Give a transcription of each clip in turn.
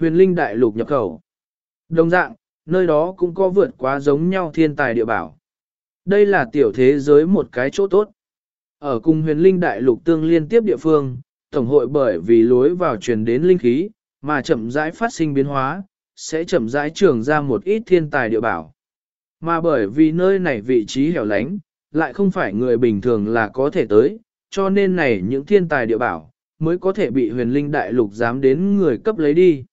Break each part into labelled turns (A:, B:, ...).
A: huyền linh đại lục nhập khẩu. Đồng dạng, nơi đó cũng có vượt quá giống nhau thiên tài địa bảo. Đây là tiểu thế giới một cái chỗ tốt. Ở cùng huyền linh đại lục tương liên tiếp địa phương, tổng hội bởi vì lối vào truyền đến linh khí, mà chậm rãi phát sinh biến hóa, sẽ chậm rãi trưởng ra một ít thiên tài địa bảo. Mà bởi vì nơi này vị trí hẻo lánh, lại không phải người bình thường là có thể tới, cho nên này những thiên tài địa bảo, mới có thể bị huyền linh đại lục dám đến người cấp lấy đi.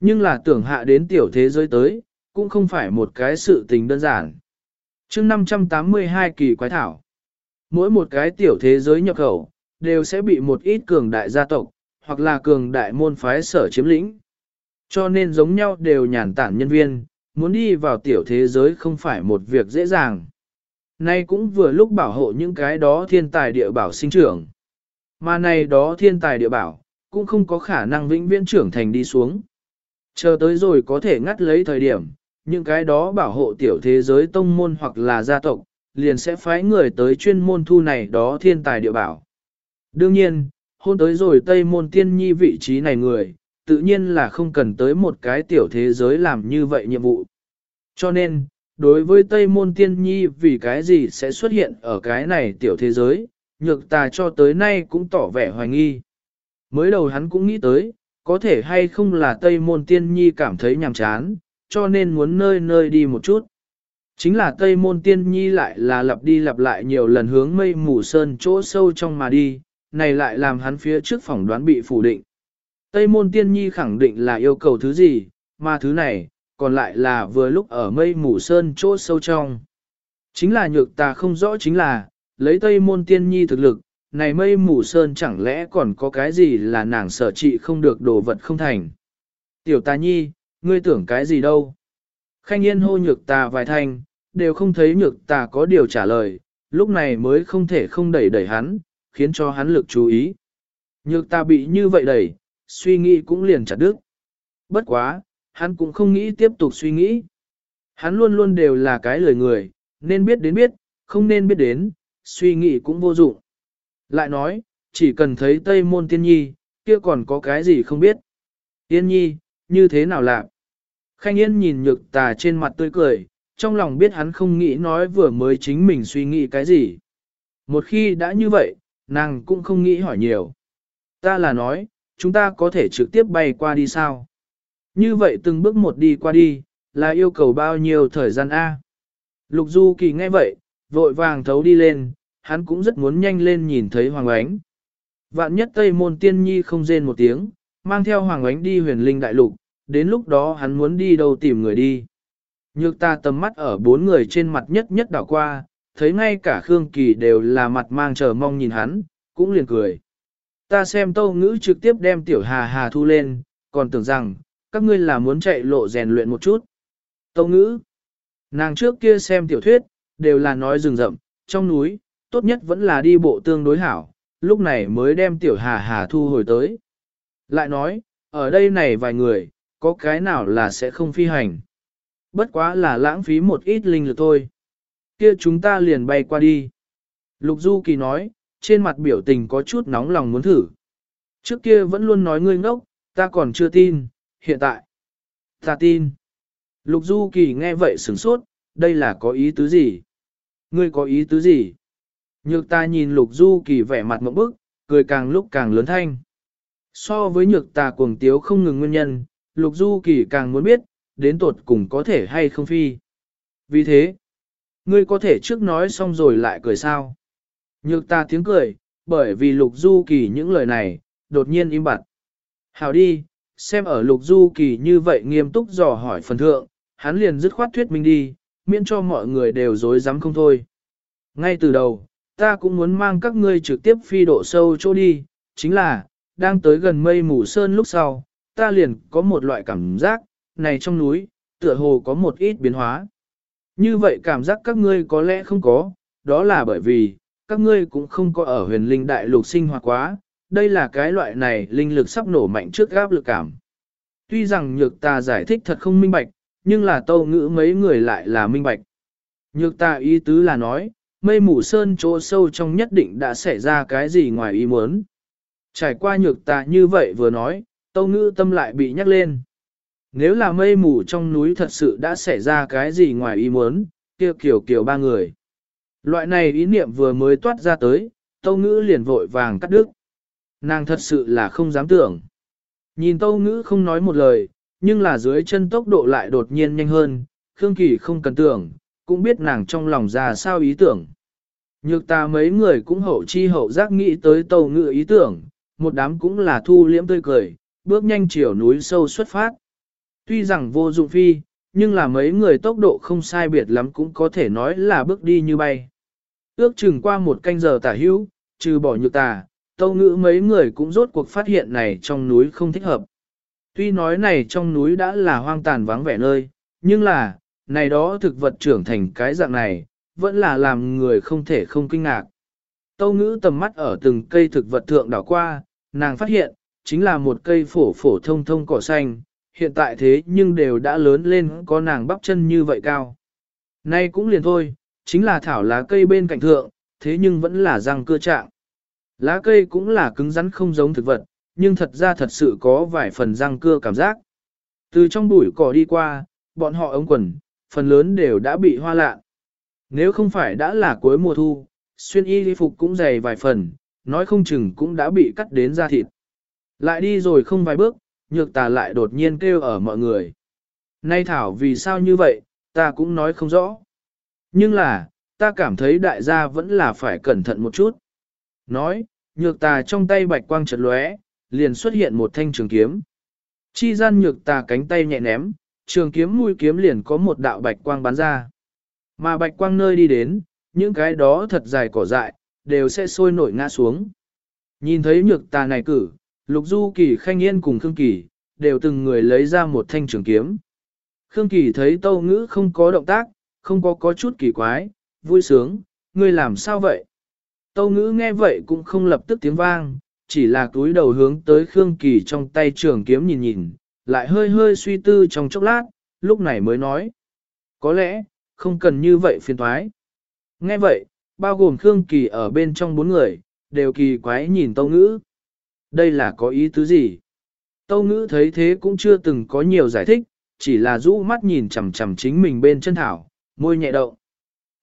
A: Nhưng là tưởng hạ đến tiểu thế giới tới, cũng không phải một cái sự tình đơn giản. chương 582 kỳ quái thảo, mỗi một cái tiểu thế giới nhập khẩu, đều sẽ bị một ít cường đại gia tộc, hoặc là cường đại môn phái sở chiếm lĩnh. Cho nên giống nhau đều nhàn tản nhân viên, muốn đi vào tiểu thế giới không phải một việc dễ dàng. Nay cũng vừa lúc bảo hộ những cái đó thiên tài địa bảo sinh trưởng. Mà này đó thiên tài địa bảo, cũng không có khả năng vĩnh viễn trưởng thành đi xuống. Chờ tới rồi có thể ngắt lấy thời điểm, những cái đó bảo hộ tiểu thế giới tông môn hoặc là gia tộc, liền sẽ phái người tới chuyên môn thu này đó thiên tài địa bảo. Đương nhiên, hôn tới rồi Tây môn tiên nhi vị trí này người, tự nhiên là không cần tới một cái tiểu thế giới làm như vậy nhiệm vụ. Cho nên, đối với Tây môn tiên nhi vì cái gì sẽ xuất hiện ở cái này tiểu thế giới, nhược tà cho tới nay cũng tỏ vẻ hoài nghi. Mới đầu hắn cũng nghĩ tới, có thể hay không là Tây môn tiên nhi cảm thấy nhàm chán, cho nên muốn nơi nơi đi một chút. Chính là Tây môn tiên nhi lại là lặp đi lặp lại nhiều lần hướng mây mù sơn chỗ sâu trong mà đi, này lại làm hắn phía trước phỏng đoán bị phủ định. Tây môn tiên nhi khẳng định là yêu cầu thứ gì, mà thứ này, còn lại là vừa lúc ở mây mù sơn chỗ sâu trong. Chính là nhược ta không rõ chính là, lấy Tây môn tiên nhi thực lực, này mây mù sơn chẳng lẽ còn có cái gì là nàng sở trị không được đồ vật không thành. Tiểu tà nhi, ngươi tưởng cái gì đâu. Khanh yên hô nhược ta vài thanh, đều không thấy nhược ta có điều trả lời, lúc này mới không thể không đẩy đẩy hắn, khiến cho hắn lực chú ý. Nhược ta bị như vậy đẩy, suy nghĩ cũng liền chặt đứt. Bất quá, hắn cũng không nghĩ tiếp tục suy nghĩ. Hắn luôn luôn đều là cái lời người, nên biết đến biết, không nên biết đến, suy nghĩ cũng vô dụng. Lại nói, chỉ cần thấy Tây Môn Tiên Nhi, kia còn có cái gì không biết. Tiên Nhi, như thế nào lạ? Khanh Yên nhìn nhược tà trên mặt tươi cười, trong lòng biết hắn không nghĩ nói vừa mới chính mình suy nghĩ cái gì. Một khi đã như vậy, nàng cũng không nghĩ hỏi nhiều. Ta là nói, chúng ta có thể trực tiếp bay qua đi sao? Như vậy từng bước một đi qua đi, là yêu cầu bao nhiêu thời gian A? Lục Du Kỳ nghe vậy, vội vàng thấu đi lên, hắn cũng rất muốn nhanh lên nhìn thấy Hoàng Ánh. Vạn nhất Tây Môn Tiên Nhi không rên một tiếng, mang theo Hoàng Ánh đi huyền linh đại lục, đến lúc đó hắn muốn đi đâu tìm người đi. Nhược ta tầm mắt ở bốn người trên mặt nhất nhất đảo qua, thấy ngay cả Khương Kỳ đều là mặt mang chờ mong nhìn hắn, cũng liền cười. Ta xem tâu ngữ trực tiếp đem tiểu hà hà thu lên, còn tưởng rằng, các ngươi là muốn chạy lộ rèn luyện một chút. Tâu ngữ, nàng trước kia xem tiểu thuyết, đều là nói rừng rậm, trong núi, tốt nhất vẫn là đi bộ tương đối hảo, lúc này mới đem tiểu hà hà thu hồi tới. Lại nói, ở đây này vài người, có cái nào là sẽ không phi hành. Bất quá là lãng phí một ít linh lực thôi. Kia chúng ta liền bay qua đi. Lục Du Kỳ nói, trên mặt biểu tình có chút nóng lòng muốn thử. Trước kia vẫn luôn nói ngươi ngốc, ta còn chưa tin, hiện tại. Ta tin. Lục Du Kỳ nghe vậy sửng sốt, đây là có ý tứ gì? Ngươi có ý tứ gì? Nhược ta nhìn Lục Du Kỳ vẻ mặt mộng bức, cười càng lúc càng lớn thanh. So với nhược ta cuồng tiếu không ngừng nguyên nhân, Lục Du Kỳ càng muốn biết, đến tột cùng có thể hay không phi. Vì thế, ngươi có thể trước nói xong rồi lại cười sao? Nhược ta tiếng cười, bởi vì Lục Du Kỳ những lời này, đột nhiên im bặt. Hào đi, xem ở Lục Du Kỳ như vậy nghiêm túc dò hỏi phần thượng, hắn liền dứt khoát thuyết minh đi, miễn cho mọi người đều dối dám không thôi. Ngay từ đầu, ta cũng muốn mang các ngươi trực tiếp phi độ sâu chỗ đi, chính là, đang tới gần mây mù sơn lúc sau, ta liền có một loại cảm giác, này trong núi, tựa hồ có một ít biến hóa. Như vậy cảm giác các ngươi có lẽ không có, đó là bởi vì, các ngươi cũng không có ở huyền linh đại lục sinh hoạt quá, đây là cái loại này linh lực sắp nổ mạnh trước gáp lực cảm. Tuy rằng nhược ta giải thích thật không minh bạch, nhưng là tâu ngữ mấy người lại là minh bạch. Nhược ta ý tứ là nói, mây mù sơn chỗ sâu trong nhất định đã xảy ra cái gì ngoài ý muốn. Trải qua nhược tạ như vậy vừa nói, tâu ngữ tâm lại bị nhắc lên. Nếu là mây mù trong núi thật sự đã xảy ra cái gì ngoài ý muốn, kia kiểu kiểu ba người. Loại này ý niệm vừa mới toát ra tới, tâu ngữ liền vội vàng cắt đứt. Nàng thật sự là không dám tưởng. Nhìn tâu ngữ không nói một lời, nhưng là dưới chân tốc độ lại đột nhiên nhanh hơn, Khương Kỳ không cần tưởng, cũng biết nàng trong lòng ra sao ý tưởng. Nhược ta mấy người cũng hậu chi hậu giác nghĩ tới tàu ngự ý tưởng, một đám cũng là thu liễm tươi cười, bước nhanh chiều núi sâu xuất phát. Tuy rằng vô dụng phi, nhưng là mấy người tốc độ không sai biệt lắm cũng có thể nói là bước đi như bay. Ước chừng qua một canh giờ tả hữu, trừ bỏ nhược tà, tâu ngữ mấy người cũng rốt cuộc phát hiện này trong núi không thích hợp. Tuy nói này trong núi đã là hoang tàn vắng vẻ nơi, nhưng là, này đó thực vật trưởng thành cái dạng này, vẫn là làm người không thể không kinh ngạc. Tâu ngữ tầm mắt ở từng cây thực vật thượng đảo qua, nàng phát hiện, chính là một cây phổ phổ thông thông cỏ xanh, hiện tại thế nhưng đều đã lớn lên có nàng bắp chân như vậy cao. Nay cũng liền thôi, chính là thảo lá cây bên cạnh thượng, thế nhưng vẫn là răng cưa trạng. Lá cây cũng là cứng rắn không giống thực vật, nhưng thật ra thật sự có vài phần răng cưa cảm giác. Từ trong bụi cỏ đi qua, bọn họ ống quần, phần lớn đều đã bị hoa lạ. Nếu không phải đã là cuối mùa thu, xuyên y đi phục cũng dày vài phần, nói không chừng cũng đã bị cắt đến da thịt. Lại đi rồi không vài bước, nhược tà lại đột nhiên kêu ở mọi người. Nay Thảo vì sao như vậy, ta cũng nói không rõ. Nhưng là, ta cảm thấy đại gia vẫn là phải cẩn thận một chút. Nói, nhược tà trong tay bạch quang chợt lóe, liền xuất hiện một thanh trường kiếm. Chi gian nhược tà cánh tay nhẹ ném, trường kiếm mũi kiếm liền có một đạo bạch quang bắn ra. Mà bạch quang nơi đi đến, những cái đó thật dài cỏ dại, đều sẽ sôi nổi ngã xuống. Nhìn thấy nhược tà này cử, Lục Du Kỳ Khanh Yên cùng Khương Kỳ, đều từng người lấy ra một thanh trường kiếm. Khương Kỳ thấy Tâu Ngữ không có động tác, không có có chút kỳ quái, vui sướng, ngươi làm sao vậy? Tâu Ngữ nghe vậy cũng không lập tức tiếng vang, chỉ là túi đầu hướng tới Khương Kỳ trong tay trường kiếm nhìn nhìn, lại hơi hơi suy tư trong chốc lát, lúc này mới nói. Có lẽ, không cần như vậy phiền thoái. Nghe vậy, bao gồm Khương Kỳ ở bên trong bốn người, đều kỳ quái nhìn Tâu Ngữ. Đây là có ý tứ gì? Tâu ngữ thấy thế cũng chưa từng có nhiều giải thích, chỉ là rũ mắt nhìn chằm chằm chính mình bên chân thảo, môi nhẹ động.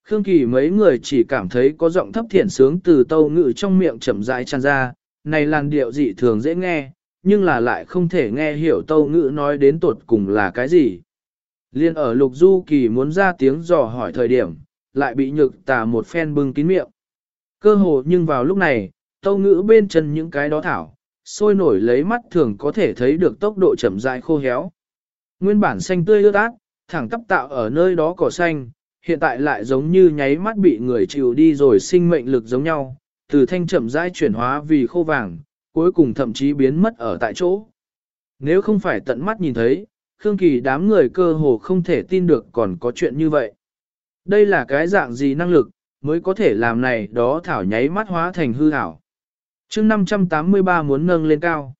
A: Khương Kỳ mấy người chỉ cảm thấy có giọng thấp thiện sướng từ tâu ngữ trong miệng chậm rãi tràn ra, này làn điệu dị thường dễ nghe, nhưng là lại không thể nghe hiểu tâu ngữ nói đến tột cùng là cái gì. Liên ở lục du kỳ muốn ra tiếng dò hỏi thời điểm, lại bị nhược tà một phen bưng kín miệng. Cơ hồ nhưng vào lúc này, tâu ngữ bên chân những cái đó thảo, sôi nổi lấy mắt thường có thể thấy được tốc độ chậm rãi khô héo. Nguyên bản xanh tươi ướt át, thẳng tắp tạo ở nơi đó cỏ xanh, hiện tại lại giống như nháy mắt bị người chịu đi rồi sinh mệnh lực giống nhau, từ thanh chậm rãi chuyển hóa vì khô vàng, cuối cùng thậm chí biến mất ở tại chỗ. Nếu không phải tận mắt nhìn thấy, Khương Kỳ đám người cơ hồ không thể tin được còn có chuyện như vậy. Đây là cái dạng gì năng lực, mới có thể làm này đó thảo nháy mắt hóa thành hư ảo chương 583 muốn nâng lên cao.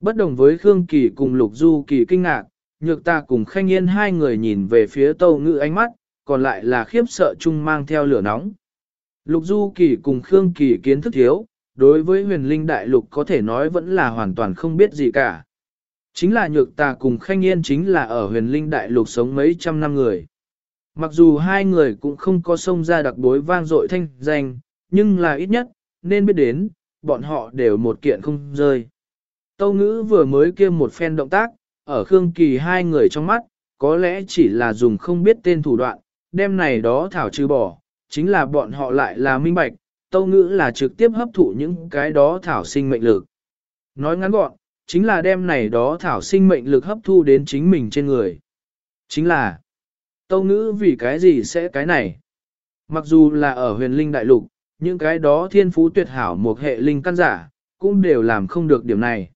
A: Bất đồng với Khương Kỳ cùng Lục Du Kỳ kinh ngạc, nhược ta cùng Khanh Yên hai người nhìn về phía tâu ngự ánh mắt, còn lại là khiếp sợ chung mang theo lửa nóng. Lục Du Kỳ cùng Khương Kỳ kiến thức thiếu, đối với huyền linh đại lục có thể nói vẫn là hoàn toàn không biết gì cả. Chính là nhược ta cùng Khanh Yên chính là ở huyền linh đại lục sống mấy trăm năm người. Mặc dù hai người cũng không có sông ra đặc bối vang dội thanh danh, nhưng là ít nhất, nên biết đến, bọn họ đều một kiện không rơi. Tâu ngữ vừa mới kia một phen động tác, ở Khương Kỳ hai người trong mắt, có lẽ chỉ là dùng không biết tên thủ đoạn, đem này đó thảo trừ bỏ, chính là bọn họ lại là minh bạch, tâu ngữ là trực tiếp hấp thụ những cái đó thảo sinh mệnh lực. Nói ngắn gọn, chính là đem này đó thảo sinh mệnh lực hấp thu đến chính mình trên người. Chính là, tâu ngữ vì cái gì sẽ cái này? Mặc dù là ở huyền linh đại lục, những cái đó thiên phú tuyệt hảo một hệ linh căn giả, cũng đều làm không được điểm này.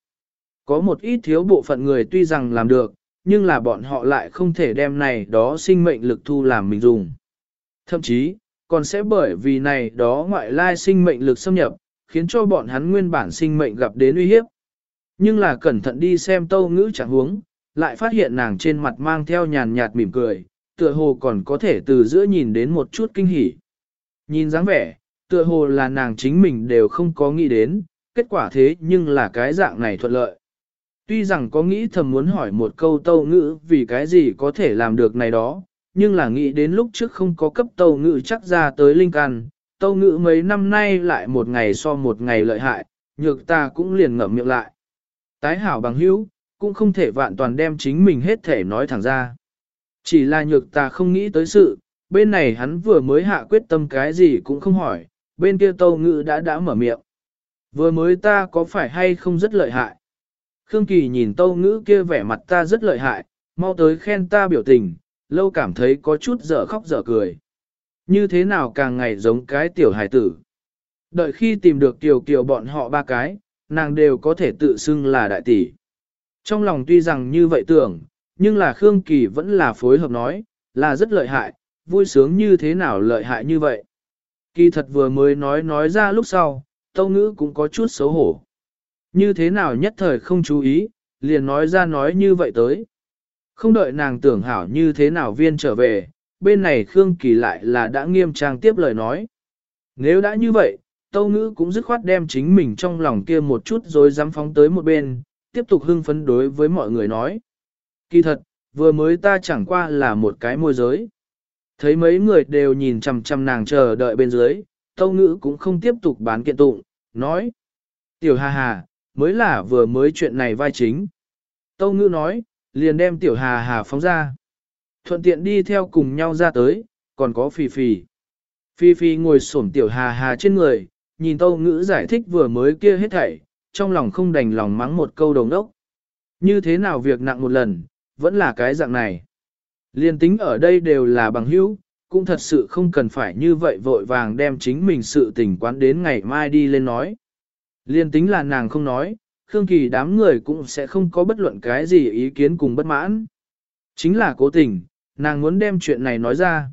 A: Có một ít thiếu bộ phận người tuy rằng làm được, nhưng là bọn họ lại không thể đem này đó sinh mệnh lực thu làm mình dùng. Thậm chí, còn sẽ bởi vì này đó ngoại lai sinh mệnh lực xâm nhập, khiến cho bọn hắn nguyên bản sinh mệnh gặp đến uy hiếp. Nhưng là cẩn thận đi xem tâu ngữ chẳng huống, lại phát hiện nàng trên mặt mang theo nhàn nhạt mỉm cười, tựa hồ còn có thể từ giữa nhìn đến một chút kinh hỉ. Nhìn dáng vẻ, tựa hồ là nàng chính mình đều không có nghĩ đến, kết quả thế nhưng là cái dạng này thuận lợi. Tuy rằng có nghĩ thầm muốn hỏi một câu tâu ngữ vì cái gì có thể làm được này đó, nhưng là nghĩ đến lúc trước không có cấp tâu ngữ chắc ra tới linh can, tâu ngữ mấy năm nay lại một ngày so một ngày lợi hại, nhược ta cũng liền ngậm miệng lại. Tái hảo bằng hữu, cũng không thể vạn toàn đem chính mình hết thể nói thẳng ra. Chỉ là nhược ta không nghĩ tới sự, bên này hắn vừa mới hạ quyết tâm cái gì cũng không hỏi, bên kia tâu ngữ đã đã mở miệng. Vừa mới ta có phải hay không rất lợi hại? Khương Kỳ nhìn tâu ngữ kia vẻ mặt ta rất lợi hại, mau tới khen ta biểu tình, lâu cảm thấy có chút dở khóc dở cười. Như thế nào càng ngày giống cái tiểu hài tử. Đợi khi tìm được tiểu kiều bọn họ ba cái, nàng đều có thể tự xưng là đại tỷ. Trong lòng tuy rằng như vậy tưởng, nhưng là Khương Kỳ vẫn là phối hợp nói, là rất lợi hại, vui sướng như thế nào lợi hại như vậy. Kỳ thật vừa mới nói nói ra lúc sau, tâu ngữ cũng có chút xấu hổ. Như thế nào nhất thời không chú ý, liền nói ra nói như vậy tới. Không đợi nàng tưởng hảo như thế nào viên trở về, bên này Khương Kỳ lại là đã nghiêm trang tiếp lời nói. Nếu đã như vậy, Tâu Ngữ cũng dứt khoát đem chính mình trong lòng kia một chút rồi dám phóng tới một bên, tiếp tục hưng phấn đối với mọi người nói. Kỳ thật, vừa mới ta chẳng qua là một cái môi giới. Thấy mấy người đều nhìn chằm chằm nàng chờ đợi bên dưới, Tâu Ngữ cũng không tiếp tục bán kiện tụng, nói. Tiểu hà hà, mới là vừa mới chuyện này vai chính. Tâu Ngữ nói, liền đem tiểu hà hà phóng ra. Thuận tiện đi theo cùng nhau ra tới, còn có Phi Phi. Phi Phi ngồi xổm tiểu hà hà trên người, nhìn tâu ngữ giải thích vừa mới kia hết thảy, trong lòng không đành lòng mắng một câu đồng đốc. Như thế nào việc nặng một lần, vẫn là cái dạng này. Liên tính ở đây đều là bằng hữu, cũng thật sự không cần phải như vậy vội vàng đem chính mình sự tình quán đến ngày mai đi lên nói. Liên tính là nàng không nói, Khương Kỳ đám người cũng sẽ không có bất luận cái gì ý kiến cùng bất mãn. Chính là cố tình, nàng muốn đem chuyện này nói ra.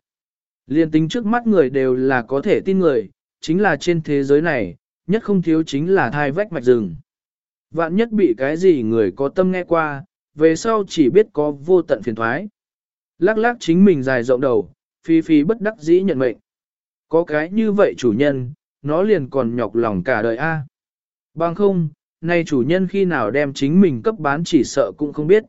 A: Liên tính trước mắt người đều là có thể tin người, chính là trên thế giới này, nhất không thiếu chính là thai vách mạch rừng. Vạn nhất bị cái gì người có tâm nghe qua, về sau chỉ biết có vô tận phiền thoái. Lắc lắc chính mình dài rộng đầu, phi phi bất đắc dĩ nhận mệnh. Có cái như vậy chủ nhân, nó liền còn nhọc lòng cả đời a. Bằng không, nay chủ nhân khi nào đem chính mình cấp bán chỉ sợ cũng không biết.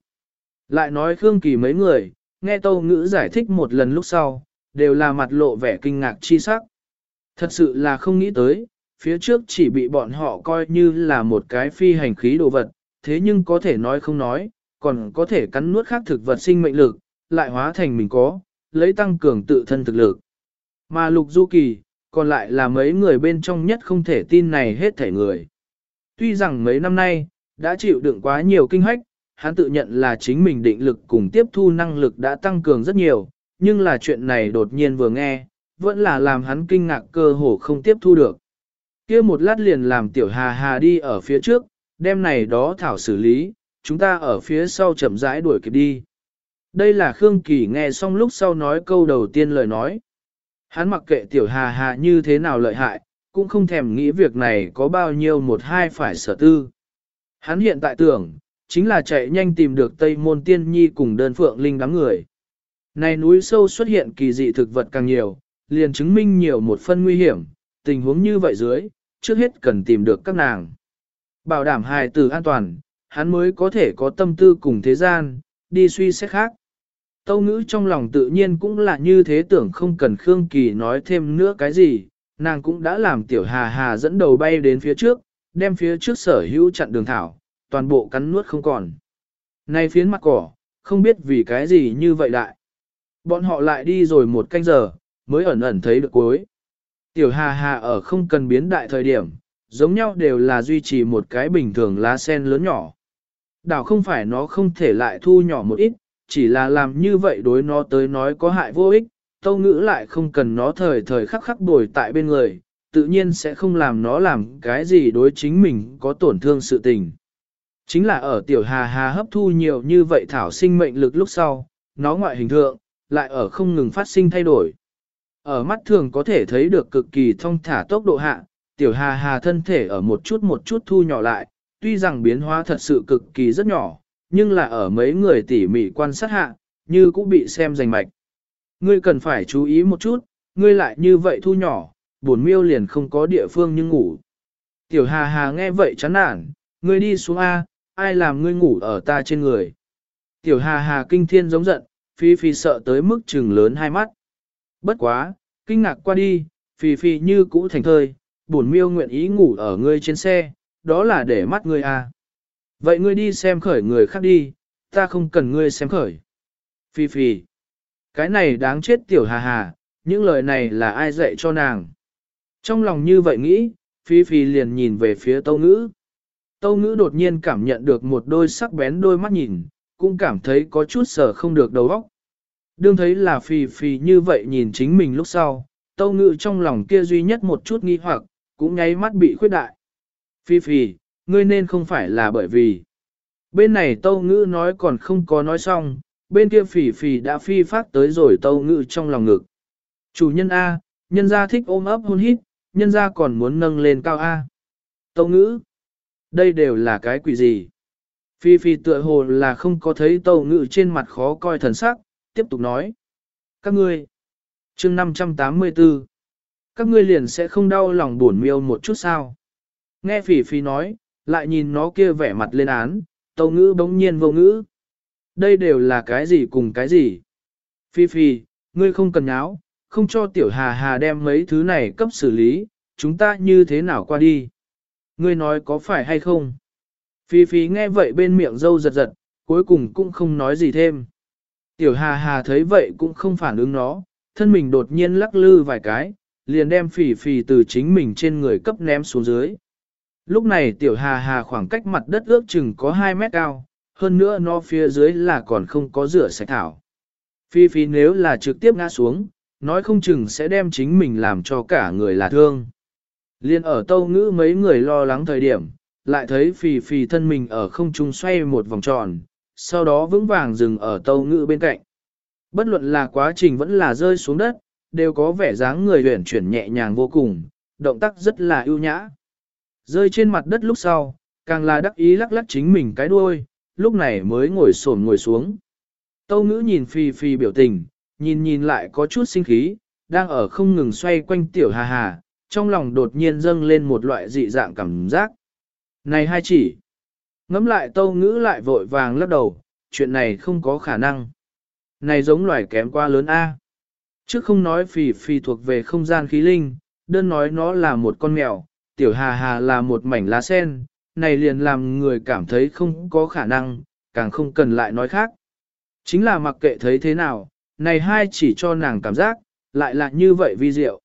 A: Lại nói Khương Kỳ mấy người, nghe Tâu Ngữ giải thích một lần lúc sau, đều là mặt lộ vẻ kinh ngạc chi sắc. Thật sự là không nghĩ tới, phía trước chỉ bị bọn họ coi như là một cái phi hành khí đồ vật, thế nhưng có thể nói không nói, còn có thể cắn nuốt khác thực vật sinh mệnh lực, lại hóa thành mình có, lấy tăng cường tự thân thực lực. Mà Lục Du Kỳ, còn lại là mấy người bên trong nhất không thể tin này hết thể người. Tuy rằng mấy năm nay, đã chịu đựng quá nhiều kinh hách, hắn tự nhận là chính mình định lực cùng tiếp thu năng lực đã tăng cường rất nhiều, nhưng là chuyện này đột nhiên vừa nghe, vẫn là làm hắn kinh ngạc cơ hồ không tiếp thu được. kia một lát liền làm tiểu hà hà đi ở phía trước, đem này đó thảo xử lý, chúng ta ở phía sau chậm rãi đuổi kịp đi. Đây là Khương Kỳ nghe xong lúc sau nói câu đầu tiên lời nói. Hắn mặc kệ tiểu hà hà như thế nào lợi hại, cũng không thèm nghĩ việc này có bao nhiêu một hai phải sở tư. Hắn hiện tại tưởng, chính là chạy nhanh tìm được Tây Môn Tiên Nhi cùng đơn phượng linh đám người. Này núi sâu xuất hiện kỳ dị thực vật càng nhiều, liền chứng minh nhiều một phân nguy hiểm, tình huống như vậy dưới, trước hết cần tìm được các nàng. Bảo đảm hài tử an toàn, hắn mới có thể có tâm tư cùng thế gian, đi suy xét khác. Tâu ngữ trong lòng tự nhiên cũng là như thế tưởng không cần Khương Kỳ nói thêm nữa cái gì, nàng cũng đã làm tiểu hà hà dẫn đầu bay đến phía trước, đem phía trước sở hữu chặn đường thảo, toàn bộ cắn nuốt không còn. Này phiến mặt cỏ, không biết vì cái gì như vậy lại, Bọn họ lại đi rồi một canh giờ, mới ẩn ẩn thấy được cuối. Tiểu hà hà ở không cần biến đại thời điểm, giống nhau đều là duy trì một cái bình thường lá sen lớn nhỏ. Đảo không phải nó không thể lại thu nhỏ một ít, chỉ là làm như vậy đối nó tới nói có hại vô ích, tâu ngữ lại không cần nó thời thời khắc khắc bồi tại bên người, tự nhiên sẽ không làm nó làm cái gì đối chính mình có tổn thương sự tình. Chính là ở tiểu hà hà hấp thu nhiều như vậy thảo sinh mệnh lực lúc sau, nó ngoại hình thượng, lại ở không ngừng phát sinh thay đổi. Ở mắt thường có thể thấy được cực kỳ thông thả tốc độ hạ, tiểu hà hà thân thể ở một chút một chút thu nhỏ lại, tuy rằng biến hóa thật sự cực kỳ rất nhỏ, nhưng là ở mấy người tỉ mỉ quan sát hạ, như cũng bị xem rành mạch. Ngươi cần phải chú ý một chút, ngươi lại như vậy thu nhỏ, buồn miêu liền không có địa phương nhưng ngủ. Tiểu hà hà nghe vậy chán nản, ngươi đi xuống A, ai làm ngươi ngủ ở ta trên người. Tiểu hà hà kinh thiên giống giận, phi phi sợ tới mức trừng lớn hai mắt. Bất quá, kinh ngạc qua đi, phi phi như cũ thành thơi, bổn miêu nguyện ý ngủ ở ngươi trên xe, đó là để mắt ngươi à. Vậy ngươi đi xem khởi người khác đi, ta không cần ngươi xem khởi. Phi phi, cái này đáng chết tiểu hà hà, những lời này là ai dạy cho nàng. Trong lòng như vậy nghĩ, phi phi liền nhìn về phía tâu ngữ. Tâu ngữ đột nhiên cảm nhận được một đôi sắc bén đôi mắt nhìn, cũng cảm thấy có chút sở không được đầu óc. Đương thấy là phi phi như vậy nhìn chính mình lúc sau, tâu ngữ trong lòng kia duy nhất một chút nghi hoặc, cũng nháy mắt bị khuyết đại. Phi phi ngươi nên không phải là bởi vì. Bên này tâu ngữ nói còn không có nói xong, bên kia phỉ phỉ đã phi phát tới rồi tâu ngữ trong lòng ngực. Chủ nhân A, nhân gia thích ôm ấp hôn hít, nhân gia còn muốn nâng lên cao A. Tâu ngữ, đây đều là cái quỷ gì? Phi Phi tựa hồ là không có thấy tâu ngữ trên mặt khó coi thần sắc, tiếp tục nói. Các ngươi, chương 584, các ngươi liền sẽ không đau lòng buồn miêu một chút sao. Nghe Phi Phi nói, lại nhìn nó kia vẻ mặt lên án, tâu ngữ bỗng nhiên vô ngữ. Đây đều là cái gì cùng cái gì? Phi Phi, ngươi không cần nháo, không cho tiểu hà hà đem mấy thứ này cấp xử lý, chúng ta như thế nào qua đi? Ngươi nói có phải hay không? Phi Phi nghe vậy bên miệng dâu giật giật, cuối cùng cũng không nói gì thêm. Tiểu Hà Hà thấy vậy cũng không phản ứng nó, thân mình đột nhiên lắc lư vài cái, liền đem Phỉ Phỉ từ chính mình trên người cấp ném xuống dưới. Lúc này Tiểu Hà Hà khoảng cách mặt đất ước chừng có 2 mét cao, hơn nữa nó phía dưới là còn không có rửa sạch thảo. Phi Phi nếu là trực tiếp ngã xuống, nói không chừng sẽ đem chính mình làm cho cả người là thương. Liên ở tâu ngữ mấy người lo lắng thời điểm, lại thấy phi phi thân mình ở không trung xoay một vòng tròn, sau đó vững vàng dừng ở tâu ngữ bên cạnh. Bất luận là quá trình vẫn là rơi xuống đất, đều có vẻ dáng người huyển chuyển nhẹ nhàng vô cùng, động tác rất là ưu nhã. Rơi trên mặt đất lúc sau, càng là đắc ý lắc lắc chính mình cái đuôi, lúc này mới ngồi xổm ngồi xuống. Tâu ngữ nhìn phi phi biểu tình, nhìn nhìn lại có chút sinh khí, đang ở không ngừng xoay quanh tiểu hà hà, trong lòng đột nhiên dâng lên một loại dị dạng cảm giác. Này hai chỉ. Ngắm lại tâu ngữ lại vội vàng lắc đầu, chuyện này không có khả năng. Này giống loài kém quá lớn A. Trước không nói phì phì thuộc về không gian khí linh, đơn nói nó là một con mèo, tiểu hà hà là một mảnh lá sen, này liền làm người cảm thấy không có khả năng, càng không cần lại nói khác. Chính là mặc kệ thấy thế nào, này hai chỉ cho nàng cảm giác, lại là như vậy vi diệu.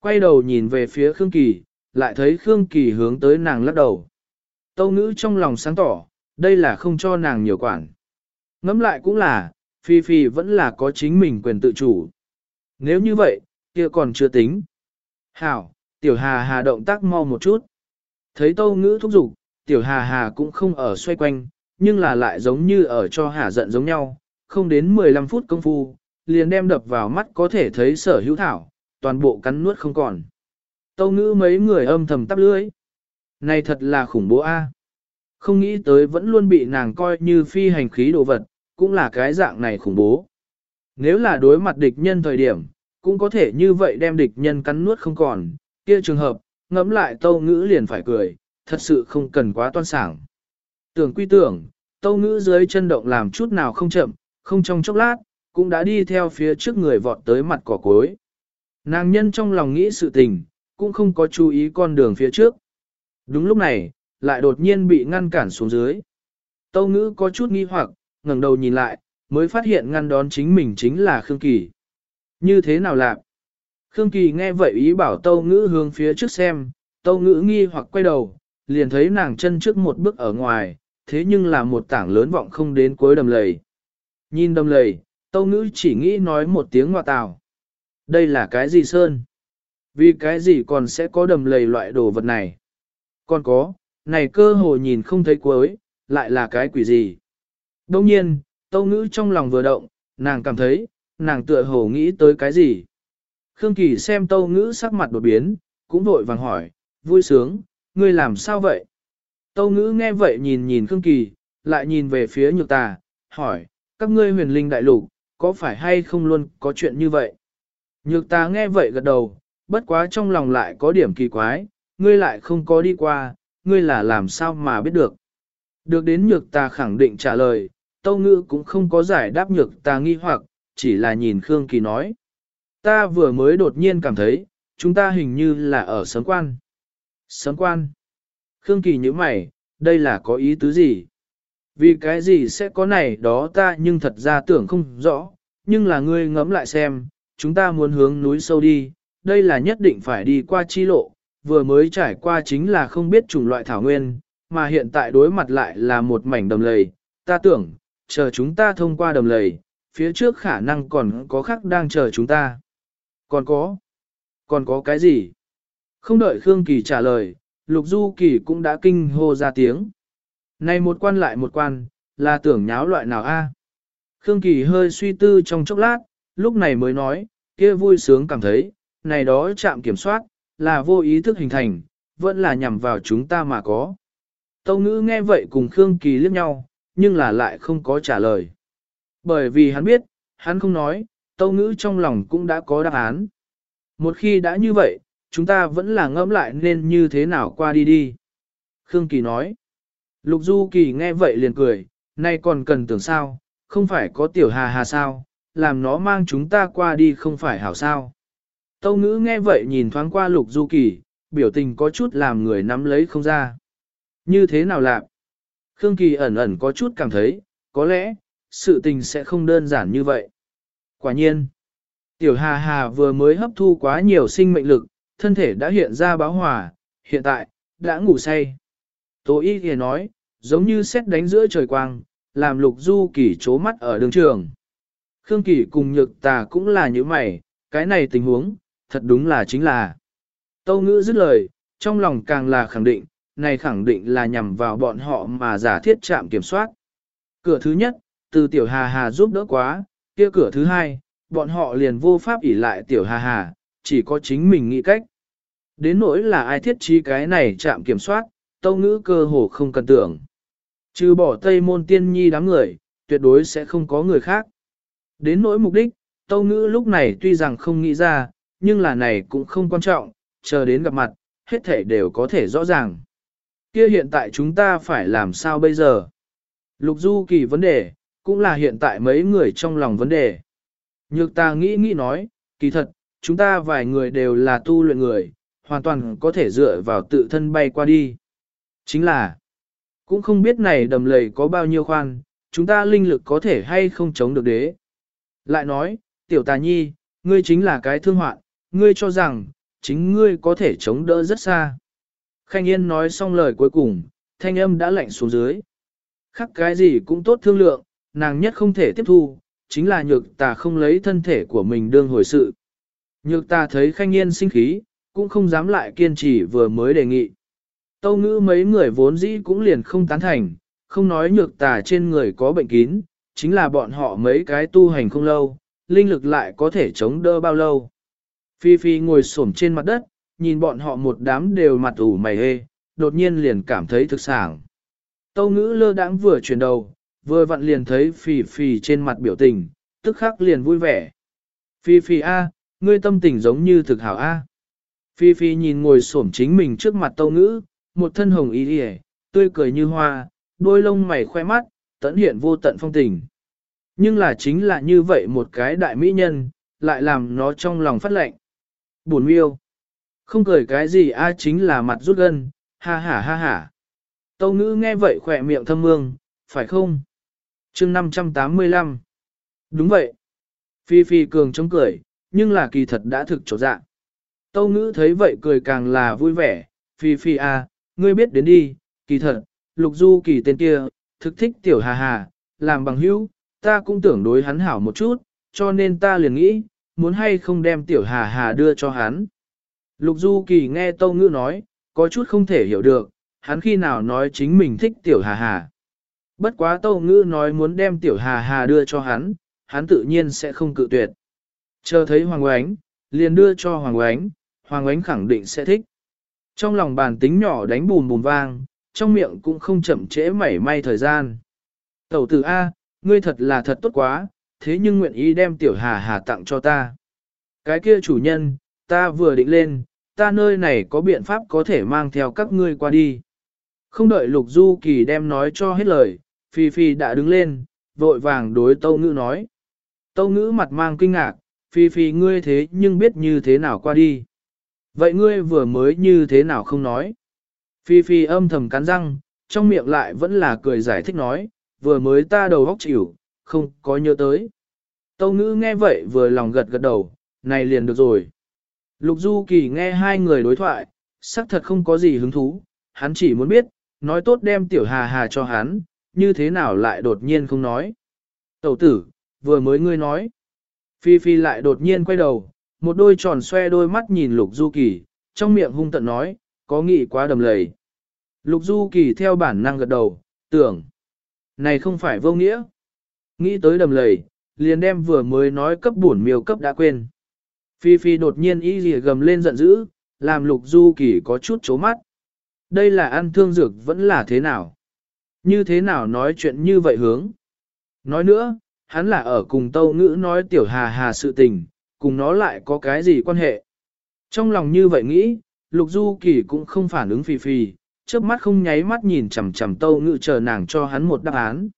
A: Quay đầu nhìn về phía Khương Kỳ, lại thấy Khương Kỳ hướng tới nàng lắc đầu. Tâu ngữ trong lòng sáng tỏ, đây là không cho nàng nhiều quản. Ngắm lại cũng là, Phi Phi vẫn là có chính mình quyền tự chủ. Nếu như vậy, kia còn chưa tính. Hảo, tiểu hà hà động tác mau một chút. Thấy tâu ngữ thúc giục, tiểu hà hà cũng không ở xoay quanh, nhưng là lại giống như ở cho hà giận giống nhau, không đến 15 phút công phu, liền đem đập vào mắt có thể thấy sở hữu thảo, toàn bộ cắn nuốt không còn. Tâu ngữ mấy người âm thầm tắp lưỡi. Này thật là khủng bố a. Không nghĩ tới vẫn luôn bị nàng coi như phi hành khí đồ vật, cũng là cái dạng này khủng bố. Nếu là đối mặt địch nhân thời điểm, cũng có thể như vậy đem địch nhân cắn nuốt không còn, kia trường hợp, ngẫm lại tâu ngữ liền phải cười, thật sự không cần quá toan sảng. Tưởng quy tưởng, tâu ngữ dưới chân động làm chút nào không chậm, không trong chốc lát, cũng đã đi theo phía trước người vọt tới mặt cỏ cối. Nàng nhân trong lòng nghĩ sự tình, cũng không có chú ý con đường phía trước. Đúng lúc này, lại đột nhiên bị ngăn cản xuống dưới. Tâu ngữ có chút nghi hoặc, ngẩng đầu nhìn lại, mới phát hiện ngăn đón chính mình chính là Khương Kỳ. Như thế nào lạc? Khương Kỳ nghe vậy ý bảo tâu ngữ hướng phía trước xem, tâu ngữ nghi hoặc quay đầu, liền thấy nàng chân trước một bước ở ngoài, thế nhưng là một tảng lớn vọng không đến cuối đầm lầy. Nhìn đầm lầy, tâu ngữ chỉ nghĩ nói một tiếng ngoại tào. Đây là cái gì sơn? Vì cái gì còn sẽ có đầm lầy loại đồ vật này? Còn có, này cơ hồ nhìn không thấy cuối, lại là cái quỷ gì? Đông nhiên, tâu ngữ trong lòng vừa động, nàng cảm thấy, nàng tựa hồ nghĩ tới cái gì? Khương Kỳ xem tâu ngữ sắc mặt đột biến, cũng vội vàng hỏi, vui sướng, ngươi làm sao vậy? Tâu ngữ nghe vậy nhìn nhìn Khương Kỳ, lại nhìn về phía nhược tà, hỏi, các ngươi huyền linh đại lục, có phải hay không luôn có chuyện như vậy? Nhược tà nghe vậy gật đầu, bất quá trong lòng lại có điểm kỳ quái, ngươi lại không có đi qua, ngươi là làm sao mà biết được. Được đến nhược Tà khẳng định trả lời, tâu ngữ cũng không có giải đáp nhược Tà nghi hoặc, chỉ là nhìn Khương Kỳ nói. Ta vừa mới đột nhiên cảm thấy, chúng ta hình như là ở sớm quan. Sớm quan. Khương Kỳ như mày, đây là có ý tứ gì? Vì cái gì sẽ có này đó ta nhưng thật ra tưởng không rõ, nhưng là ngươi ngẫm lại xem, chúng ta muốn hướng núi sâu đi, đây là nhất định phải đi qua chi lộ, vừa mới trải qua chính là không biết chủng loại thảo nguyên, mà hiện tại đối mặt lại là một mảnh đầm lầy, ta tưởng, chờ chúng ta thông qua đầm lầy, phía trước khả năng còn có khác đang chờ chúng ta. Còn có? Còn có cái gì? Không đợi Khương Kỳ trả lời, Lục Du Kỳ cũng đã kinh hô ra tiếng. Này một quan lại một quan, là tưởng nháo loại nào a? Khương Kỳ hơi suy tư trong chốc lát, lúc này mới nói, kia vui sướng cảm thấy, này đó chạm kiểm soát, là vô ý thức hình thành, vẫn là nhằm vào chúng ta mà có. Tâu ngữ nghe vậy cùng Khương Kỳ liếc nhau, nhưng là lại không có trả lời. Bởi vì hắn biết, hắn không nói, tâu ngữ trong lòng cũng đã có đáp án. Một khi đã như vậy, chúng ta vẫn là ngẫm lại nên như thế nào qua đi đi. Khương Kỳ nói. Lục Du Kỳ nghe vậy liền cười, nay còn cần tưởng sao, không phải có tiểu hà hà sao, làm nó mang chúng ta qua đi không phải hảo sao. Tâu ngữ nghe vậy nhìn thoáng qua Lục Du Kỳ, biểu tình có chút làm người nắm lấy không ra. Như thế nào lạc? Khương Kỳ ẩn ẩn có chút cảm thấy, có lẽ, sự tình sẽ không đơn giản như vậy. Quả nhiên, tiểu hà hà vừa mới hấp thu quá nhiều sinh mệnh lực, thân thể đã hiện ra báo hòa, hiện tại, đã ngủ say. Tô Y thì nói, giống như xét đánh giữa trời quang, làm lục du kỳ chố mắt ở đường trường. Khương Kỳ cùng nhược tà cũng là như mày, cái này tình huống, thật đúng là chính là. Tâu ngữ dứt lời, trong lòng càng là khẳng định, này khẳng định là nhằm vào bọn họ mà giả thiết chạm kiểm soát. Cửa thứ nhất, từ tiểu hà hà giúp đỡ quá, kia cửa thứ hai, bọn họ liền vô pháp ỉ lại tiểu hà hà, chỉ có chính mình nghĩ cách. Đến nỗi là ai thiết trí cái này chạm kiểm soát, tâu ngữ cơ hồ không cần tưởng. Trừ bỏ tây môn tiên nhi đám người, tuyệt đối sẽ không có người khác. Đến nỗi mục đích, tâu ngữ lúc này tuy rằng không nghĩ ra, nhưng là này cũng không quan trọng, chờ đến gặp mặt, hết thể đều có thể rõ ràng. Kia hiện tại chúng ta phải làm sao bây giờ? Lục du kỳ vấn đề, cũng là hiện tại mấy người trong lòng vấn đề. Nhược ta nghĩ nghĩ nói, kỳ thật, chúng ta vài người đều là tu luyện người, hoàn toàn có thể dựa vào tự thân bay qua đi. Chính là, cũng không biết này đầm lầy có bao nhiêu khoan, chúng ta linh lực có thể hay không chống được đế. Lại nói, tiểu tà nhi, ngươi chính là cái thương hoạn, ngươi cho rằng, chính ngươi có thể chống đỡ rất xa. Khanh Yên nói xong lời cuối cùng, thanh âm đã lạnh xuống dưới. Khắc cái gì cũng tốt thương lượng, nàng nhất không thể tiếp thu, chính là nhược tà không lấy thân thể của mình đương hồi sự. Nhược tà thấy Khanh Yên sinh khí, cũng không dám lại kiên trì vừa mới đề nghị. Tâu ngữ mấy người vốn dĩ cũng liền không tán thành, không nói nhược tà trên người có bệnh kín, chính là bọn họ mấy cái tu hành không lâu, linh lực lại có thể chống đỡ bao lâu. Phi Phi ngồi xổm trên mặt đất, nhìn bọn họ một đám đều mặt ủ mày hê, đột nhiên liền cảm thấy thực sảng. Tâu ngữ lơ đãng vừa chuyển đầu, vừa vặn liền thấy Phi Phi trên mặt biểu tình, tức khắc liền vui vẻ. Phi Phi A, ngươi tâm tình giống như thực hảo A. Phi Phi nhìn ngồi xổm chính mình trước mặt tâu ngữ, một thân hồng y hề, tươi cười như hoa, đôi lông mày khoe mắt, tận hiện vô tận phong tình. Nhưng là chính là như vậy một cái đại mỹ nhân, lại làm nó trong lòng phát lệnh. Buồn miêu. Không cười cái gì a chính là mặt rút gân, ha ha ha ha. Tâu ngữ nghe vậy khỏe miệng thâm mương, phải không? Chương 585. Đúng vậy. Phi Phi cường chống cười, nhưng là kỳ thật đã thực chỗ dạng. Tâu ngữ thấy vậy cười càng là vui vẻ, Phi Phi à ngươi biết đến đi, kỳ thật, lục du kỳ tên kia, thực thích tiểu hà hà, làm bằng hữu, ta cũng tưởng đối hắn hảo một chút, cho nên ta liền nghĩ, muốn hay không đem tiểu hà hà đưa cho hắn. Lục du kỳ nghe tâu ngữ nói, có chút không thể hiểu được, hắn khi nào nói chính mình thích tiểu hà hà. Bất quá tâu ngữ nói muốn đem tiểu hà hà đưa cho hắn, hắn tự nhiên sẽ không cự tuyệt. Chờ thấy Hoàng Oánh, liền đưa cho Hoàng Oánh, Hoàng Oánh khẳng định sẽ thích. Trong lòng bàn tính nhỏ đánh bùn bùn vang, trong miệng cũng không chậm trễ mảy may thời gian. Tẩu tử A, ngươi thật là thật tốt quá, thế nhưng nguyện ý đem tiểu hà hà tặng cho ta. Cái kia chủ nhân, ta vừa định lên, ta nơi này có biện pháp có thể mang theo các ngươi qua đi. Không đợi Lục Du Kỳ đem nói cho hết lời, Phi Phi đã đứng lên, vội vàng đối Tâu Ngữ nói. Tâu Ngữ mặt mang kinh ngạc, Phi Phi ngươi thế nhưng biết như thế nào qua đi. Vậy ngươi vừa mới như thế nào không nói? Phi Phi âm thầm cắn răng, trong miệng lại vẫn là cười giải thích nói, vừa mới ta đầu óc chịu, không có nhớ tới. Tâu ngữ nghe vậy vừa lòng gật gật đầu, này liền được rồi. Lục Du Kỳ nghe hai người đối thoại, xác thật không có gì hứng thú, hắn chỉ muốn biết, nói tốt đem tiểu hà hà cho hắn, như thế nào lại đột nhiên không nói. Tẩu tử, vừa mới ngươi nói. Phi Phi lại đột nhiên quay đầu, một đôi tròn xoe đôi mắt nhìn Lục Du Kỳ, trong miệng hung tận nói, có nghĩ quá đầm lầy. Lục Du Kỳ theo bản năng gật đầu, tưởng. Này không phải vô nghĩa. Nghĩ tới đầm lầy, liền đem vừa mới nói cấp bổn miêu cấp đã quên. Phi Phi đột nhiên y lìa gầm lên giận dữ, làm Lục Du Kỳ có chút chố mắt. Đây là ăn thương dược vẫn là thế nào? Như thế nào nói chuyện như vậy hướng? Nói nữa, hắn là ở cùng tâu ngữ nói tiểu hà hà sự tình, cùng nó lại có cái gì quan hệ? Trong lòng như vậy nghĩ, Lục Du Kỳ cũng không phản ứng Phi Phi, chớp mắt không nháy mắt nhìn chằm chằm tâu ngữ chờ nàng cho hắn một đáp án.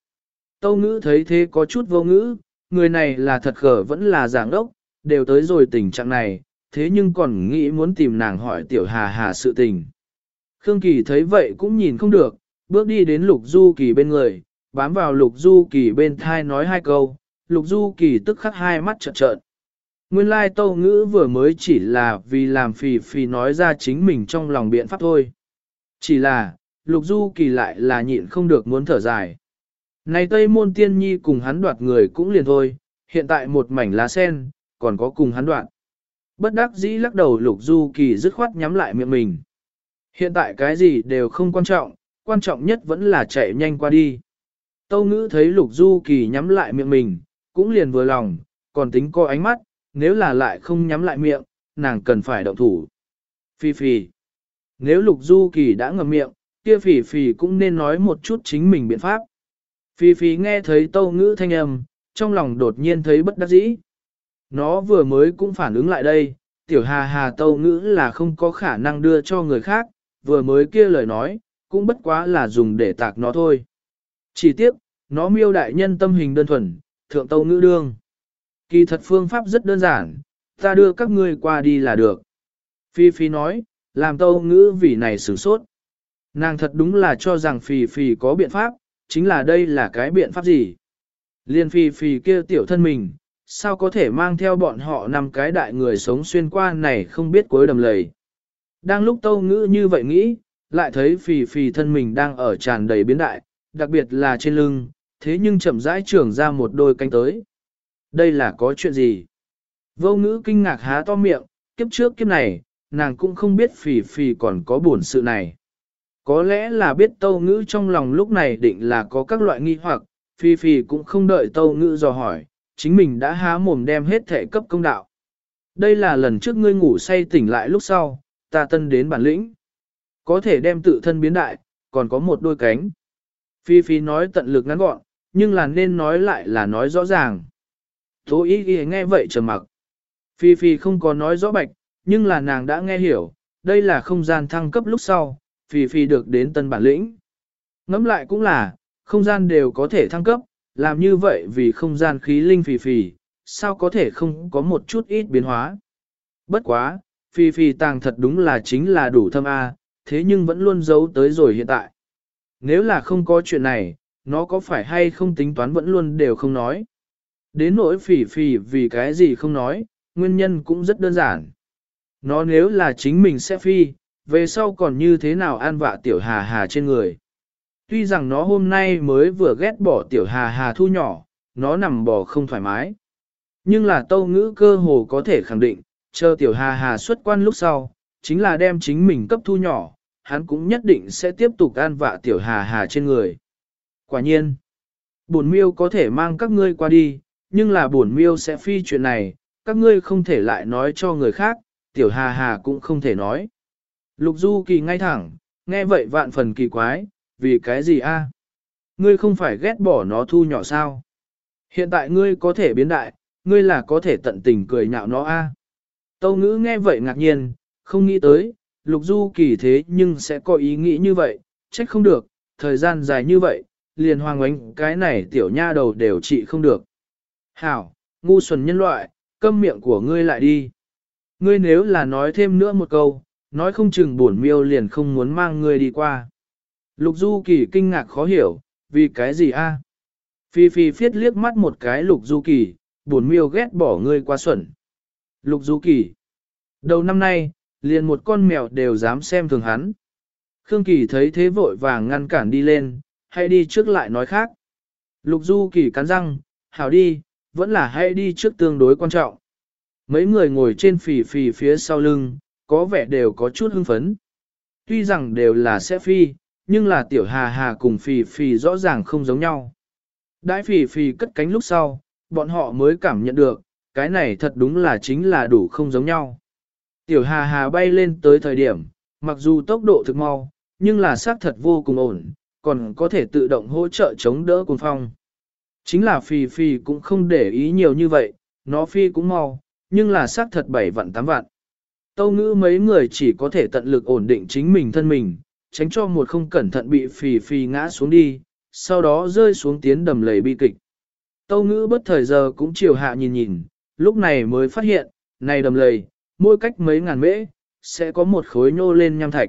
A: Tâu ngữ thấy thế có chút vô ngữ, người này là thật khở vẫn là giảng đốc, đều tới rồi tình trạng này, thế nhưng còn nghĩ muốn tìm nàng hỏi tiểu hà hà sự tình. Khương Kỳ thấy vậy cũng nhìn không được, bước đi đến Lục Du Kỳ bên người, bám vào Lục Du Kỳ bên thai nói hai câu, Lục Du Kỳ tức khắc hai mắt trợn trợn. Nguyên lai tâu ngữ vừa mới chỉ là vì làm phì phì nói ra chính mình trong lòng biện pháp thôi. Chỉ là, Lục Du Kỳ lại là nhịn không được muốn thở dài. Này Tây Môn Tiên Nhi cùng hắn đoạt người cũng liền thôi, hiện tại một mảnh lá sen, còn có cùng hắn đoạn. Bất đắc dĩ lắc đầu Lục Du Kỳ dứt khoát nhắm lại miệng mình. Hiện tại cái gì đều không quan trọng, quan trọng nhất vẫn là chạy nhanh qua đi. Tâu ngữ thấy Lục Du Kỳ nhắm lại miệng mình, cũng liền vừa lòng, còn tính coi ánh mắt, nếu là lại không nhắm lại miệng, nàng cần phải động thủ. Phi phi. Nếu Lục Du Kỳ đã ngậm miệng, kia phỉ phỉ cũng nên nói một chút chính mình biện pháp. Phi Phi nghe thấy tâu ngữ thanh âm, trong lòng đột nhiên thấy bất đắc dĩ. Nó vừa mới cũng phản ứng lại đây, tiểu hà hà tâu ngữ là không có khả năng đưa cho người khác, vừa mới kia lời nói, cũng bất quá là dùng để tạc nó thôi. Chỉ tiếc, nó miêu đại nhân tâm hình đơn thuần, thượng tâu ngữ đương. Kỳ thật phương pháp rất đơn giản, ta đưa các ngươi qua đi là được. Phi Phi nói, làm tâu ngữ vì này sửng sốt. Nàng thật đúng là cho rằng Phi Phi có biện pháp, chính là đây là cái biện pháp gì? Liên Phi Phi kia tiểu thân mình, sao có thể mang theo bọn họ năm cái đại người sống xuyên qua này không biết cuối đầm lầy. Đang lúc tâu ngữ như vậy nghĩ, lại thấy phì phì thân mình đang ở tràn đầy biến đại, đặc biệt là trên lưng, thế nhưng chậm rãi trưởng ra một đôi cánh tới. Đây là có chuyện gì? Vô ngữ kinh ngạc há to miệng, kiếp trước kiếp này, nàng cũng không biết phì phì còn có buồn sự này. Có lẽ là biết tâu ngữ trong lòng lúc này định là có các loại nghi hoặc, phì phì cũng không đợi tâu ngữ dò hỏi, chính mình đã há mồm đem hết thể cấp công đạo. Đây là lần trước ngươi ngủ say tỉnh lại lúc sau, ta tân đến bản lĩnh. Có thể đem tự thân biến đại, còn có một đôi cánh. Phi Phi nói tận lực ngắn gọn, nhưng là nên nói lại là nói rõ ràng. Tố ý ghi nghe vậy trầm mặc. Phi Phi không có nói rõ bạch, nhưng là nàng đã nghe hiểu, đây là không gian thăng cấp lúc sau, Phi Phi được đến tân bản lĩnh. Ngẫm lại cũng là, không gian đều có thể thăng cấp, làm như vậy vì không gian khí linh Phi Phi, sao có thể không có một chút ít biến hóa. Bất quá, Phi Phi tàng thật đúng là chính là đủ thâm A, thế nhưng vẫn luôn giấu tới rồi hiện tại. Nếu là không có chuyện này, nó có phải hay không tính toán vẫn luôn đều không nói. Đến nỗi phỉ phỉ vì cái gì không nói, nguyên nhân cũng rất đơn giản. Nó nếu là chính mình sẽ phi, về sau còn như thế nào an vạ tiểu hà hà trên người. Tuy rằng nó hôm nay mới vừa ghét bỏ tiểu hà hà thu nhỏ, nó nằm bò không thoải mái. Nhưng là tâu ngữ cơ hồ có thể khẳng định, chờ tiểu hà hà xuất quan lúc sau, chính là đem chính mình cấp thu nhỏ, hắn cũng nhất định sẽ tiếp tục an vạ tiểu hà hà trên người. Quả nhiên, bổn miêu có thể mang các ngươi qua đi, nhưng là bổn miêu sẽ phi chuyện này, các ngươi không thể lại nói cho người khác, tiểu hà hà cũng không thể nói. Lục Du Kỳ ngay thẳng, nghe vậy vạn phần kỳ quái, vì cái gì a? Ngươi không phải ghét bỏ nó thu nhỏ sao? Hiện tại ngươi có thể biến đại, ngươi là có thể tận tình cười nhạo nó a. Tâu ngữ nghe vậy ngạc nhiên, không nghĩ tới, Lục Du Kỳ thế nhưng sẽ có ý nghĩ như vậy, trách không được, thời gian dài như vậy, liền hoàng ánh cái này tiểu nha đầu đều trị không được. Hảo, ngu xuẩn nhân loại, câm miệng của ngươi lại đi. Ngươi nếu là nói thêm nữa một câu, nói không chừng buồn miêu liền không muốn mang ngươi đi qua. Lục Du Kỳ kinh ngạc khó hiểu, vì cái gì a? Phi Phi phiết liếc mắt một cái Lục Du Kỳ, buồn miêu ghét bỏ ngươi quá xuẩn. Lục Du Kỳ. Đầu năm nay, liền một con mèo đều dám xem thường hắn. Khương Kỳ thấy thế vội vàng ngăn cản đi lên, hay đi trước lại nói khác. Lục Du Kỳ cắn răng, hảo đi, vẫn là hay đi trước tương đối quan trọng. Mấy người ngồi trên phì phì phía sau lưng, có vẻ đều có chút hưng phấn. Tuy rằng đều là sẽ phi, nhưng là tiểu hà hà cùng phì phì rõ ràng không giống nhau. Đãi phì phì cất cánh lúc sau, bọn họ mới cảm nhận được, cái này thật đúng là chính là đủ không giống nhau. Tiểu hà hà bay lên tới thời điểm, mặc dù tốc độ thực mau, nhưng là xác thật vô cùng ổn, còn có thể tự động hỗ trợ chống đỡ cuồng phong. Chính là phì phì cũng không để ý nhiều như vậy, nó phi cũng mau, nhưng là xác thật bảy vạn tám vạn. Tâu ngữ mấy người chỉ có thể tận lực ổn định chính mình thân mình, tránh cho một không cẩn thận bị phì phì ngã xuống đi, sau đó rơi xuống tiến đầm lầy bi kịch. Tâu ngữ bất thời giờ cũng chiều hạ nhìn nhìn, lúc này mới phát hiện, này đầm lầy, mỗi cách mấy ngàn mễ, sẽ có một khối nhô lên nham thạch.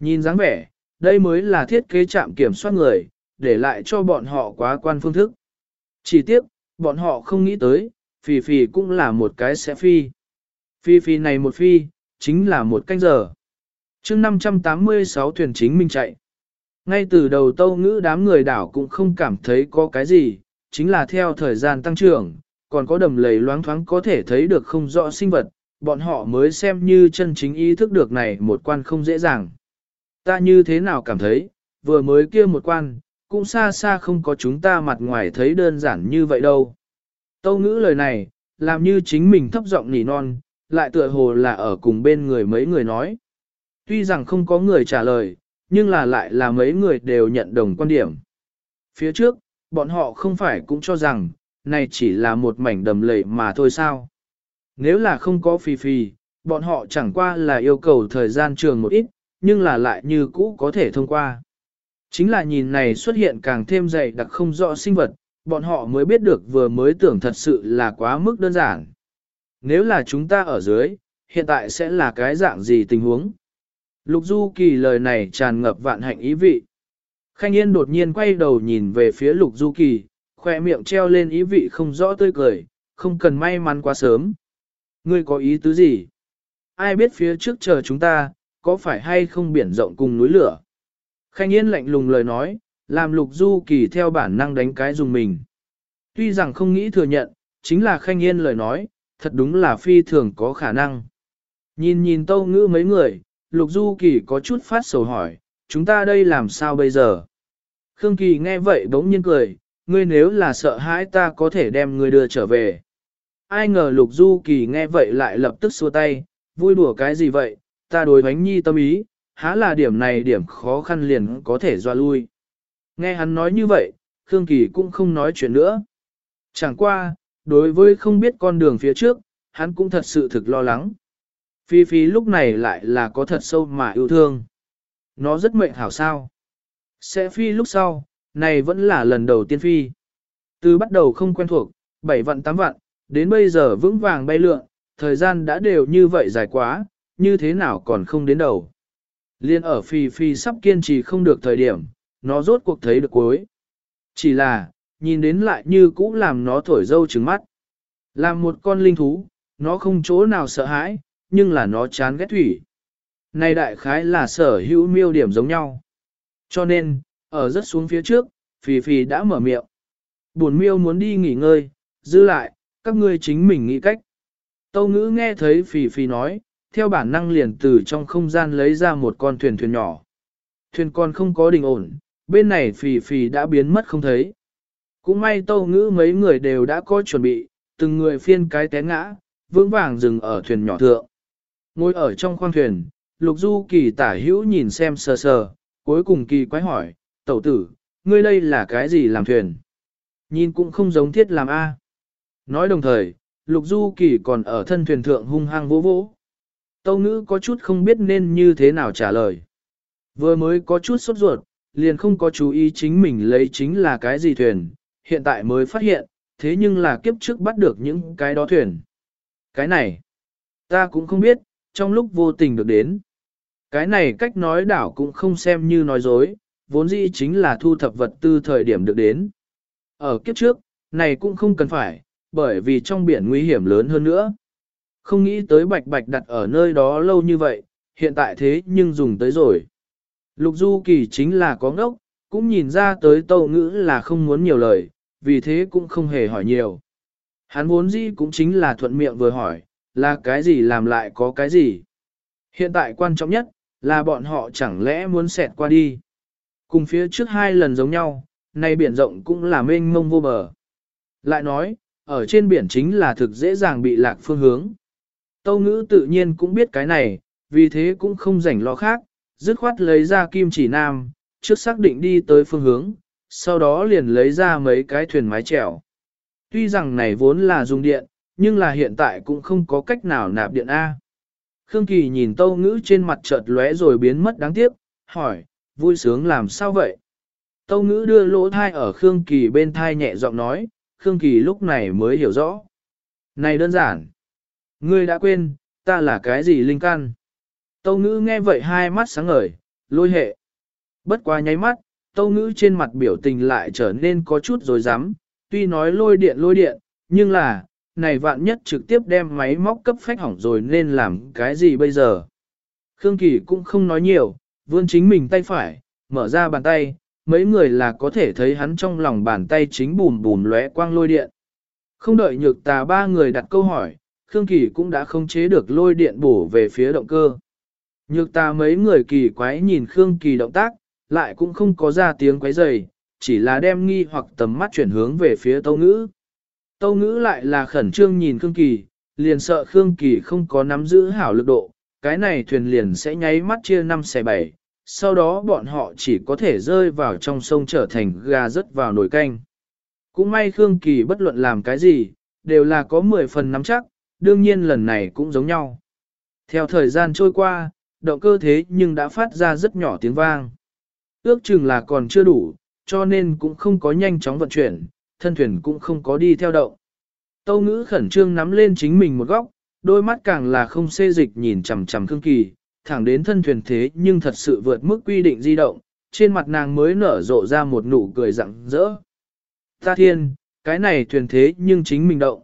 A: Nhìn dáng vẻ, đây mới là thiết kế trạm kiểm soát người, để lại cho bọn họ quá quan phương thức. Chỉ tiếc, bọn họ không nghĩ tới, phì phì cũng là một cái sẽ phi. Phi phi này một phi, chính là một canh giờ. chương 586 thuyền chính mình chạy. Ngay từ đầu tâu ngữ đám người đảo cũng không cảm thấy có cái gì, chính là theo thời gian tăng trưởng, còn có đầm lầy loáng thoáng có thể thấy được không rõ sinh vật, bọn họ mới xem như chân chính ý thức được này một quan không dễ dàng. Ta như thế nào cảm thấy, vừa mới kia một quan, cũng xa xa không có chúng ta mặt ngoài thấy đơn giản như vậy đâu. Tâu ngữ lời này, làm như chính mình thấp giọng nỉ non, lại tựa hồ là ở cùng bên người mấy người nói. Tuy rằng không có người trả lời, nhưng là lại là mấy người đều nhận đồng quan điểm. Phía trước, bọn họ không phải cũng cho rằng, này chỉ là một mảnh đầm lầy mà thôi sao. Nếu là không có phi phi, bọn họ chẳng qua là yêu cầu thời gian trường một ít, nhưng là lại như cũ có thể thông qua. Chính là nhìn này xuất hiện càng thêm dày đặc không rõ sinh vật, bọn họ mới biết được vừa mới tưởng thật sự là quá mức đơn giản. Nếu là chúng ta ở dưới, hiện tại sẽ là cái dạng gì tình huống? Lục Du Kỳ lời này tràn ngập vạn hạnh ý vị. Khanh Yên đột nhiên quay đầu nhìn về phía Lục Du Kỳ, khoe miệng treo lên ý vị không rõ tươi cười, không cần may mắn quá sớm. Ngươi có ý tứ gì? Ai biết phía trước chờ chúng ta, có phải hay không biển rộng cùng núi lửa? Khanh Yên lạnh lùng lời nói, làm Lục Du Kỳ theo bản năng đánh cái dùng mình. Tuy rằng không nghĩ thừa nhận, chính là Khanh Yên lời nói, thật đúng là phi thường có khả năng. Nhìn nhìn tâu ngữ mấy người, Lục Du Kỳ có chút phát sầu hỏi, chúng ta đây làm sao bây giờ? Khương Kỳ nghe vậy bỗng nhiên cười, ngươi nếu là sợ hãi ta có thể đem ngươi đưa trở về. Ai ngờ Lục Du Kỳ nghe vậy lại lập tức xua tay, vui đùa cái gì vậy, ta đối bánh nhi tâm ý, há là điểm này điểm khó khăn liền có thể doa lui. Nghe hắn nói như vậy, Khương Kỳ cũng không nói chuyện nữa. Chẳng qua, đối với không biết con đường phía trước, hắn cũng thật sự thực lo lắng. Phi Phi lúc này lại là có thật sâu mà yêu thương. Nó rất mệnh hảo sao. Sẽ Phi lúc sau, này vẫn là lần đầu tiên Phi. Từ bắt đầu không quen thuộc, bảy vạn tám vạn, đến bây giờ vững vàng bay lượn, thời gian đã đều như vậy dài quá, như thế nào còn không đến đầu. Liên ở Phi Phi sắp kiên trì không được thời điểm, nó rốt cuộc thấy được cuối. Chỉ là, nhìn đến lại như cũ làm nó thổi dâu trứng mắt. Làm một con linh thú, nó không chỗ nào sợ hãi, nhưng là nó chán ghét thủy. Này đại khái là sở hữu miêu điểm giống nhau. Cho nên, ở rất xuống phía trước, Phì Phì đã mở miệng. Buồn miêu muốn đi nghỉ ngơi, giữ lại, các ngươi chính mình nghĩ cách. Tâu ngữ nghe thấy Phì Phì nói, theo bản năng liền từ trong không gian lấy ra một con thuyền thuyền nhỏ. Thuyền con không có đình ổn, bên này Phì Phì đã biến mất không thấy. Cũng may tâu ngữ mấy người đều đã có chuẩn bị, từng người phiên cái té ngã, vững vàng dừng ở thuyền nhỏ thượng. Ngồi ở trong khoang thuyền, Lục Du kỳ tả hữu nhìn xem sờ sờ, cuối cùng kỳ quái hỏi, tẩu tử, ngươi đây là cái gì làm thuyền? Nhìn cũng không giống thiết làm A. Nói đồng thời, Lục Du kỳ còn ở thân thuyền thượng hung hăng vỗ vỗ. Tâu ngữ có chút không biết nên như thế nào trả lời. Vừa mới có chút sốt ruột, liền không có chú ý chính mình lấy chính là cái gì thuyền, hiện tại mới phát hiện, thế nhưng là kiếp trước bắt được những cái đó thuyền. Cái này, ta cũng không biết, trong lúc vô tình được đến. Cái này cách nói đảo cũng không xem như nói dối, vốn dĩ chính là thu thập vật tư thời điểm được đến. Ở kiếp trước, này cũng không cần phải, bởi vì trong biển nguy hiểm lớn hơn nữa. Không nghĩ tới bạch bạch đặt ở nơi đó lâu như vậy, hiện tại thế nhưng dùng tới rồi. Lục Du Kỳ chính là có ngốc, cũng nhìn ra tới tâu ngữ là không muốn nhiều lời, vì thế cũng không hề hỏi nhiều. Hắn vốn gì cũng chính là thuận miệng vừa hỏi, là cái gì làm lại có cái gì. Hiện tại quan trọng nhất, là bọn họ chẳng lẽ muốn xẹt qua đi. Cùng phía trước hai lần giống nhau, nay biển rộng cũng là mênh mông vô bờ. Lại nói, ở trên biển chính là thực dễ dàng bị lạc phương hướng. Tâu ngữ tự nhiên cũng biết cái này, vì thế cũng không rảnh lo khác, dứt khoát lấy ra kim chỉ nam, trước xác định đi tới phương hướng, sau đó liền lấy ra mấy cái thuyền mái chèo. Tuy rằng này vốn là dùng điện, nhưng là hiện tại cũng không có cách nào nạp điện A. Khương Kỳ nhìn tâu ngữ trên mặt chợt lóe rồi biến mất đáng tiếc, hỏi, vui sướng làm sao vậy? Tâu ngữ đưa lỗ thai ở Khương Kỳ bên thai nhẹ giọng nói, Khương Kỳ lúc này mới hiểu rõ. Này đơn giản. Ngươi đã quên, ta là cái gì linh căn? Tâu ngữ nghe vậy hai mắt sáng ngời, lôi hệ. Bất quá nháy mắt, tâu ngữ trên mặt biểu tình lại trở nên có chút rồi dám, tuy nói lôi điện lôi điện, nhưng là, này vạn nhất trực tiếp đem máy móc cấp phách hỏng rồi nên làm cái gì bây giờ. Khương Kỳ cũng không nói nhiều, vươn chính mình tay phải, mở ra bàn tay, mấy người là có thể thấy hắn trong lòng bàn tay chính bùm bùm lóe quang lôi điện. Không đợi nhược tà ba người đặt câu hỏi, Khương Kỳ cũng đã không chế được lôi điện bổ về phía động cơ. Nhược tà mấy người kỳ quái nhìn Khương Kỳ động tác, lại cũng không có ra tiếng quấy rầy, chỉ là đem nghi hoặc tầm mắt chuyển hướng về phía tâu ngữ. Tâu ngữ lại là khẩn trương nhìn Khương Kỳ, liền sợ Khương Kỳ không có nắm giữ hảo lực độ, cái này thuyền liền sẽ nháy mắt chia 5 xe 7, sau đó bọn họ chỉ có thể rơi vào trong sông trở thành gà rớt vào nồi canh. Cũng may Khương Kỳ bất luận làm cái gì, đều là có 10 phần nắm chắc, đương nhiên lần này cũng giống nhau. Theo thời gian trôi qua, động cơ thế nhưng đã phát ra rất nhỏ tiếng vang. Ước chừng là còn chưa đủ, cho nên cũng không có nhanh chóng vận chuyển, thân thuyền cũng không có đi theo động. Tâu ngữ khẩn trương nắm lên chính mình một góc, đôi mắt càng là không xê dịch nhìn chầm chầm Khương Kỳ, thẳng đến thân thuyền thế nhưng thật sự vượt mức quy định di động, trên mặt nàng mới nở rộ ra một nụ cười rặng rỡ. Ta thiên, cái này thuyền thế nhưng chính mình động.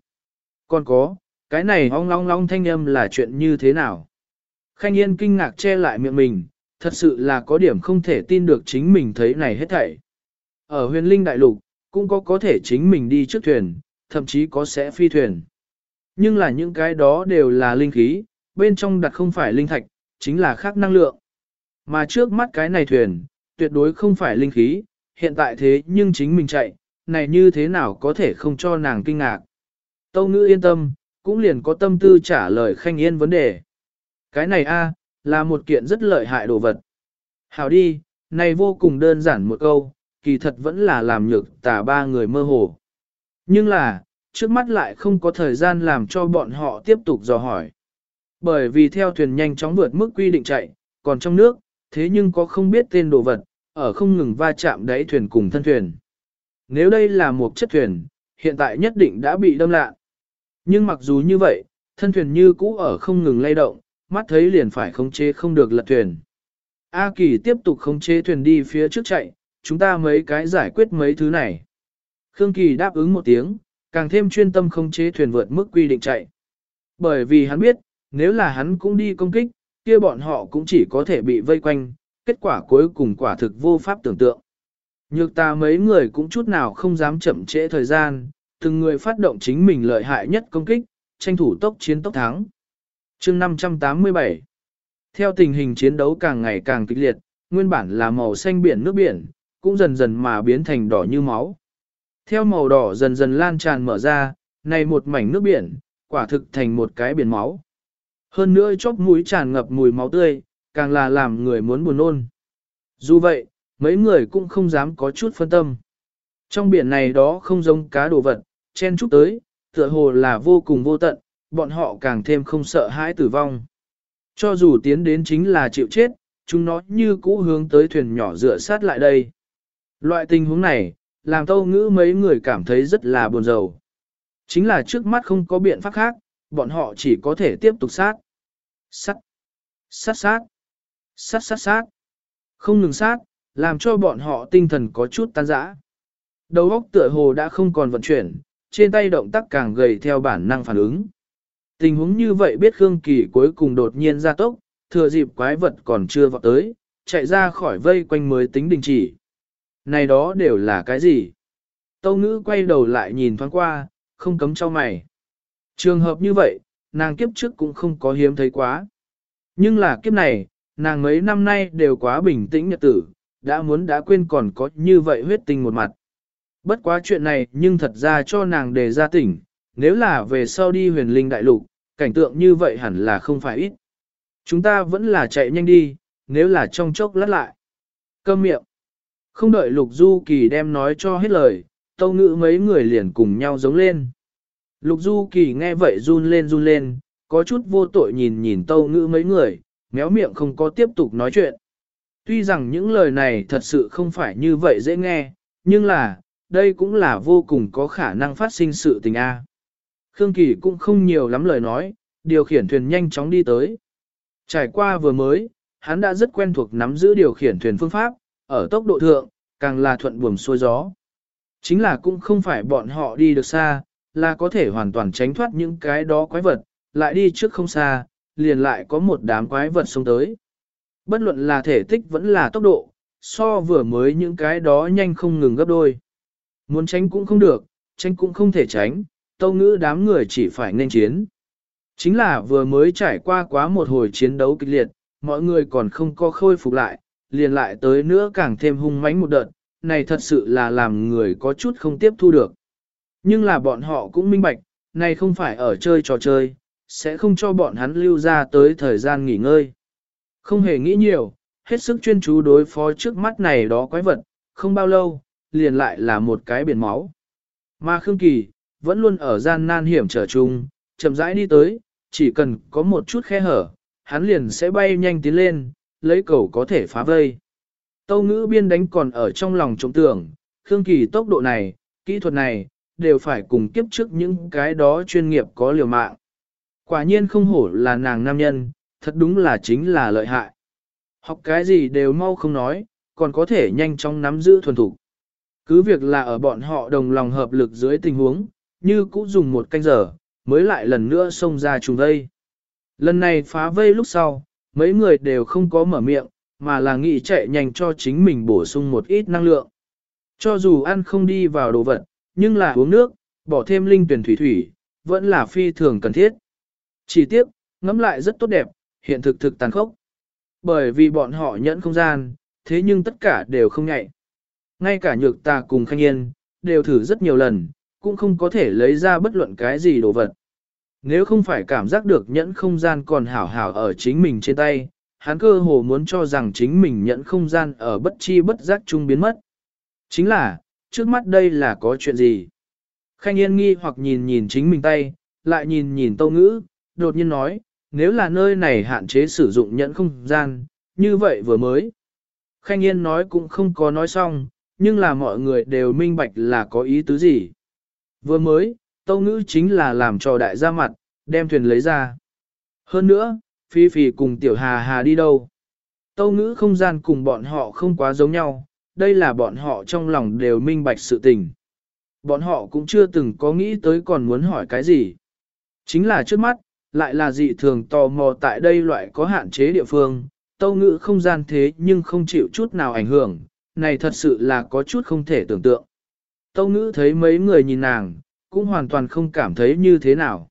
A: Còn có, cái này ong long long thanh âm là chuyện như thế nào? Khanh Yên kinh ngạc che lại miệng mình, thật sự là có điểm không thể tin được chính mình thấy này hết thảy. Ở huyền linh đại lục, cũng có có thể chính mình đi trước thuyền, thậm chí có sẽ phi thuyền. Nhưng là những cái đó đều là linh khí, bên trong đặt không phải linh thạch, chính là khác năng lượng. Mà trước mắt cái này thuyền, tuyệt đối không phải linh khí, hiện tại thế nhưng chính mình chạy, này như thế nào có thể không cho nàng kinh ngạc. Tâu ngữ yên tâm, cũng liền có tâm tư trả lời khanh yên vấn đề. Cái này a là một kiện rất lợi hại đồ vật. Hảo đi, này vô cùng đơn giản một câu, kỳ thật vẫn là làm nhược tả ba người mơ hồ. Nhưng là, trước mắt lại không có thời gian làm cho bọn họ tiếp tục dò hỏi. Bởi vì theo thuyền nhanh chóng vượt mức quy định chạy, còn trong nước, thế nhưng có không biết tên đồ vật, ở không ngừng va chạm đáy thuyền cùng thân thuyền. Nếu đây là một chất thuyền, hiện tại nhất định đã bị đâm lạ. Nhưng mặc dù như vậy, thân thuyền như cũ ở không ngừng lay động, mắt thấy liền phải khống chế không được lật thuyền. A Kỳ tiếp tục khống chế thuyền đi phía trước chạy, chúng ta mấy cái giải quyết mấy thứ này. Khương Kỳ đáp ứng một tiếng, càng thêm chuyên tâm khống chế thuyền vượt mức quy định chạy. Bởi vì hắn biết, nếu là hắn cũng đi công kích, kia bọn họ cũng chỉ có thể bị vây quanh, kết quả cuối cùng quả thực vô pháp tưởng tượng. Nhược ta mấy người cũng chút nào không dám chậm trễ thời gian, từng người phát động chính mình lợi hại nhất công kích, tranh thủ tốc chiến tốc thắng. chương 587 Theo tình hình chiến đấu càng ngày càng kịch liệt, nguyên bản là màu xanh biển nước biển, cũng dần dần mà biến thành đỏ như máu. Theo màu đỏ dần dần lan tràn mở ra, này một mảnh nước biển, quả thực thành một cái biển máu. Hơn nữa chóp mũi tràn ngập mùi máu tươi, càng là làm người muốn buồn nôn. Dù vậy, mấy người cũng không dám có chút phân tâm. Trong biển này đó không giống cá đồ vật, chen chúc tới, tựa hồ là vô cùng vô tận, bọn họ càng thêm không sợ hãi tử vong. Cho dù tiến đến chính là chịu chết, chúng nó như cũ hướng tới thuyền nhỏ dựa sát lại đây. Loại tình huống này, làm tâu ngữ mấy người cảm thấy rất là buồn rầu. Chính là trước mắt không có biện pháp khác, bọn họ chỉ có thể tiếp tục sát. Sát, sát sát, sát sát sát, không ngừng sát, làm cho bọn họ tinh thần có chút tan rã. Đầu óc tựa hồ đã không còn vận chuyển, trên tay động tác càng gầy theo bản năng phản ứng. Tình huống như vậy biết Khương Kỳ cuối cùng đột nhiên ra tốc, thừa dịp quái vật còn chưa vọt tới, chạy ra khỏi vây quanh mới tính đình chỉ. Này đó đều là cái gì? Tâu ngữ quay đầu lại nhìn thoáng qua, không cấm cho mày. Trường hợp như vậy, nàng kiếp trước cũng không có hiếm thấy quá. Nhưng là kiếp này, nàng mấy năm nay đều quá bình tĩnh nhật tử, đã muốn đã quên còn có như vậy huyết tình một mặt. Bất quá chuyện này nhưng thật ra cho nàng đề ra tỉnh, nếu là về sau đi huyền linh đại lục, cảnh tượng như vậy hẳn là không phải ít. Chúng ta vẫn là chạy nhanh đi, nếu là trong chốc lát lại. Câm miệng. Không đợi Lục Du Kỳ đem nói cho hết lời, tâu ngữ mấy người liền cùng nhau giống lên. Lục Du Kỳ nghe vậy run lên run lên, có chút vô tội nhìn nhìn tâu ngữ mấy người, méo miệng không có tiếp tục nói chuyện. Tuy rằng những lời này thật sự không phải như vậy dễ nghe, nhưng là, đây cũng là vô cùng có khả năng phát sinh sự tình A. Khương Kỳ cũng không nhiều lắm lời nói, điều khiển thuyền nhanh chóng đi tới. Trải qua vừa mới, hắn đã rất quen thuộc nắm giữ điều khiển thuyền phương pháp, ở tốc độ thượng, càng là thuận buồm xuôi gió. Chính là cũng không phải bọn họ đi được xa, là có thể hoàn toàn tránh thoát những cái đó quái vật, lại đi trước không xa, liền lại có một đám quái vật xông tới. Bất luận là thể tích vẫn là tốc độ, so vừa mới những cái đó nhanh không ngừng gấp đôi. Muốn tránh cũng không được, tránh cũng không thể tránh, tâu ngữ đám người chỉ phải nên chiến. Chính là vừa mới trải qua quá một hồi chiến đấu kịch liệt, mọi người còn không có khôi phục lại, liền lại tới nữa càng thêm hung mãnh một đợt, này thật sự là làm người có chút không tiếp thu được. Nhưng là bọn họ cũng minh bạch, này không phải ở chơi trò chơi, sẽ không cho bọn hắn lưu ra tới thời gian nghỉ ngơi. Không hề nghĩ nhiều, hết sức chuyên chú đối phó trước mắt này đó quái vật, không bao lâu, liền lại là một cái biển máu. Mà Khương Kỳ, vẫn luôn ở gian nan hiểm trở chung, chậm rãi đi tới, chỉ cần có một chút khe hở, hắn liền sẽ bay nhanh tiến lên, lấy cầu có thể phá vây. Tâu ngữ biên đánh còn ở trong lòng trống tưởng, Khương Kỳ tốc độ này, kỹ thuật này, đều phải cùng kiếp trước những cái đó chuyên nghiệp có liều mạng. Quả nhiên không hổ là nàng nam nhân, thật đúng là chính là lợi hại. Học cái gì đều mau không nói, còn có thể nhanh chóng nắm giữ thuần thủ. Cứ việc là ở bọn họ đồng lòng hợp lực dưới tình huống, như cũ dùng một canh giờ, mới lại lần nữa xông ra trùng vây. Lần này phá vây lúc sau, mấy người đều không có mở miệng, mà là nghĩ chạy nhanh cho chính mình bổ sung một ít năng lượng. Cho dù ăn không đi vào đồ vật, nhưng là uống nước, bỏ thêm linh tuyển thủy thủy, vẫn là phi thường cần thiết. Chỉ tiếc, ngắm lại rất tốt đẹp, hiện thực thực tàn khốc. Bởi vì bọn họ nhẫn không gian, thế nhưng tất cả đều không nhạy. Ngay cả nhược ta cùng khanh yên, đều thử rất nhiều lần, cũng không có thể lấy ra bất luận cái gì đồ vật. Nếu không phải cảm giác được nhẫn không gian còn hảo hảo ở chính mình trên tay, hắn cơ hồ muốn cho rằng chính mình nhẫn không gian ở bất chi bất giác chung biến mất. Chính là, trước mắt đây là có chuyện gì? Khanh Yên nghi hoặc nhìn nhìn chính mình tay, lại nhìn nhìn tâu ngữ, đột nhiên nói, nếu là nơi này hạn chế sử dụng nhẫn không gian, như vậy vừa mới. Khanh Yên nói cũng không có nói xong, nhưng là mọi người đều minh bạch là có ý tứ gì. Vừa mới, tâu ngữ chính là làm cho đại gia mặt, đem thuyền lấy ra. Hơn nữa, Phi Phi cùng Tiểu Hà Hà đi đâu? Tâu ngữ không gian cùng bọn họ không quá giống nhau, đây là bọn họ trong lòng đều minh bạch sự tình. Bọn họ cũng chưa từng có nghĩ tới còn muốn hỏi cái gì. Chính là trước mắt, lại là dị thường tò mò tại đây loại có hạn chế địa phương, tâu ngữ không gian thế nhưng không chịu chút nào ảnh hưởng, này thật sự là có chút không thể tưởng tượng. Tâu ngữ thấy mấy người nhìn nàng, cũng hoàn toàn không cảm thấy như thế nào.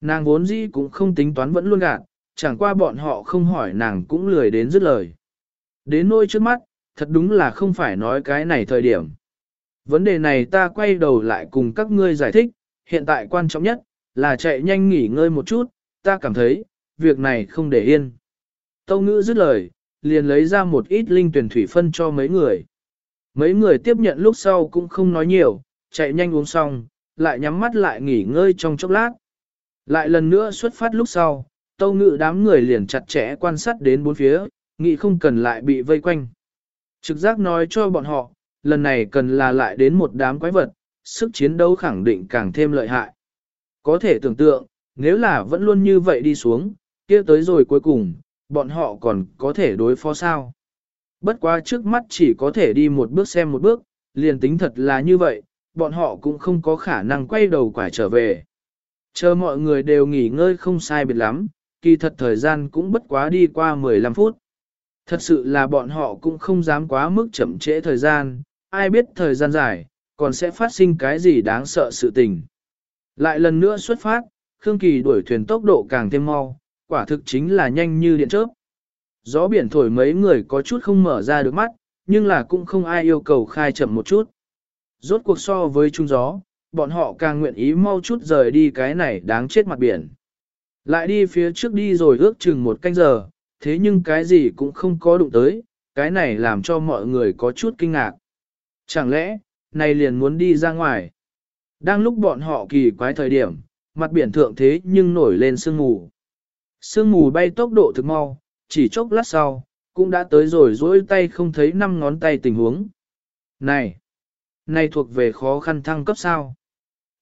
A: Nàng vốn dĩ cũng không tính toán vẫn luôn gạt, chẳng qua bọn họ không hỏi nàng cũng lười đến dứt lời. Đến nôi trước mắt, thật đúng là không phải nói cái này thời điểm. Vấn đề này ta quay đầu lại cùng các ngươi giải thích, hiện tại quan trọng nhất, là chạy nhanh nghỉ ngơi một chút, ta cảm thấy, việc này không để yên. Tâu ngữ dứt lời, liền lấy ra một ít linh tuyển thủy phân cho mấy người. Mấy người tiếp nhận lúc sau cũng không nói nhiều, chạy nhanh uống xong, lại nhắm mắt lại nghỉ ngơi trong chốc lát. Lại lần nữa xuất phát lúc sau, tâu ngự đám người liền chặt chẽ quan sát đến bốn phía, nghĩ không cần lại bị vây quanh. Trực giác nói cho bọn họ, lần này cần là lại đến một đám quái vật, sức chiến đấu khẳng định càng thêm lợi hại. Có thể tưởng tượng, nếu là vẫn luôn như vậy đi xuống, kia tới rồi cuối cùng, bọn họ còn có thể đối phó sao. Bất quá trước mắt chỉ có thể đi một bước xem một bước, liền tính thật là như vậy, bọn họ cũng không có khả năng quay đầu quải trở về. Chờ mọi người đều nghỉ ngơi không sai biệt lắm, kỳ thật thời gian cũng bất quá đi qua 15 phút. Thật sự là bọn họ cũng không dám quá mức chậm trễ thời gian, ai biết thời gian dài, còn sẽ phát sinh cái gì đáng sợ sự tình. Lại lần nữa xuất phát, Khương Kỳ đuổi thuyền tốc độ càng thêm mau, quả thực chính là nhanh như điện chớp. Gió biển thổi mấy người có chút không mở ra được mắt, nhưng là cũng không ai yêu cầu khai chậm một chút. Rốt cuộc so với trung gió, bọn họ càng nguyện ý mau chút rời đi cái này đáng chết mặt biển. Lại đi phía trước đi rồi ước chừng một canh giờ, thế nhưng cái gì cũng không có đụng tới, cái này làm cho mọi người có chút kinh ngạc. Chẳng lẽ, này liền muốn đi ra ngoài? Đang lúc bọn họ kỳ quái thời điểm, mặt biển thượng thế nhưng nổi lên sương mù. Sương mù bay tốc độ thực mau, chỉ chốc lát sau, cũng đã tới rồi dỗi tay không thấy năm ngón tay tình huống. Này! Này thuộc về khó khăn thăng cấp sao?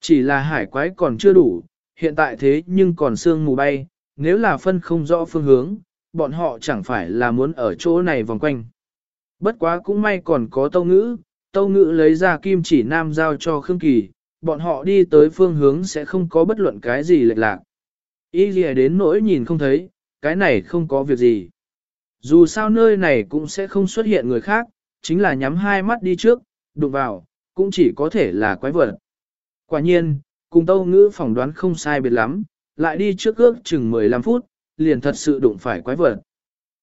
A: Chỉ là hải quái còn chưa đủ, hiện tại thế nhưng còn sương mù bay, nếu là phân không rõ phương hướng, bọn họ chẳng phải là muốn ở chỗ này vòng quanh. Bất quá cũng may còn có tâu ngữ, tâu ngữ lấy ra kim chỉ nam giao cho Khương Kỳ, bọn họ đi tới phương hướng sẽ không có bất luận cái gì lệch lạc. Ý gì đến nỗi nhìn không thấy, cái này không có việc gì. Dù sao nơi này cũng sẽ không xuất hiện người khác, chính là nhắm hai mắt đi trước, đụng vào, cũng chỉ có thể là quái vật. Quả nhiên, cùng tâu ngữ phỏng đoán không sai biệt lắm, lại đi trước ước chừng 15 phút, liền thật sự đụng phải quái vật.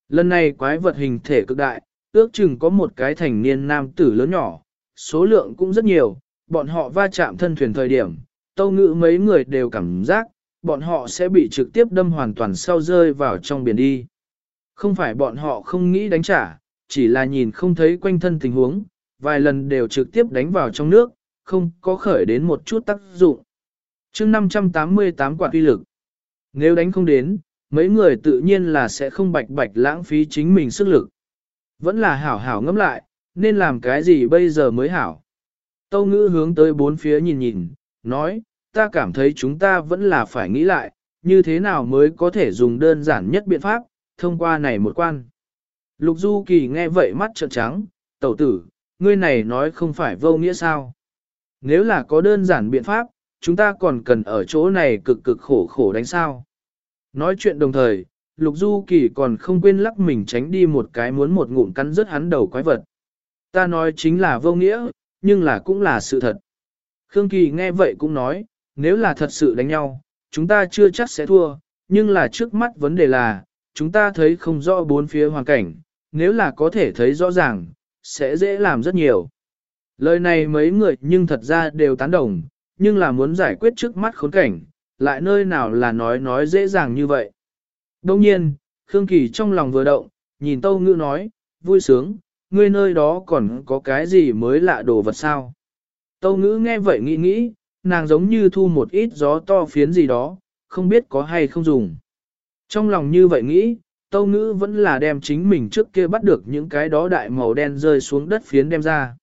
A: Lần này quái vật hình thể cực đại, ước chừng có một cái thành niên nam tử lớn nhỏ, số lượng cũng rất nhiều, bọn họ va chạm thân thuyền thời điểm, tâu ngữ mấy người đều cảm giác, bọn họ sẽ bị trực tiếp đâm hoàn toàn sau rơi vào trong biển đi. Không phải bọn họ không nghĩ đánh trả, chỉ là nhìn không thấy quanh thân tình huống, vài lần đều trực tiếp đánh vào trong nước, không có khởi đến một chút tác dụng. chương 588 quả uy lực. Nếu đánh không đến, mấy người tự nhiên là sẽ không bạch bạch lãng phí chính mình sức lực. Vẫn là hảo hảo ngẫm lại, nên làm cái gì bây giờ mới hảo. Tâu ngữ hướng tới bốn phía nhìn nhìn, nói, ta cảm thấy chúng ta vẫn là phải nghĩ lại, như thế nào mới có thể dùng đơn giản nhất biện pháp, thông qua này một quan. Lục Du Kỳ nghe vậy mắt trợn trắng, tẩu tử, ngươi này nói không phải vô nghĩa sao. Nếu là có đơn giản biện pháp, chúng ta còn cần ở chỗ này cực cực khổ khổ đánh sao. Nói chuyện đồng thời, Lục Du Kỳ còn không quên lắc mình tránh đi một cái muốn một ngụm cắn rớt hắn đầu quái vật. Ta nói chính là vô nghĩa, nhưng là cũng là sự thật. Khương Kỳ nghe vậy cũng nói, nếu là thật sự đánh nhau, chúng ta chưa chắc sẽ thua, nhưng là trước mắt vấn đề là, chúng ta thấy không rõ bốn phía hoàn cảnh, nếu là có thể thấy rõ ràng, sẽ dễ làm rất nhiều. Lời này mấy người nhưng thật ra đều tán đồng, nhưng là muốn giải quyết trước mắt khốn cảnh, lại nơi nào là nói nói dễ dàng như vậy. Đông nhiên, Khương Kỳ trong lòng vừa động, nhìn Tâu Ngữ nói, vui sướng, ngươi nơi đó còn có cái gì mới lạ đồ vật sao? Tâu Ngữ nghe vậy nghĩ nghĩ, nàng giống như thu một ít gió to phiến gì đó, không biết có hay không dùng. Trong lòng như vậy nghĩ, Tâu Ngữ vẫn là đem chính mình trước kia bắt được những cái đó đại màu đen rơi xuống đất phiến đem ra.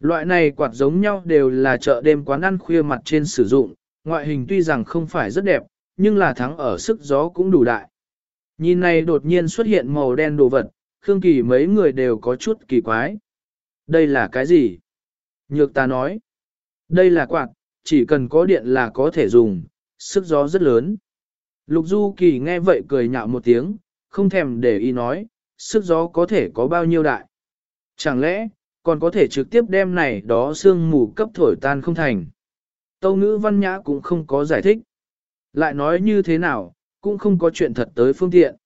A: Loại này quạt giống nhau đều là chợ đêm quán ăn khuya mặt trên sử dụng, ngoại hình tuy rằng không phải rất đẹp, nhưng là thắng ở sức gió cũng đủ đại. Nhìn này đột nhiên xuất hiện màu đen đồ vật, Khương Kỳ mấy người đều có chút kỳ quái. Đây là cái gì? Nhược ta nói. Đây là quạt, chỉ cần có điện là có thể dùng, sức gió rất lớn. Lục Du Kỳ nghe vậy cười nhạo một tiếng, không thèm để ý nói, sức gió có thể có bao nhiêu đại. Chẳng lẽ, còn có thể trực tiếp đem này đó sương mù cấp thổi tan không thành. Tâu ngữ văn nhã cũng không có giải thích. Lại nói như thế nào, cũng không có chuyện thật tới phương tiện.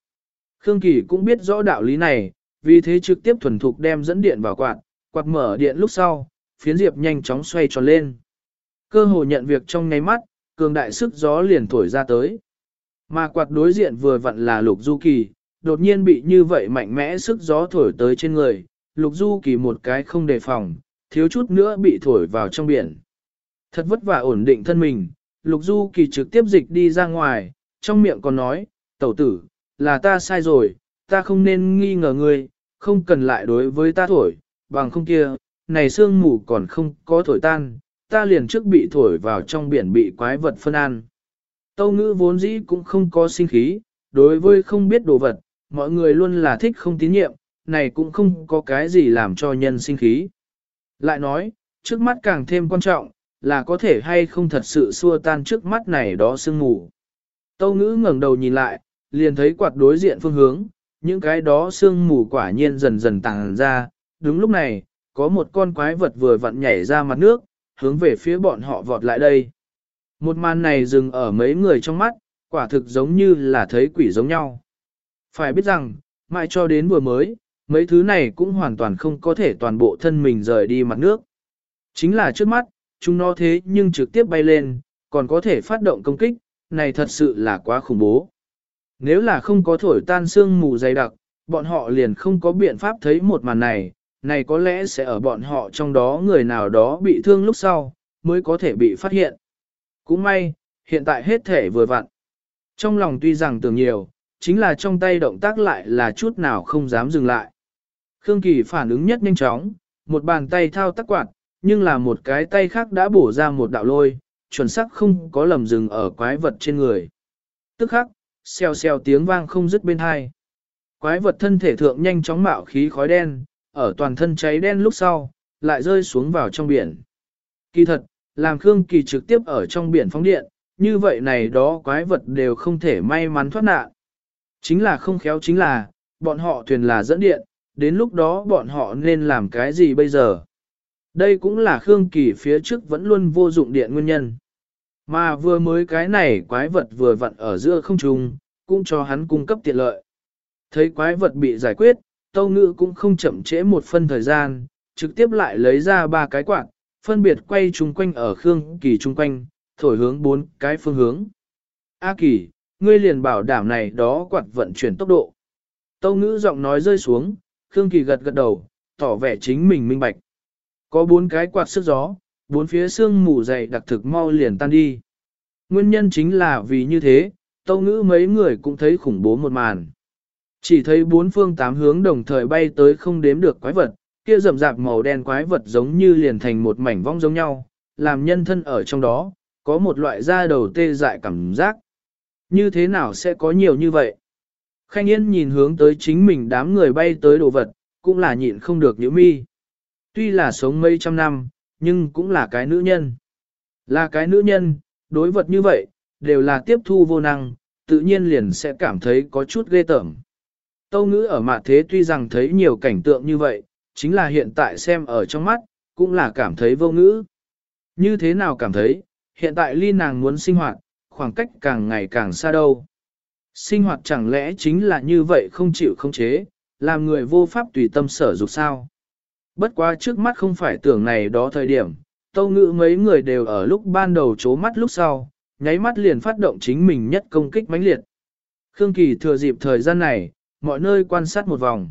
A: Khương Kỳ cũng biết rõ đạo lý này, vì thế trực tiếp thuần thục đem dẫn điện vào quạt, quạt mở điện lúc sau, phiến diệp nhanh chóng xoay tròn lên. Cơ hội nhận việc trong ngay mắt, cường đại sức gió liền thổi ra tới. Mà quạt đối diện vừa vặn là lục du kỳ, đột nhiên bị như vậy mạnh mẽ sức gió thổi tới trên người, lục du kỳ một cái không đề phòng, thiếu chút nữa bị thổi vào trong biển. Thật vất vả ổn định thân mình, lục du kỳ trực tiếp dịch đi ra ngoài, trong miệng còn nói, tẩu tử, là ta sai rồi, ta không nên nghi ngờ ngươi, không cần lại đối với ta thổi, bằng không kia, này sương mù còn không có thổi tan, ta liền trước bị thổi vào trong biển bị quái vật phân ăn. Tâu ngữ vốn dĩ cũng không có sinh khí, đối với không biết đồ vật, mọi người luôn là thích không tín nhiệm, này cũng không có cái gì làm cho nhân sinh khí. Lại nói, trước mắt càng thêm quan trọng, là có thể hay không thật sự xua tan trước mắt này đó sương mù. Tâu ngữ ngẩng đầu nhìn lại, liền thấy quạt đối diện phương hướng, những cái đó sương mù quả nhiên dần dần tàng ra, đúng lúc này, có một con quái vật vừa vặn nhảy ra mặt nước, hướng về phía bọn họ vọt lại đây. Một màn này dừng ở mấy người trong mắt, quả thực giống như là thấy quỷ giống nhau. Phải biết rằng, mãi cho đến vừa mới, mấy thứ này cũng hoàn toàn không có thể toàn bộ thân mình rời đi mặt nước. Chính là trước mắt, chúng nó thế nhưng trực tiếp bay lên, còn có thể phát động công kích, này thật sự là quá khủng bố. Nếu là không có thổi tan xương mù dày đặc, bọn họ liền không có biện pháp thấy một màn này, này có lẽ sẽ ở bọn họ trong đó người nào đó bị thương lúc sau, mới có thể bị phát hiện. Cũng may, hiện tại hết thể vừa vặn. Trong lòng tuy rằng tưởng nhiều, chính là trong tay động tác lại là chút nào không dám dừng lại. Khương Kỳ phản ứng nhất nhanh chóng, một bàn tay thao tác quạt, nhưng là một cái tay khác đã bổ ra một đạo lôi, chuẩn xác không có lầm dừng ở quái vật trên người. Tức khắc, xèo xèo tiếng vang không dứt bên hai. Quái vật thân thể thượng nhanh chóng mạo khí khói đen, ở toàn thân cháy đen lúc sau, lại rơi xuống vào trong biển. Kỳ thật, làm Khương Kỳ trực tiếp ở trong biển phóng điện, như vậy này đó quái vật đều không thể may mắn thoát nạn. Chính là không khéo chính là, bọn họ thuyền là dẫn điện, đến lúc đó bọn họ nên làm cái gì bây giờ? Đây cũng là Khương Kỳ phía trước vẫn luôn vô dụng điện nguyên nhân. Mà vừa mới cái này quái vật vừa vặn ở giữa không trung, cũng cho hắn cung cấp tiện lợi. Thấy quái vật bị giải quyết, Tâu Ngữ cũng không chậm trễ một phân thời gian, trực tiếp lại lấy ra ba cái quạt, phân biệt quay chung quanh ở Khương Kỳ chung quanh, thổi hướng bốn cái phương hướng. A Kỳ, ngươi liền bảo đảm này đó quạt vận chuyển tốc độ. Tâu Ngữ giọng nói rơi xuống, Khương Kỳ gật gật đầu, tỏ vẻ chính mình minh bạch. Có bốn cái quạt sức gió, bốn phía xương mù dày đặc thực mau liền tan đi. Nguyên nhân chính là vì như thế, tâu ngữ mấy người cũng thấy khủng bố một màn. Chỉ thấy bốn phương tám hướng đồng thời bay tới không đếm được quái vật, kia rậm rạp màu đen quái vật giống như liền thành một mảnh vong giống nhau, làm nhân thân ở trong đó, có một loại da đầu tê dại cảm giác. Như thế nào sẽ có nhiều như vậy? Khanh Yên nhìn hướng tới chính mình đám người bay tới đồ vật, cũng là nhịn không được nhíu mi. Tuy là sống mấy trăm năm, nhưng cũng là cái nữ nhân. Là cái nữ nhân, đối vật như vậy, đều là tiếp thu vô năng, tự nhiên liền sẽ cảm thấy có chút ghê tởm. Tâu ngữ ở mặt thế tuy rằng thấy nhiều cảnh tượng như vậy, chính là hiện tại xem ở trong mắt, cũng là cảm thấy vô ngữ. Như thế nào cảm thấy, hiện tại ly nàng muốn sinh hoạt, khoảng cách càng ngày càng xa đâu. Sinh hoạt chẳng lẽ chính là như vậy không chịu không chế, làm người vô pháp tùy tâm sở dục sao. Bất quá trước mắt không phải tưởng này đó thời điểm, tâu ngữ mấy người đều ở lúc ban đầu chố mắt lúc sau, nháy mắt liền phát động chính mình nhất công kích mãnh liệt. Khương Kỳ thừa dịp thời gian này, mọi nơi quan sát một vòng.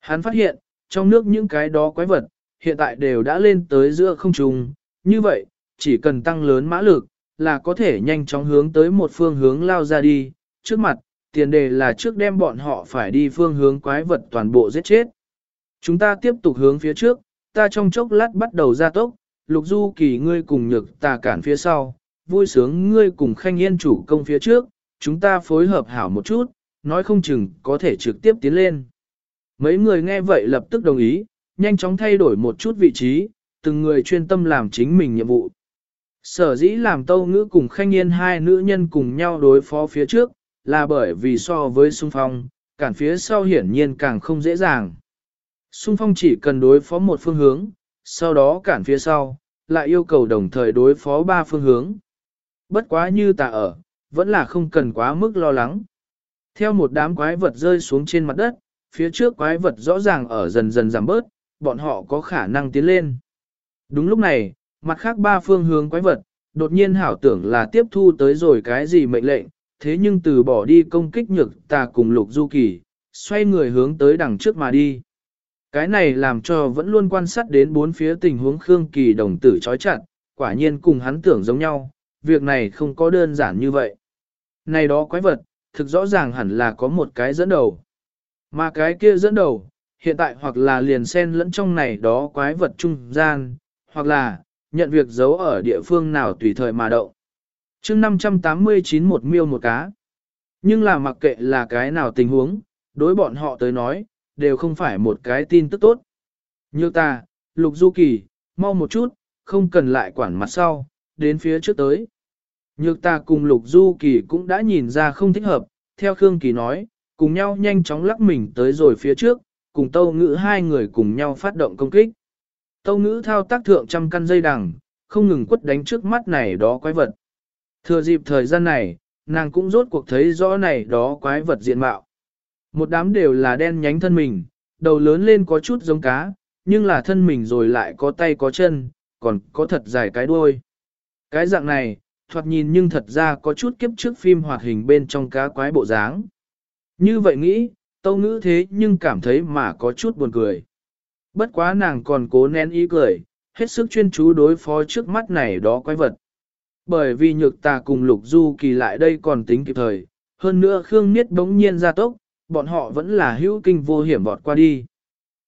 A: Hắn phát hiện, trong nước những cái đó quái vật, hiện tại đều đã lên tới giữa không trung, như vậy, chỉ cần tăng lớn mã lực, là có thể nhanh chóng hướng tới một phương hướng lao ra đi, trước mặt, tiền đề là trước đem bọn họ phải đi phương hướng quái vật toàn bộ giết chết. Chúng ta tiếp tục hướng phía trước, ta trong chốc lát bắt đầu ra tốc, lục du kỳ ngươi cùng nhược ta cản phía sau, vui sướng ngươi cùng khanh yên chủ công phía trước, chúng ta phối hợp hảo một chút, nói không chừng có thể trực tiếp tiến lên. Mấy người nghe vậy lập tức đồng ý, nhanh chóng thay đổi một chút vị trí, từng người chuyên tâm làm chính mình nhiệm vụ. Sở dĩ làm tâu ngữ cùng khanh yên hai nữ nhân cùng nhau đối phó phía trước, là bởi vì so với xung phong, cản phía sau hiển nhiên càng không dễ dàng. Xung phong chỉ cần đối phó một phương hướng, sau đó cản phía sau, lại yêu cầu đồng thời đối phó ba phương hướng. Bất quá như ta ở, vẫn là không cần quá mức lo lắng. Theo một đám quái vật rơi xuống trên mặt đất, phía trước quái vật rõ ràng ở dần dần giảm bớt, bọn họ có khả năng tiến lên. Đúng lúc này, mặt khác ba phương hướng quái vật, đột nhiên hảo tưởng là tiếp thu tới rồi cái gì mệnh lệnh, thế nhưng từ bỏ đi công kích nhược ta cùng lục du kỳ, xoay người hướng tới đằng trước mà đi. Cái này làm cho vẫn luôn quan sát đến bốn phía tình huống Khương Kỳ đồng tử chói chặt, quả nhiên cùng hắn tưởng giống nhau, việc này không có đơn giản như vậy. Này đó quái vật, thực rõ ràng hẳn là có một cái dẫn đầu. Mà cái kia dẫn đầu, hiện tại hoặc là liền xen lẫn trong này đó quái vật trung gian, hoặc là, nhận việc giấu ở địa phương nào tùy thời mà động. chương 589 một miêu một cá. Nhưng là mặc kệ là cái nào tình huống, đối bọn họ tới nói, đều không phải một cái tin tức tốt. Như ta, Lục Du Kỳ, mau một chút, không cần lại quản mặt sau, đến phía trước tới. Nhược ta cùng Lục Du Kỳ cũng đã nhìn ra không thích hợp, theo Khương Kỳ nói, cùng nhau nhanh chóng lắc mình tới rồi phía trước, cùng Tâu Ngữ hai người cùng nhau phát động công kích. Tâu Ngữ thao tác thượng trăm căn dây đằng, không ngừng quất đánh trước mắt này đó quái vật. Thừa dịp thời gian này, nàng cũng rốt cuộc thấy rõ này đó quái vật diện mạo. Một đám đều là đen nhánh thân mình, đầu lớn lên có chút giống cá, nhưng là thân mình rồi lại có tay có chân, còn có thật dài cái đuôi. Cái dạng này, thoạt nhìn nhưng thật ra có chút kiếp trước phim hoạt hình bên trong cá quái bộ dáng. Như vậy nghĩ, tâu ngữ thế nhưng cảm thấy mà có chút buồn cười. Bất quá nàng còn cố nén ý cười, hết sức chuyên chú đối phó trước mắt này đó quái vật. Bởi vì nhược tà cùng lục du kỳ lại đây còn tính kịp thời, hơn nữa Khương Niết bỗng nhiên ra tốc, bọn họ vẫn là hữu kinh vô hiểm vọt qua đi.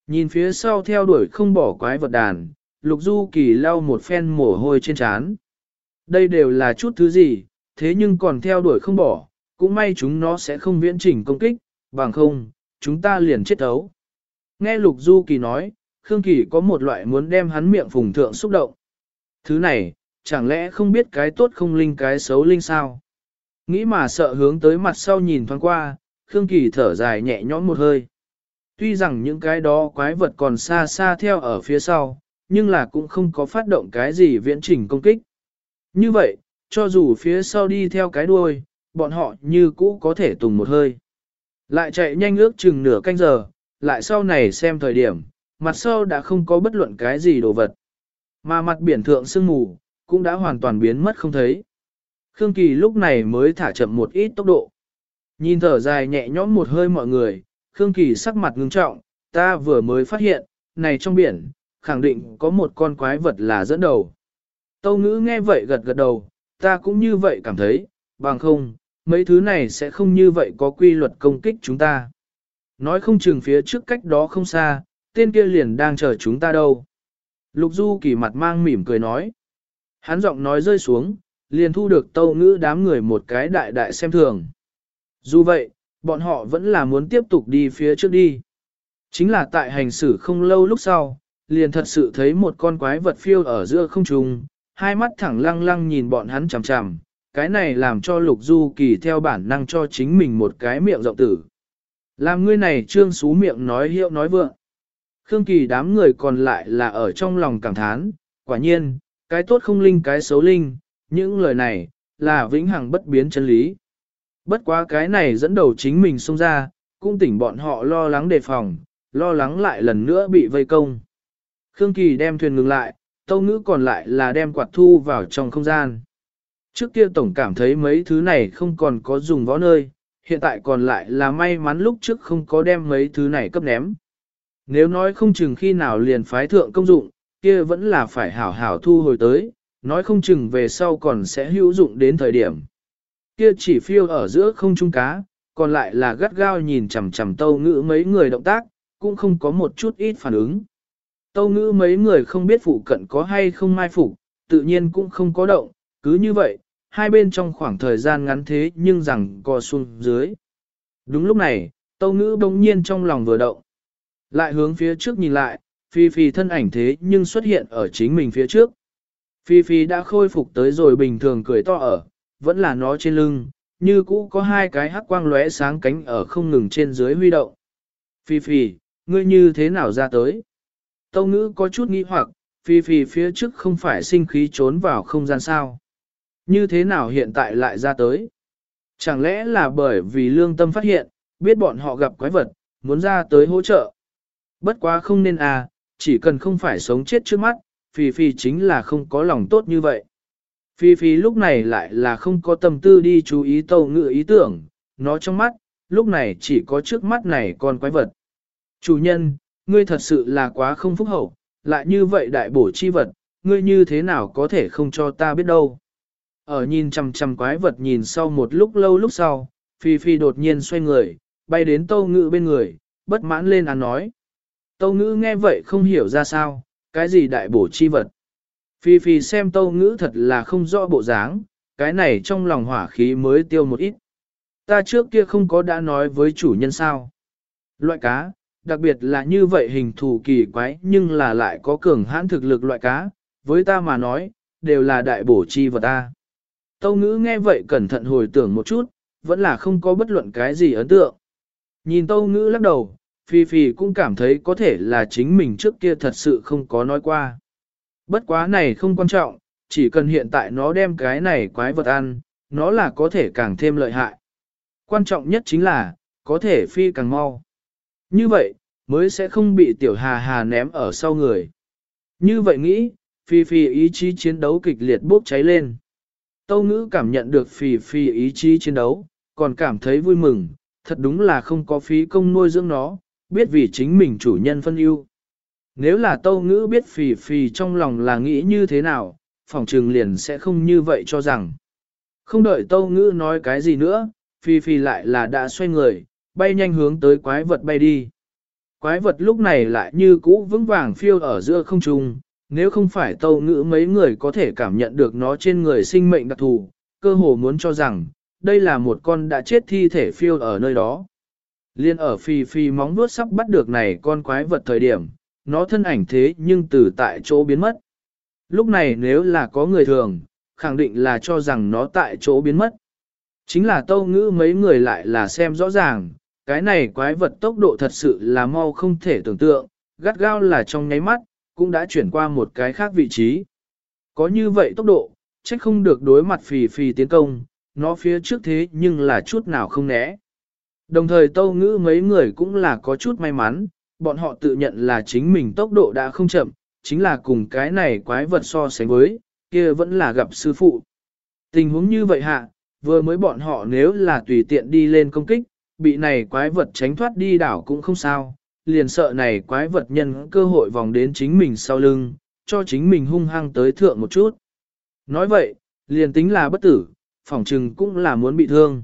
A: Nhìn phía sau theo đuổi không bỏ quái vật đàn, lục du kỳ lau một phen mồ hôi trên trán. Đây đều là chút thứ gì, thế nhưng còn theo đuổi không bỏ, cũng may chúng nó sẽ không viễn chỉnh công kích, bằng không, chúng ta liền chết thấu. Nghe lục du kỳ nói, Khương Kỳ có một loại muốn đem hắn miệng phùng thượng xúc động. Thứ này, chẳng lẽ không biết cái tốt không linh cái xấu linh sao? Nghĩ mà sợ hướng tới mặt sau nhìn thoáng qua, Khương Kỳ thở dài nhẹ nhõm một hơi. Tuy rằng những cái đó quái vật còn xa xa theo ở phía sau, nhưng là cũng không có phát động cái gì viễn trình công kích. Như vậy, cho dù phía sau đi theo cái đuôi, bọn họ như cũ có thể tùng một hơi. Lại chạy nhanh ước chừng nửa canh giờ, lại sau này xem thời điểm, mặt sau đã không có bất luận cái gì đồ vật. Mà mặt biển thượng sương mù, cũng đã hoàn toàn biến mất không thấy. Khương Kỳ lúc này mới thả chậm một ít tốc độ. Nhìn thở dài nhẹ nhõm một hơi mọi người, Khương Kỳ sắc mặt ngưng trọng, ta vừa mới phát hiện, này trong biển, khẳng định có một con quái vật là dẫn đầu. Tâu ngữ nghe vậy gật gật đầu, ta cũng như vậy cảm thấy, bằng không, mấy thứ này sẽ không như vậy có quy luật công kích chúng ta. Nói không chừng phía trước cách đó không xa, tên kia liền đang chờ chúng ta đâu. Lục Du kỳ mặt mang mỉm cười nói. Hắn giọng nói rơi xuống, liền thu được tâu ngữ đám người một cái đại đại xem thường. Dù vậy, bọn họ vẫn là muốn tiếp tục đi phía trước đi. Chính là tại hành xử không lâu lúc sau, liền thật sự thấy một con quái vật phiêu ở giữa không trung, hai mắt thẳng lăng lăng nhìn bọn hắn chằm chằm, cái này làm cho lục du kỳ theo bản năng cho chính mình một cái miệng rộng tử. Làm ngươi này trương xú miệng nói hiệu nói vượng. Khương Kỳ đám người còn lại là ở trong lòng cảm thán, quả nhiên, cái tốt không linh cái xấu linh, những lời này, là vĩnh hằng bất biến chân lý. Bất quá cái này dẫn đầu chính mình xông ra, cũng tỉnh bọn họ lo lắng đề phòng, lo lắng lại lần nữa bị vây công. Khương Kỳ đem thuyền ngừng lại, tâu ngữ còn lại là đem quạt thu vào trong không gian. Trước kia tổng cảm thấy mấy thứ này không còn có dùng võ nơi, hiện tại còn lại là may mắn lúc trước không có đem mấy thứ này cấp ném. Nếu nói không chừng khi nào liền phái thượng công dụng, kia vẫn là phải hảo hảo thu hồi tới, nói không chừng về sau còn sẽ hữu dụng đến thời điểm. Kia chỉ phiêu ở giữa không trung cá, còn lại là gắt gao nhìn chằm chằm tâu ngữ mấy người động tác, cũng không có một chút ít phản ứng. Tâu ngữ mấy người không biết phụ cận có hay không mai phục, tự nhiên cũng không có động, cứ như vậy, hai bên trong khoảng thời gian ngắn thế nhưng rằng co xuống dưới. Đúng lúc này, tâu ngữ bỗng nhiên trong lòng vừa động. Lại hướng phía trước nhìn lại, Phi Phi thân ảnh thế nhưng xuất hiện ở chính mình phía trước. Phi Phi đã khôi phục tới rồi bình thường cười to ở, vẫn là nó trên lưng, như cũ có hai cái hắc quang lóe sáng cánh ở không ngừng trên dưới huy động. Phi Phi, ngươi như thế nào ra tới? Tâu ngữ có chút nghi hoặc, Phi Phi phía trước không phải sinh khí trốn vào không gian sao? Như thế nào hiện tại lại ra tới? Chẳng lẽ là bởi vì lương tâm phát hiện, biết bọn họ gặp quái vật, muốn ra tới hỗ trợ? Bất quá không nên à, chỉ cần không phải sống chết trước mắt, Phi Phi chính là không có lòng tốt như vậy. Phi Phi lúc này lại là không có tâm tư đi chú ý tâu ngự ý tưởng, nó trong mắt, lúc này chỉ có trước mắt này con quái vật. Chủ nhân, ngươi thật sự là quá không phúc hậu, lại như vậy đại bổ chi vật, ngươi như thế nào có thể không cho ta biết đâu. Ở nhìn chằm chằm quái vật nhìn sau một lúc lâu lúc sau, Phi Phi đột nhiên xoay người, bay đến tâu ngự bên người, bất mãn lên án nói. Tâu ngữ nghe vậy không hiểu ra sao, cái gì đại bổ chi vật. Phi phi xem tâu ngữ thật là không rõ bộ dáng, cái này trong lòng hỏa khí mới tiêu một ít. Ta trước kia không có đã nói với chủ nhân sao. Loại cá, đặc biệt là như vậy hình thù kỳ quái nhưng là lại có cường hãn thực lực loại cá, với ta mà nói, đều là đại bổ chi vật ta. Tâu ngữ nghe vậy cẩn thận hồi tưởng một chút, vẫn là không có bất luận cái gì ấn tượng. Nhìn tâu ngữ lắc đầu, Phi Phi cũng cảm thấy có thể là chính mình trước kia thật sự không có nói qua. Bất quá này không quan trọng, chỉ cần hiện tại nó đem cái này quái vật ăn, nó là có thể càng thêm lợi hại. Quan trọng nhất chính là, có thể phi càng mau. Như vậy, mới sẽ không bị tiểu hà hà ném ở sau người. Như vậy nghĩ, Phi Phi ý chí chiến đấu kịch liệt bốc cháy lên. Tâu ngữ cảm nhận được Phi Phi ý chí chiến đấu, còn cảm thấy vui mừng, thật đúng là không có phí công nuôi dưỡng nó, biết vì chính mình chủ nhân phân ưu. Nếu là tâu ngữ biết Phi Phi trong lòng là nghĩ như thế nào, phòng trừng liền sẽ không như vậy cho rằng. Không đợi tâu ngữ nói cái gì nữa, Phi Phi lại là đã xoay người, bay nhanh hướng tới quái vật bay đi. Quái vật lúc này lại như cũ vững vàng phiêu ở giữa không trung, nếu không phải tâu ngữ mấy người có thể cảm nhận được nó trên người sinh mệnh đặc thù, cơ hồ muốn cho rằng, đây là một con đã chết thi thể phiêu ở nơi đó. Liên ở phi phi móng vuốt sắp bắt được này con quái vật thời điểm, nó thân ảnh thế nhưng từ tại chỗ biến mất. Lúc này nếu là có người thường, khẳng định là cho rằng nó tại chỗ biến mất. Chính là tâu ngữ mấy người lại là xem rõ ràng, cái này quái vật tốc độ thật sự là mau không thể tưởng tượng, gắt gao là trong nháy mắt, cũng đã chuyển qua một cái khác vị trí. Có như vậy tốc độ, trách không được đối mặt phì phì tiến công, nó phía trước thế nhưng là chút nào không né. Đồng thời tâu ngữ mấy người cũng là có chút may mắn, bọn họ tự nhận là chính mình tốc độ đã không chậm, chính là cùng cái này quái vật so sánh với, kia vẫn là gặp sư phụ. Tình huống như vậy hạ, vừa mới bọn họ nếu là tùy tiện đi lên công kích, bị này quái vật tránh thoát đi đảo cũng không sao, liền sợ này quái vật nhân cơ hội vòng đến chính mình sau lưng, cho chính mình hung hăng tới thượng một chút. Nói vậy, liền tính là bất tử, phỏng trừng cũng là muốn bị thương.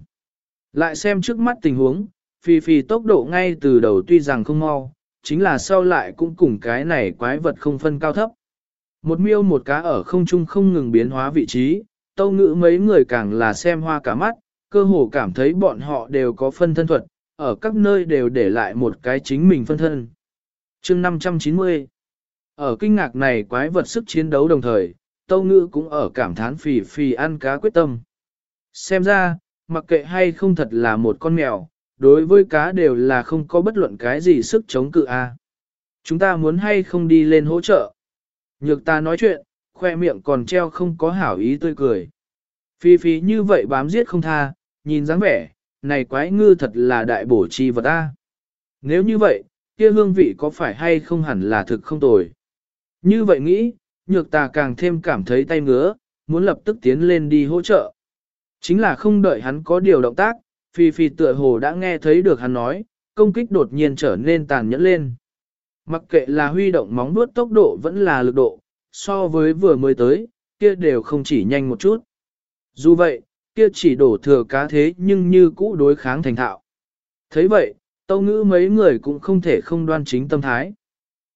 A: Lại xem trước mắt tình huống, phi phi tốc độ ngay từ đầu tuy rằng không mau, chính là sau lại cũng cùng cái này quái vật không phân cao thấp. Một miêu một cá ở không trung không ngừng biến hóa vị trí, tâu ngữ mấy người càng là xem hoa cả mắt, cơ hồ cảm thấy bọn họ đều có phân thân thuật, ở các nơi đều để lại một cái chính mình phân thân. chương 590 Ở kinh ngạc này quái vật sức chiến đấu đồng thời, Tâu Ngữ cũng ở cảm thán phì phì ăn cá quyết tâm. Xem ra, mặc kệ hay không thật là một con mèo, đối với cá đều là không có bất luận cái gì sức chống cự a. Chúng ta muốn hay không đi lên hỗ trợ. Nhược ta nói chuyện, khoe miệng còn treo không có hảo ý tươi cười. Phi phi như vậy bám giết không tha, nhìn dáng vẻ, này quái ngư thật là đại bổ chi vật ta. Nếu như vậy, kia hương vị có phải hay không hẳn là thực không tồi. Như vậy nghĩ, nhược ta càng thêm cảm thấy tay ngứa, muốn lập tức tiến lên đi hỗ trợ. Chính là không đợi hắn có điều động tác, Phi Phi tựa hồ đã nghe thấy được hắn nói, công kích đột nhiên trở nên tàn nhẫn lên. Mặc kệ là huy động móng vuốt tốc độ vẫn là lực độ, so với vừa mới tới, kia đều không chỉ nhanh một chút. Dù vậy, kia chỉ đổ thừa cá thế nhưng như cũ đối kháng thành thạo. thấy vậy, tâu ngữ mấy người cũng không thể không đoan chính tâm thái.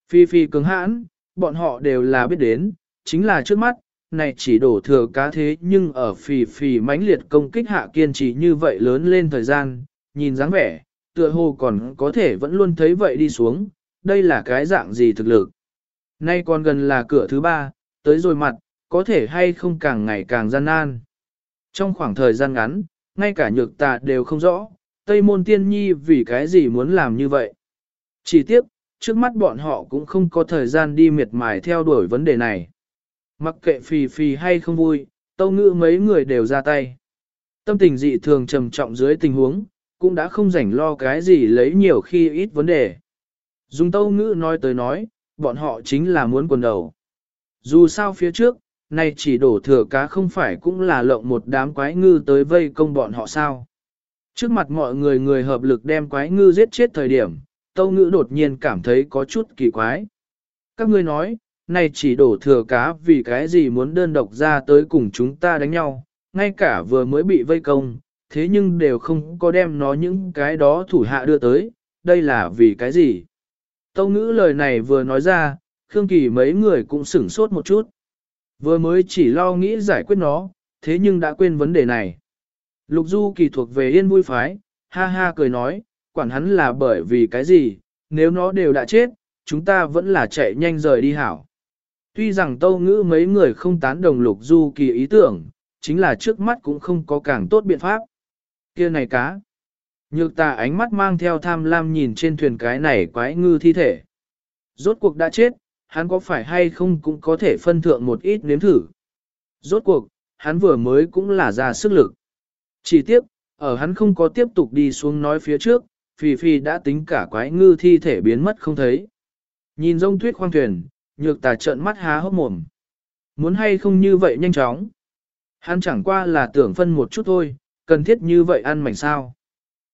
A: Phi phi cứng hãn, bọn họ đều là biết đến, chính là trước mắt, này chỉ đổ thừa cá thế nhưng ở phì phì mãnh liệt công kích hạ kiên trì như vậy lớn lên thời gian, nhìn dáng vẻ, tựa hồ còn có thể vẫn luôn thấy vậy đi xuống, đây là cái dạng gì thực lực. Nay còn gần là cửa thứ ba, tới rồi mặt, có thể hay không càng ngày càng gian nan. Trong khoảng thời gian ngắn, ngay cả nhược tà đều không rõ, Tây Môn Tiên Nhi vì cái gì muốn làm như vậy. Chỉ tiếc, trước mắt bọn họ cũng không có thời gian đi miệt mài theo đuổi vấn đề này. Mặc kệ phì phì hay không vui, tâu ngữ mấy người đều ra tay. Tâm tình dị thường trầm trọng dưới tình huống, cũng đã không rảnh lo cái gì lấy nhiều khi ít vấn đề. Dùng tâu ngữ nói tới nói, bọn họ chính là muốn quần đầu. Dù sao phía trước, nay chỉ đổ thừa cá không phải cũng là lộng một đám quái ngư tới vây công bọn họ sao. Trước mặt mọi người người hợp lực đem quái ngư giết chết thời điểm, tâu ngữ đột nhiên cảm thấy có chút kỳ quái. Các ngươi nói, này chỉ đổ thừa cá vì cái gì muốn đơn độc ra tới cùng chúng ta đánh nhau, ngay cả vừa mới bị vây công, thế nhưng đều không có đem nó những cái đó thủ hạ đưa tới, đây là vì cái gì? Tâu ngữ lời này vừa nói ra, Khương Kỳ mấy người cũng sửng sốt một chút. Vừa mới chỉ lo nghĩ giải quyết nó, thế nhưng đã quên vấn đề này. Lục Du kỳ thuộc về yên vui phái, ha ha cười nói, quản hắn là bởi vì cái gì, nếu nó đều đã chết, chúng ta vẫn là chạy nhanh rời đi hảo. Tuy rằng tâu ngữ mấy người không tán đồng Lục Du kỳ ý tưởng, chính là trước mắt cũng không có càng tốt biện pháp. kia này cá. Nhược tà ánh mắt mang theo tham lam nhìn trên thuyền cái này quái ngư thi thể. Rốt cuộc đã chết, hắn có phải hay không cũng có thể phân thượng một ít nếm thử. Rốt cuộc, hắn vừa mới cũng là ra sức lực. Chỉ tiếp ở hắn không có tiếp tục đi xuống nói phía trước, Phi Phi đã tính cả quái ngư thi thể biến mất không thấy. Nhìn rông tuyết khoang thuyền, nhược tà trợn mắt há hốc mồm. Muốn hay không như vậy nhanh chóng. Hắn chẳng qua là tưởng phân một chút thôi, cần thiết như vậy ăn mảnh sao.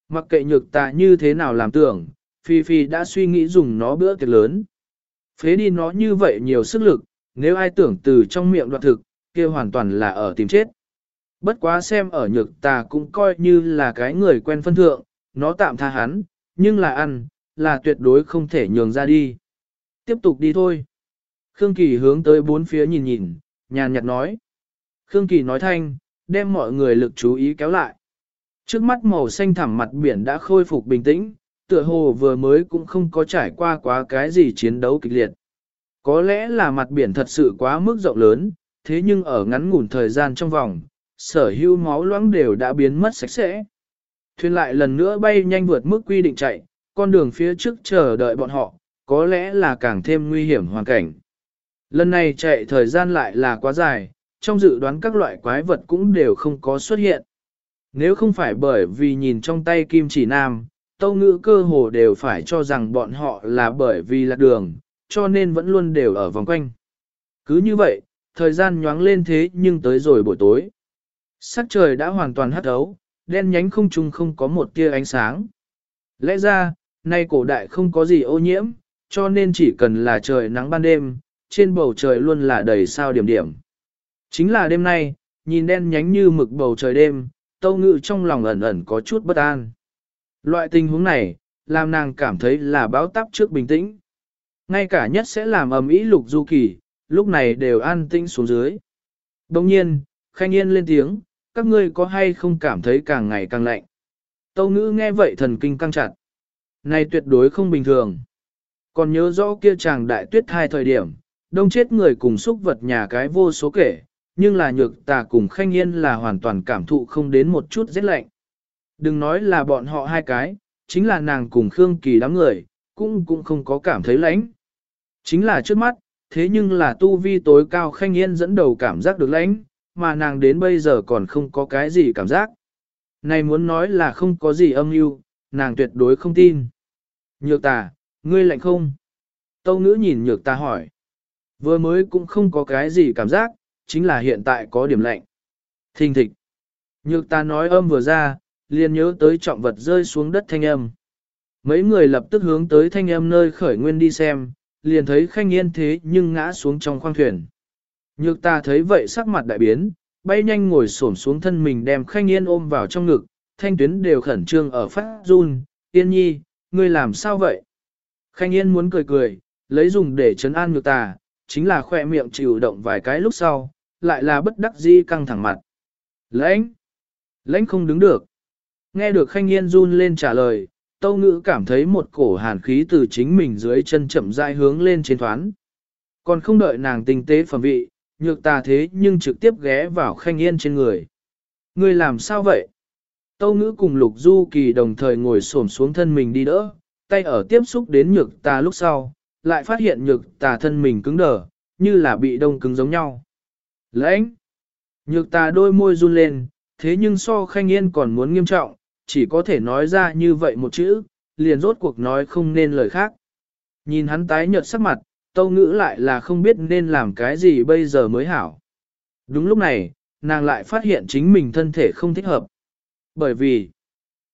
A: Mặc kệ nhược tà như thế nào làm tưởng, Phi Phi đã suy nghĩ dùng nó bữa tiệc lớn. Phế đi nó như vậy nhiều sức lực, nếu ai tưởng từ trong miệng đoạt thực, kia hoàn toàn là ở tìm chết. Bất quá xem ở nhược tà cũng coi như là cái người quen phân thượng, nó tạm tha hắn, nhưng là ăn, là tuyệt đối không thể nhường ra đi. Tiếp tục đi thôi. Khương Kỳ hướng tới bốn phía nhìn nhìn, nhàn nhạt nói. Khương Kỳ nói thanh, đem mọi người lực chú ý kéo lại. Trước mắt màu xanh thẳm mặt biển đã khôi phục bình tĩnh, tựa hồ vừa mới cũng không có trải qua quá cái gì chiến đấu kịch liệt. Có lẽ là mặt biển thật sự quá mức rộng lớn, thế nhưng ở ngắn ngủn thời gian trong vòng, sở hữu máu loãng đều đã biến mất sạch sẽ. Thuyền lại lần nữa bay nhanh vượt mức quy định chạy, con đường phía trước chờ đợi bọn họ, có lẽ là càng thêm nguy hiểm hoàn cảnh. Lần này chạy thời gian lại là quá dài, trong dự đoán các loại quái vật cũng đều không có xuất hiện. Nếu không phải bởi vì nhìn trong tay kim chỉ nam, tâu ngữ cơ hồ đều phải cho rằng bọn họ là bởi vì lạc đường, cho nên vẫn luôn đều ở vòng quanh. Cứ như vậy, thời gian nhoáng lên thế nhưng tới rồi buổi tối. Sắc trời đã hoàn toàn hắt ấu, đen nhánh không trung không có một tia ánh sáng. Lẽ ra, nay cổ đại không có gì ô nhiễm, cho nên chỉ cần là trời nắng ban đêm, trên bầu trời luôn là đầy sao điểm điểm. Chính là đêm nay, nhìn đen nhánh như mực bầu trời đêm, tâu ngự trong lòng ẩn ẩn có chút bất an. Loại tình huống này, làm nàng cảm thấy là báo táp trước bình tĩnh. Ngay cả nhất sẽ làm ầm ĩ lục du kỳ, lúc này đều an tĩnh xuống dưới. Đồng nhiên, khanh yên lên tiếng, các ngươi có hay không cảm thấy càng ngày càng lạnh. Tâu ngữ nghe vậy thần kinh căng chặt. Này tuyệt đối không bình thường. Còn nhớ rõ kia chàng đại tuyết hai thời điểm, đông chết người cùng xúc vật nhà cái vô số kể, nhưng là nhược tà cùng khanh yên là hoàn toàn cảm thụ không đến một chút rét lạnh. Đừng nói là bọn họ hai cái, chính là nàng cùng Khương Kỳ đám người, cũng cũng không có cảm thấy lạnh. Chính là trước mắt, thế nhưng là tu vi tối cao khanh yên dẫn đầu cảm giác được lãnh, mà nàng đến bây giờ còn không có cái gì cảm giác. Này muốn nói là không có gì âm mưu, nàng tuyệt đối không tin. Nhược tà, ngươi lạnh không? Tâu ngữ nhìn nhược tà hỏi. Vừa mới cũng không có cái gì cảm giác, chính là hiện tại có điểm lạnh. Thình thịch. Nhược ta nói âm vừa ra, liền nhớ tới trọng vật rơi xuống đất thanh âm. Mấy người lập tức hướng tới thanh âm nơi khởi nguyên đi xem, liền thấy khanh yên thế nhưng ngã xuống trong khoang thuyền. Nhược ta thấy vậy sắc mặt đại biến, bay nhanh ngồi xổm xuống thân mình đem khanh yên ôm vào trong ngực, thanh tuyến đều khẩn trương ở phát run, yên nhi, ngươi làm sao vậy? Khanh yên muốn cười cười, lấy dùng để chấn an nhược ta, chính là khoe miệng chịu động vài cái lúc sau, lại là bất đắc dĩ căng thẳng mặt. Lãnh! Lãnh không đứng được. Nghe được khanh yên run lên trả lời, tâu ngữ cảm thấy một cổ hàn khí từ chính mình dưới chân chậm rãi hướng lên trên thoán. Còn không đợi nàng tinh tế phẩm vị, nhược tà thế nhưng trực tiếp ghé vào khanh yên trên người. Người làm sao vậy? Tâu ngữ cùng lục du kỳ đồng thời ngồi xổm xuống thân mình đi đỡ, tay ở tiếp xúc đến nhược tà lúc sau, lại phát hiện nhược tà thân mình cứng đờ, như là bị đông cứng giống nhau. Lãnh! Nhược tà đôi môi run lên, thế nhưng so khanh yên còn muốn nghiêm trọng, chỉ có thể nói ra như vậy một chữ, liền rốt cuộc nói không nên lời khác. Nhìn hắn tái nhợt sắc mặt, tâu ngữ lại là không biết nên làm cái gì bây giờ mới hảo. Đúng lúc này, nàng lại phát hiện chính mình thân thể không thích hợp. Bởi vì,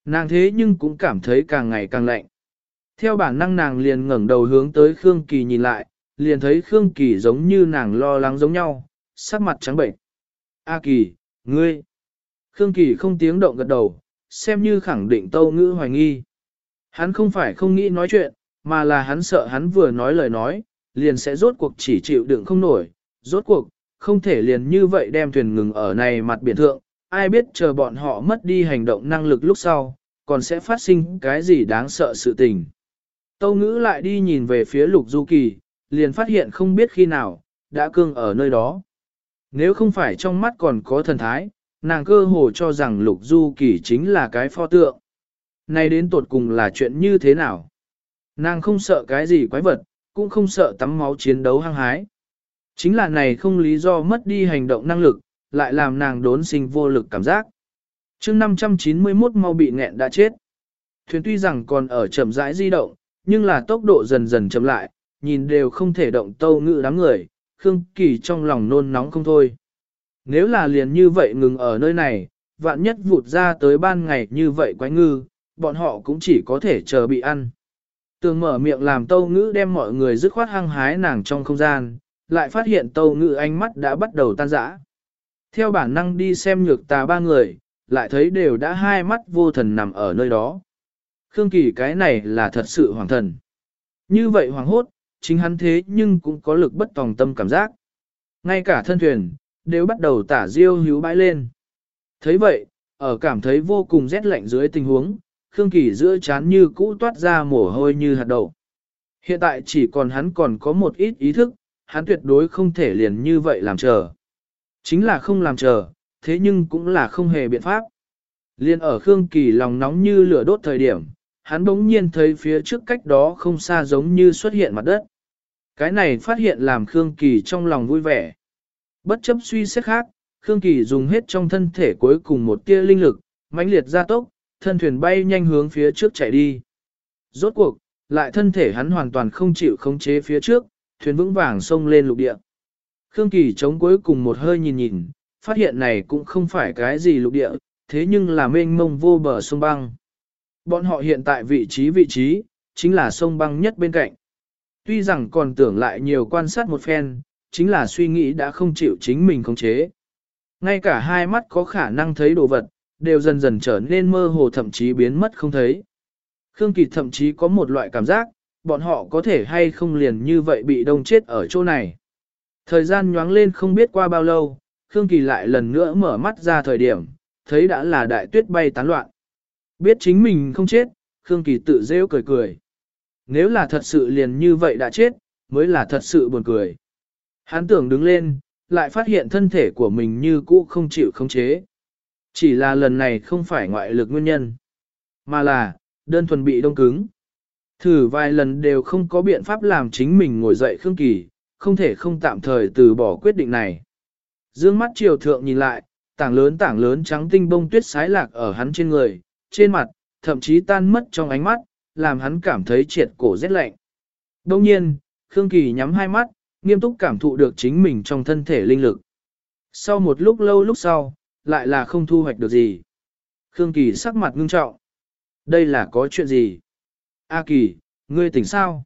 A: nàng thế nhưng cũng cảm thấy càng ngày càng lạnh. Theo bản năng nàng liền ngẩng đầu hướng tới Khương Kỳ nhìn lại, liền thấy Khương Kỳ giống như nàng lo lắng giống nhau, sắc mặt trắng bệnh. A Kỳ, ngươi. Khương Kỳ không tiếng động gật đầu, xem như khẳng định tâu ngữ hoài nghi. Hắn không phải không nghĩ nói chuyện, mà là hắn sợ hắn vừa nói lời nói, liền sẽ rốt cuộc chỉ chịu đựng không nổi, rốt cuộc, không thể liền như vậy đem thuyền ngừng ở này mặt biển thượng, ai biết chờ bọn họ mất đi hành động năng lực lúc sau, còn sẽ phát sinh cái gì đáng sợ sự tình. Tâu ngữ lại đi nhìn về phía lục du kỳ, liền phát hiện không biết khi nào, đã cương ở nơi đó. Nếu không phải trong mắt còn có thần thái, nàng cơ hồ cho rằng lục du kỳ chính là cái pho tượng. Này đến tột cùng là chuyện như thế nào? Nàng không sợ cái gì quái vật, cũng không sợ tắm máu chiến đấu hăng hái. Chính là này không lý do mất đi hành động năng lực, lại làm nàng đốn sinh vô lực cảm giác. chương 591 mau bị nghẹn đã chết. Thuyền tuy rằng còn ở chậm rãi di động, nhưng là tốc độ dần dần chậm lại, nhìn đều không thể động tâu ngự đám người, Khương Kỳ trong lòng nôn nóng không thôi. Nếu là liền như vậy ngừng ở nơi này, vạn nhất vụt ra tới ban ngày như vậy quái ngư, bọn họ cũng chỉ có thể chờ bị ăn. Tường mở miệng làm tâu ngữ đem mọi người dứt khoát hăng hái nàng trong không gian, lại phát hiện tâu ngữ ánh mắt đã bắt đầu tan rã. Theo bản năng đi xem nhược tà ba người, lại thấy đều đã hai mắt vô thần nằm ở nơi đó. Khương Kỳ cái này là thật sự hoàng thần. Như vậy hoàng hốt, chính hắn thế nhưng cũng có lực bất tòng tâm cảm giác. Ngay cả thân thuyền, đều bắt đầu tả diêu hữu bãi lên. thấy vậy, ở cảm thấy vô cùng rét lạnh dưới tình huống, Khương Kỳ giữa chán như cũ toát ra mồ hôi như hạt đậu. Hiện tại chỉ còn hắn còn có một ít ý thức, hắn tuyệt đối không thể liền như vậy làm chờ. Chính là không làm chờ, thế nhưng cũng là không hề biện pháp. Liên ở Khương Kỳ lòng nóng như lửa đốt thời điểm, hắn bỗng nhiên thấy phía trước cách đó không xa giống như xuất hiện mặt đất. Cái này phát hiện làm Khương Kỳ trong lòng vui vẻ. Bất chấp suy xét khác, Khương Kỳ dùng hết trong thân thể cuối cùng một tia linh lực, mãnh liệt ra tốc, thân thuyền bay nhanh hướng phía trước chạy đi. Rốt cuộc, lại thân thể hắn hoàn toàn không chịu khống chế phía trước, thuyền vững vàng xông lên lục địa. Khương Kỳ chống cuối cùng một hơi nhìn nhìn, phát hiện này cũng không phải cái gì lục địa, thế nhưng là mênh mông vô bờ sông băng. Bọn họ hiện tại vị trí vị trí, chính là sông băng nhất bên cạnh. Tuy rằng còn tưởng lại nhiều quan sát một phen, chính là suy nghĩ đã không chịu chính mình khống chế. Ngay cả hai mắt có khả năng thấy đồ vật, đều dần dần trở nên mơ hồ thậm chí biến mất không thấy. Khương Kỳ thậm chí có một loại cảm giác, bọn họ có thể hay không liền như vậy bị đông chết ở chỗ này. Thời gian nhoáng lên không biết qua bao lâu, Khương Kỳ lại lần nữa mở mắt ra thời điểm, thấy đã là đại tuyết bay tán loạn. Biết chính mình không chết, Khương Kỳ tự rêu cười cười. Nếu là thật sự liền như vậy đã chết, mới là thật sự buồn cười. Hắn tưởng đứng lên, lại phát hiện thân thể của mình như cũ không chịu khống chế. Chỉ là lần này không phải ngoại lực nguyên nhân, mà là, đơn thuần bị đông cứng. Thử vài lần đều không có biện pháp làm chính mình ngồi dậy Khương Kỳ, không thể không tạm thời từ bỏ quyết định này. Dương mắt chiều thượng nhìn lại, tảng lớn tảng lớn trắng tinh bông tuyết sái lạc ở hắn trên người, trên mặt, thậm chí tan mất trong ánh mắt, làm hắn cảm thấy triệt cổ rét lạnh. Đông nhiên, Khương Kỳ nhắm hai mắt, nghiêm túc cảm thụ được chính mình trong thân thể linh lực. Sau một lúc lâu lúc sau, lại là không thu hoạch được gì. Khương Kỳ sắc mặt ngưng trọng. Đây là có chuyện gì? A Kỳ, ngươi tỉnh sao?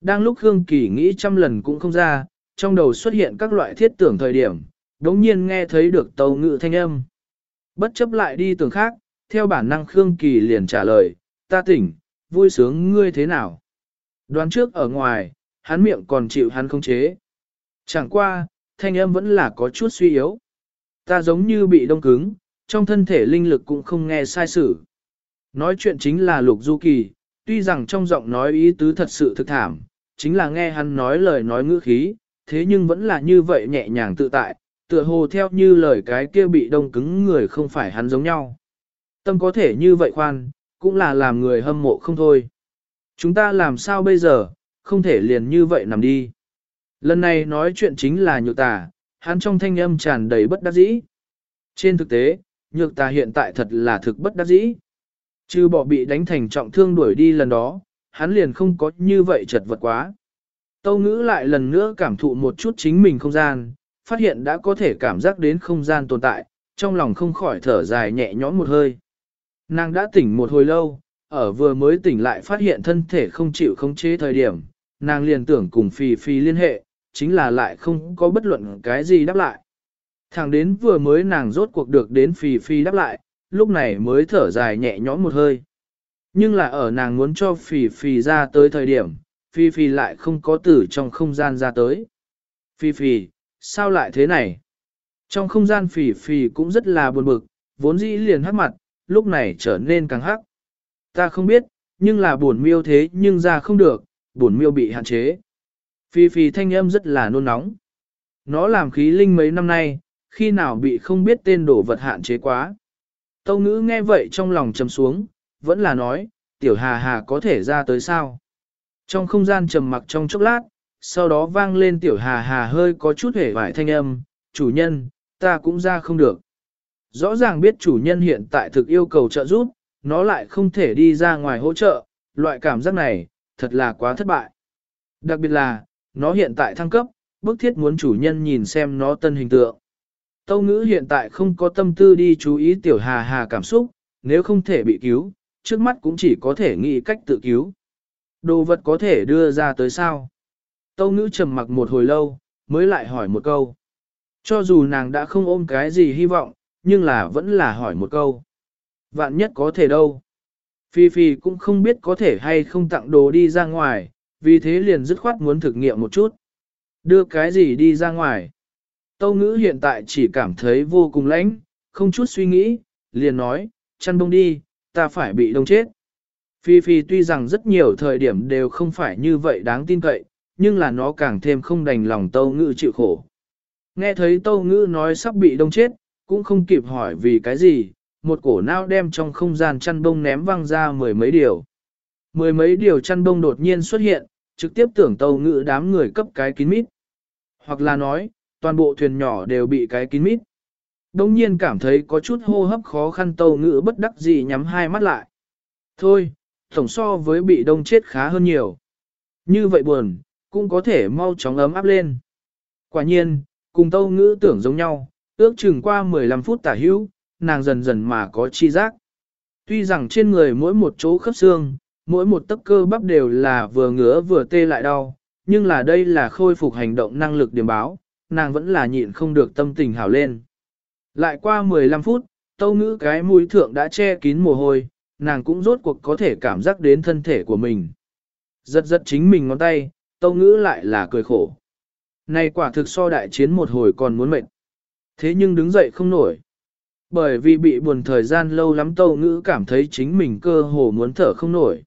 A: Đang lúc Khương Kỳ nghĩ trăm lần cũng không ra, trong đầu xuất hiện các loại thiết tưởng thời điểm, đống nhiên nghe thấy được tàu ngự thanh âm. Bất chấp lại đi tưởng khác, theo bản năng Khương Kỳ liền trả lời, ta tỉnh, vui sướng ngươi thế nào? Đoán trước ở ngoài, hắn miệng còn chịu hắn không chế. Chẳng qua, thanh âm vẫn là có chút suy yếu. Ta giống như bị đông cứng, trong thân thể linh lực cũng không nghe sai sự. Nói chuyện chính là Lục Du Kỳ, tuy rằng trong giọng nói ý tứ thật sự thực thảm, chính là nghe hắn nói lời nói ngữ khí, thế nhưng vẫn là như vậy nhẹ nhàng tự tại, tựa hồ theo như lời cái kia bị đông cứng người không phải hắn giống nhau. Tâm có thể như vậy khoan, cũng là làm người hâm mộ không thôi. Chúng ta làm sao bây giờ, không thể liền như vậy nằm đi. Lần này nói chuyện chính là nhược tà, hắn trong thanh âm tràn đầy bất đắc dĩ. Trên thực tế, nhược tà hiện tại thật là thực bất đắc dĩ. Chứ bỏ bị đánh thành trọng thương đuổi đi lần đó, hắn liền không có như vậy chật vật quá. Tâu ngữ lại lần nữa cảm thụ một chút chính mình không gian, phát hiện đã có thể cảm giác đến không gian tồn tại, trong lòng không khỏi thở dài nhẹ nhõm một hơi. Nàng đã tỉnh một hồi lâu, ở vừa mới tỉnh lại phát hiện thân thể không chịu khống chế thời điểm, nàng liền tưởng cùng Phi Phi liên hệ, chính là lại không có bất luận cái gì đáp lại. Thẳng đến vừa mới nàng rốt cuộc được đến Phi Phi đáp lại, lúc này mới thở dài nhẹ nhõm một hơi. Nhưng là ở nàng muốn cho phi phi ra tới thời điểm, phi phi lại không có tử trong không gian ra tới. Phi phi, sao lại thế này? Trong không gian phi phi cũng rất là buồn bực, vốn dĩ liền hắc mặt, lúc này trở nên càng hắc. Ta không biết, nhưng là buồn miêu thế nhưng ra không được, buồn miêu bị hạn chế. Phi phi thanh âm rất là nôn nóng. Nó làm khí linh mấy năm nay, khi nào bị không biết tên đồ vật hạn chế quá. Tâu ngữ nghe vậy trong lòng trầm xuống, vẫn là nói, tiểu hà hà có thể ra tới sao. Trong không gian trầm mặc trong chốc lát, sau đó vang lên tiểu hà hà hơi có chút hể vải thanh âm, chủ nhân, ta cũng ra không được. Rõ ràng biết chủ nhân hiện tại thực yêu cầu trợ giúp, nó lại không thể đi ra ngoài hỗ trợ, loại cảm giác này, thật là quá thất bại. Đặc biệt là, nó hiện tại thăng cấp, bức thiết muốn chủ nhân nhìn xem nó tân hình tượng. Tâu ngữ hiện tại không có tâm tư đi chú ý tiểu hà hà cảm xúc, nếu không thể bị cứu, trước mắt cũng chỉ có thể nghĩ cách tự cứu. Đồ vật có thể đưa ra tới sao? Tâu ngữ trầm mặc một hồi lâu, mới lại hỏi một câu. Cho dù nàng đã không ôm cái gì hy vọng, nhưng là vẫn là hỏi một câu. Vạn nhất có thể đâu. Phi Phi cũng không biết có thể hay không tặng đồ đi ra ngoài, vì thế liền dứt khoát muốn thực nghiệm một chút. Đưa cái gì đi ra ngoài? Tâu ngữ hiện tại chỉ cảm thấy vô cùng lãnh, không chút suy nghĩ, liền nói, chăn bông đi, ta phải bị đông chết. Phi Phi tuy rằng rất nhiều thời điểm đều không phải như vậy đáng tin cậy, nhưng là nó càng thêm không đành lòng tâu ngữ chịu khổ. Nghe thấy tâu ngữ nói sắp bị đông chết, cũng không kịp hỏi vì cái gì, một cổ nao đem trong không gian chăn bông ném văng ra mười mấy điều. Mười mấy điều chăn bông đột nhiên xuất hiện, trực tiếp tưởng tàu ngự đám người cấp cái kín mít. Hoặc là nói, toàn bộ thuyền nhỏ đều bị cái kín mít. Đông nhiên cảm thấy có chút hô hấp khó khăn tàu ngự bất đắc dĩ nhắm hai mắt lại. Thôi, tổng so với bị đông chết khá hơn nhiều. Như vậy buồn, cũng có thể mau chóng ấm áp lên. Quả nhiên, cùng tâu ngữ tưởng giống nhau, ước chừng qua 15 phút tả hữu, nàng dần dần mà có chi giác. Tuy rằng trên người mỗi một chỗ khớp xương, mỗi một tấc cơ bắp đều là vừa ngứa vừa tê lại đau, nhưng là đây là khôi phục hành động năng lực điểm báo, nàng vẫn là nhịn không được tâm tình hảo lên. Lại qua 15 phút, tâu ngữ cái mũi thượng đã che kín mồ hôi, nàng cũng rốt cuộc có thể cảm giác đến thân thể của mình. Giật giật chính mình ngón tay, tâu ngữ lại là cười khổ. Này quả thực so đại chiến một hồi còn muốn mệt. Thế nhưng đứng dậy không nổi. Bởi vì bị buồn thời gian lâu lắm tâu ngữ cảm thấy chính mình cơ hồ muốn thở không nổi.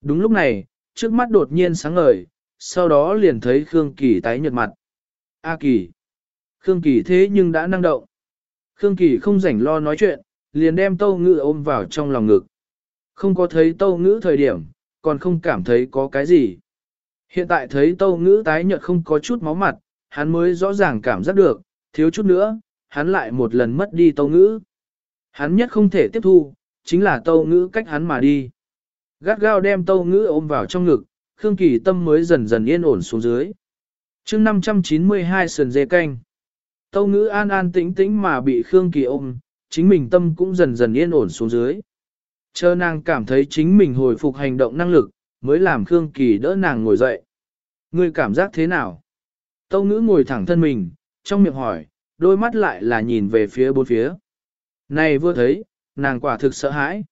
A: Đúng lúc này, trước mắt đột nhiên sáng ngời, sau đó liền thấy Khương Kỳ tái nhợt mặt. A Kỳ. Khương Kỳ thế nhưng đã năng động. Khương Kỳ không rảnh lo nói chuyện, liền đem tâu ngữ ôm vào trong lòng ngực. Không có thấy tâu ngữ thời điểm, còn không cảm thấy có cái gì. Hiện tại thấy tâu ngữ tái nhợt không có chút máu mặt, hắn mới rõ ràng cảm giác được, thiếu chút nữa, hắn lại một lần mất đi tâu ngữ. Hắn nhất không thể tiếp thu, chính là tâu ngữ cách hắn mà đi. Gắt gao đem tâu ngữ ôm vào trong ngực, Khương Kỳ tâm mới dần dần yên ổn xuống dưới. chương 592 sườn dê canh. Tâu ngữ an an tĩnh tĩnh mà bị Khương Kỳ ôm, chính mình tâm cũng dần dần yên ổn xuống dưới. Chờ nàng cảm thấy chính mình hồi phục hành động năng lực, mới làm Khương Kỳ đỡ nàng ngồi dậy. Ngươi cảm giác thế nào? Tâu ngữ ngồi thẳng thân mình, trong miệng hỏi, đôi mắt lại là nhìn về phía bốn phía. Này vừa thấy, nàng quả thực sợ hãi.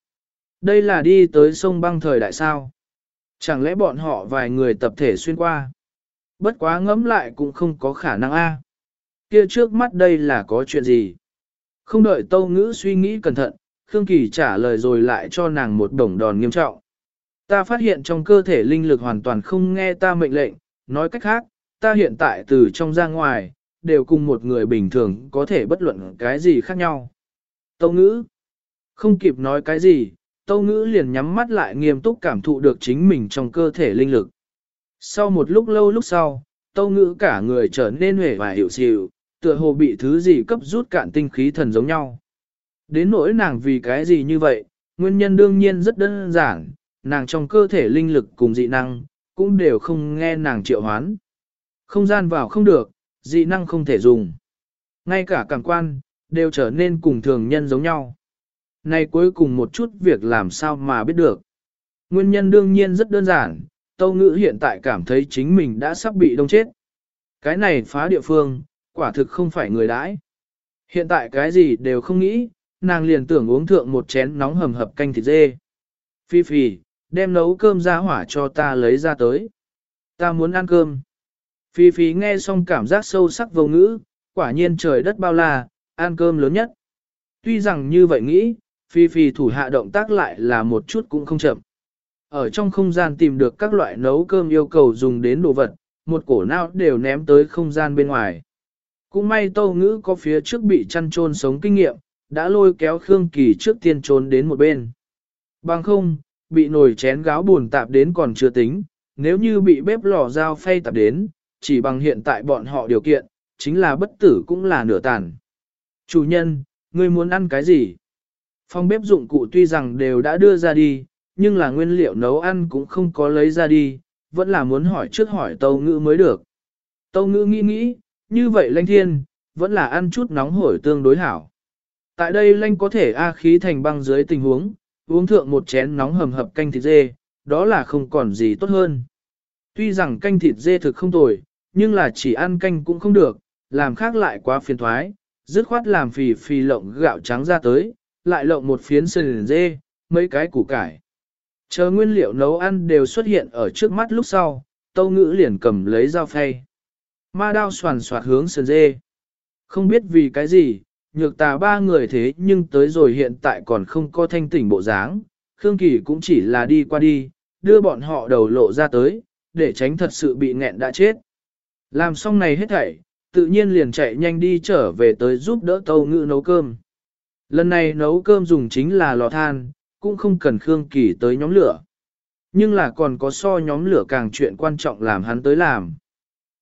A: Đây là đi tới sông băng thời đại sao. Chẳng lẽ bọn họ vài người tập thể xuyên qua. Bất quá ngẫm lại cũng không có khả năng a. Kia trước mắt đây là có chuyện gì? Không đợi tâu ngữ suy nghĩ cẩn thận, Khương Kỳ trả lời rồi lại cho nàng một đồng đòn nghiêm trọng. Ta phát hiện trong cơ thể linh lực hoàn toàn không nghe ta mệnh lệnh, nói cách khác, ta hiện tại từ trong ra ngoài, đều cùng một người bình thường có thể bất luận cái gì khác nhau. Tâu ngữ Không kịp nói cái gì, tâu ngữ liền nhắm mắt lại nghiêm túc cảm thụ được chính mình trong cơ thể linh lực. Sau một lúc lâu lúc sau, tâu ngữ cả người trở nên hề và hiểu xịu, tựa hồ bị thứ gì cấp rút cạn tinh khí thần giống nhau. Đến nỗi nàng vì cái gì như vậy, nguyên nhân đương nhiên rất đơn giản, nàng trong cơ thể linh lực cùng dị năng, cũng đều không nghe nàng triệu hoán. Không gian vào không được, dị năng không thể dùng. Ngay cả cảm quan, đều trở nên cùng thường nhân giống nhau. Này cuối cùng một chút việc làm sao mà biết được. Nguyên nhân đương nhiên rất đơn giản, Tâu Ngữ hiện tại cảm thấy chính mình đã sắp bị đông chết. Cái này phá địa phương, quả thực không phải người đãi. Hiện tại cái gì đều không nghĩ, nàng liền tưởng uống thượng một chén nóng hầm hập canh thịt dê. Phi Phi, đem nấu cơm ra hỏa cho ta lấy ra tới. Ta muốn ăn cơm. Phi Phi nghe xong cảm giác sâu sắc vô ngữ, quả nhiên trời đất bao la, ăn cơm lớn nhất. Tuy rằng như vậy nghĩ, Phi Phi thủ hạ động tác lại là một chút cũng không chậm. Ở trong không gian tìm được các loại nấu cơm yêu cầu dùng đến đồ vật, một cổ não đều ném tới không gian bên ngoài. Cũng may tâu ngữ có phía trước bị chăn trôn sống kinh nghiệm, đã lôi kéo Khương Kỳ trước tiên trốn đến một bên. Bằng không, bị nồi chén gáo buồn tạp đến còn chưa tính, nếu như bị bếp lò dao phay tạp đến, chỉ bằng hiện tại bọn họ điều kiện, chính là bất tử cũng là nửa tàn. Chủ nhân, ngươi muốn ăn cái gì? Phòng bếp dụng cụ tuy rằng đều đã đưa ra đi, nhưng là nguyên liệu nấu ăn cũng không có lấy ra đi, vẫn là muốn hỏi trước hỏi tâu ngữ mới được. Tâu ngữ nghĩ nghĩ, như vậy lanh thiên, vẫn là ăn chút nóng hổi tương đối hảo. Tại đây lanh có thể A khí thành băng dưới tình huống, uống thượng một chén nóng hầm hập canh thịt dê, đó là không còn gì tốt hơn. Tuy rằng canh thịt dê thực không tồi, nhưng là chỉ ăn canh cũng không được, làm khác lại quá phiền thoái, dứt khoát làm phì phì lộng gạo trắng ra tới, lại lộng một phiến sườn dê, mấy cái củ cải. Chờ nguyên liệu nấu ăn đều xuất hiện ở trước mắt lúc sau, tâu ngữ liền cầm lấy dao phay. Ma đao soàn soạt hướng sườn dê. Không biết vì cái gì, nhược tà ba người thế nhưng tới rồi hiện tại còn không có thanh tỉnh bộ dáng. Khương Kỳ cũng chỉ là đi qua đi, đưa bọn họ đầu lộ ra tới, để tránh thật sự bị nghẹn đã chết. Làm xong này hết thảy, tự nhiên liền chạy nhanh đi trở về tới giúp đỡ tâu ngữ nấu cơm. Lần này nấu cơm dùng chính là lò than, cũng không cần Khương Kỳ tới nhóm lửa. Nhưng là còn có so nhóm lửa càng chuyện quan trọng làm hắn tới làm.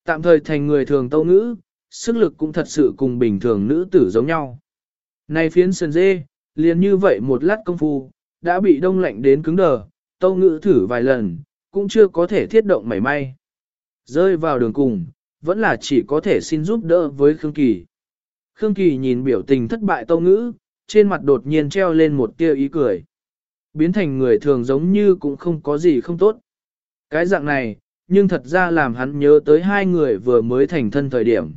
A: Tạm thời thành người thường tâu ngữ, sức lực cũng thật sự cùng bình thường nữ tử giống nhau. Này phiến sườn dê, liền như vậy một lát công phu, đã bị đông lạnh đến cứng đờ, tâu ngữ thử vài lần, cũng chưa có thể thiết động mảy may. Rơi vào đường cùng, vẫn là chỉ có thể xin giúp đỡ với Khương Kỳ. Khương Kỳ nhìn biểu tình thất bại tâu ngữ, trên mặt đột nhiên treo lên một tia ý cười. Biến thành người thường giống như cũng không có gì không tốt. Cái dạng này, nhưng thật ra làm hắn nhớ tới hai người vừa mới thành thân thời điểm.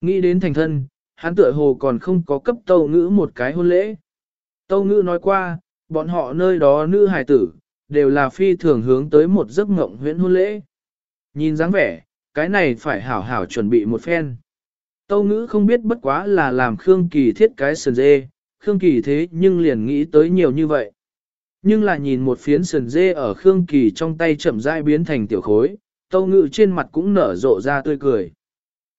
A: Nghĩ đến thành thân, hắn tựa hồ còn không có cấp tâu ngữ một cái hôn lễ. Tâu ngữ nói qua, bọn họ nơi đó nữ hài tử, đều là phi thường hướng tới một giấc mộng huyễn hôn lễ. Nhìn dáng vẻ, cái này phải hảo hảo chuẩn bị một phen. Tâu ngữ không biết bất quá là làm Khương Kỳ thiết cái sườn dê, Khương Kỳ thế nhưng liền nghĩ tới nhiều như vậy. Nhưng là nhìn một phiến sườn dê ở Khương Kỳ trong tay chậm rãi biến thành tiểu khối, tâu ngữ trên mặt cũng nở rộ ra tươi cười.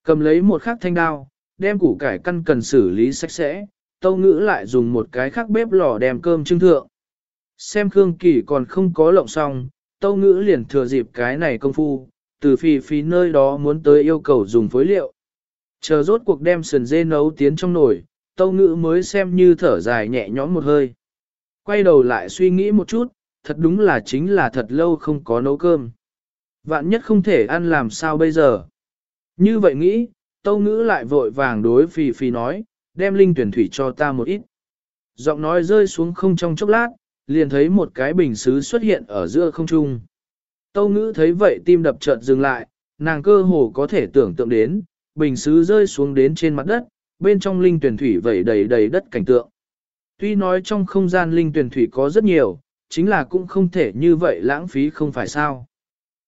A: Cầm lấy một khắc thanh đao, đem củ cải căn cần xử lý sạch sẽ, tâu ngữ lại dùng một cái khắc bếp lò đem cơm trưng thượng. Xem Khương Kỳ còn không có lộng xong, tâu ngữ liền thừa dịp cái này công phu, từ phi phi nơi đó muốn tới yêu cầu dùng phối liệu. Chờ rốt cuộc đem sườn dê nấu tiến trong nồi, tâu ngữ mới xem như thở dài nhẹ nhõm một hơi. Quay đầu lại suy nghĩ một chút, thật đúng là chính là thật lâu không có nấu cơm. Vạn nhất không thể ăn làm sao bây giờ. Như vậy nghĩ, tâu ngữ lại vội vàng đối phì phì nói, đem linh tuyển thủy cho ta một ít. Giọng nói rơi xuống không trong chốc lát, liền thấy một cái bình xứ xuất hiện ở giữa không trung. Tâu ngữ thấy vậy tim đập chợt dừng lại, nàng cơ hồ có thể tưởng tượng đến, bình xứ rơi xuống đến trên mặt đất, bên trong linh tuyển thủy vẩy đầy đầy đất cảnh tượng. Tuy nói trong không gian linh tuyển thủy có rất nhiều, chính là cũng không thể như vậy lãng phí không phải sao.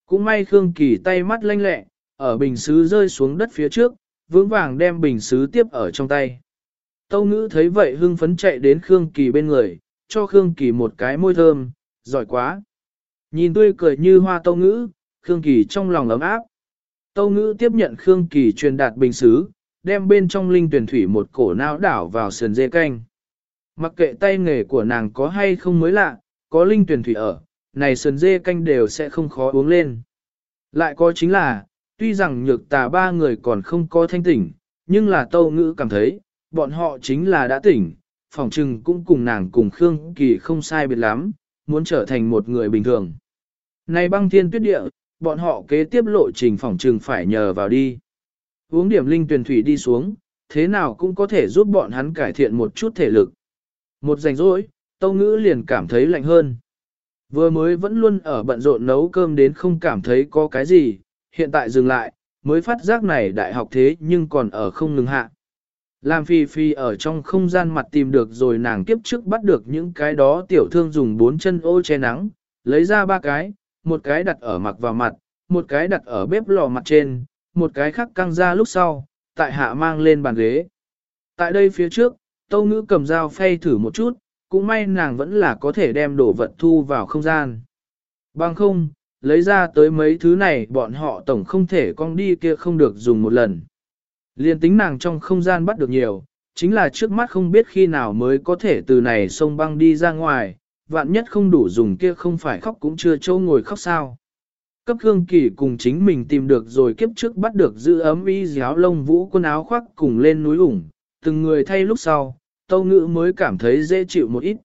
A: Cũng may Khương Kỳ tay mắt lanh lẹ, ở bình xứ rơi xuống đất phía trước, vững vàng đem bình xứ tiếp ở trong tay. Tâu ngữ thấy vậy hưng phấn chạy đến Khương Kỳ bên người, cho Khương Kỳ một cái môi thơm, giỏi quá. Nhìn tươi cười như hoa tâu ngữ, Khương Kỳ trong lòng ấm áp. Tâu ngữ tiếp nhận Khương Kỳ truyền đạt bình xứ, đem bên trong linh tuyển thủy một cổ não đảo vào sườn dê canh. Mặc kệ tay nghề của nàng có hay không mới lạ, có linh tuyển thủy ở, này sườn dê canh đều sẽ không khó uống lên. Lại có chính là, tuy rằng nhược tà ba người còn không có thanh tỉnh, nhưng là tâu ngữ cảm thấy, bọn họ chính là đã tỉnh, phòng trừng cũng cùng nàng cùng Khương Kỳ không sai biệt lắm, muốn trở thành một người bình thường. Này băng thiên tuyết địa, bọn họ kế tiếp lộ trình phòng trừng phải nhờ vào đi. Uống điểm linh tuyển thủy đi xuống, thế nào cũng có thể giúp bọn hắn cải thiện một chút thể lực. Một rảnh rỗi, tâu ngữ liền cảm thấy lạnh hơn. Vừa mới vẫn luôn ở bận rộn nấu cơm đến không cảm thấy có cái gì, hiện tại dừng lại, mới phát giác này đại học thế nhưng còn ở không ngừng hạ. Làm phi phi ở trong không gian mặt tìm được rồi nàng kiếp trước bắt được những cái đó tiểu thương dùng bốn chân ô che nắng, lấy ra ba cái, một cái đặt ở mặt vào mặt, một cái đặt ở bếp lò mặt trên, một cái khác căng ra lúc sau, tại hạ mang lên bàn ghế. Tại đây phía trước, tâu ngữ cầm dao phay thử một chút, cũng may nàng vẫn là có thể đem đồ vật thu vào không gian. Bằng không, lấy ra tới mấy thứ này bọn họ tổng không thể con đi kia không được dùng một lần. Liên tính nàng trong không gian bắt được nhiều, chính là trước mắt không biết khi nào mới có thể từ này sông băng đi ra ngoài, vạn nhất không đủ dùng kia không phải khóc cũng chưa châu ngồi khóc sao. Cấp Khương Kỳ cùng chính mình tìm được rồi kiếp trước bắt được giữ ấm y giáo lông vũ quần áo khoác cùng lên núi ủng, từng người thay lúc sau, tâu ngữ mới cảm thấy dễ chịu một ít.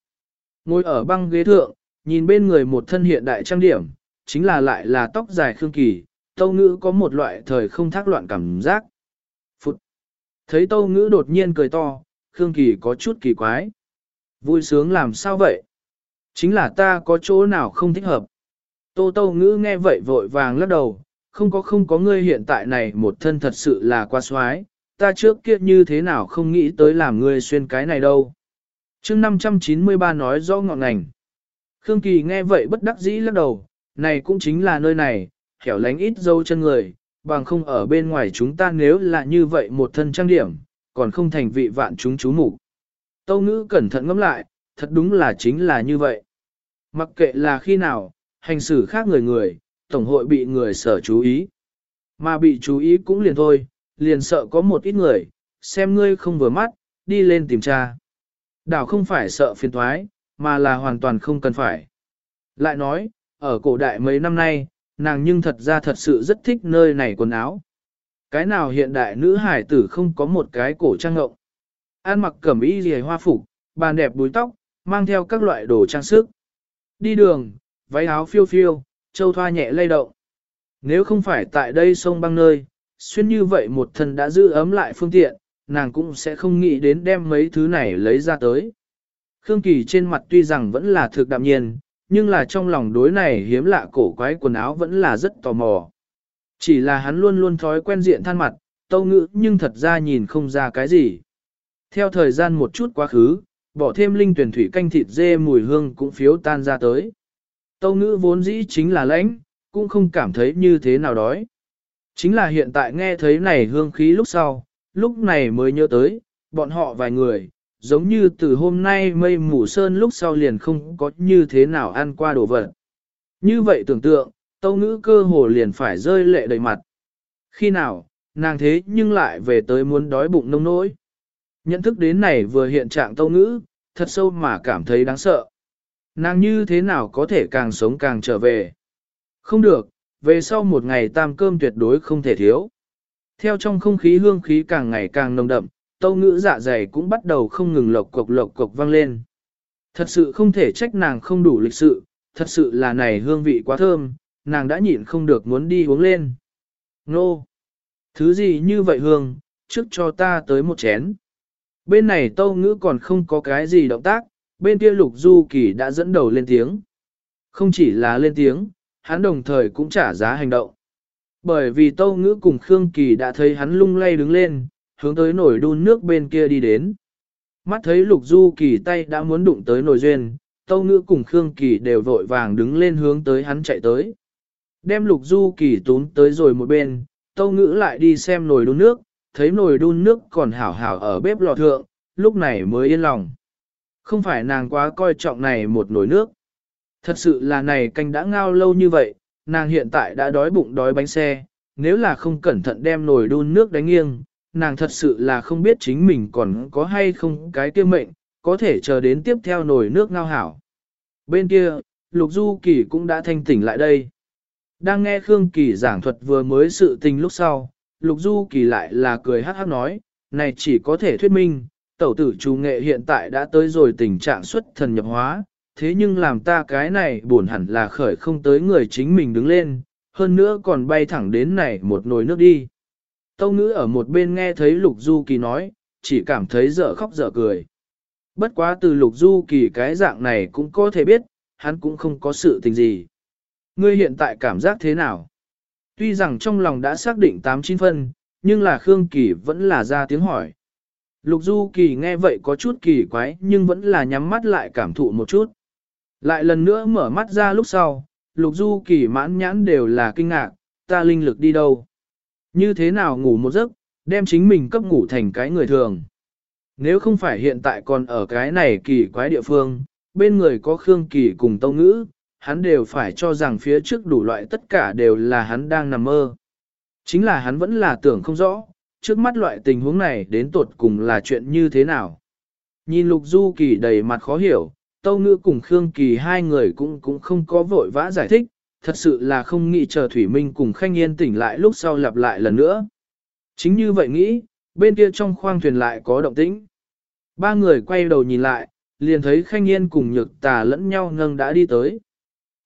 A: Ngồi ở băng ghế thượng, nhìn bên người một thân hiện đại trang điểm, chính là lại là tóc dài Khương Kỳ, tâu ngữ có một loại thời không thác loạn cảm giác. Thấy tâu ngữ đột nhiên cười to, Khương Kỳ có chút kỳ quái. Vui sướng làm sao vậy? Chính là ta có chỗ nào không thích hợp. Tô tâu ngữ nghe vậy vội vàng lắc đầu, không có không có ngươi hiện tại này một thân thật sự là quá xoái, ta trước kia như thế nào không nghĩ tới làm ngươi xuyên cái này đâu. chương 593 nói rõ ngọn ngành. Khương Kỳ nghe vậy bất đắc dĩ lắc đầu, này cũng chính là nơi này, hẻo lánh ít dâu chân người, bằng không ở bên ngoài chúng ta nếu là như vậy một thân trang điểm, còn không thành vị vạn chúng chú mục Tâu ngữ cẩn thận ngẫm lại, thật đúng là chính là như vậy. Mặc kệ là khi nào, hành xử khác người người, tổng hội bị người sở chú ý. Mà bị chú ý cũng liền thôi, liền sợ có một ít người, xem ngươi không vừa mắt, đi lên tìm tra. Đảo không phải sợ phiền thoái, mà là hoàn toàn không cần phải. Lại nói, ở cổ đại mấy năm nay, nàng nhưng thật ra thật sự rất thích nơi này quần áo. Cái nào hiện đại nữ hải tử không có một cái cổ trang ngộng. An mặc cẩm y dì hoa phục, bàn đẹp búi tóc, mang theo các loại đồ trang sức. Đi đường, váy áo phiêu phiêu, châu thoa nhẹ lay động. Nếu không phải tại đây sông băng nơi, xuyên như vậy một thân đã giữ ấm lại phương tiện, nàng cũng sẽ không nghĩ đến đem mấy thứ này lấy ra tới. Khương Kỳ trên mặt tuy rằng vẫn là thực đạm nhiên, nhưng là trong lòng đối này hiếm lạ cổ quái quần áo vẫn là rất tò mò. Chỉ là hắn luôn luôn thói quen diện than mặt, tâu ngữ nhưng thật ra nhìn không ra cái gì. Theo thời gian một chút quá khứ, bỏ thêm linh tuyển thủy canh thịt dê mùi hương cũng phiếu tan ra tới. Tâu ngữ vốn dĩ chính là lãnh, cũng không cảm thấy như thế nào đói. Chính là hiện tại nghe thấy này hương khí lúc sau, lúc này mới nhớ tới, bọn họ vài người, giống như từ hôm nay mây mù sơn lúc sau liền không có như thế nào ăn qua đồ vật. Như vậy tưởng tượng, tâu ngữ cơ hồ liền phải rơi lệ đầy mặt. Khi nào, nàng thế nhưng lại về tới muốn đói bụng nông nỗi. Nhận thức đến này vừa hiện trạng tâu ngữ, thật sâu mà cảm thấy đáng sợ. Nàng như thế nào có thể càng sống càng trở về. Không được, về sau một ngày tam cơm tuyệt đối không thể thiếu. Theo trong không khí hương khí càng ngày càng nồng đậm, tâu ngữ dạ dày cũng bắt đầu không ngừng lộc cộc lộc cộc vang lên. Thật sự không thể trách nàng không đủ lịch sự, thật sự là này hương vị quá thơm, nàng đã nhịn không được muốn đi uống lên. Nô! Thứ gì như vậy hương, trước cho ta tới một chén. Bên này tâu ngữ còn không có cái gì động tác, bên kia lục du kỳ đã dẫn đầu lên tiếng. Không chỉ là lên tiếng, hắn đồng thời cũng trả giá hành động. Bởi vì tâu ngữ cùng Khương Kỳ đã thấy hắn lung lay đứng lên, hướng tới nồi đun nước bên kia đi đến. Mắt thấy lục du kỳ tay đã muốn đụng tới nồi duyên, tâu ngữ cùng Khương Kỳ đều vội vàng đứng lên hướng tới hắn chạy tới. Đem lục du kỳ tún tới rồi một bên, tâu ngữ lại đi xem nồi đun nước, thấy nồi đun nước còn hảo hảo ở bếp lò thượng, lúc này mới yên lòng. Không phải nàng quá coi trọng này một nồi nước. Thật sự là này canh đã ngao lâu như vậy, nàng hiện tại đã đói bụng đói bánh xe, nếu là không cẩn thận đem nồi đun nước đánh nghiêng, nàng thật sự là không biết chính mình còn có hay không cái kia mệnh, có thể chờ đến tiếp theo nồi nước ngao hảo. Bên kia, Lục Du Kỳ cũng đã thanh tỉnh lại đây. Đang nghe Khương Kỳ giảng thuật vừa mới sự tình lúc sau, Lục Du Kỳ lại là cười hát hát nói, này chỉ có thể thuyết minh, tẩu tử chú nghệ hiện tại đã tới rồi tình trạng xuất thần nhập hóa, thế nhưng làm ta cái này buồn hẳn là khởi không tới người chính mình đứng lên, hơn nữa còn bay thẳng đến này một nồi nước đi. Tâu ngữ ở một bên nghe thấy Lục Du Kỳ nói, chỉ cảm thấy dở khóc dở cười. Bất quá từ Lục Du Kỳ cái dạng này cũng có thể biết, hắn cũng không có sự tình gì. Ngươi hiện tại cảm giác thế nào? Tuy rằng trong lòng đã xác định 8-9 phân, nhưng là Khương Kỳ vẫn là ra tiếng hỏi. Lục Du Kỳ nghe vậy có chút kỳ quái nhưng vẫn là nhắm mắt lại cảm thụ một chút. Lại lần nữa mở mắt ra lúc sau, Lục Du Kỳ mãn nhãn đều là kinh ngạc, ta linh lực đi đâu? Như thế nào ngủ một giấc, đem chính mình cấp ngủ thành cái người thường? Nếu không phải hiện tại còn ở cái này kỳ quái địa phương, bên người có Khương Kỳ cùng Tâu Ngữ, hắn đều phải cho rằng phía trước đủ loại tất cả đều là hắn đang nằm mơ. Chính là hắn vẫn là tưởng không rõ, trước mắt loại tình huống này đến tột cùng là chuyện như thế nào. Nhìn Lục Du Kỳ đầy mặt khó hiểu, Tâu Ngữ cùng Khương Kỳ hai người cũng cũng không có vội vã giải thích, thật sự là không nghĩ chờ Thủy Minh cùng Khanh Yên tỉnh lại lúc sau lặp lại lần nữa. Chính như vậy nghĩ, bên kia trong khoang thuyền lại có động tĩnh. Ba người quay đầu nhìn lại, liền thấy Khanh Yên cùng Nhược Tà lẫn nhau nâng đã đi tới.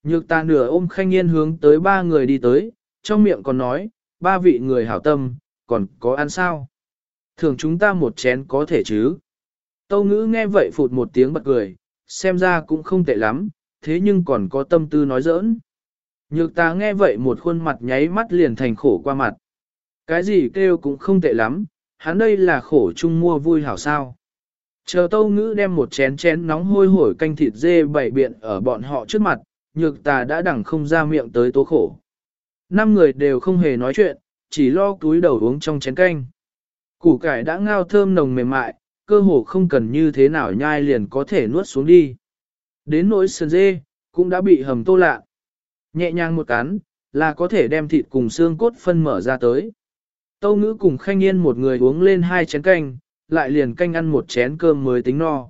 A: Nhược Tà nửa ôm Khanh Yên hướng tới ba người đi tới, trong miệng còn nói, ba vị người hảo tâm, còn có ăn sao? Thường chúng ta một chén có thể chứ? Tâu ngữ nghe vậy phụt một tiếng bật cười, xem ra cũng không tệ lắm, thế nhưng còn có tâm tư nói giỡn. Nhược ta nghe vậy một khuôn mặt nháy mắt liền thành khổ qua mặt. Cái gì kêu cũng không tệ lắm, hắn đây là khổ chung mua vui hảo sao. Chờ tâu ngữ đem một chén chén nóng hôi hổi canh thịt dê bảy biện ở bọn họ trước mặt, nhược ta đã đẳng không ra miệng tới tố khổ. Năm người đều không hề nói chuyện, chỉ lo túi đầu uống trong chén canh. Củ cải đã ngao thơm nồng mềm mại, cơ hồ không cần như thế nào nhai liền có thể nuốt xuống đi. Đến nỗi sườn dê, cũng đã bị hầm tô lạ. Nhẹ nhàng một cán là có thể đem thịt cùng xương cốt phân mở ra tới. Tâu ngữ cùng khanh yên một người uống lên hai chén canh, lại liền canh ăn một chén cơm mới tính no.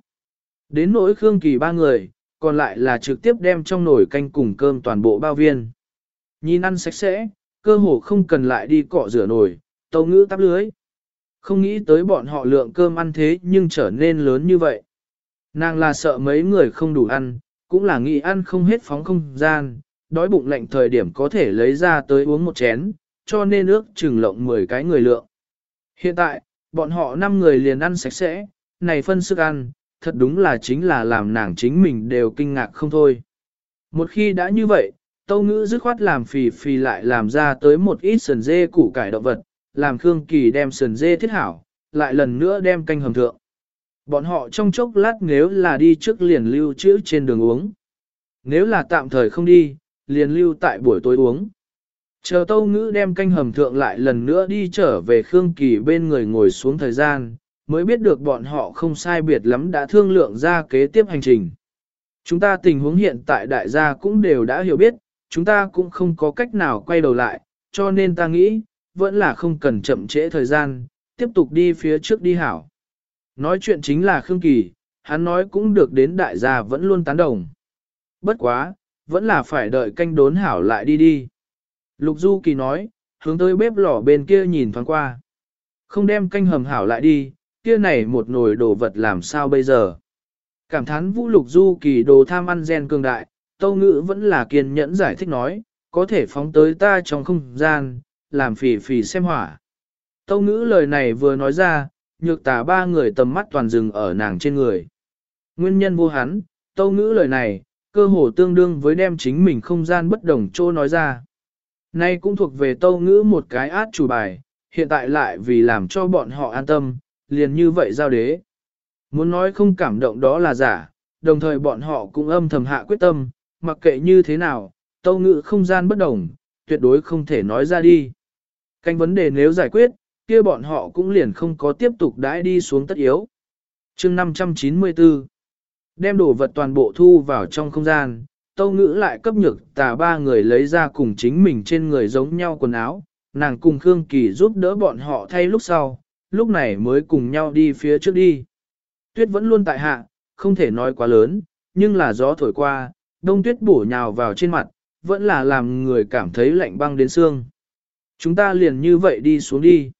A: Đến nỗi Khương Kỳ ba người, còn lại là trực tiếp đem trong nồi canh cùng cơm toàn bộ bao viên. Nhìn ăn sạch sẽ, cơ hồ không cần lại đi cọ rửa nồi, tâu ngữ tắp lưới. Không nghĩ tới bọn họ lượng cơm ăn thế nhưng trở nên lớn như vậy. Nàng là sợ mấy người không đủ ăn, cũng là nghĩ ăn không hết phóng không gian, đói bụng lạnh thời điểm có thể lấy ra tới uống một chén, cho nên nước chừng lộng 10 cái người lượng. Hiện tại, bọn họ 5 người liền ăn sạch sẽ, này phân sức ăn, thật đúng là chính là làm nàng chính mình đều kinh ngạc không thôi. Một khi đã như vậy, tâu ngữ dứt khoát làm phì phì lại làm ra tới một ít sườn dê củ cải động vật, làm Khương Kỳ đem sườn dê thiết hảo, lại lần nữa đem canh hầm thượng. Bọn họ trong chốc lát nếu là đi trước liền lưu trữ trên đường uống. Nếu là tạm thời không đi, liền lưu tại buổi tối uống. Chờ tâu ngữ đem canh hầm thượng lại lần nữa đi trở về Khương Kỳ bên người ngồi xuống thời gian, mới biết được bọn họ không sai biệt lắm đã thương lượng ra kế tiếp hành trình. Chúng ta tình huống hiện tại đại gia cũng đều đã hiểu biết, chúng ta cũng không có cách nào quay đầu lại, cho nên ta nghĩ, vẫn là không cần chậm trễ thời gian, tiếp tục đi phía trước đi hảo. Nói chuyện chính là Khương Kỳ, hắn nói cũng được đến đại gia vẫn luôn tán đồng. Bất quá, vẫn là phải đợi canh đốn hảo lại đi đi. Lục Du Kỳ nói, hướng tới bếp lò bên kia nhìn thoáng qua. Không đem canh hầm hảo lại đi, kia này một nồi đồ vật làm sao bây giờ. Cảm thán vũ lục Du Kỳ đồ tham ăn gen cường đại, Tâu Ngữ vẫn là kiên nhẫn giải thích nói, có thể phóng tới ta trong không gian, làm phỉ phỉ xem hỏa. Tâu ngữ lời này vừa nói ra, nhược tả ba người tầm mắt toàn dừng ở nàng trên người. Nguyên nhân vô hắn, tâu ngữ lời này, cơ hồ tương đương với đem chính mình không gian bất đồng chỗ nói ra. Nay cũng thuộc về tâu ngữ một cái át chủ bài, hiện tại lại vì làm cho bọn họ an tâm, liền như vậy giao đế. Muốn nói không cảm động đó là giả, đồng thời bọn họ cũng âm thầm hạ quyết tâm, mặc kệ như thế nào, tâu ngữ không gian bất đồng, tuyệt đối không thể nói ra đi. Canh vấn đề nếu giải quyết, kia bọn họ cũng liền không có tiếp tục đãi đi xuống tất yếu. chương 594 Đem đồ vật toàn bộ thu vào trong không gian, tâu ngữ lại cấp nhược tà ba người lấy ra cùng chính mình trên người giống nhau quần áo, nàng cùng Khương Kỳ giúp đỡ bọn họ thay lúc sau, lúc này mới cùng nhau đi phía trước đi. Tuyết vẫn luôn tại hạ, không thể nói quá lớn, nhưng là gió thổi qua, đông tuyết bổ nhào vào trên mặt, vẫn là làm người cảm thấy lạnh băng đến xương. Chúng ta liền như vậy đi xuống đi.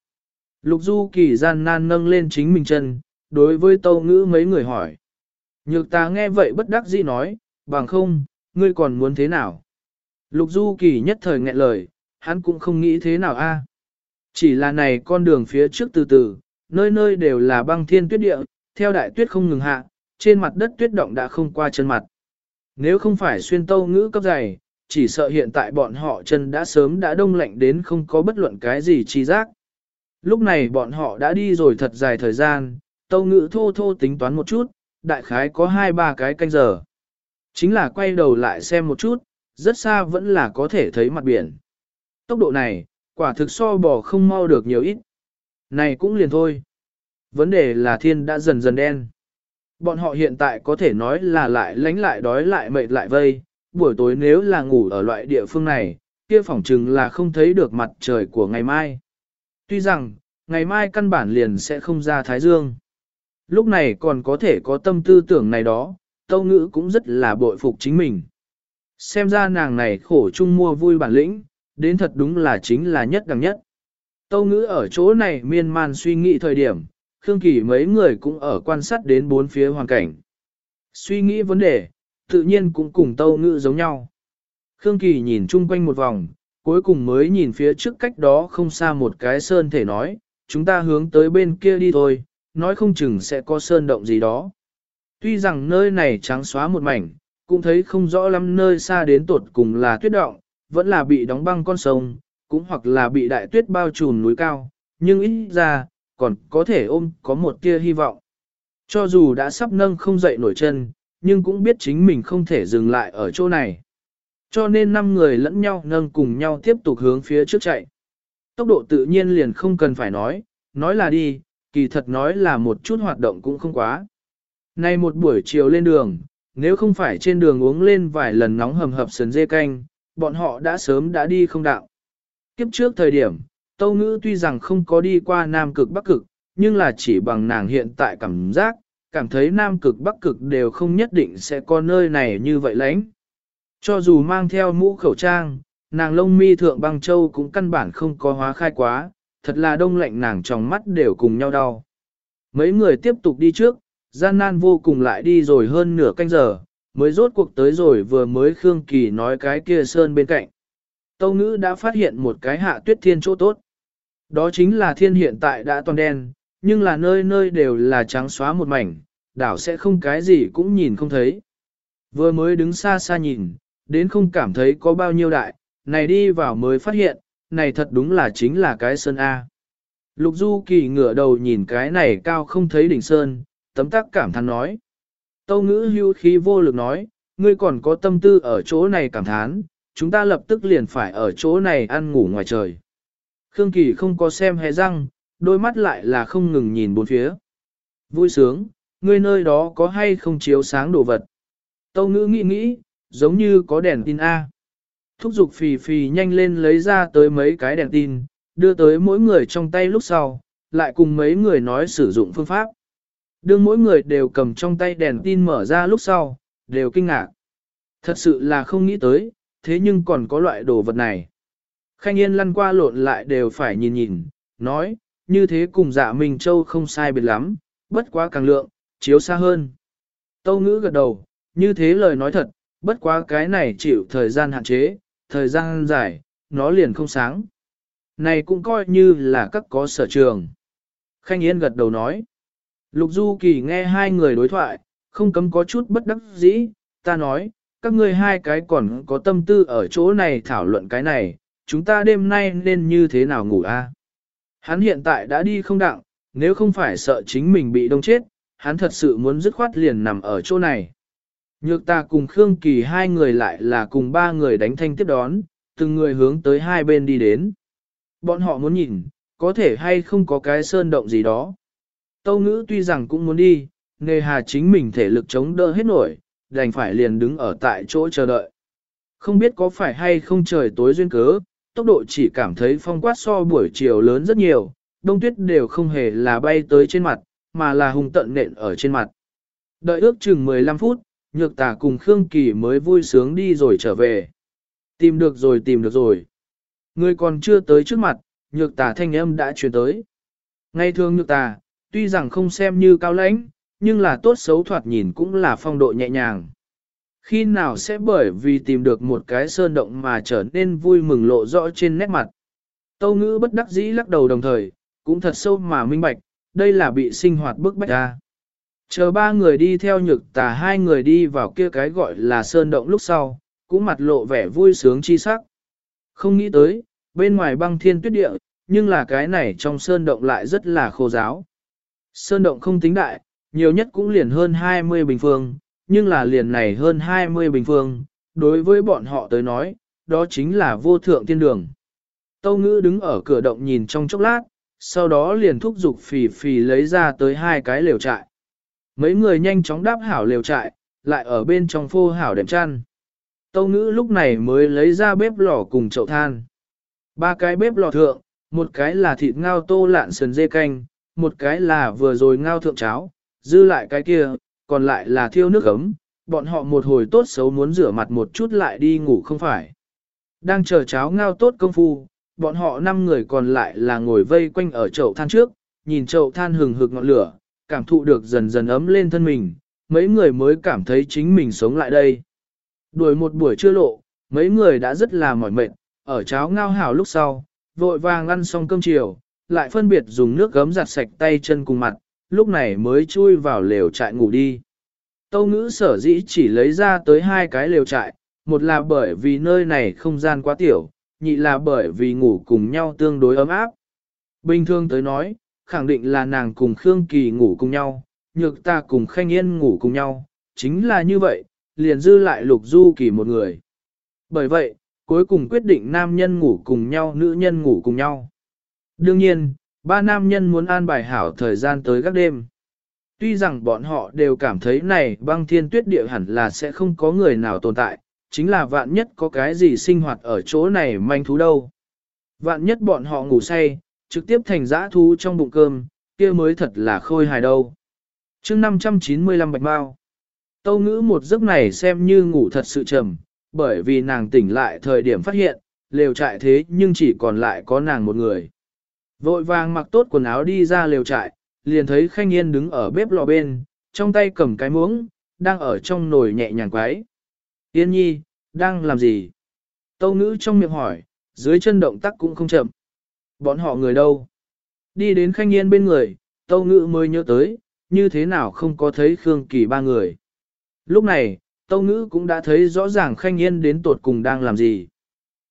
A: Lục Du Kỳ gian nan nâng lên chính mình chân, đối với tâu ngữ mấy người hỏi. Nhược ta nghe vậy bất đắc dĩ nói, bằng không, ngươi còn muốn thế nào? Lục Du Kỳ nhất thời nghẹn lời, hắn cũng không nghĩ thế nào a. À. Chỉ là này con đường phía trước từ từ, nơi nơi đều là băng thiên tuyết địa, theo đại tuyết không ngừng hạ, trên mặt đất tuyết động đã không qua chân mặt. Nếu không phải xuyên tâu ngữ cấp dày, chỉ sợ hiện tại bọn họ chân đã sớm đã đông lạnh đến không có bất luận cái gì chi giác. Lúc này bọn họ đã đi rồi thật dài thời gian, tâu ngữ thô thô tính toán một chút, đại khái có hai ba cái canh giờ. Chính là quay đầu lại xem một chút, rất xa vẫn là có thể thấy mặt biển. Tốc độ này, quả thực so bò không mau được nhiều ít. Này cũng liền thôi. Vấn đề là thiên đã dần dần đen. Bọn họ hiện tại có thể nói là lại lánh lại đói lại mệt lại vây, buổi tối nếu là ngủ ở loại địa phương này, kia phỏng chừng là không thấy được mặt trời của ngày mai. Tuy rằng, ngày mai căn bản liền sẽ không ra Thái Dương. Lúc này còn có thể có tâm tư tưởng này đó, Tâu Ngữ cũng rất là bội phục chính mình. Xem ra nàng này khổ chung mua vui bản lĩnh, đến thật đúng là chính là nhất đẳng nhất. Tâu Ngữ ở chỗ này miên man suy nghĩ thời điểm, Khương Kỳ mấy người cũng ở quan sát đến bốn phía hoàn cảnh. Suy nghĩ vấn đề, tự nhiên cũng cùng Tâu Ngữ giống nhau. Khương Kỳ nhìn chung quanh một vòng, cuối cùng mới nhìn phía trước cách đó không xa một cái sơn thể nói, chúng ta hướng tới bên kia đi thôi, nói không chừng sẽ có sơn động gì đó. Tuy rằng nơi này trắng xóa một mảnh, cũng thấy không rõ lắm nơi xa đến tột cùng là tuyết động, vẫn là bị đóng băng con sông, cũng hoặc là bị đại tuyết bao trùm núi cao, nhưng ít ra, còn có thể ôm có một tia hy vọng. Cho dù đã sắp nâng không dậy nổi chân, nhưng cũng biết chính mình không thể dừng lại ở chỗ này. Cho nên năm người lẫn nhau nâng cùng nhau tiếp tục hướng phía trước chạy. Tốc độ tự nhiên liền không cần phải nói, nói là đi, kỳ thật nói là một chút hoạt động cũng không quá. Nay một buổi chiều lên đường, nếu không phải trên đường uống lên vài lần nóng hầm hập sườn dê canh, bọn họ đã sớm đã đi không đạo. Kiếp trước thời điểm, Tâu Ngữ tuy rằng không có đi qua Nam Cực Bắc Cực, nhưng là chỉ bằng nàng hiện tại cảm giác, cảm thấy Nam Cực Bắc Cực đều không nhất định sẽ có nơi này như vậy lãnh. Cho dù mang theo mũ khẩu trang, nàng lông mi thượng băng châu cũng căn bản không có hóa khai quá, thật là đông lạnh nàng trong mắt đều cùng nhau đau. Mấy người tiếp tục đi trước, gian nan vô cùng lại đi rồi hơn nửa canh giờ, mới rốt cuộc tới rồi vừa mới Khương Kỳ nói cái kia sơn bên cạnh. Tâu ngữ đã phát hiện một cái hạ tuyết thiên chỗ tốt. Đó chính là thiên hiện tại đã toàn đen, nhưng là nơi nơi đều là trắng xóa một mảnh, đảo sẽ không cái gì cũng nhìn không thấy. Vừa mới đứng xa xa nhìn, đến không cảm thấy có bao nhiêu đại, này đi vào mới phát hiện, này thật đúng là chính là cái sơn A. Lục Du Kỳ ngửa đầu nhìn cái này cao không thấy đỉnh sơn, tấm tắc cảm thán nói. Tâu ngữ hưu khí vô lực nói, ngươi còn có tâm tư ở chỗ này cảm thán, chúng ta lập tức liền phải ở chỗ này ăn ngủ ngoài trời. Khương Kỳ không có xem hề răng, đôi mắt lại là không ngừng nhìn bốn phía. Vui sướng, ngươi nơi đó có hay không chiếu sáng đồ vật. Tâu ngữ nghĩ nghĩ, giống như có đèn tin A. Thúc giục phì phì nhanh lên lấy ra tới mấy cái đèn tin, đưa tới mỗi người trong tay lúc sau, lại cùng mấy người nói sử dụng phương pháp. Đương mỗi người đều cầm trong tay đèn tin mở ra lúc sau, đều kinh ngạc. Thật sự là không nghĩ tới, thế nhưng còn có loại đồ vật này. Khanh Yên lăn qua lộn lại đều phải nhìn nhìn, nói, như thế cùng dạ Minh Châu không sai biệt lắm, bất quá càng lượng, chiếu xa hơn. Tâu ngữ gật đầu, như thế lời nói thật, bất quá cái này chịu thời gian hạn chế, thời gian dài, nó liền không sáng. Này cũng coi như là các có sở trường. Khanh Yên gật đầu nói. Lục Du Kỳ nghe hai người đối thoại, không cấm có chút bất đắc dĩ, ta nói, các ngươi hai cái còn có tâm tư ở chỗ này thảo luận cái này, chúng ta đêm nay nên như thế nào ngủ a? Hắn hiện tại đã đi không đặng, nếu không phải sợ chính mình bị đông chết, hắn thật sự muốn dứt khoát liền nằm ở chỗ này. Nhược ta cùng Khương Kỳ hai người lại là cùng ba người đánh thanh tiếp đón, từng người hướng tới hai bên đi đến. Bọn họ muốn nhìn, có thể hay không có cái sơn động gì đó. Tâu ngữ tuy rằng cũng muốn đi, nề hà chính mình thể lực chống đỡ hết nổi, đành phải liền đứng ở tại chỗ chờ đợi. Không biết có phải hay không trời tối duyên cớ, tốc độ chỉ cảm thấy phong quát so buổi chiều lớn rất nhiều, đông tuyết đều không hề là bay tới trên mặt, mà là hung tận nện ở trên mặt. Đợi ước chừng 15 phút, nhược tà cùng Khương Kỳ mới vui sướng đi rồi trở về. Tìm được rồi tìm được rồi. Người còn chưa tới trước mặt, nhược tà thanh âm đã truyền tới. Ngay thường nhược tà, tuy rằng không xem như cao lãnh, nhưng là tốt xấu thoạt nhìn cũng là phong độ nhẹ nhàng. Khi nào sẽ bởi vì tìm được một cái sơn động mà trở nên vui mừng lộ rõ trên nét mặt. Tâu ngữ bất đắc dĩ lắc đầu đồng thời, cũng thật sâu mà minh bạch, đây là bị sinh hoạt bức bách ra. Chờ ba người đi theo nhược tà hai người đi vào kia cái gọi là sơn động lúc sau, cũng mặt lộ vẻ vui sướng chi sắc. Không nghĩ tới, bên ngoài băng thiên tuyết địa, nhưng là cái này trong sơn động lại rất là khô giáo. Sơn động không tính đại, nhiều nhất cũng liền hơn 20 bình phương, nhưng là liền này hơn 20 bình phương, đối với bọn họ tới nói, đó chính là vô thượng tiên đường. Tâu ngữ đứng ở cửa động nhìn trong chốc lát, sau đó liền thúc giục phì phì lấy ra tới hai cái lều trại. Mấy người nhanh chóng đáp hảo lều trại, lại ở bên trong phô hảo đệm chăn. Tâu ngữ lúc này mới lấy ra bếp lò cùng chậu than. Ba cái bếp lò thượng, một cái là thịt ngao tô lạn sườn dê canh, một cái là vừa rồi ngao thượng cháo, dư lại cái kia, còn lại là thiêu nước ấm, bọn họ một hồi tốt xấu muốn rửa mặt một chút lại đi ngủ không phải. Đang chờ cháo ngao tốt công phu, bọn họ năm người còn lại là ngồi vây quanh ở chậu than trước, nhìn chậu than hừng hực ngọn lửa, cảm thụ được dần dần ấm lên thân mình, mấy người mới cảm thấy chính mình sống lại đây. Đuổi một buổi trưa lộ, mấy người đã rất là mỏi mệt, ở cháo ngao hảo lúc sau, vội vàng ăn xong cơm chiều, lại phân biệt dùng nước gấm giặt sạch tay chân cùng mặt, lúc này mới chui vào lều trại ngủ đi. Tâu ngữ sở dĩ chỉ lấy ra tới hai cái lều trại, một là bởi vì nơi này không gian quá tiểu, nhị là bởi vì ngủ cùng nhau tương đối ấm áp. Bình thường tới nói, khẳng định là nàng cùng Khương Kỳ ngủ cùng nhau, nhược ta cùng Khanh Yên ngủ cùng nhau, chính là như vậy, liền dư lại Lục Du Kỳ một người. Bởi vậy, cuối cùng quyết định nam nhân ngủ cùng nhau, nữ nhân ngủ cùng nhau. Đương nhiên, ba nam nhân muốn an bài hảo thời gian tới các đêm. Tuy rằng bọn họ đều cảm thấy này băng thiên tuyết địa hẳn là sẽ không có người nào tồn tại, chính là vạn nhất có cái gì sinh hoạt ở chỗ này manh thú đâu. Vạn nhất bọn họ ngủ say, trực tiếp thành dã thú trong bụng cơm, kia mới thật là khôi hài đâu. chương 595 bạch bao. Tâu ngữ một giấc này xem như ngủ thật sự trầm, bởi vì nàng tỉnh lại thời điểm phát hiện, lều trại thế nhưng chỉ còn lại có nàng một người. Vội vàng mặc tốt quần áo đi ra lều trại, liền thấy Khanh Yên đứng ở bếp lò bên, trong tay cầm cái muỗng, đang ở trong nồi nhẹ nhàng quái. Yên nhi, đang làm gì? Tâu ngữ trong miệng hỏi, dưới chân động tác cũng không chậm. Bọn họ người đâu? Đi đến Khanh Yên bên người, tâu ngữ mới nhớ tới, như thế nào không có thấy Khương Kỳ ba người. Lúc này, tâu ngữ cũng đã thấy rõ ràng Khanh Yên đến tột cùng đang làm gì.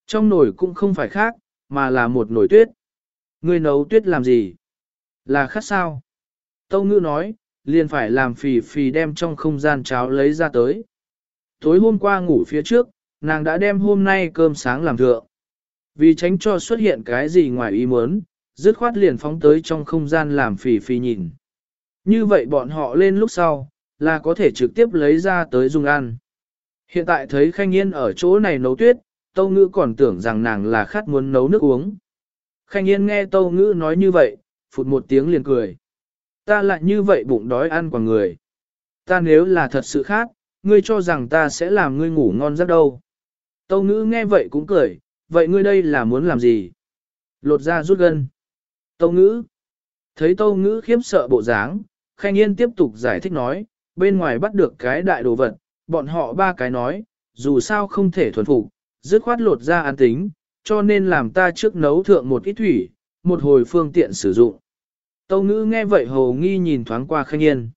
A: Trong nồi cũng không phải khác, mà là một nồi tuyết. Người nấu tuyết làm gì? Là khát sao? Tâu ngữ nói, liền phải làm phì phì đem trong không gian cháo lấy ra tới. Tối hôm qua ngủ phía trước, nàng đã đem hôm nay cơm sáng làm thượng. Vì tránh cho xuất hiện cái gì ngoài ý muốn, dứt khoát liền phóng tới trong không gian làm phì phì nhìn. Như vậy bọn họ lên lúc sau, là có thể trực tiếp lấy ra tới dùng ăn. Hiện tại thấy Khanh Yên ở chỗ này nấu tuyết, Tâu Ngữ còn tưởng rằng nàng là khát muốn nấu nước uống. Khanh Yên nghe Tâu Ngữ nói như vậy, phụt một tiếng liền cười. Ta lại như vậy bụng đói ăn quả người. Ta nếu là thật sự khác, ngươi cho rằng ta sẽ làm ngươi ngủ ngon rất đâu. Tâu Ngữ nghe vậy cũng cười, vậy ngươi đây là muốn làm gì? Lột ra rút gân. Tâu Ngữ. Thấy Tâu Ngữ khiếp sợ bộ dáng, Khanh Yên tiếp tục giải thích nói, bên ngoài bắt được cái đại đồ vật, bọn họ ba cái nói, dù sao không thể thuần phục, dứt khoát lột ra an tính, cho nên làm ta trước nấu thượng một ít thủy, một hồi phương tiện sử dụng. Tâu ngữ nghe vậy hồ nghi nhìn thoáng qua khanh yên.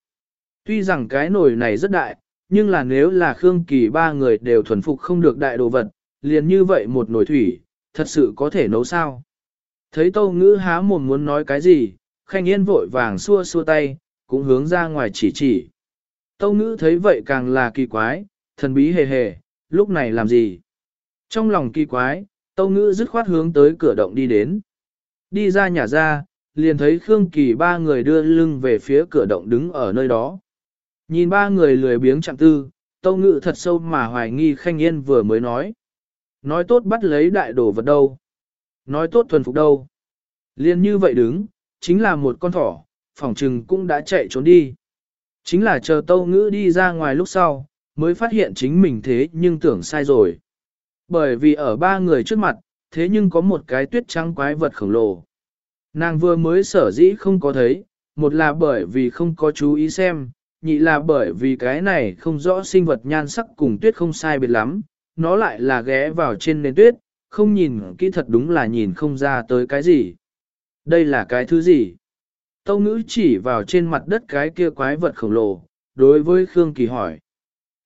A: Tuy rằng cái nồi này rất đại, nhưng là nếu là Khương Kỳ ba người đều thuần phục không được đại đồ vật, liền như vậy một nồi thủy, thật sự có thể nấu sao. Thấy tâu ngữ há mồm muốn nói cái gì, khanh yên vội vàng xua xua tay, cũng hướng ra ngoài chỉ chỉ. Tâu ngữ thấy vậy càng là kỳ quái, thần bí hề hề, lúc này làm gì? Trong lòng kỳ quái, tâu ngữ dứt khoát hướng tới cửa động đi đến. Đi ra nhà ra, liền thấy Khương Kỳ ba người đưa lưng về phía cửa động đứng ở nơi đó. Nhìn ba người lười biếng chạm tư, tâu ngữ thật sâu mà hoài nghi khanh yên vừa mới nói. Nói tốt bắt lấy đại đồ vật đâu. Nói tốt thuần phục đâu. Liên như vậy đứng, chính là một con thỏ, phỏng trừng cũng đã chạy trốn đi. Chính là chờ tâu ngữ đi ra ngoài lúc sau, mới phát hiện chính mình thế nhưng tưởng sai rồi. Bởi vì ở ba người trước mặt, thế nhưng có một cái tuyết trắng quái vật khổng lồ. Nàng vừa mới sở dĩ không có thấy, một là bởi vì không có chú ý xem, nhị là bởi vì cái này không rõ sinh vật nhan sắc cùng tuyết không sai biệt lắm, nó lại là ghé vào trên nền tuyết, không nhìn kỹ thật đúng là nhìn không ra tới cái gì. Đây là cái thứ gì? Tâu ngữ chỉ vào trên mặt đất cái kia quái vật khổng lồ, đối với Khương Kỳ hỏi.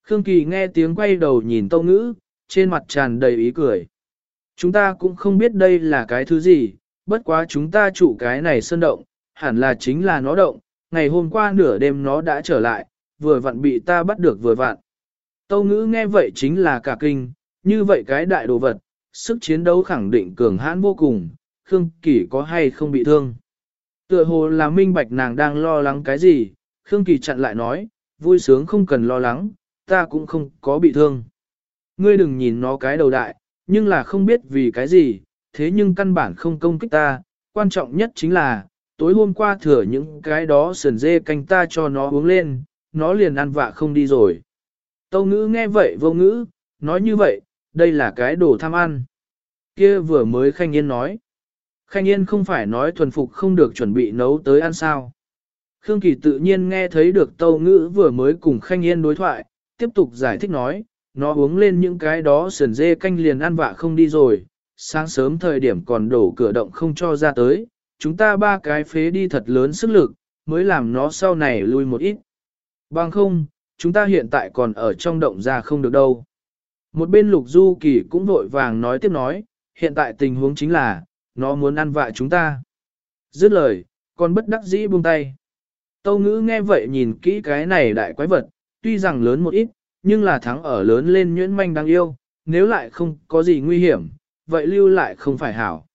A: Khương Kỳ nghe tiếng quay đầu nhìn tâu ngữ, trên mặt tràn đầy ý cười. Chúng ta cũng không biết đây là cái thứ gì, bất quá chúng ta chủ cái này sơn động, hẳn là chính là nó động, ngày hôm qua nửa đêm nó đã trở lại, vừa vặn bị ta bắt được vừa vặn. Tâu ngữ nghe vậy chính là cả kinh, như vậy cái đại đồ vật, sức chiến đấu khẳng định cường hãn vô cùng, Khương Kỳ có hay không bị thương. Tựa hồ là minh bạch nàng đang lo lắng cái gì, Khương Kỳ chặn lại nói, vui sướng không cần lo lắng, ta cũng không có bị thương. Ngươi đừng nhìn nó cái đầu đại, nhưng là không biết vì cái gì, thế nhưng căn bản không công kích ta, quan trọng nhất chính là, tối hôm qua thừa những cái đó sườn dê canh ta cho nó uống lên, nó liền ăn vạ không đi rồi. Tâu ngữ nghe vậy vô ngữ, nói như vậy, đây là cái đồ tham ăn. Kia vừa mới Khanh Yên nói. Khanh Yên không phải nói thuần phục không được chuẩn bị nấu tới ăn sao. Khương Kỳ tự nhiên nghe thấy được Tâu Ngữ vừa mới cùng Khanh Yên đối thoại, tiếp tục giải thích nói, nó uống lên những cái đó sườn dê canh liền ăn vạ không đi rồi, sáng sớm thời điểm còn đổ cửa động không cho ra tới, chúng ta ba cái phế đi thật lớn sức lực, mới làm nó sau này lui một ít. Bằng không, chúng ta hiện tại còn ở trong động ra không được đâu. Một bên lục du kỳ cũng vội vàng nói tiếp nói, hiện tại tình huống chính là, nó muốn ăn vạ chúng ta. Dứt lời, còn bất đắc dĩ buông tay. Tâu ngữ nghe vậy nhìn kỹ cái này đại quái vật, tuy rằng lớn một ít, nhưng là thắng ở lớn lên nhuyễn manh đáng yêu, nếu lại không có gì nguy hiểm, vậy lưu lại không phải hảo.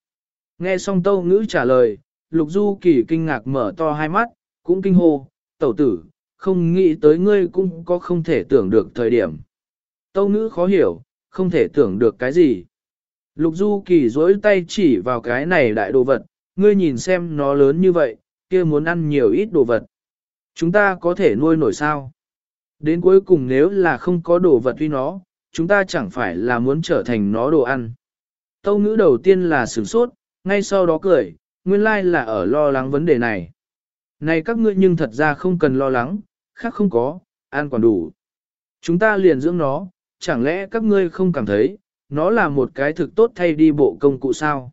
A: Nghe xong tâu ngữ trả lời, lục du kỳ kinh ngạc mở to hai mắt, cũng kinh hô, tẩu tử, không nghĩ tới ngươi cũng có không thể tưởng được thời điểm. Tâu ngữ khó hiểu, không thể tưởng được cái gì. Lục du kỳ dối tay chỉ vào cái này đại đồ vật, ngươi nhìn xem nó lớn như vậy, kia muốn ăn nhiều ít đồ vật. Chúng ta có thể nuôi nổi sao? Đến cuối cùng nếu là không có đồ vật uy nó, chúng ta chẳng phải là muốn trở thành nó đồ ăn. Tâu ngữ đầu tiên là sửng sốt, ngay sau đó cười, nguyên lai like là ở lo lắng vấn đề này. Này các ngươi nhưng thật ra không cần lo lắng, khác không có, ăn còn đủ. Chúng ta liền dưỡng nó, chẳng lẽ các ngươi không cảm thấy, nó là một cái thực tốt thay đi bộ công cụ sao?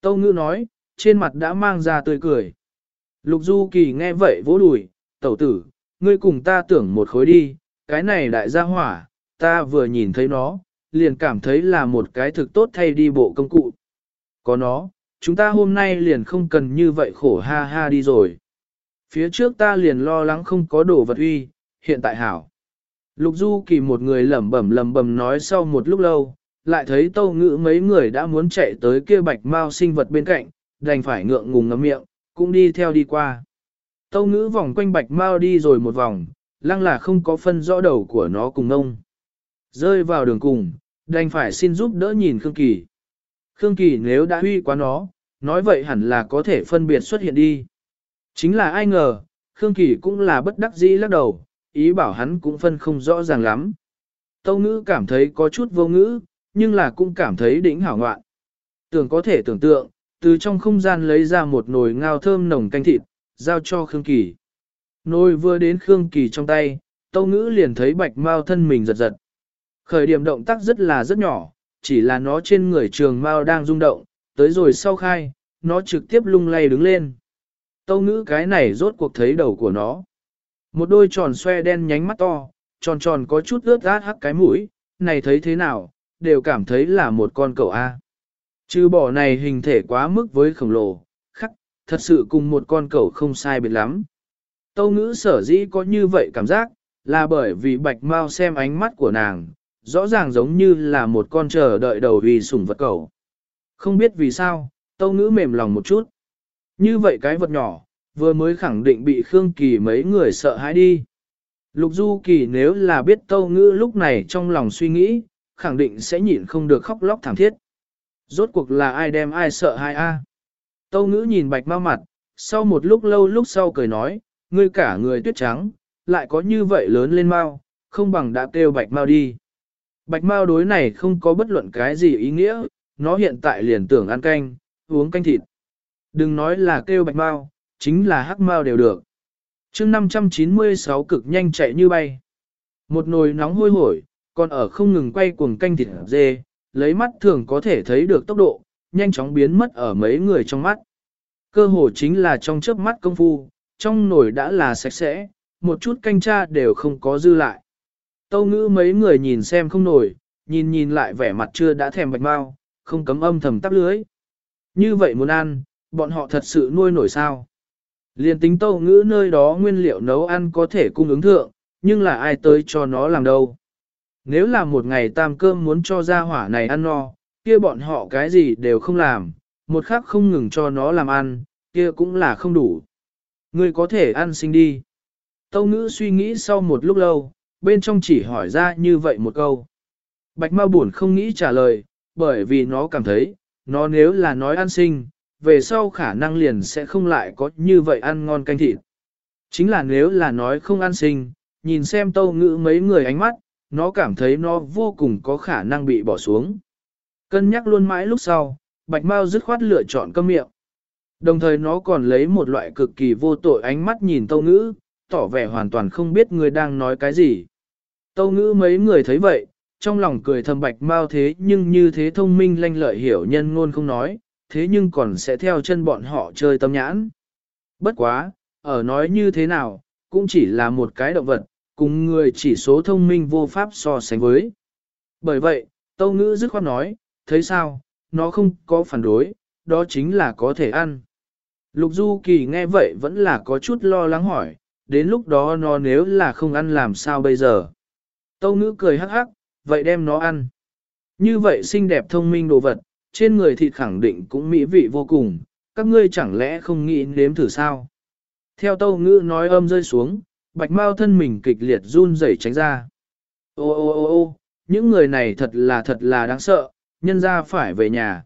A: Tâu ngữ nói, trên mặt đã mang ra tươi cười. Lục Du Kỳ nghe vậy vỗ đùi, tẩu tử, ngươi cùng ta tưởng một khối đi, cái này đại gia hỏa, ta vừa nhìn thấy nó, liền cảm thấy là một cái thực tốt thay đi bộ công cụ. Có nó, chúng ta hôm nay liền không cần như vậy khổ ha ha đi rồi. Phía trước ta liền lo lắng không có đồ vật uy, hiện tại hảo. Lục Du Kỳ một người lẩm bẩm lẩm bẩm nói sau một lúc lâu, lại thấy tâu ngữ mấy người đã muốn chạy tới kia bạch mau sinh vật bên cạnh, đành phải ngượng ngùng ngậm miệng, cũng đi theo đi qua. Tâu ngữ vòng quanh bạch mau đi rồi một vòng, lăng là không có phân rõ đầu của nó cùng ông. Rơi vào đường cùng, đành phải xin giúp đỡ nhìn Khương Kỳ. Khương Kỳ nếu đã huy quá nó, nói vậy hẳn là có thể phân biệt xuất hiện đi. Chính là ai ngờ, Khương Kỳ cũng là bất đắc dĩ lắc đầu, ý bảo hắn cũng phân không rõ ràng lắm. Tâu ngữ cảm thấy có chút vô ngữ, nhưng là cũng cảm thấy đỉnh hảo ngoạn. Tưởng có thể tưởng tượng, từ trong không gian lấy ra một nồi ngao thơm nồng canh thịt, giao cho Khương Kỳ. Nồi vừa đến Khương Kỳ trong tay, Tâu Ngữ liền thấy bạch mao thân mình giật giật. Khởi điểm động tác rất là rất nhỏ, chỉ là nó trên người trường mao đang rung động, tới rồi sau khai, nó trực tiếp lung lay đứng lên. Tâu Ngữ cái này rốt cuộc thấy đầu của nó. Một đôi tròn xoe đen nhánh mắt to, tròn tròn có chút ướt át hắc cái mũi, này thấy thế nào, đều cảm thấy là một con cậu A. Chứ bỏ này hình thể quá mức với khổng lồ, khắc, thật sự cùng một con cậu không sai biệt lắm. Tâu ngữ sở dĩ có như vậy cảm giác, là bởi vì bạch mau xem ánh mắt của nàng, rõ ràng giống như là một con chờ đợi đầu vì sủng vật cậu. Không biết vì sao, tâu ngữ mềm lòng một chút. Như vậy cái vật nhỏ, vừa mới khẳng định bị Khương Kỳ mấy người sợ hãi đi. Lục Du Kỳ nếu là biết tâu ngữ lúc này trong lòng suy nghĩ, khẳng định sẽ nhịn không được khóc lóc thảm thiết. Rốt cuộc là ai đem ai sợ hai a? Tâu ngữ nhìn bạch ma mặt, sau một lúc lâu lúc sau cười nói, ngươi cả người tuyết trắng, lại có như vậy lớn lên mau, không bằng đã kêu bạch mau đi. Bạch mau đối này không có bất luận cái gì ý nghĩa, nó hiện tại liền tưởng ăn canh, uống canh thịt. Đừng nói là kêu bạch mau, chính là hắc mau đều được. chương 596 cực nhanh chạy như bay. Một nồi nóng hôi hổi, còn ở không ngừng quay cuồng canh thịt dê, lấy mắt thường có thể thấy được tốc độ, nhanh chóng biến mất ở mấy người trong mắt. Cơ hồ chính là trong chớp mắt công phu, trong nồi đã là sạch sẽ, một chút canh cha đều không có dư lại. Tâu ngữ mấy người nhìn xem không nổi, nhìn nhìn lại vẻ mặt chưa đã thèm bạch mau, không cấm âm thầm tắp lưới. Như vậy muốn ăn, bọn họ thật sự nuôi nổi sao? Liên tính tâu ngữ nơi đó nguyên liệu nấu ăn có thể cung ứng thượng, nhưng là ai tới cho nó làm đâu. Nếu là một ngày tam cơm muốn cho ra hỏa này ăn no, kia bọn họ cái gì đều không làm, một khắc không ngừng cho nó làm ăn, kia cũng là không đủ. Ngươi có thể ăn sinh đi. Tâu ngữ suy nghĩ sau một lúc lâu, bên trong chỉ hỏi ra như vậy một câu. Bạch ma buồn không nghĩ trả lời, bởi vì nó cảm thấy, nó nếu là nói ăn sinh, về sau khả năng liền sẽ không lại có như vậy ăn ngon canh thịt. Chính là nếu là nói không ăn sinh, nhìn xem tâu ngữ mấy người ánh mắt, nó cảm thấy nó vô cùng có khả năng bị bỏ xuống. Cân nhắc luôn mãi lúc sau, Bạch mau dứt khoát lựa chọn cơm miệng. Đồng thời nó còn lấy một loại cực kỳ vô tội ánh mắt nhìn tâu ngữ, tỏ vẻ hoàn toàn không biết người đang nói cái gì. Tâu ngữ mấy người thấy vậy, trong lòng cười thầm Bạch mau thế nhưng như thế thông minh lanh lợi hiểu nhân ngôn không nói, thế nhưng còn sẽ theo chân bọn họ chơi tâm nhãn. Bất quá, ở nói như thế nào, cũng chỉ là một cái động vật, cùng người chỉ số thông minh vô pháp so sánh với. Bởi vậy, Tâu Ngữ dứt khoát nói, thấy sao, nó không có phản đối, đó chính là có thể ăn. Lục Du Kỳ nghe vậy vẫn là có chút lo lắng hỏi, đến lúc đó nó nếu là không ăn làm sao bây giờ. Tâu Ngữ cười hắc hắc, vậy đem nó ăn. Như vậy xinh đẹp thông minh đồ vật, trên người thịt khẳng định cũng mỹ vị vô cùng, các ngươi chẳng lẽ không nghĩ nếm thử sao? Theo Tâu Ngữ nói âm rơi xuống, bạch mau thân mình kịch liệt run rẩy tránh ra. Ô ô ô ô, những người này thật là thật là đáng sợ, nhân ra phải về nhà.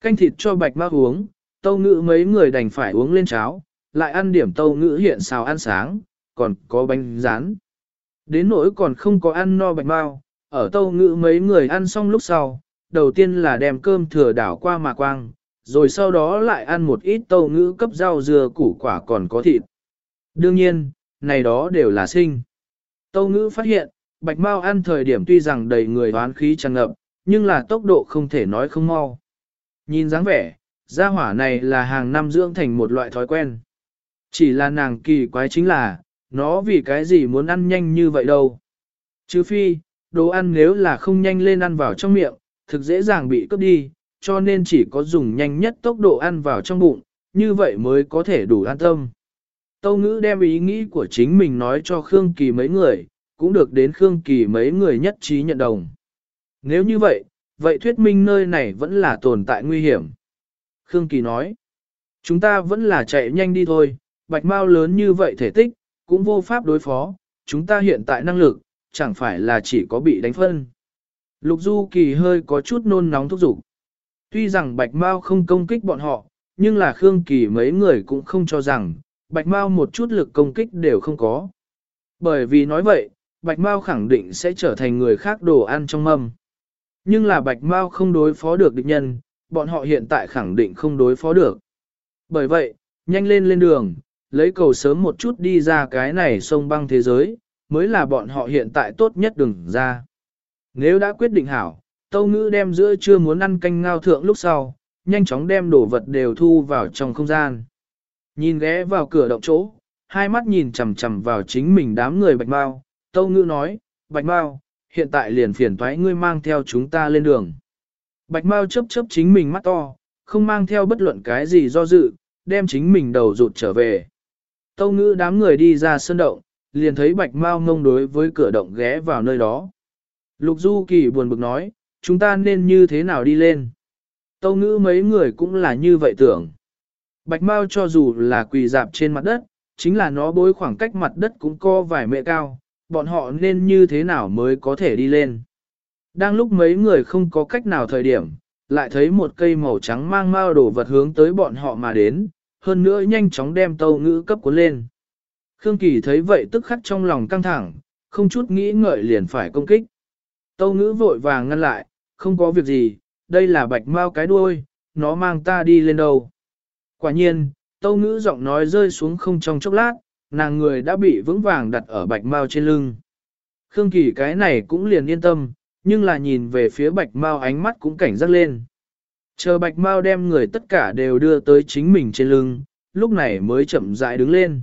A: Canh thịt cho bạch mau uống, tâu ngữ mấy người đành phải uống lên cháo, lại ăn điểm tâu ngữ hiện xào ăn sáng, còn có bánh rán. Đến nỗi còn không có ăn no bạch mau, ở tâu ngữ mấy người ăn xong lúc sau, đầu tiên là đem cơm thừa đảo qua mà quang, rồi sau đó lại ăn một ít tâu ngữ cấp rau dừa củ quả còn có thịt. Đương nhiên, này đó đều là sinh. Tâu ngữ phát hiện, bạch mau ăn thời điểm tuy rằng đầy người hoán khí tràn ngập, nhưng là tốc độ không thể nói không mau. Nhìn dáng vẻ, gia hỏa này là hàng năm dưỡng thành một loại thói quen. Chỉ là nàng kỳ quái chính là, nó vì cái gì muốn ăn nhanh như vậy đâu. Chứ phi, đồ ăn nếu là không nhanh lên ăn vào trong miệng, thực dễ dàng bị cướp đi, cho nên chỉ có dùng nhanh nhất tốc độ ăn vào trong bụng, như vậy mới có thể đủ an tâm. Tâu ngữ đem ý nghĩ của chính mình nói cho Khương Kỳ mấy người, cũng được đến Khương Kỳ mấy người nhất trí nhận đồng. Nếu như vậy, vậy thuyết minh nơi này vẫn là tồn tại nguy hiểm. Khương Kỳ nói, chúng ta vẫn là chạy nhanh đi thôi, bạch mau lớn như vậy thể tích, cũng vô pháp đối phó, chúng ta hiện tại năng lực, chẳng phải là chỉ có bị đánh phân. Lục Du Kỳ hơi có chút nôn nóng thúc giục. Tuy rằng bạch Mao không công kích bọn họ, nhưng là Khương Kỳ mấy người cũng không cho rằng, Bạch Mao một chút lực công kích đều không có. Bởi vì nói vậy, Bạch Mao khẳng định sẽ trở thành người khác đồ ăn trong mâm. Nhưng là Bạch Mao không đối phó được địch nhân, bọn họ hiện tại khẳng định không đối phó được. Bởi vậy, nhanh lên lên đường, lấy cầu sớm một chút đi ra cái này sông băng thế giới, mới là bọn họ hiện tại tốt nhất đừng ra. Nếu đã quyết định hảo, Tâu Ngữ đem giữa chưa muốn ăn canh ngao thượng lúc sau, nhanh chóng đem đồ vật đều thu vào trong không gian. Nhìn ghé vào cửa động chỗ, hai mắt nhìn chằm chằm vào chính mình đám người Bạch Mao, Tâu Ngữ nói, Bạch Mao, hiện tại liền phiền thoái ngươi mang theo chúng ta lên đường. Bạch Mao chớp chớp chính mình mắt to, không mang theo bất luận cái gì do dự, đem chính mình đầu rụt trở về. Tâu Ngữ đám người đi ra sân động, liền thấy Bạch Mao ngông đối với cửa động ghé vào nơi đó. Lục Du Kỳ buồn bực nói, chúng ta nên như thế nào đi lên? Tâu Ngữ mấy người cũng là như vậy tưởng. Bạch Mao cho dù là quỳ dạp trên mặt đất, chính là nó bối khoảng cách mặt đất cũng co vài mệ cao, bọn họ nên như thế nào mới có thể đi lên. Đang lúc mấy người không có cách nào thời điểm, lại thấy một cây màu trắng mang mao đổ vật hướng tới bọn họ mà đến, hơn nữa nhanh chóng đem tâu ngữ cấp cuốn lên. Khương Kỳ thấy vậy tức khắc trong lòng căng thẳng, không chút nghĩ ngợi liền phải công kích. Tâu ngữ vội vàng ngăn lại, không có việc gì, đây là bạch mau cái đuôi, nó mang ta đi lên đâu. Quả nhiên, tâu ngữ giọng nói rơi xuống không trong chốc lát, nàng người đã bị vững vàng đặt ở bạch mau trên lưng. Khương Kỳ cái này cũng liền yên tâm, nhưng là nhìn về phía bạch mau ánh mắt cũng cảnh giác lên. Chờ bạch mau đem người tất cả đều đưa tới chính mình trên lưng, lúc này mới chậm rãi đứng lên.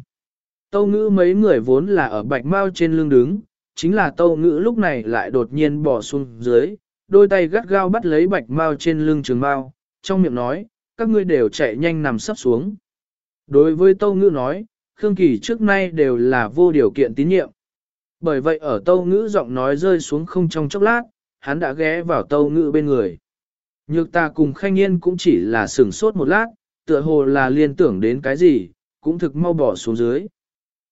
A: Tâu ngữ mấy người vốn là ở bạch mau trên lưng đứng, chính là tâu ngữ lúc này lại đột nhiên bỏ xuống dưới, đôi tay gắt gao bắt lấy bạch mao trên lưng trường mao, trong miệng nói, các ngươi đều chạy nhanh nằm sắp xuống. Đối với Tâu Ngữ nói, Khương Kỳ trước nay đều là vô điều kiện tín nhiệm. Bởi vậy ở Tâu Ngữ giọng nói rơi xuống không trong chốc lát, hắn đã ghé vào Tâu Ngữ bên người. Nhược ta cùng Khanh Yên cũng chỉ là sửng sốt một lát, tựa hồ là liên tưởng đến cái gì, cũng thực mau bỏ xuống dưới.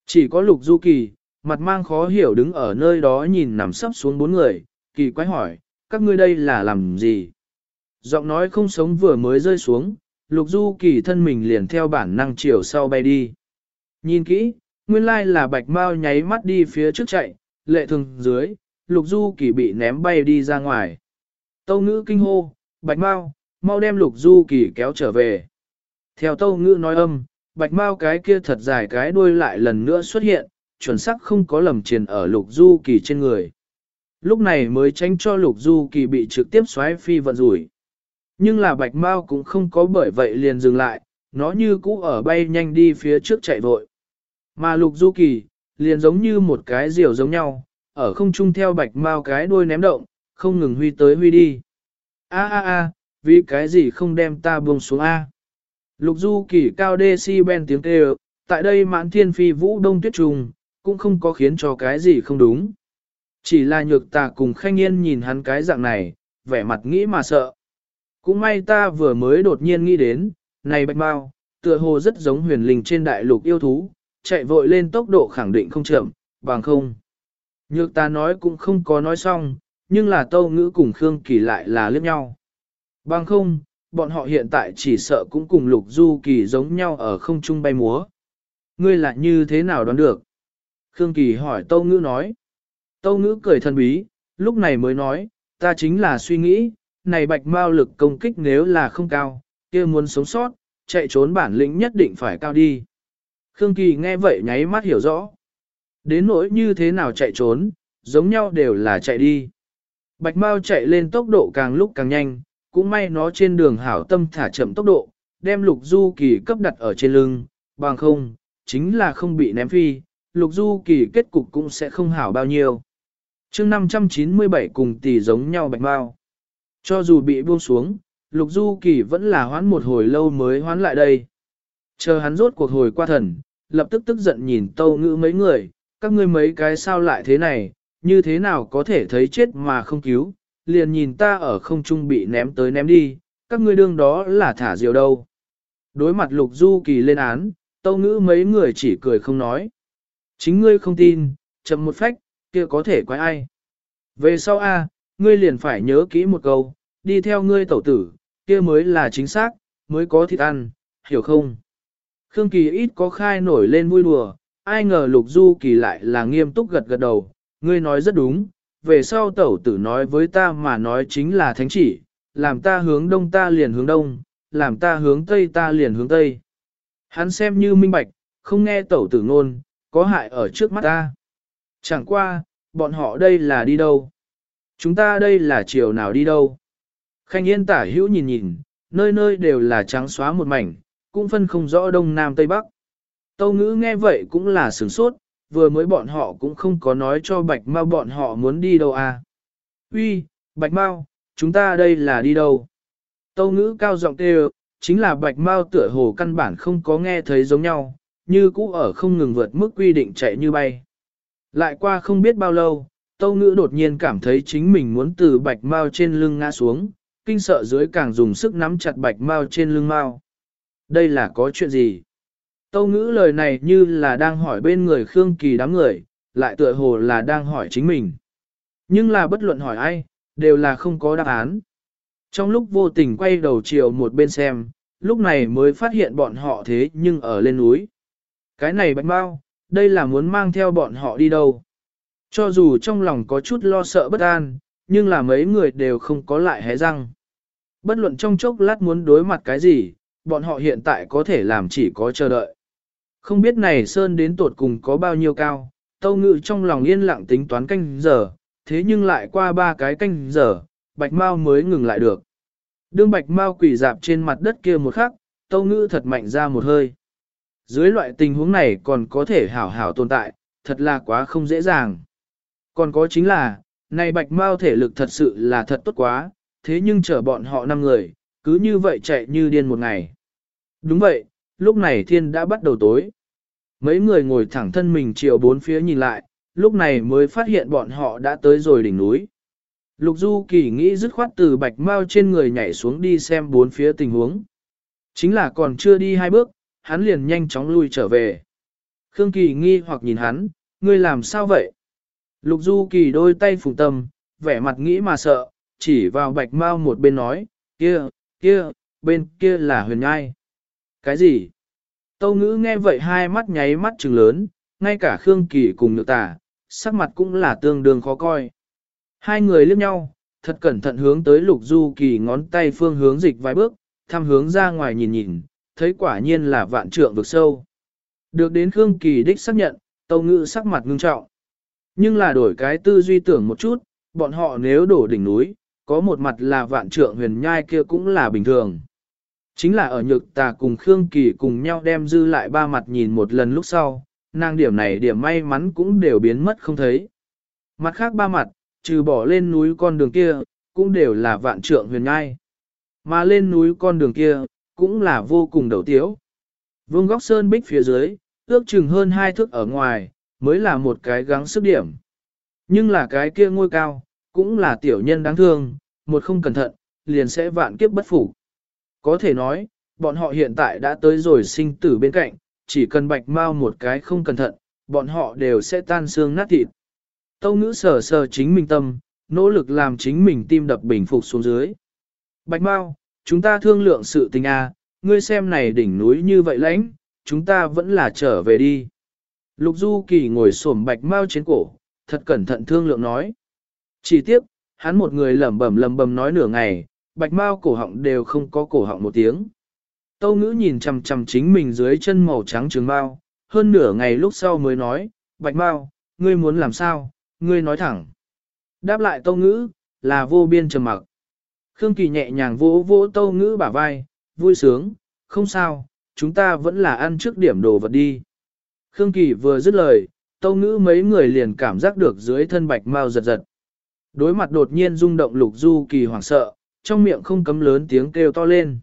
A: Chỉ có Lục Du Kỳ, mặt mang khó hiểu đứng ở nơi đó nhìn nằm sấp xuống bốn người, kỳ quái hỏi, các ngươi đây là làm gì? Giọng nói không sống vừa mới rơi xuống, Lục Du Kỳ thân mình liền theo bản năng chiều sau bay đi. Nhìn kỹ, nguyên lai là bạch mau nháy mắt đi phía trước chạy, lệ thường dưới, Lục Du Kỳ bị ném bay đi ra ngoài. Tâu ngữ kinh hô, bạch mau, mau đem Lục Du Kỳ kéo trở về. Theo tâu ngữ nói âm, bạch mau cái kia thật dài cái đuôi lại lần nữa xuất hiện, chuẩn xác không có lầm triền ở Lục Du Kỳ trên người. Lúc này mới tránh cho Lục Du Kỳ bị trực tiếp xoáy phi vận rủi. Nhưng là bạch mau cũng không có bởi vậy liền dừng lại, nó như cũ ở bay nhanh đi phía trước chạy vội. Mà lục du kỳ, liền giống như một cái diều giống nhau, ở không trung theo bạch mau cái đuôi ném động, không ngừng huy tới huy đi. A a a, vì cái gì không đem ta buông xuống A. Lục du kỳ cao đê si ben tiếng kêu, tại đây mãn thiên phi vũ đông tuyết trùng, cũng không có khiến cho cái gì không đúng. Chỉ là nhược tà cùng khanh yên nhìn hắn cái dạng này, vẻ mặt nghĩ mà sợ. Cũng may ta vừa mới đột nhiên nghĩ đến, này bạch bao, tựa hồ rất giống huyền linh trên đại lục yêu thú, chạy vội lên tốc độ khẳng định không chậm, bằng không. Nhược ta nói cũng không có nói xong, nhưng là tâu ngữ cùng Khương Kỳ lại là liếc nhau. Bằng không, bọn họ hiện tại chỉ sợ cũng cùng lục du kỳ giống nhau ở không trung bay múa. Ngươi là như thế nào đoán được? Khương Kỳ hỏi tâu ngữ nói. Tâu ngữ cười thân bí, lúc này mới nói, ta chính là suy nghĩ, này bạch mao lực công kích nếu là không cao, kia muốn sống sót, chạy trốn bản lĩnh nhất định phải cao đi. Khương Kỳ nghe vậy nháy mắt hiểu rõ. Đến nỗi như thế nào chạy trốn, giống nhau đều là chạy đi. Bạch Mao chạy lên tốc độ càng lúc càng nhanh, cũng may nó trên đường hảo tâm thả chậm tốc độ, đem Lục Du Kỳ cấp đặt ở trên lưng, bằng không, chính là không bị ném phi, Lục Du Kỳ kết cục cũng sẽ không hảo bao nhiêu. chương 597 cùng tỷ giống nhau Bạch bao. Cho dù bị buông xuống, Lục Du Kỳ vẫn là hoán một hồi lâu mới hoán lại đây. Chờ hắn rốt cuộc hồi qua thần, lập tức tức giận nhìn tâu ngữ mấy người, các ngươi mấy cái sao lại thế này, như thế nào có thể thấy chết mà không cứu, liền nhìn ta ở không trung bị ném tới ném đi, các ngươi đương đó là thả diều đâu. Đối mặt Lục Du Kỳ lên án, tâu ngữ mấy người chỉ cười không nói. Chính ngươi không tin, chậm một phách, kia có thể quái ai. Về sau A, ngươi liền phải nhớ kỹ một câu, đi theo ngươi tẩu tử, kia mới là chính xác, mới có thịt ăn, hiểu không? Khương Kỳ ít có khai nổi lên vui đùa, ai ngờ Lục Du Kỳ lại là nghiêm túc gật gật đầu, ngươi nói rất đúng, về sau tẩu tử nói với ta mà nói chính là thánh chỉ, làm ta hướng đông ta liền hướng đông, làm ta hướng tây ta liền hướng tây. Hắn xem như minh bạch, không nghe tẩu tử ngôn, có hại ở trước mắt ta. Chẳng qua, bọn họ đây là đi đâu? Chúng ta đây là chiều nào đi đâu? Khanh yên tả hữu nhìn nhìn, nơi nơi đều là trắng xóa một mảnh, cũng phân không rõ đông nam tây bắc. Tâu ngữ nghe vậy cũng là sửng sốt, vừa mới bọn họ cũng không có nói cho bạch mau bọn họ muốn đi đâu à. Uy, bạch mau, chúng ta đây là đi đâu? Tâu ngữ cao giọng kêu, chính là bạch mau tựa hồ căn bản không có nghe thấy giống nhau, như cũ ở không ngừng vượt mức quy định chạy như bay. Lại qua không biết bao lâu, Tâu ngữ đột nhiên cảm thấy chính mình muốn từ bạch mau trên lưng ngã xuống, kinh sợ dưới càng dùng sức nắm chặt bạch mau trên lưng mau. Đây là có chuyện gì? Tâu ngữ lời này như là đang hỏi bên người Khương Kỳ đám người, lại tựa hồ là đang hỏi chính mình. Nhưng là bất luận hỏi ai, đều là không có đáp án. Trong lúc vô tình quay đầu chiều một bên xem, lúc này mới phát hiện bọn họ thế nhưng ở lên núi. Cái này bạch bao, đây là muốn mang theo bọn họ đi đâu. Cho dù trong lòng có chút lo sợ bất an, nhưng là mấy người đều không có lại hé răng. Bất luận trong chốc lát muốn đối mặt cái gì, bọn họ hiện tại có thể làm chỉ có chờ đợi. Không biết này Sơn đến tột cùng có bao nhiêu cao, tâu ngự trong lòng yên lặng tính toán canh giờ, thế nhưng lại qua ba cái canh giờ, bạch mau mới ngừng lại được. Đương bạch mau quỷ dạp trên mặt đất kia một khắc, tâu ngự thật mạnh ra một hơi. Dưới loại tình huống này còn có thể hảo hảo tồn tại, thật là quá không dễ dàng. Còn có chính là, này bạch mau thể lực thật sự là thật tốt quá, thế nhưng chở bọn họ năm người, cứ như vậy chạy như điên một ngày. Đúng vậy, lúc này thiên đã bắt đầu tối. Mấy người ngồi thẳng thân mình chiều bốn phía nhìn lại, lúc này mới phát hiện bọn họ đã tới rồi đỉnh núi. Lục Du Kỳ nghĩ dứt khoát từ bạch mau trên người nhảy xuống đi xem bốn phía tình huống. Chính là còn chưa đi hai bước, hắn liền nhanh chóng lui trở về. Khương Kỳ nghi hoặc nhìn hắn, ngươi làm sao vậy? Lục Du Kỳ đôi tay phùng tâm, vẻ mặt nghĩ mà sợ, chỉ vào bạch mau một bên nói, kia, kia, bên kia là huyền ngai. Cái gì? Tâu ngữ nghe vậy hai mắt nháy mắt trừng lớn, ngay cả Khương Kỳ cùng nhược tả, sắc mặt cũng là tương đương khó coi. Hai người liếc nhau, thật cẩn thận hướng tới lục du kỳ ngón tay phương hướng dịch vài bước, thăm hướng ra ngoài nhìn nhìn, thấy quả nhiên là vạn trượng vực sâu. Được đến Khương Kỳ đích xác nhận, tâu Ngự sắc mặt ngưng trọng. Nhưng là đổi cái tư duy tưởng một chút, bọn họ nếu đổ đỉnh núi, có một mặt là vạn trượng huyền nhai kia cũng là bình thường. Chính là ở nhược tà cùng Khương Kỳ cùng nhau đem dư lại ba mặt nhìn một lần lúc sau, nàng điểm này điểm may mắn cũng đều biến mất không thấy. Mặt khác ba mặt, trừ bỏ lên núi con đường kia, cũng đều là vạn trượng huyền nhai, Mà lên núi con đường kia, cũng là vô cùng đầu tiếu. Vương góc sơn bích phía dưới, ước chừng hơn hai thước ở ngoài, mới là một cái gắng sức điểm. Nhưng là cái kia ngôi cao, cũng là tiểu nhân đáng thương, một không cẩn thận, liền sẽ vạn kiếp bất phục. Có thể nói, bọn họ hiện tại đã tới rồi sinh tử bên cạnh, chỉ cần bạch mau một cái không cẩn thận, bọn họ đều sẽ tan xương nát thịt. Tâu ngữ sờ sờ chính mình tâm, nỗ lực làm chính mình tim đập bình phục xuống dưới. Bạch mau, chúng ta thương lượng sự tình a à, ngươi xem này đỉnh núi như vậy lãnh, chúng ta vẫn là trở về đi. Lục Du Kỳ ngồi xổm bạch mau trên cổ, thật cẩn thận thương lượng nói. Chỉ tiếp, hắn một người lẩm bẩm lẩm bẩm nói nửa ngày, bạch mau cổ họng đều không có cổ họng một tiếng. Tâu ngữ nhìn chầm chầm chính mình dưới chân màu trắng trường mau, hơn nửa ngày lúc sau mới nói, bạch mau, ngươi muốn làm sao, ngươi nói thẳng. Đáp lại tâu ngữ, là vô biên trầm mặc. Khương Kỳ nhẹ nhàng vỗ vỗ tâu ngữ bả vai, vui sướng, không sao, chúng ta vẫn là ăn trước điểm đồ vật đi. Khương Kỳ vừa dứt lời, tâu ngữ mấy người liền cảm giác được dưới thân bạch mau giật giật. Đối mặt đột nhiên rung động lục du kỳ hoảng sợ, trong miệng không cấm lớn tiếng kêu to lên.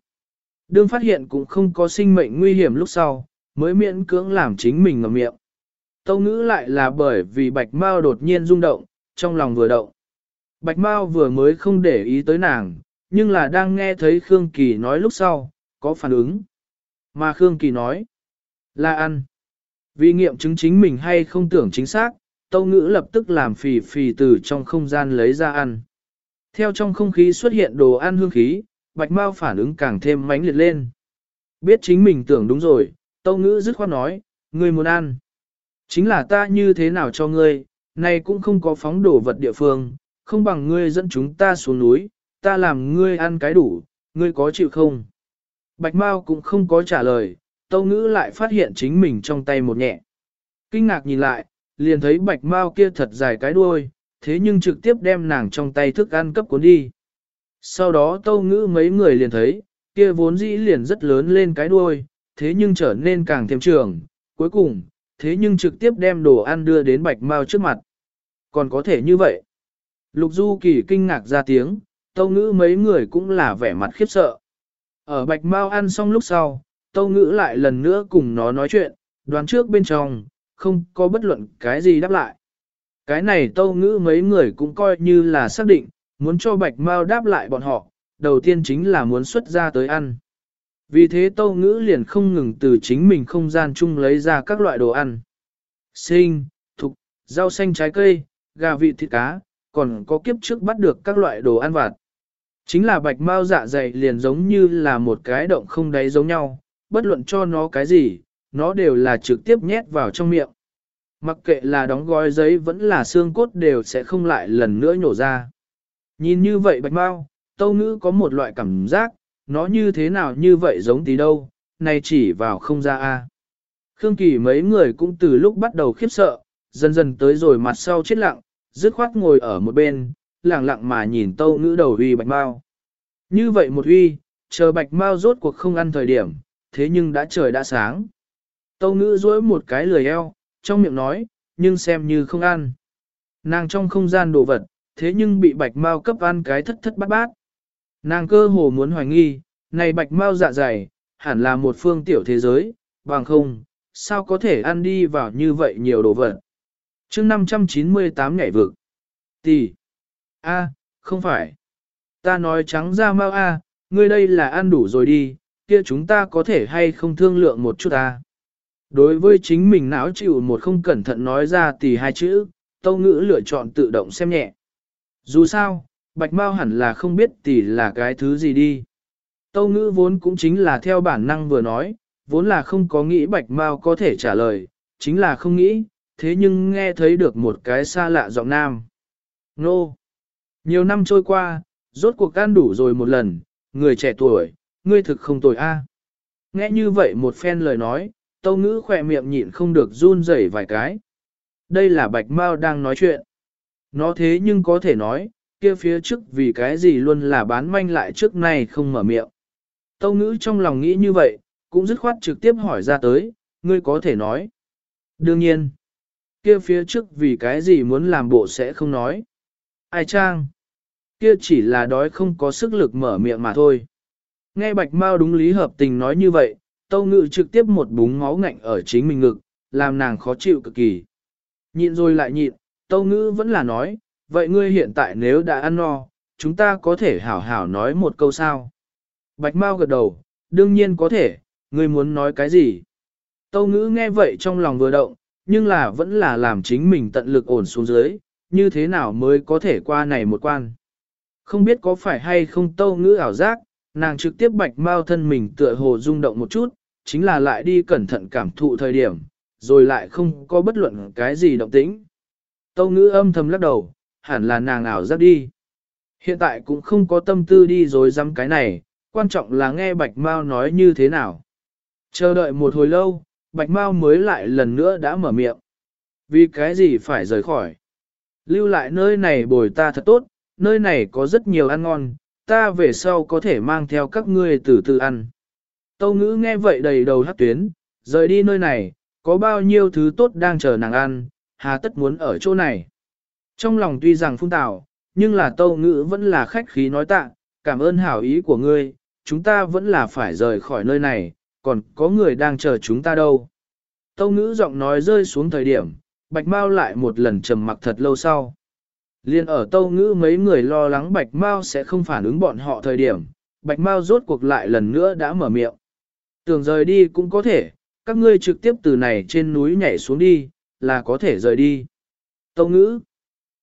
A: Đương phát hiện cũng không có sinh mệnh nguy hiểm lúc sau, mới miễn cưỡng làm chính mình ngầm miệng. Tâu ngữ lại là bởi vì bạch mao đột nhiên rung động, trong lòng vừa động. Bạch mao vừa mới không để ý tới nàng, nhưng là đang nghe thấy Khương Kỳ nói lúc sau, có phản ứng. Mà Khương Kỳ nói, là ăn. Vì nghiệm chứng chính mình hay không tưởng chính xác, tâu ngữ lập tức làm phì phì từ trong không gian lấy ra ăn. Theo trong không khí xuất hiện đồ ăn hương khí, bạch Mao phản ứng càng thêm mãnh liệt lên. Biết chính mình tưởng đúng rồi, tâu ngữ dứt khoát nói, ngươi muốn ăn. Chính là ta như thế nào cho ngươi, này cũng không có phóng đồ vật địa phương, không bằng ngươi dẫn chúng ta xuống núi, ta làm ngươi ăn cái đủ, ngươi có chịu không? Bạch Mao cũng không có trả lời, tâu ngữ lại phát hiện chính mình trong tay một nhẹ. Kinh ngạc nhìn lại, liền thấy bạch Mao kia thật dài cái đuôi, thế nhưng trực tiếp đem nàng trong tay thức ăn cấp cuốn đi. Sau đó tâu ngữ mấy người liền thấy, kia vốn dĩ liền rất lớn lên cái đuôi, thế nhưng trở nên càng thêm trường, cuối cùng, thế nhưng trực tiếp đem đồ ăn đưa đến bạch Mao trước mặt. Còn có thể như vậy. Lục Du Kỳ kinh ngạc ra tiếng, tâu ngữ mấy người cũng là vẻ mặt khiếp sợ. Ở bạch mau ăn xong lúc sau, tâu ngữ lại lần nữa cùng nó nói chuyện, đoán trước bên trong, không có bất luận cái gì đáp lại. Cái này tâu ngữ mấy người cũng coi như là xác định, muốn cho bạch mau đáp lại bọn họ, đầu tiên chính là muốn xuất ra tới ăn. Vì thế tâu ngữ liền không ngừng từ chính mình không gian chung lấy ra các loại đồ ăn. Sinh, thục, rau xanh trái cây, gà vị thịt cá, còn có kiếp trước bắt được các loại đồ ăn vặt. Chính là bạch mau dạ dày liền giống như là một cái động không đáy giống nhau, bất luận cho nó cái gì, nó đều là trực tiếp nhét vào trong miệng. Mặc kệ là đóng gói giấy vẫn là xương cốt đều sẽ không lại lần nữa nhổ ra. Nhìn như vậy bạch mau, tâu ngữ có một loại cảm giác, nó như thế nào như vậy giống tí đâu, này chỉ vào không ra a. Khương Kỳ mấy người cũng từ lúc bắt đầu khiếp sợ, dần dần tới rồi mặt sau chết lặng, dứt khoát ngồi ở một bên, lặng lặng mà nhìn tâu ngữ đầu huy bạch mau. Như vậy một huy, chờ bạch mau rốt cuộc không ăn thời điểm, thế nhưng đã trời đã sáng. Tâu ngữ dối một cái lười eo, trong miệng nói, nhưng xem như không ăn. Nàng trong không gian đồ vật, thế nhưng bị bạch mau cấp ăn cái thất thất bát bát. Nàng cơ hồ muốn hoài nghi, này bạch mau dạ dày, hẳn là một phương tiểu thế giới, bằng không, sao có thể ăn đi vào như vậy nhiều đồ vật. chương 598 nhảy vực. Tỷ a không phải. Ta nói trắng ra mau a ngươi đây là ăn đủ rồi đi, kia chúng ta có thể hay không thương lượng một chút ta. Đối với chính mình não chịu một không cẩn thận nói ra thì hai chữ, tâu ngữ lựa chọn tự động xem nhẹ. Dù sao, bạch mau hẳn là không biết tỷ là cái thứ gì đi. Tâu ngữ vốn cũng chính là theo bản năng vừa nói, vốn là không có nghĩ bạch mau có thể trả lời, chính là không nghĩ, thế nhưng nghe thấy được một cái xa lạ giọng nam. Nô! Nhiều năm trôi qua, rốt cuộc can đủ rồi một lần, người trẻ tuổi, ngươi thực không tồi a. À. Nghe như vậy một phen lời nói, tâu ngữ khỏe miệng nhịn không được run rẩy vài cái. Đây là bạch mau đang nói chuyện. Nó thế nhưng có thể nói, kia phía trước vì cái gì luôn là bán manh lại trước nay không mở miệng. Tâu ngữ trong lòng nghĩ như vậy, cũng dứt khoát trực tiếp hỏi ra tới, ngươi có thể nói. Đương nhiên, kia phía trước vì cái gì muốn làm bộ sẽ không nói. Ai trang? Kia chỉ là đói không có sức lực mở miệng mà thôi. Nghe bạch mau đúng lý hợp tình nói như vậy, tâu ngự trực tiếp một búng máu ngạnh ở chính mình ngực, làm nàng khó chịu cực kỳ. Nhịn rồi lại nhịn, tâu ngữ vẫn là nói, vậy ngươi hiện tại nếu đã ăn no, chúng ta có thể hảo hảo nói một câu sao. Bạch Mao gật đầu, đương nhiên có thể, ngươi muốn nói cái gì? Tâu ngữ nghe vậy trong lòng vừa động, nhưng là vẫn là làm chính mình tận lực ổn xuống dưới, như thế nào mới có thể qua này một quan. Không biết có phải hay không tâu ngữ ảo giác, nàng trực tiếp bạch mau thân mình tựa hồ rung động một chút, chính là lại đi cẩn thận cảm thụ thời điểm, rồi lại không có bất luận cái gì động tĩnh. Tâu ngữ âm thầm lắc đầu, hẳn là nàng ảo giác đi. Hiện tại cũng không có tâm tư đi rồi dám cái này, quan trọng là nghe Bạch Mao nói như thế nào. Chờ đợi một hồi lâu, Bạch Mao mới lại lần nữa đã mở miệng. Vì cái gì phải rời khỏi? Lưu lại nơi này bồi ta thật tốt, nơi này có rất nhiều ăn ngon, ta về sau có thể mang theo các ngươi từ từ ăn. Tâu ngữ nghe vậy đầy đầu hát tuyến, rời đi nơi này, có bao nhiêu thứ tốt đang chờ nàng ăn, hà tất muốn ở chỗ này. Trong lòng tuy rằng phung tạo, nhưng là tâu ngữ vẫn là khách khí nói tạ, cảm ơn hảo ý của ngươi, chúng ta vẫn là phải rời khỏi nơi này, còn có người đang chờ chúng ta đâu. Tâu ngữ giọng nói rơi xuống thời điểm, Bạch mau lại một lần trầm mặc thật lâu sau. Liên ở tâu ngữ mấy người lo lắng Bạch Mao sẽ không phản ứng bọn họ thời điểm, Bạch Mao rốt cuộc lại lần nữa đã mở miệng. Tưởng rời đi cũng có thể, các ngươi trực tiếp từ này trên núi nhảy xuống đi, là có thể rời đi. Tâu ngữ.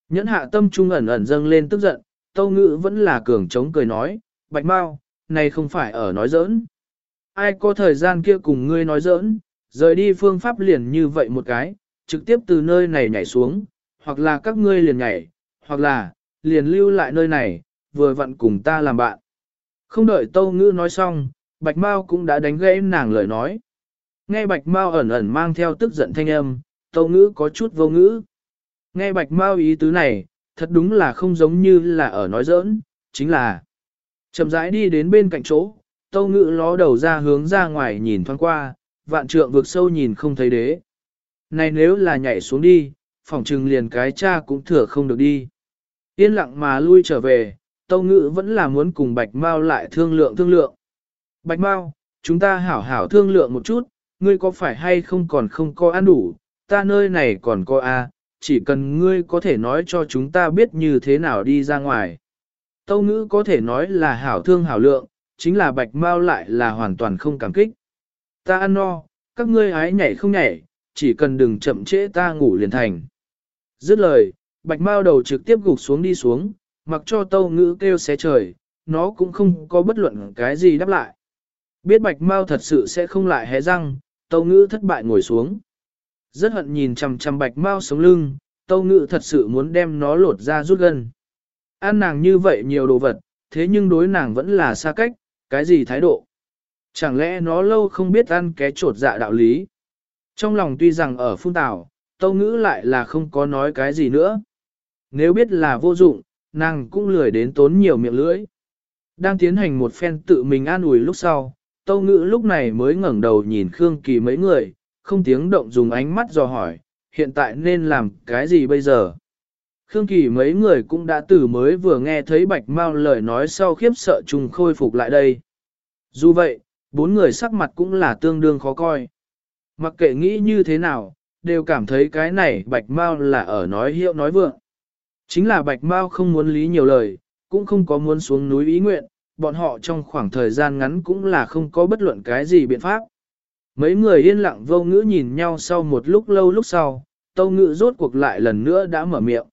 A: Nhẫn hạ tâm trung ẩn ẩn dâng lên tức giận, tâu ngữ vẫn là cường trống cười nói, Bạch Mao, này không phải ở nói giỡn. Ai có thời gian kia cùng ngươi nói giỡn, rời đi phương pháp liền như vậy một cái, trực tiếp từ nơi này nhảy xuống, hoặc là các ngươi liền nhảy, hoặc là, liền lưu lại nơi này, vừa vặn cùng ta làm bạn. Không đợi tâu ngữ nói xong, Bạch Mao cũng đã đánh gãy nàng lời nói. Nghe Bạch Mao ẩn ẩn mang theo tức giận thanh âm, tâu ngữ có chút vô ngữ. Nghe Bạch Mao ý tứ này, thật đúng là không giống như là ở nói giỡn, chính là chậm rãi đi đến bên cạnh chỗ, tâu ngữ ló đầu ra hướng ra ngoài nhìn thoáng qua, vạn trượng vượt sâu nhìn không thấy đế. Này nếu là nhảy xuống đi, phòng trừng liền cái cha cũng thừa không được đi. Yên lặng mà lui trở về, tâu ngữ vẫn là muốn cùng Bạch Mao lại thương lượng thương lượng. Bạch Mao, chúng ta hảo hảo thương lượng một chút, ngươi có phải hay không còn không có ăn đủ, ta nơi này còn có a chỉ cần ngươi có thể nói cho chúng ta biết như thế nào đi ra ngoài. Tâu ngữ có thể nói là hảo thương hảo lượng, chính là bạch Mao lại là hoàn toàn không cảm kích. Ta ăn no, các ngươi ái nhảy không nhảy, chỉ cần đừng chậm trễ ta ngủ liền thành. Dứt lời, bạch Mao đầu trực tiếp gục xuống đi xuống, mặc cho tâu ngữ kêu xé trời, nó cũng không có bất luận cái gì đáp lại. Biết bạch mau thật sự sẽ không lại hé răng, tâu ngữ thất bại ngồi xuống. Rất hận nhìn chằm chằm bạch mau sống lưng, tâu ngữ thật sự muốn đem nó lột ra rút gần. Ăn nàng như vậy nhiều đồ vật, thế nhưng đối nàng vẫn là xa cách, cái gì thái độ? Chẳng lẽ nó lâu không biết ăn cái trột dạ đạo lý? Trong lòng tuy rằng ở phun tảo, tâu ngữ lại là không có nói cái gì nữa. Nếu biết là vô dụng, nàng cũng lười đến tốn nhiều miệng lưỡi. Đang tiến hành một phen tự mình an ủi lúc sau, tâu ngữ lúc này mới ngẩng đầu nhìn Khương Kỳ mấy người, không tiếng động dùng ánh mắt dò hỏi, hiện tại nên làm cái gì bây giờ? Khương Kỳ mấy người cũng đã từ mới vừa nghe thấy Bạch Mao lời nói sau khiếp sợ trùng khôi phục lại đây. Dù vậy, Bốn người sắc mặt cũng là tương đương khó coi. Mặc kệ nghĩ như thế nào, đều cảm thấy cái này bạch mau là ở nói hiệu nói vượng. Chính là bạch Mao không muốn lý nhiều lời, cũng không có muốn xuống núi ý nguyện, bọn họ trong khoảng thời gian ngắn cũng là không có bất luận cái gì biện pháp. Mấy người yên lặng vô ngữ nhìn nhau sau một lúc lâu lúc sau, tâu ngữ rốt cuộc lại lần nữa đã mở miệng.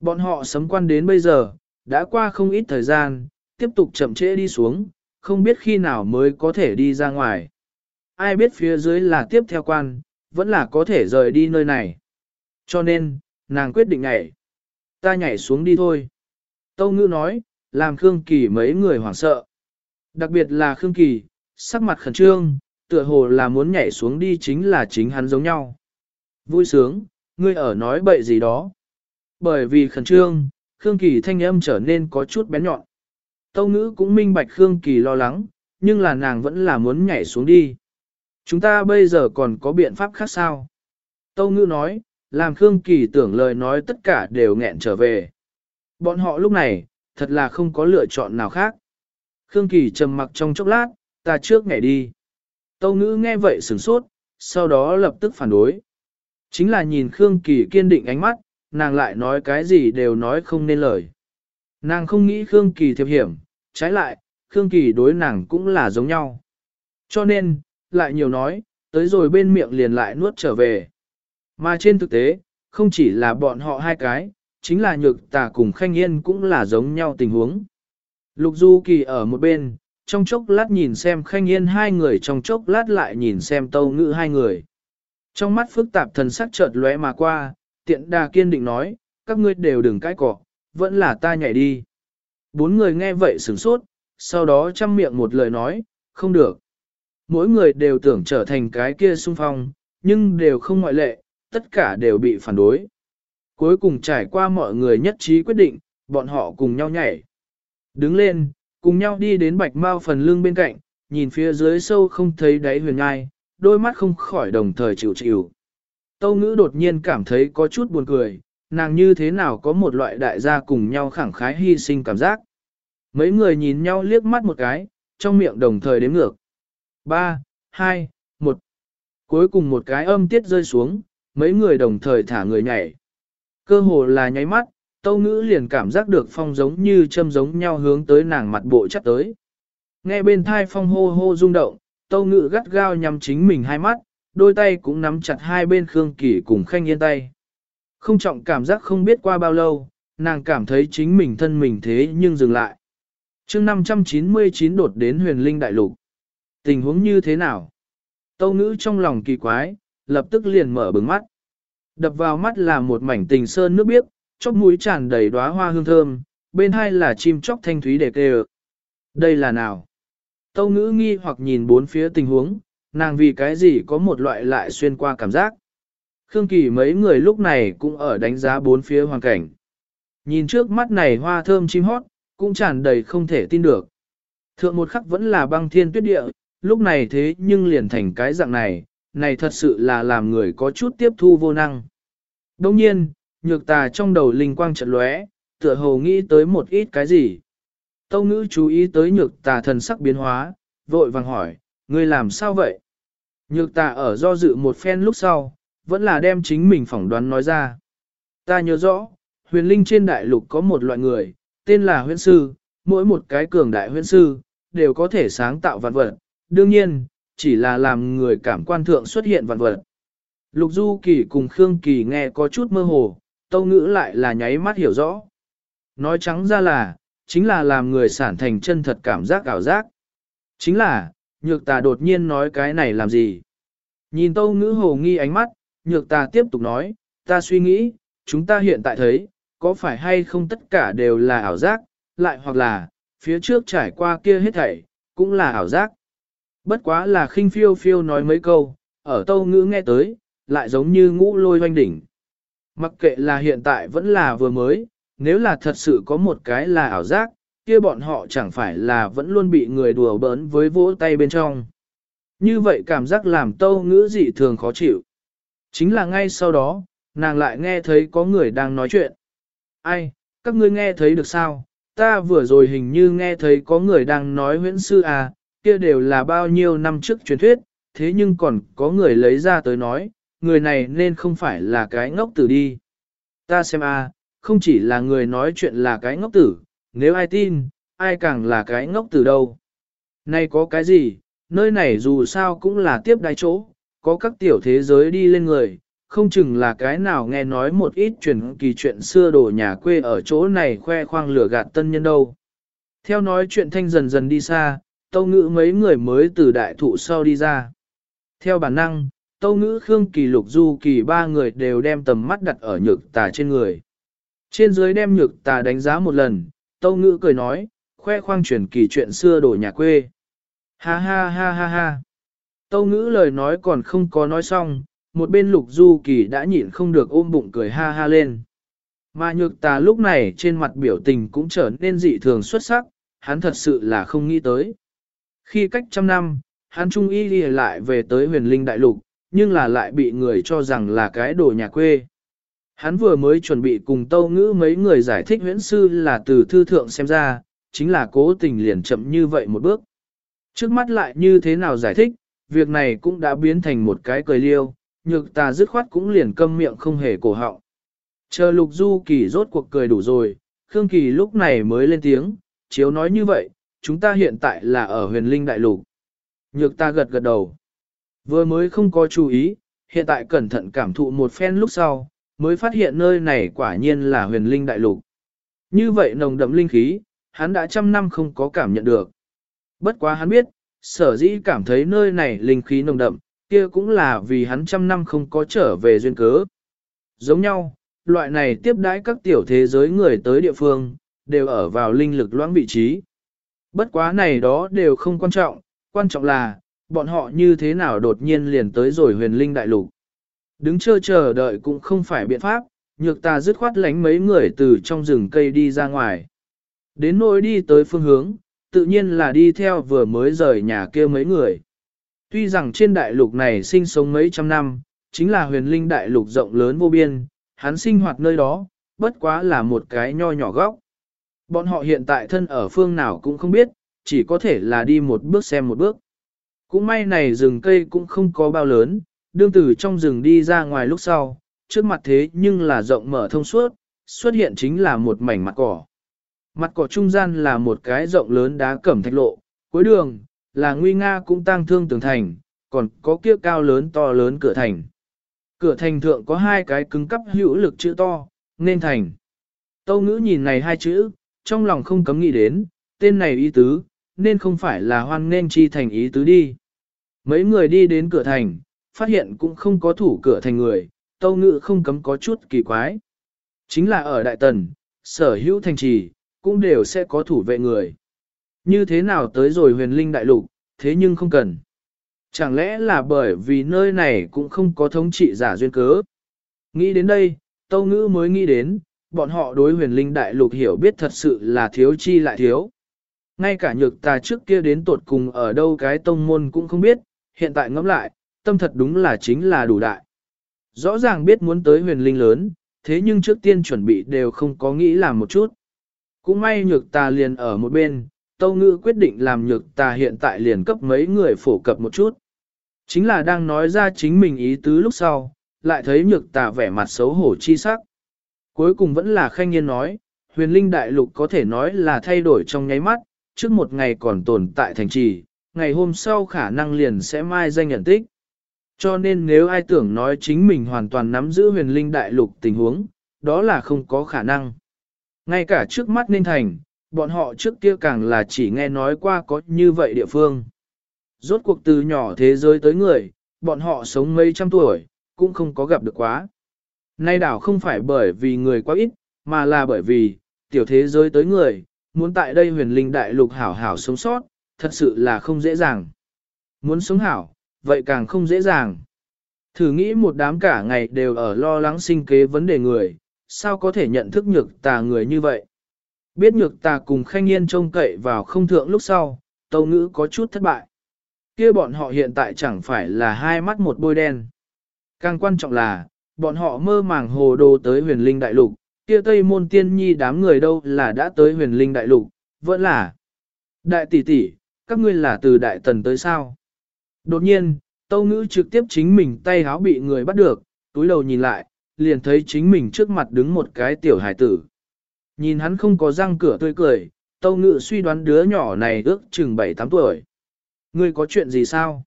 A: Bọn họ sấm quan đến bây giờ, đã qua không ít thời gian, tiếp tục chậm trễ đi xuống, không biết khi nào mới có thể đi ra ngoài. Ai biết phía dưới là tiếp theo quan, vẫn là có thể rời đi nơi này. Cho nên, nàng quyết định nhảy. Ta nhảy xuống đi thôi. Tâu ngữ nói, làm Khương Kỳ mấy người hoảng sợ. Đặc biệt là Khương Kỳ, sắc mặt khẩn trương, tựa hồ là muốn nhảy xuống đi chính là chính hắn giống nhau. Vui sướng, ngươi ở nói bậy gì đó. Bởi vì khẩn trương, Khương Kỳ thanh âm trở nên có chút bén nhọn. Tâu ngữ cũng minh bạch Khương Kỳ lo lắng, nhưng là nàng vẫn là muốn nhảy xuống đi. Chúng ta bây giờ còn có biện pháp khác sao? Tâu ngữ nói, làm Khương Kỳ tưởng lời nói tất cả đều nghẹn trở về. Bọn họ lúc này, thật là không có lựa chọn nào khác. Khương Kỳ trầm mặc trong chốc lát, ta trước ngày đi. Tâu ngữ nghe vậy sửng sốt, sau đó lập tức phản đối. Chính là nhìn Khương Kỳ kiên định ánh mắt, nàng lại nói cái gì đều nói không nên lời. Nàng không nghĩ Khương Kỳ thiệp hiểm, trái lại, Khương Kỳ đối nàng cũng là giống nhau. Cho nên, lại nhiều nói, tới rồi bên miệng liền lại nuốt trở về. Mà trên thực tế, không chỉ là bọn họ hai cái, chính là nhược tà cùng khanh yên cũng là giống nhau tình huống. Lục Du Kỳ ở một bên, trong chốc lát nhìn xem khanh yên hai người trong chốc lát lại nhìn xem tâu ngữ hai người. Trong mắt phức tạp thần sắc chợt lóe mà qua, tiện đà kiên định nói, các ngươi đều đừng cãi cọ, vẫn là ta nhảy đi. Bốn người nghe vậy sửng sốt, sau đó chăm miệng một lời nói, không được. Mỗi người đều tưởng trở thành cái kia sung phong, nhưng đều không ngoại lệ, tất cả đều bị phản đối. Cuối cùng trải qua mọi người nhất trí quyết định, bọn họ cùng nhau nhảy. Đứng lên, cùng nhau đi đến bạch mau phần lưng bên cạnh, nhìn phía dưới sâu không thấy đáy huyền ngai, đôi mắt không khỏi đồng thời chịu chịu. Tâu ngữ đột nhiên cảm thấy có chút buồn cười, nàng như thế nào có một loại đại gia cùng nhau khẳng khái hy sinh cảm giác. Mấy người nhìn nhau liếc mắt một cái, trong miệng đồng thời đếm ngược. 3, 2, 1. Cuối cùng một cái âm tiết rơi xuống, mấy người đồng thời thả người nhảy. Cơ hồ là nháy mắt, tâu ngữ liền cảm giác được phong giống như châm giống nhau hướng tới nàng mặt bộ chắc tới. Nghe bên thai phong hô hô rung động, tâu ngữ gắt gao nhằm chính mình hai mắt, đôi tay cũng nắm chặt hai bên Khương Kỳ cùng khanh yên tay. Không trọng cảm giác không biết qua bao lâu, nàng cảm thấy chính mình thân mình thế nhưng dừng lại. chương 599 đột đến huyền linh đại lục. Tình huống như thế nào? Tâu ngữ trong lòng kỳ quái, lập tức liền mở bừng mắt. Đập vào mắt là một mảnh tình sơn nước biếc, chóp mũi tràn đầy đóa hoa hương thơm, bên hai là chim chóc thanh thúy để kêu. Đây là nào? Tâu ngữ nghi hoặc nhìn bốn phía tình huống, nàng vì cái gì có một loại lại xuyên qua cảm giác. Khương Kỳ mấy người lúc này cũng ở đánh giá bốn phía hoàn cảnh. Nhìn trước mắt này hoa thơm chim hót, cũng tràn đầy không thể tin được. Thượng một khắc vẫn là băng thiên tuyết địa, lúc này thế nhưng liền thành cái dạng này, này thật sự là làm người có chút tiếp thu vô năng. Đồng nhiên, nhược tà trong đầu linh quang trận lóe, tựa hồ nghĩ tới một ít cái gì. Tâu ngữ chú ý tới nhược tà thần sắc biến hóa, vội vàng hỏi, ngươi làm sao vậy? Nhược tà ở do dự một phen lúc sau, vẫn là đem chính mình phỏng đoán nói ra. Ta nhớ rõ, huyền linh trên đại lục có một loại người, tên là huyễn sư, mỗi một cái cường đại huyễn sư, đều có thể sáng tạo vạn vật. Đương nhiên, chỉ là làm người cảm quan thượng xuất hiện vạn vật. Lục Du Kỳ cùng Khương Kỳ nghe có chút mơ hồ, tâu ngữ lại là nháy mắt hiểu rõ. Nói trắng ra là, chính là làm người sản thành chân thật cảm giác ảo giác. Chính là, nhược tà đột nhiên nói cái này làm gì? Nhìn tâu ngữ hồ nghi ánh mắt, nhược tà tiếp tục nói, ta suy nghĩ, chúng ta hiện tại thấy, có phải hay không tất cả đều là ảo giác, lại hoặc là, phía trước trải qua kia hết thảy, cũng là ảo giác. Bất quá là khinh phiêu phiêu nói mấy câu, ở tâu ngữ nghe tới, lại giống như ngũ lôi hoanh đỉnh. Mặc kệ là hiện tại vẫn là vừa mới, nếu là thật sự có một cái là ảo giác, kia bọn họ chẳng phải là vẫn luôn bị người đùa bỡn với vỗ tay bên trong. Như vậy cảm giác làm tâu ngữ dị thường khó chịu. Chính là ngay sau đó, nàng lại nghe thấy có người đang nói chuyện. Ai, các ngươi nghe thấy được sao? Ta vừa rồi hình như nghe thấy có người đang nói huyễn sư à, kia đều là bao nhiêu năm trước truyền thuyết, thế nhưng còn có người lấy ra tới nói, người này nên không phải là cái ngốc tử đi. Ta xem a, không chỉ là người nói chuyện là cái ngốc tử, nếu ai tin, ai càng là cái ngốc tử đâu. Nay có cái gì, nơi này dù sao cũng là tiếp đai chỗ, có các tiểu thế giới đi lên người, không chừng là cái nào nghe nói một ít truyền kỳ chuyện xưa đổ nhà quê ở chỗ này khoe khoang lửa gạt tân nhân đâu. Theo nói chuyện thanh dần dần đi xa, tâu ngữ mấy người mới từ đại thụ sau đi ra. Theo bản năng, tâu ngữ Khương Kỳ Lục Du Kỳ ba người đều đem tầm mắt đặt ở nhược tà trên người. Trên dưới đem nhược tà đánh giá một lần, tâu ngữ cười nói, khoe khoang truyền kỳ chuyện xưa đổi nhà quê. Ha ha ha ha ha. Tâu ngữ lời nói còn không có nói xong, một bên lục du kỳ đã nhịn không được ôm bụng cười ha ha lên. Mà nhược tà lúc này trên mặt biểu tình cũng trở nên dị thường xuất sắc, hắn thật sự là không nghĩ tới. Khi cách trăm năm, hắn trung y đi lại về tới huyền linh đại lục, nhưng là lại bị người cho rằng là cái đồ nhà quê. Hắn vừa mới chuẩn bị cùng tâu ngữ mấy người giải thích huyễn sư là từ thư thượng xem ra, chính là cố tình liền chậm như vậy một bước. Trước mắt lại như thế nào giải thích, việc này cũng đã biến thành một cái cười liêu, nhược ta dứt khoát cũng liền câm miệng không hề cổ họng. Chờ lục du kỳ rốt cuộc cười đủ rồi, Khương Kỳ lúc này mới lên tiếng, chiếu nói như vậy, chúng ta hiện tại là ở huyền linh đại lục. Nhược ta gật gật đầu. Vừa mới không có chú ý, hiện tại cẩn thận cảm thụ một phen lúc sau, mới phát hiện nơi này quả nhiên là huyền linh đại lục. Như vậy nồng đậm linh khí, hắn đã trăm năm không có cảm nhận được. Bất quá hắn biết, sở dĩ cảm thấy nơi này linh khí nồng đậm, kia cũng là vì hắn trăm năm không có trở về duyên cớ. Giống nhau, loại này tiếp đãi các tiểu thế giới người tới địa phương, đều ở vào linh lực loãng vị trí. Bất quá này đó đều không quan trọng, quan trọng là, bọn họ như thế nào đột nhiên liền tới rồi huyền linh đại lục. Đứng chờ chờ đợi cũng không phải biện pháp, nhược ta dứt khoát lánh mấy người từ trong rừng cây đi ra ngoài. Đến nỗi đi tới phương hướng, tự nhiên là đi theo vừa mới rời nhà kia mấy người. Tuy rằng trên đại lục này sinh sống mấy trăm năm, chính là huyền linh đại lục rộng lớn vô biên, hắn sinh hoạt nơi đó, bất quá là một cái nho nhỏ góc. Bọn họ hiện tại thân ở phương nào cũng không biết, chỉ có thể là đi một bước xem một bước. Cũng may này rừng cây cũng không có bao lớn, đương từ trong rừng đi ra ngoài lúc sau, trước mặt thế nhưng là rộng mở thông suốt, xuất hiện chính là một mảnh mặt cỏ. Mặt cỏ trung gian là một cái rộng lớn đá cẩm thạch lộ, cuối đường, là nguy nga cũng tăng thương tường thành, còn có kia cao lớn to lớn cửa thành. Cửa thành thượng có hai cái cứng cắp hữu lực chữ to, nên thành. Tâu ngữ nhìn này hai chữ, trong lòng không cấm nghĩ đến, tên này ý tứ, nên không phải là hoan nên chi thành ý tứ đi. Mấy người đi đến cửa thành, phát hiện cũng không có thủ cửa thành người, tâu ngự không cấm có chút kỳ quái. Chính là ở Đại Tần, sở hữu thành trì, cũng đều sẽ có thủ vệ người. Như thế nào tới rồi huyền linh đại lục, thế nhưng không cần. Chẳng lẽ là bởi vì nơi này cũng không có thống trị giả duyên cớ. Nghĩ đến đây, Tâu Ngữ mới nghĩ đến, bọn họ đối huyền linh đại lục hiểu biết thật sự là thiếu chi lại thiếu. Ngay cả nhược tà trước kia đến tột cùng ở đâu cái tông môn cũng không biết, hiện tại ngẫm lại, tâm thật đúng là chính là đủ đại. Rõ ràng biết muốn tới huyền linh lớn, thế nhưng trước tiên chuẩn bị đều không có nghĩ làm một chút. Cũng may nhược tà liền ở một bên, Tâu Ngữ quyết định làm nhược tà hiện tại liền cấp mấy người phổ cập một chút. Chính là đang nói ra chính mình ý tứ lúc sau, lại thấy nhược tà vẻ mặt xấu hổ chi sắc. Cuối cùng vẫn là khanh nhiên nói, huyền linh đại lục có thể nói là thay đổi trong nháy mắt, trước một ngày còn tồn tại thành trì, ngày hôm sau khả năng liền sẽ mai danh nhận tích. Cho nên nếu ai tưởng nói chính mình hoàn toàn nắm giữ huyền linh đại lục tình huống, đó là không có khả năng. Ngay cả trước mắt nên thành, bọn họ trước kia càng là chỉ nghe nói qua có như vậy địa phương. Rốt cuộc từ nhỏ thế giới tới người, bọn họ sống mấy trăm tuổi, cũng không có gặp được quá. Nay đảo không phải bởi vì người quá ít, mà là bởi vì, tiểu thế giới tới người, muốn tại đây huyền linh đại lục hảo hảo sống sót, thật sự là không dễ dàng. Muốn sống hảo, vậy càng không dễ dàng. Thử nghĩ một đám cả ngày đều ở lo lắng sinh kế vấn đề người, sao có thể nhận thức nhược tà người như vậy? Biết nhược tà cùng khanh yên trông cậy vào không thượng lúc sau, tâu ngữ có chút thất bại. kia bọn họ hiện tại chẳng phải là hai mắt một bôi đen. Càng quan trọng là, bọn họ mơ màng hồ đồ tới huyền linh đại lục, kia tây môn tiên nhi đám người đâu là đã tới huyền linh đại lục, vẫn là. Đại tỷ tỷ, các ngươi là từ đại tần tới sao? Đột nhiên, tâu ngữ trực tiếp chính mình tay háo bị người bắt được, túi đầu nhìn lại, liền thấy chính mình trước mặt đứng một cái tiểu hải tử. Nhìn hắn không có răng cửa tươi cười, tâu ngữ suy đoán đứa nhỏ này ước chừng 7-8 tuổi. Ngươi có chuyện gì sao?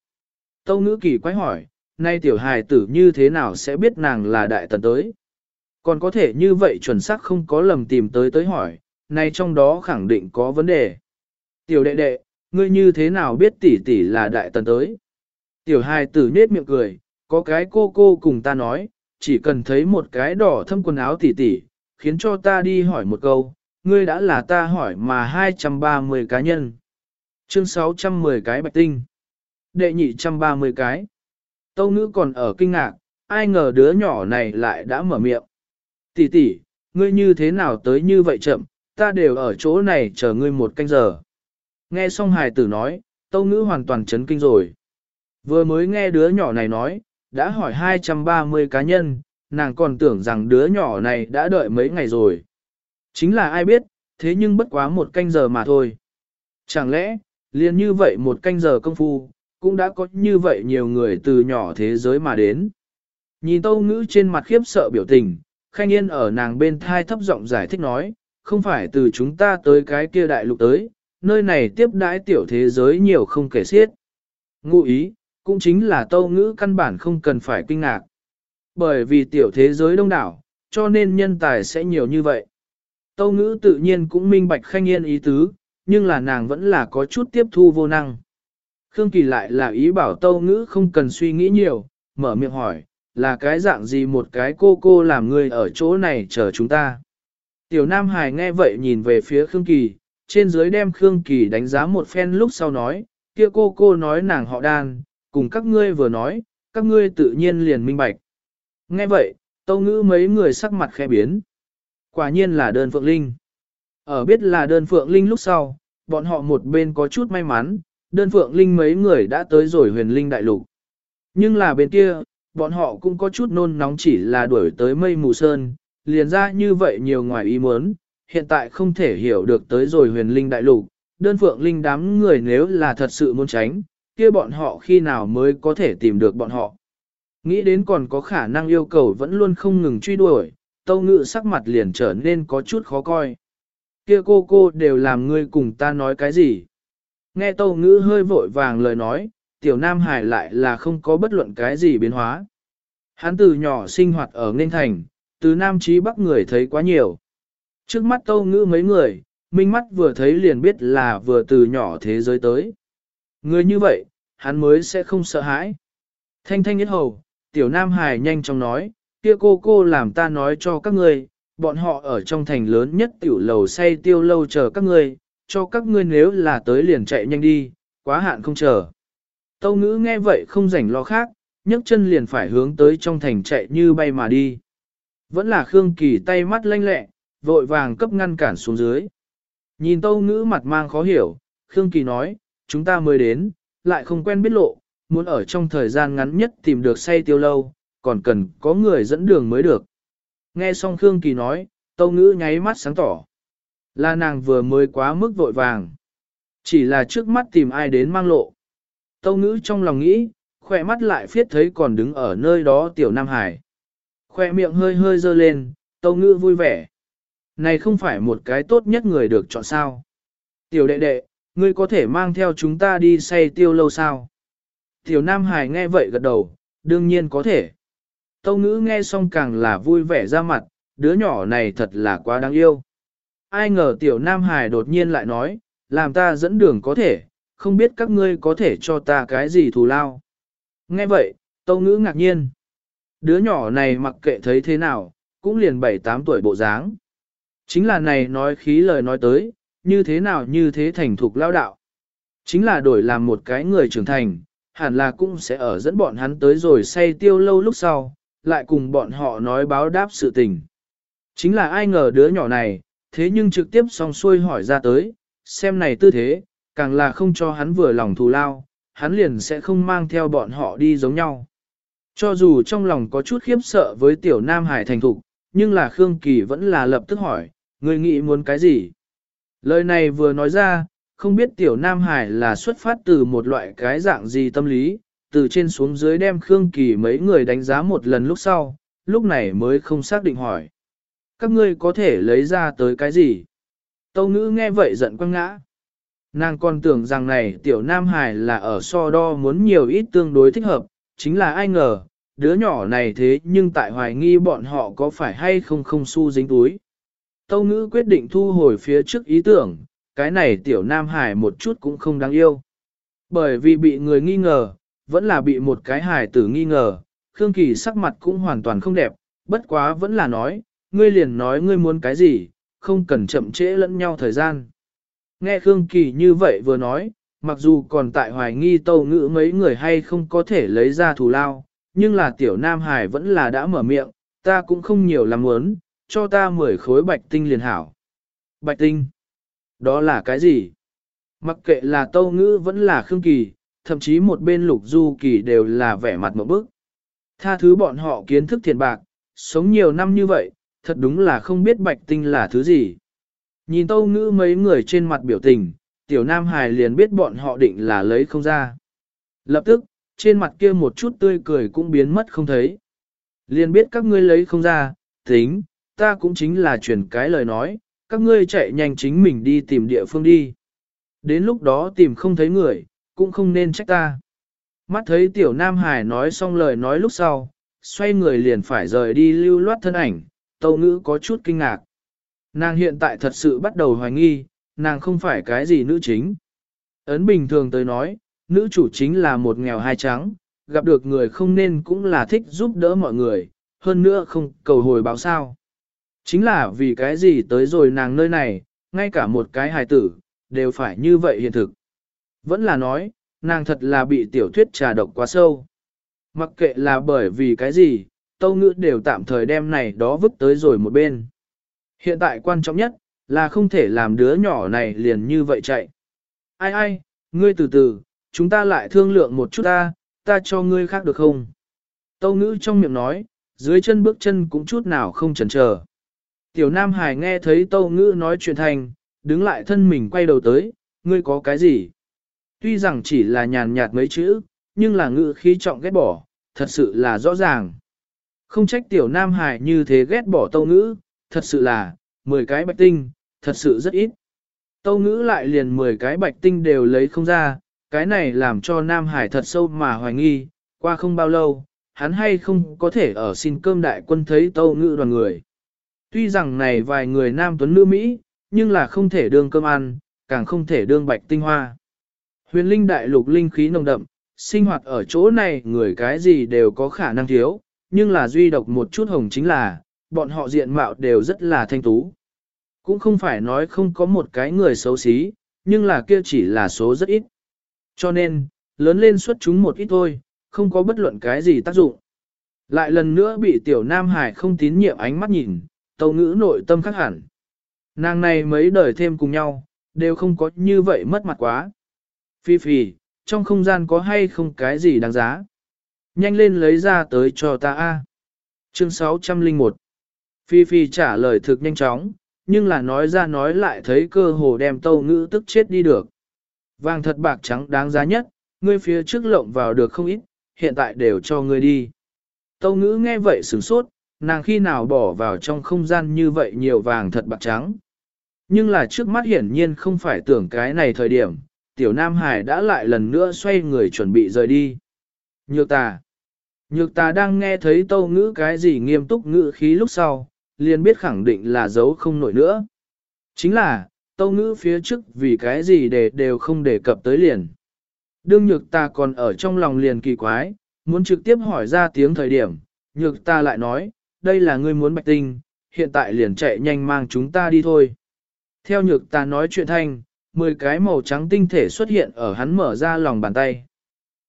A: Tâu ngữ kỳ quái hỏi, nay tiểu hài tử như thế nào sẽ biết nàng là đại tần tới? Còn có thể như vậy chuẩn xác không có lầm tìm tới tới hỏi, nay trong đó khẳng định có vấn đề. Tiểu đệ đệ, ngươi như thế nào biết tỷ tỷ là đại tần tới? Tiểu hài tử nết miệng cười, có cái cô cô cùng ta nói, chỉ cần thấy một cái đỏ thâm quần áo tỷ tỷ, khiến cho ta đi hỏi một câu, ngươi đã là ta hỏi mà 230 cá nhân. Chương 610 cái bạch tinh. Đệ nhị 130 cái. Tâu ngữ còn ở kinh ngạc, ai ngờ đứa nhỏ này lại đã mở miệng. Tỷ tỷ, ngươi như thế nào tới như vậy chậm, ta đều ở chỗ này chờ ngươi một canh giờ. Nghe xong hài tử nói, tâu ngữ hoàn toàn chấn kinh rồi. Vừa mới nghe đứa nhỏ này nói, đã hỏi 230 cá nhân, nàng còn tưởng rằng đứa nhỏ này đã đợi mấy ngày rồi. Chính là ai biết, thế nhưng bất quá một canh giờ mà thôi. Chẳng lẽ, liền như vậy một canh giờ công phu, cũng đã có như vậy nhiều người từ nhỏ thế giới mà đến. Nhìn tâu ngữ trên mặt khiếp sợ biểu tình, khanh yên ở nàng bên thai thấp giọng giải thích nói, không phải từ chúng ta tới cái kia đại lục tới, nơi này tiếp đãi tiểu thế giới nhiều không kể xiết. Ngụ ý, cũng chính là tâu ngữ căn bản không cần phải kinh ngạc. Bởi vì tiểu thế giới đông đảo, cho nên nhân tài sẽ nhiều như vậy. Tâu ngữ tự nhiên cũng minh bạch khanh yên ý tứ, nhưng là nàng vẫn là có chút tiếp thu vô năng. Khương Kỳ lại là ý bảo tâu ngữ không cần suy nghĩ nhiều, mở miệng hỏi, là cái dạng gì một cái cô cô làm người ở chỗ này chờ chúng ta. Tiểu Nam Hải nghe vậy nhìn về phía Khương Kỳ, trên dưới đem Khương Kỳ đánh giá một phen lúc sau nói, kia cô cô nói nàng họ đan, cùng các ngươi vừa nói, các ngươi tự nhiên liền minh bạch. Nghe vậy, tâu ngữ mấy người sắc mặt khẽ biến. Quả nhiên là đơn phượng linh. Ở biết là đơn phượng linh lúc sau, bọn họ một bên có chút may mắn, đơn phượng linh mấy người đã tới rồi huyền linh đại lục. Nhưng là bên kia, bọn họ cũng có chút nôn nóng chỉ là đuổi tới mây mù sơn, liền ra như vậy nhiều ngoài ý muốn, hiện tại không thể hiểu được tới rồi huyền linh đại lục, đơn phượng linh đám người nếu là thật sự muốn tránh, kia bọn họ khi nào mới có thể tìm được bọn họ. Nghĩ đến còn có khả năng yêu cầu vẫn luôn không ngừng truy đuổi, tâu ngự sắc mặt liền trở nên có chút khó coi. Kia cô cô đều làm ngươi cùng ta nói cái gì? Nghe tâu ngữ hơi vội vàng lời nói, tiểu nam hải lại là không có bất luận cái gì biến hóa. Hắn từ nhỏ sinh hoạt ở Ninh Thành, từ nam chí bắc người thấy quá nhiều. Trước mắt tâu ngữ mấy người, minh mắt vừa thấy liền biết là vừa từ nhỏ thế giới tới. Người như vậy, hắn mới sẽ không sợ hãi. Thanh thanh nhất hầu, tiểu nam hải nhanh chóng nói, kia cô cô làm ta nói cho các ngươi, bọn họ ở trong thành lớn nhất tiểu lầu say tiêu lâu chờ các ngươi, cho các ngươi nếu là tới liền chạy nhanh đi, quá hạn không chờ. Tâu ngữ nghe vậy không rảnh lo khác, nhấc chân liền phải hướng tới trong thành chạy như bay mà đi. Vẫn là Khương Kỳ tay mắt lanh lẹ, vội vàng cấp ngăn cản xuống dưới. Nhìn tâu ngữ mặt mang khó hiểu, Khương Kỳ nói, chúng ta mới đến, lại không quen biết lộ, muốn ở trong thời gian ngắn nhất tìm được say tiêu lâu, còn cần có người dẫn đường mới được. Nghe xong Khương Kỳ nói, tâu ngữ nháy mắt sáng tỏ. Là nàng vừa mới quá mức vội vàng. Chỉ là trước mắt tìm ai đến mang lộ. Tâu ngữ trong lòng nghĩ, khỏe mắt lại phiết thấy còn đứng ở nơi đó tiểu Nam Hải. Khoe miệng hơi hơi dơ lên, tâu ngữ vui vẻ. Này không phải một cái tốt nhất người được chọn sao. Tiểu đệ đệ, ngươi có thể mang theo chúng ta đi say tiêu lâu sao? Tiểu Nam Hải nghe vậy gật đầu, đương nhiên có thể. Tâu ngữ nghe xong càng là vui vẻ ra mặt, đứa nhỏ này thật là quá đáng yêu. Ai ngờ tiểu Nam Hải đột nhiên lại nói, làm ta dẫn đường có thể, không biết các ngươi có thể cho ta cái gì thù lao. Nghe vậy, tâu ngữ ngạc nhiên. Đứa nhỏ này mặc kệ thấy thế nào, cũng liền 7-8 tuổi bộ dáng. Chính là này nói khí lời nói tới, như thế nào như thế thành thục lao đạo. Chính là đổi làm một cái người trưởng thành, hẳn là cũng sẽ ở dẫn bọn hắn tới rồi say tiêu lâu lúc sau, lại cùng bọn họ nói báo đáp sự tình. Chính là ai ngờ đứa nhỏ này, thế nhưng trực tiếp song xuôi hỏi ra tới, xem này tư thế, càng là không cho hắn vừa lòng thù lao, hắn liền sẽ không mang theo bọn họ đi giống nhau. Cho dù trong lòng có chút khiếp sợ với tiểu Nam Hải thành thục, nhưng là Khương Kỳ vẫn là lập tức hỏi, người nghĩ muốn cái gì? Lời này vừa nói ra, không biết tiểu Nam Hải là xuất phát từ một loại cái dạng gì tâm lý, từ trên xuống dưới đem Khương Kỳ mấy người đánh giá một lần lúc sau, lúc này mới không xác định hỏi. Các ngươi có thể lấy ra tới cái gì? Tâu ngữ nghe vậy giận quăng ngã. Nàng còn tưởng rằng này tiểu Nam Hải là ở so đo muốn nhiều ít tương đối thích hợp, chính là ai ngờ, đứa nhỏ này thế nhưng tại hoài nghi bọn họ có phải hay không không xu dính túi. Tâu ngữ quyết định thu hồi phía trước ý tưởng, cái này tiểu Nam Hải một chút cũng không đáng yêu. Bởi vì bị người nghi ngờ, vẫn là bị một cái hải tử nghi ngờ, Khương Kỳ sắc mặt cũng hoàn toàn không đẹp, bất quá vẫn là nói, ngươi liền nói ngươi muốn cái gì, không cần chậm trễ lẫn nhau thời gian. Nghe Khương Kỳ như vậy vừa nói, mặc dù còn tại hoài nghi tâu ngữ mấy người hay không có thể lấy ra thù lao, nhưng là tiểu Nam Hải vẫn là đã mở miệng, ta cũng không nhiều làm muốn, cho ta 10 khối bạch tinh liền hảo. Bạch tinh? Đó là cái gì? Mặc kệ là tâu ngữ vẫn là Khương Kỳ, thậm chí một bên lục du kỳ đều là vẻ mặt một bức. Tha thứ bọn họ kiến thức thiền bạc, sống nhiều năm như vậy, thật đúng là không biết bạch tinh là thứ gì. Nhìn tâu ngữ mấy người trên mặt biểu tình, tiểu nam hài liền biết bọn họ định là lấy không ra. Lập tức, trên mặt kia một chút tươi cười cũng biến mất không thấy. Liền biết các ngươi lấy không ra, tính, ta cũng chính là chuyển cái lời nói, các ngươi chạy nhanh chính mình đi tìm địa phương đi. Đến lúc đó tìm không thấy người, cũng không nên trách ta. Mắt thấy tiểu Nam Hải nói xong lời nói lúc sau, xoay người liền phải rời đi lưu loát thân ảnh, tâu ngữ có chút kinh ngạc. Nàng hiện tại thật sự bắt đầu hoài nghi, nàng không phải cái gì nữ chính. Ấn bình thường tới nói, nữ chủ chính là một nghèo hai trắng, gặp được người không nên cũng là thích giúp đỡ mọi người, hơn nữa không cầu hồi báo sao. Chính là vì cái gì tới rồi nàng nơi này, ngay cả một cái hài tử, đều phải như vậy hiện thực. Vẫn là nói, nàng thật là bị tiểu thuyết trà độc quá sâu. Mặc kệ là bởi vì cái gì, tâu ngữ đều tạm thời đem này đó vứt tới rồi một bên. Hiện tại quan trọng nhất, là không thể làm đứa nhỏ này liền như vậy chạy. Ai ai, ngươi từ từ, chúng ta lại thương lượng một chút ta, ta cho ngươi khác được không? Tâu ngữ trong miệng nói, dưới chân bước chân cũng chút nào không chần chờ. Tiểu Nam Hải nghe thấy tâu ngữ nói chuyện thành, đứng lại thân mình quay đầu tới, ngươi có cái gì? Tuy rằng chỉ là nhàn nhạt mấy chữ, nhưng là ngữ khí trọng ghét bỏ, thật sự là rõ ràng. Không trách tiểu Nam Hải như thế ghét bỏ tâu ngữ, thật sự là, 10 cái bạch tinh, thật sự rất ít. Tâu ngữ lại liền 10 cái bạch tinh đều lấy không ra, cái này làm cho Nam Hải thật sâu mà hoài nghi, qua không bao lâu, hắn hay không có thể ở xin cơm đại quân thấy tâu ngữ đoàn người. Tuy rằng này vài người nam tuấn nữ Mỹ, nhưng là không thể đương cơm ăn, càng không thể đương bạch tinh hoa. Huyền linh đại lục linh khí nồng đậm, sinh hoạt ở chỗ này người cái gì đều có khả năng thiếu, nhưng là duy độc một chút hồng chính là, bọn họ diện mạo đều rất là thanh tú. Cũng không phải nói không có một cái người xấu xí, nhưng là kia chỉ là số rất ít. Cho nên, lớn lên xuất chúng một ít thôi, không có bất luận cái gì tác dụng. Lại lần nữa bị tiểu Nam Hải không tín nhiệm ánh mắt nhìn, tâu ngữ nội tâm khắc hẳn. Nàng này mấy đời thêm cùng nhau, đều không có như vậy mất mặt quá. Phi phi, trong không gian có hay không cái gì đáng giá? Nhanh lên lấy ra tới cho ta a. Chương 601 Phi Phi trả lời thực nhanh chóng, nhưng là nói ra nói lại thấy cơ hồ đem tâu ngữ tức chết đi được. Vàng thật bạc trắng đáng giá nhất, ngươi phía trước lộng vào được không ít, hiện tại đều cho ngươi đi. Tâu ngữ nghe vậy sửng sốt, nàng khi nào bỏ vào trong không gian như vậy nhiều vàng thật bạc trắng. Nhưng là trước mắt hiển nhiên không phải tưởng cái này thời điểm, tiểu Nam Hải đã lại lần nữa xoay người chuẩn bị rời đi. Nhược tà. Nhược tà đang nghe thấy tâu ngữ cái gì nghiêm túc ngữ khí lúc sau, liền biết khẳng định là giấu không nổi nữa. Chính là, tâu ngữ phía trước vì cái gì để đều không đề cập tới liền. Đương nhược ta còn ở trong lòng liền kỳ quái, muốn trực tiếp hỏi ra tiếng thời điểm, nhược ta lại nói, đây là ngươi muốn bạch tinh, hiện tại liền chạy nhanh mang chúng ta đi thôi. Theo nhược ta nói chuyện thanh, 10 cái màu trắng tinh thể xuất hiện ở hắn mở ra lòng bàn tay.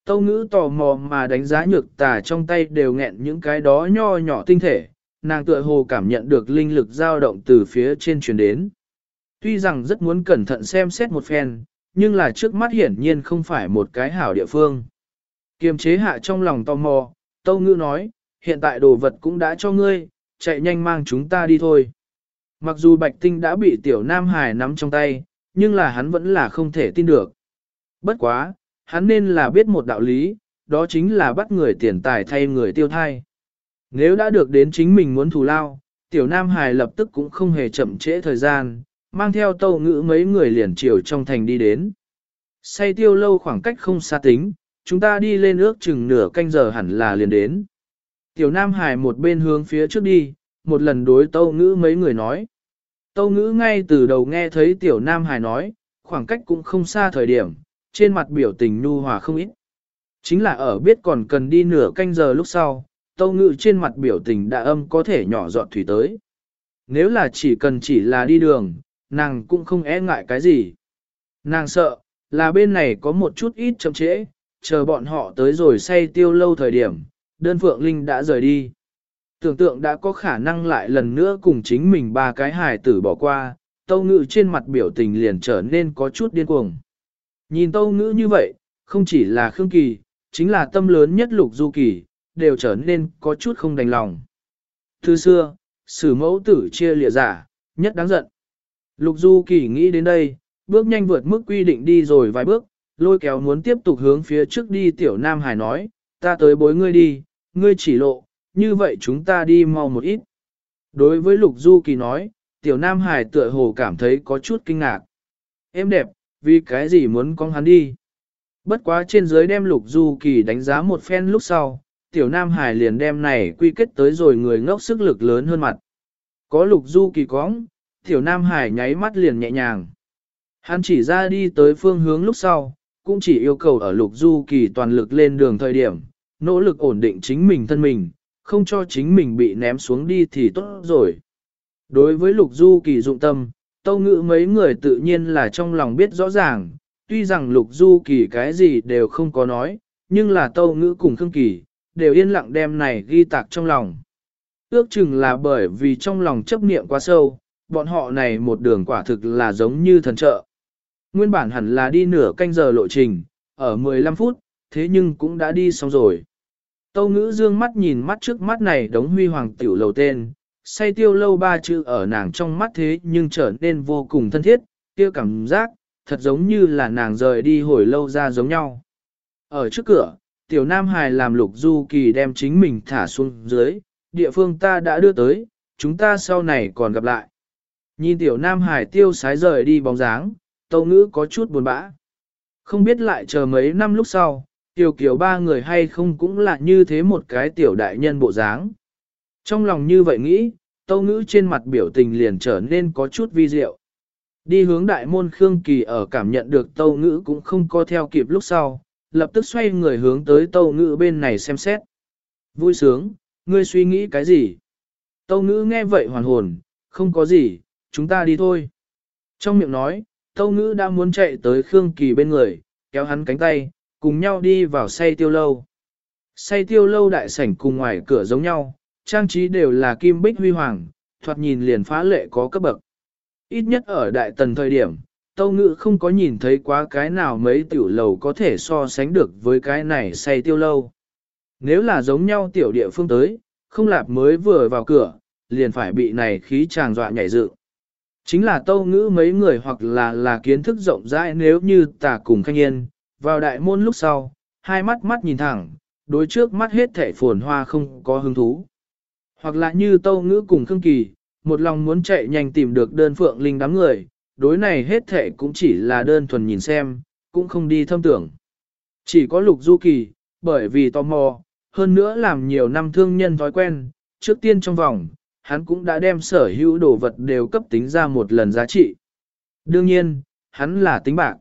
A: Tâu ngữ tò mò mà đánh giá nhược tà trong tay đều nghẹn những cái đó nho nhỏ tinh thể, nàng tựa hồ cảm nhận được linh lực dao động từ phía trên truyền đến. Tuy rằng rất muốn cẩn thận xem xét một phen, nhưng là trước mắt hiển nhiên không phải một cái hảo địa phương. Kiềm chế hạ trong lòng tò mò, Tâu Ngữ nói, hiện tại đồ vật cũng đã cho ngươi, chạy nhanh mang chúng ta đi thôi. Mặc dù Bạch Tinh đã bị Tiểu Nam Hải nắm trong tay, nhưng là hắn vẫn là không thể tin được. Bất quá, hắn nên là biết một đạo lý, đó chính là bắt người tiền tài thay người tiêu thai. Nếu đã được đến chính mình muốn thù lao, tiểu nam hài lập tức cũng không hề chậm trễ thời gian, mang theo tâu ngữ mấy người liền chiều trong thành đi đến. Say tiêu lâu khoảng cách không xa tính, chúng ta đi lên ước chừng nửa canh giờ hẳn là liền đến. Tiểu nam hài một bên hướng phía trước đi, một lần đối tâu ngữ mấy người nói. Tâu ngữ ngay từ đầu nghe thấy tiểu nam hài nói, khoảng cách cũng không xa thời điểm, trên mặt biểu tình nu hòa không ít. Chính là ở biết còn cần đi nửa canh giờ lúc sau, tâu ngự trên mặt biểu tình đã âm có thể nhỏ giọt thủy tới. Nếu là chỉ cần chỉ là đi đường, nàng cũng không e ngại cái gì. Nàng sợ, là bên này có một chút ít chậm trễ, chờ bọn họ tới rồi say tiêu lâu thời điểm, đơn phượng linh đã rời đi. Tưởng tượng đã có khả năng lại lần nữa cùng chính mình ba cái hài tử bỏ qua, tâu ngự trên mặt biểu tình liền trở nên có chút điên cuồng. Nhìn tâu ngữ như vậy, không chỉ là Khương Kỳ, chính là tâm lớn nhất lục du kỳ, đều trở nên có chút không đành lòng. Từ xưa, sử mẫu tử chia lịa giả, nhất đáng giận. Lục du kỳ nghĩ đến đây, bước nhanh vượt mức quy định đi rồi vài bước, lôi kéo muốn tiếp tục hướng phía trước đi tiểu nam hải nói, ta tới bối ngươi đi, ngươi chỉ lộ, như vậy chúng ta đi mau một ít. Đối với lục du kỳ nói, tiểu nam hải tựa hồ cảm thấy có chút kinh ngạc. Em đẹp, vì cái gì muốn con hắn đi? Bất quá trên dưới đem lục du kỳ đánh giá một phen lúc sau, tiểu nam hải liền đem này quy kết tới rồi người ngốc sức lực lớn hơn mặt. Có lục du kỳ cóng, tiểu nam hải nháy mắt liền nhẹ nhàng. Hắn chỉ ra đi tới phương hướng lúc sau, cũng chỉ yêu cầu ở lục du kỳ toàn lực lên đường thời điểm, nỗ lực ổn định chính mình thân mình, không cho chính mình bị ném xuống đi thì tốt rồi. Đối với lục du kỳ dụng tâm, tâu ngữ mấy người tự nhiên là trong lòng biết rõ ràng, tuy rằng lục du kỳ cái gì đều không có nói, nhưng là tâu ngữ cùng Khương Kỳ, đều yên lặng đem này ghi tạc trong lòng. Ước chừng là bởi vì trong lòng chấp niệm quá sâu, bọn họ này một đường quả thực là giống như thần trợ. Nguyên bản hẳn là đi nửa canh giờ lộ trình, ở 15 phút, thế nhưng cũng đã đi xong rồi. Tâu ngữ dương mắt nhìn mắt trước mắt này đống huy hoàng tiểu lầu tên, say tiêu lâu ba chữ ở nàng trong mắt thế nhưng trở nên vô cùng thân thiết, kia cảm giác, thật giống như là nàng rời đi hồi lâu ra giống nhau. Ở trước cửa, tiểu nam hài làm lục du kỳ đem chính mình thả xuống dưới, địa phương ta đã đưa tới, chúng ta sau này còn gặp lại. Nhìn tiểu nam Hải tiêu sái rời đi bóng dáng, tâu ngữ có chút buồn bã. Không biết lại chờ mấy năm lúc sau, tiểu kiểu ba người hay không cũng là như thế một cái tiểu đại nhân bộ dáng. Trong lòng như vậy nghĩ, tâu ngữ trên mặt biểu tình liền trở nên có chút vi diệu. Đi hướng đại môn Khương Kỳ ở cảm nhận được tâu ngữ cũng không có theo kịp lúc sau, lập tức xoay người hướng tới tâu ngữ bên này xem xét. Vui sướng, ngươi suy nghĩ cái gì? Tâu ngữ nghe vậy hoàn hồn, không có gì, chúng ta đi thôi. Trong miệng nói, tâu ngữ đã muốn chạy tới Khương Kỳ bên người, kéo hắn cánh tay, cùng nhau đi vào say tiêu lâu. Say tiêu lâu đại sảnh cùng ngoài cửa giống nhau, trang trí đều là kim bích huy hoàng, thoạt nhìn liền phá lệ có cấp bậc. Ít nhất ở đại tần thời điểm, tâu ngự không có nhìn thấy quá cái nào mấy tiểu lầu có thể so sánh được với cái này say tiêu lâu. Nếu là giống nhau tiểu địa phương tới, không lạp mới vừa vào cửa, liền phải bị này khí tràng dọa nhảy dựng. Chính là tâu ngữ mấy người hoặc là là kiến thức rộng rãi nếu như tà cùng khanh yên, vào đại môn lúc sau, hai mắt mắt nhìn thẳng, đối trước mắt hết thể phồn hoa không có hứng thú. Hoặc là như tâu ngữ cùng Khương Kỳ, một lòng muốn chạy nhanh tìm được đơn phượng linh đám người, đối này hết thể cũng chỉ là đơn thuần nhìn xem, cũng không đi thâm tưởng. Chỉ có lục du kỳ, bởi vì tò mò, hơn nữa làm nhiều năm thương nhân thói quen, trước tiên trong vòng, hắn cũng đã đem sở hữu đồ vật đều cấp tính ra một lần giá trị. Đương nhiên, hắn là tính bạc.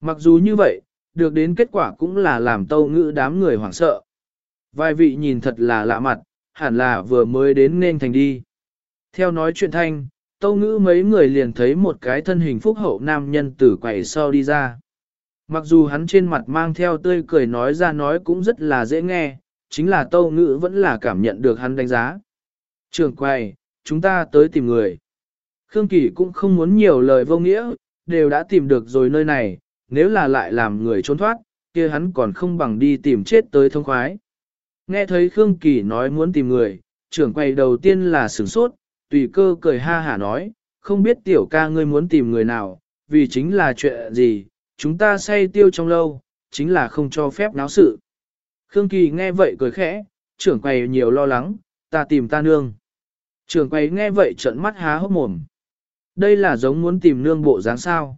A: Mặc dù như vậy, được đến kết quả cũng là làm tâu ngữ đám người hoảng sợ. Vài vị nhìn thật là lạ mặt, hẳn là vừa mới đến nên thành đi. Theo nói chuyện thanh, tâu ngữ mấy người liền thấy một cái thân hình phúc hậu nam nhân tử quẩy sau đi ra. Mặc dù hắn trên mặt mang theo tươi cười nói ra nói cũng rất là dễ nghe, chính là tâu ngữ vẫn là cảm nhận được hắn đánh giá. Trường quầy, chúng ta tới tìm người. Khương Kỳ cũng không muốn nhiều lời vô nghĩa, đều đã tìm được rồi nơi này, nếu là lại làm người trốn thoát, kia hắn còn không bằng đi tìm chết tới thông khoái. Nghe thấy Khương Kỳ nói muốn tìm người, trưởng quầy đầu tiên là sửng sốt, tùy cơ cười ha hả nói, không biết tiểu ca ngươi muốn tìm người nào, vì chính là chuyện gì, chúng ta say tiêu trong lâu, chính là không cho phép náo sự. Khương Kỳ nghe vậy cười khẽ, trưởng quầy nhiều lo lắng, ta tìm ta nương. Trưởng quầy nghe vậy trợn mắt há hốc mồm. Đây là giống muốn tìm nương bộ dáng sao.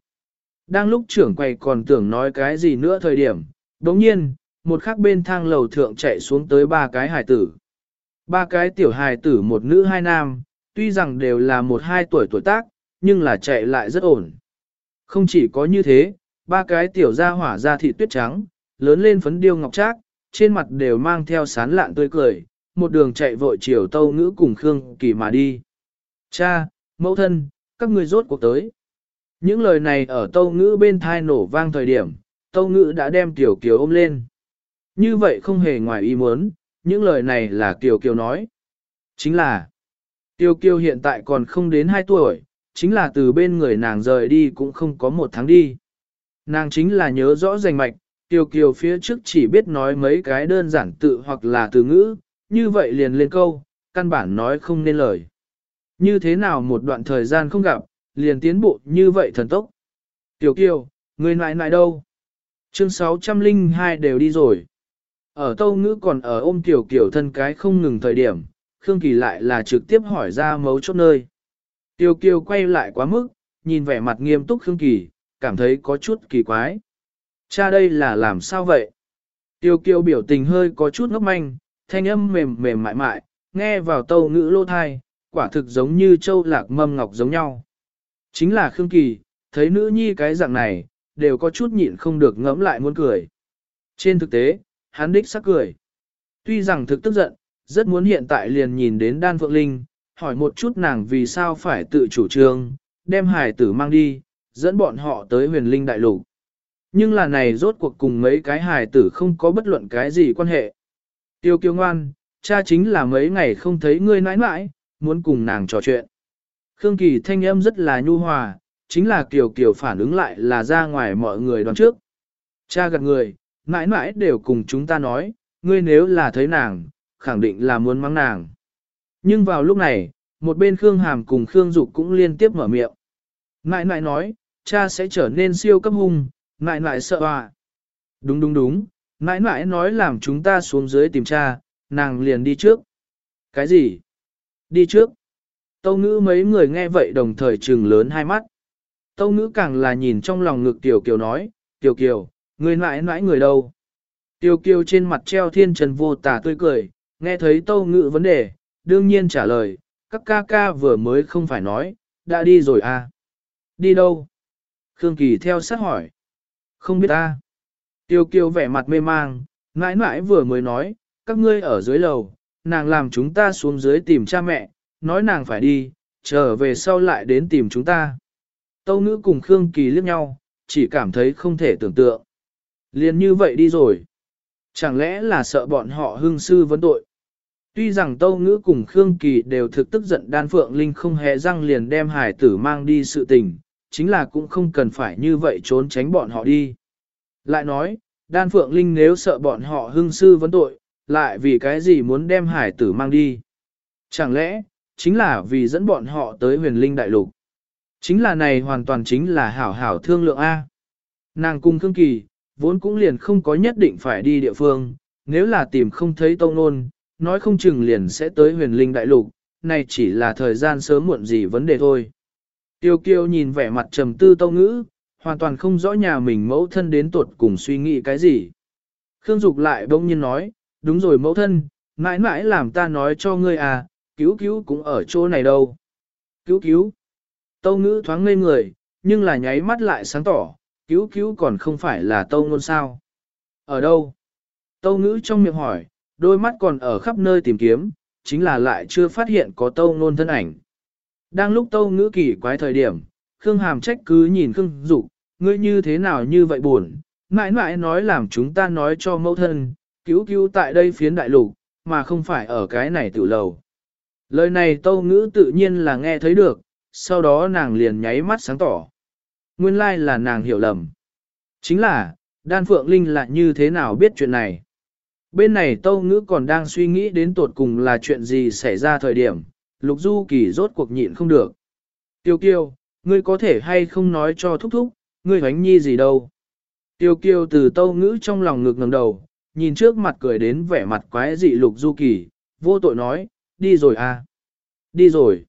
A: Đang lúc trưởng quầy còn tưởng nói cái gì nữa thời điểm, đồng nhiên, một khắc bên thang lầu thượng chạy xuống tới ba cái hài tử. Ba cái tiểu hài tử một nữ hai nam, tuy rằng đều là một hai tuổi tuổi tác, nhưng là chạy lại rất ổn. Không chỉ có như thế, ba cái tiểu gia hỏa ra thị tuyết trắng, lớn lên phấn điêu ngọc trác, trên mặt đều mang theo sán lạn tươi cười, một đường chạy vội chiều tâu ngữ cùng Khương Kỳ mà đi. Cha, mẫu thân, các người rốt cuộc tới. Những lời này ở tâu ngữ bên thai nổ vang thời điểm, tâu ngữ đã đem tiểu kiều ôm lên. Như vậy không hề ngoài ý muốn, những lời này là Kiều Kiều nói. Chính là, Tiêu Kiều hiện tại còn không đến 2 tuổi, chính là từ bên người nàng rời đi cũng không có một tháng đi. Nàng chính là nhớ rõ rành mạch, Tiêu Kiều phía trước chỉ biết nói mấy cái đơn giản tự hoặc là từ ngữ, như vậy liền lên câu, căn bản nói không nên lời. Như thế nào một đoạn thời gian không gặp, liền tiến bộ như vậy thần tốc. Tiểu Kiều, người nại nại đâu? Chương 602 đều đi rồi. Ở tâu ngữ còn ở ôm tiểu kiểu thân cái không ngừng thời điểm, Khương Kỳ lại là trực tiếp hỏi ra mấu chốt nơi. Tiêu kiều quay lại quá mức, nhìn vẻ mặt nghiêm túc Khương Kỳ, cảm thấy có chút kỳ quái. Cha đây là làm sao vậy? Tiêu kiều biểu tình hơi có chút ngốc manh, thanh âm mềm mềm mại mại, nghe vào tâu ngữ lô thai, quả thực giống như châu lạc mâm ngọc giống nhau. Chính là Khương Kỳ, thấy nữ nhi cái dạng này, đều có chút nhịn không được ngẫm lại muốn cười. Trên thực tế, hắn đích sắc cười. Tuy rằng thực tức giận, rất muốn hiện tại liền nhìn đến đan phượng linh, hỏi một chút nàng vì sao phải tự chủ trương, đem hải tử mang đi, dẫn bọn họ tới huyền linh đại lục. Nhưng là này rốt cuộc cùng mấy cái hài tử không có bất luận cái gì quan hệ. Tiêu kiêu ngoan, cha chính là mấy ngày không thấy ngươi nãi nãi, muốn cùng nàng trò chuyện. Khương Kỳ thanh âm rất là nhu hòa, chính là Kiều Kiều phản ứng lại là ra ngoài mọi người đoán trước. Cha gật người, mãi mãi đều cùng chúng ta nói, ngươi nếu là thấy nàng, khẳng định là muốn mắng nàng. Nhưng vào lúc này, một bên Khương Hàm cùng Khương Dục cũng liên tiếp mở miệng. Mãi mãi nói, cha sẽ trở nên siêu cấp hung, mãi mãi sợ à. Đúng đúng đúng, mãi mãi nói làm chúng ta xuống dưới tìm cha, nàng liền đi trước. Cái gì? Đi trước. Tâu ngữ mấy người nghe vậy đồng thời trừng lớn hai mắt. Tâu ngữ càng là nhìn trong lòng ngực Tiểu Kiều nói, Tiểu Kiều, Người mãi mãi người đâu? Tiêu kiêu trên mặt treo thiên trần vô tả tươi cười, nghe thấy tâu ngự vấn đề, đương nhiên trả lời, các ca ca vừa mới không phải nói, đã đi rồi à? Đi đâu? Khương Kỳ theo sát hỏi. Không biết ta. Tiêu kiêu vẻ mặt mê mang, mãi mãi vừa mới nói, các ngươi ở dưới lầu, nàng làm chúng ta xuống dưới tìm cha mẹ, nói nàng phải đi, trở về sau lại đến tìm chúng ta. Tâu ngữ cùng Khương Kỳ liếc nhau, chỉ cảm thấy không thể tưởng tượng. Liền như vậy đi rồi. Chẳng lẽ là sợ bọn họ hưng sư vấn tội? Tuy rằng Tâu Ngữ cùng Khương Kỳ đều thực tức giận đan phượng linh không hề răng liền đem hải tử mang đi sự tình, chính là cũng không cần phải như vậy trốn tránh bọn họ đi. Lại nói, đan phượng linh nếu sợ bọn họ hưng sư vấn tội, lại vì cái gì muốn đem hải tử mang đi? Chẳng lẽ, chính là vì dẫn bọn họ tới huyền linh đại lục? Chính là này hoàn toàn chính là hảo hảo thương lượng A. Nàng cung Khương Kỳ, vốn cũng liền không có nhất định phải đi địa phương, nếu là tìm không thấy tông nôn, nói không chừng liền sẽ tới huyền linh đại lục, này chỉ là thời gian sớm muộn gì vấn đề thôi. Tiêu kiêu nhìn vẻ mặt trầm tư tông ngữ, hoàn toàn không rõ nhà mình mẫu thân đến tuột cùng suy nghĩ cái gì. Khương Dục lại bỗng nhiên nói, đúng rồi mẫu thân, mãi mãi làm ta nói cho ngươi à, cứu cứu cũng ở chỗ này đâu. Cứu cứu. Tâu ngữ thoáng ngây người, nhưng là nháy mắt lại sáng tỏ, cứu cứu còn không phải là tâu ngôn sao. Ở đâu? Tâu ngữ trong miệng hỏi, đôi mắt còn ở khắp nơi tìm kiếm, chính là lại chưa phát hiện có tâu ngôn thân ảnh. Đang lúc tâu ngữ kỳ quái thời điểm, Khương Hàm trách cứ nhìn Khương Dục ngươi như thế nào như vậy buồn, mãi mãi nói làm chúng ta nói cho mẫu thân, cứu cứu tại đây phiến đại lục, mà không phải ở cái này tự lầu. Lời này tâu ngữ tự nhiên là nghe thấy được, sau đó nàng liền nháy mắt sáng tỏ. Nguyên lai là nàng hiểu lầm. Chính là, đan phượng linh là như thế nào biết chuyện này. Bên này tâu ngữ còn đang suy nghĩ đến tột cùng là chuyện gì xảy ra thời điểm, lục du kỳ rốt cuộc nhịn không được. Tiêu kiêu, ngươi có thể hay không nói cho thúc thúc, ngươi hoánh nhi gì đâu. Tiêu Kiêu từ tâu ngữ trong lòng ngực ngầm đầu, nhìn trước mặt cười đến vẻ mặt quái dị lục du kỳ, vô tội nói, đi rồi à. Đi rồi.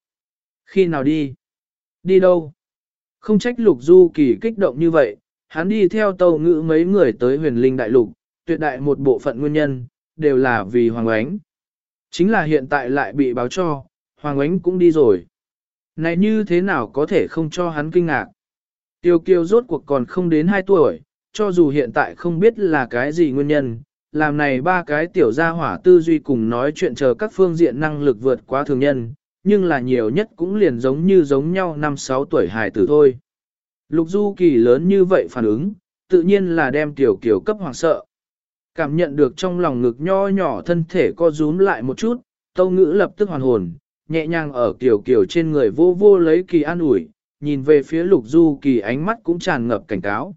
A: Khi nào đi? Đi đâu? Không trách lục du kỳ kích động như vậy, hắn đi theo tàu ngữ mấy người tới huyền linh đại lục, tuyệt đại một bộ phận nguyên nhân, đều là vì Hoàng Oánh. Chính là hiện tại lại bị báo cho, Hoàng Oánh cũng đi rồi. Này như thế nào có thể không cho hắn kinh ngạc? Tiêu kiêu rốt cuộc còn không đến 2 tuổi, cho dù hiện tại không biết là cái gì nguyên nhân, làm này ba cái tiểu gia hỏa tư duy cùng nói chuyện chờ các phương diện năng lực vượt qua thường nhân, nhưng là nhiều nhất cũng liền giống như giống nhau 5-6 tuổi hài tử thôi. Lục Du Kỳ lớn như vậy phản ứng, tự nhiên là đem tiểu kiểu cấp hoàng sợ. Cảm nhận được trong lòng ngực nho nhỏ thân thể co rúm lại một chút, tâu ngữ lập tức hoàn hồn, nhẹ nhàng ở kiểu kiểu trên người vô vô lấy kỳ an ủi, nhìn về phía lục du kỳ ánh mắt cũng tràn ngập cảnh cáo.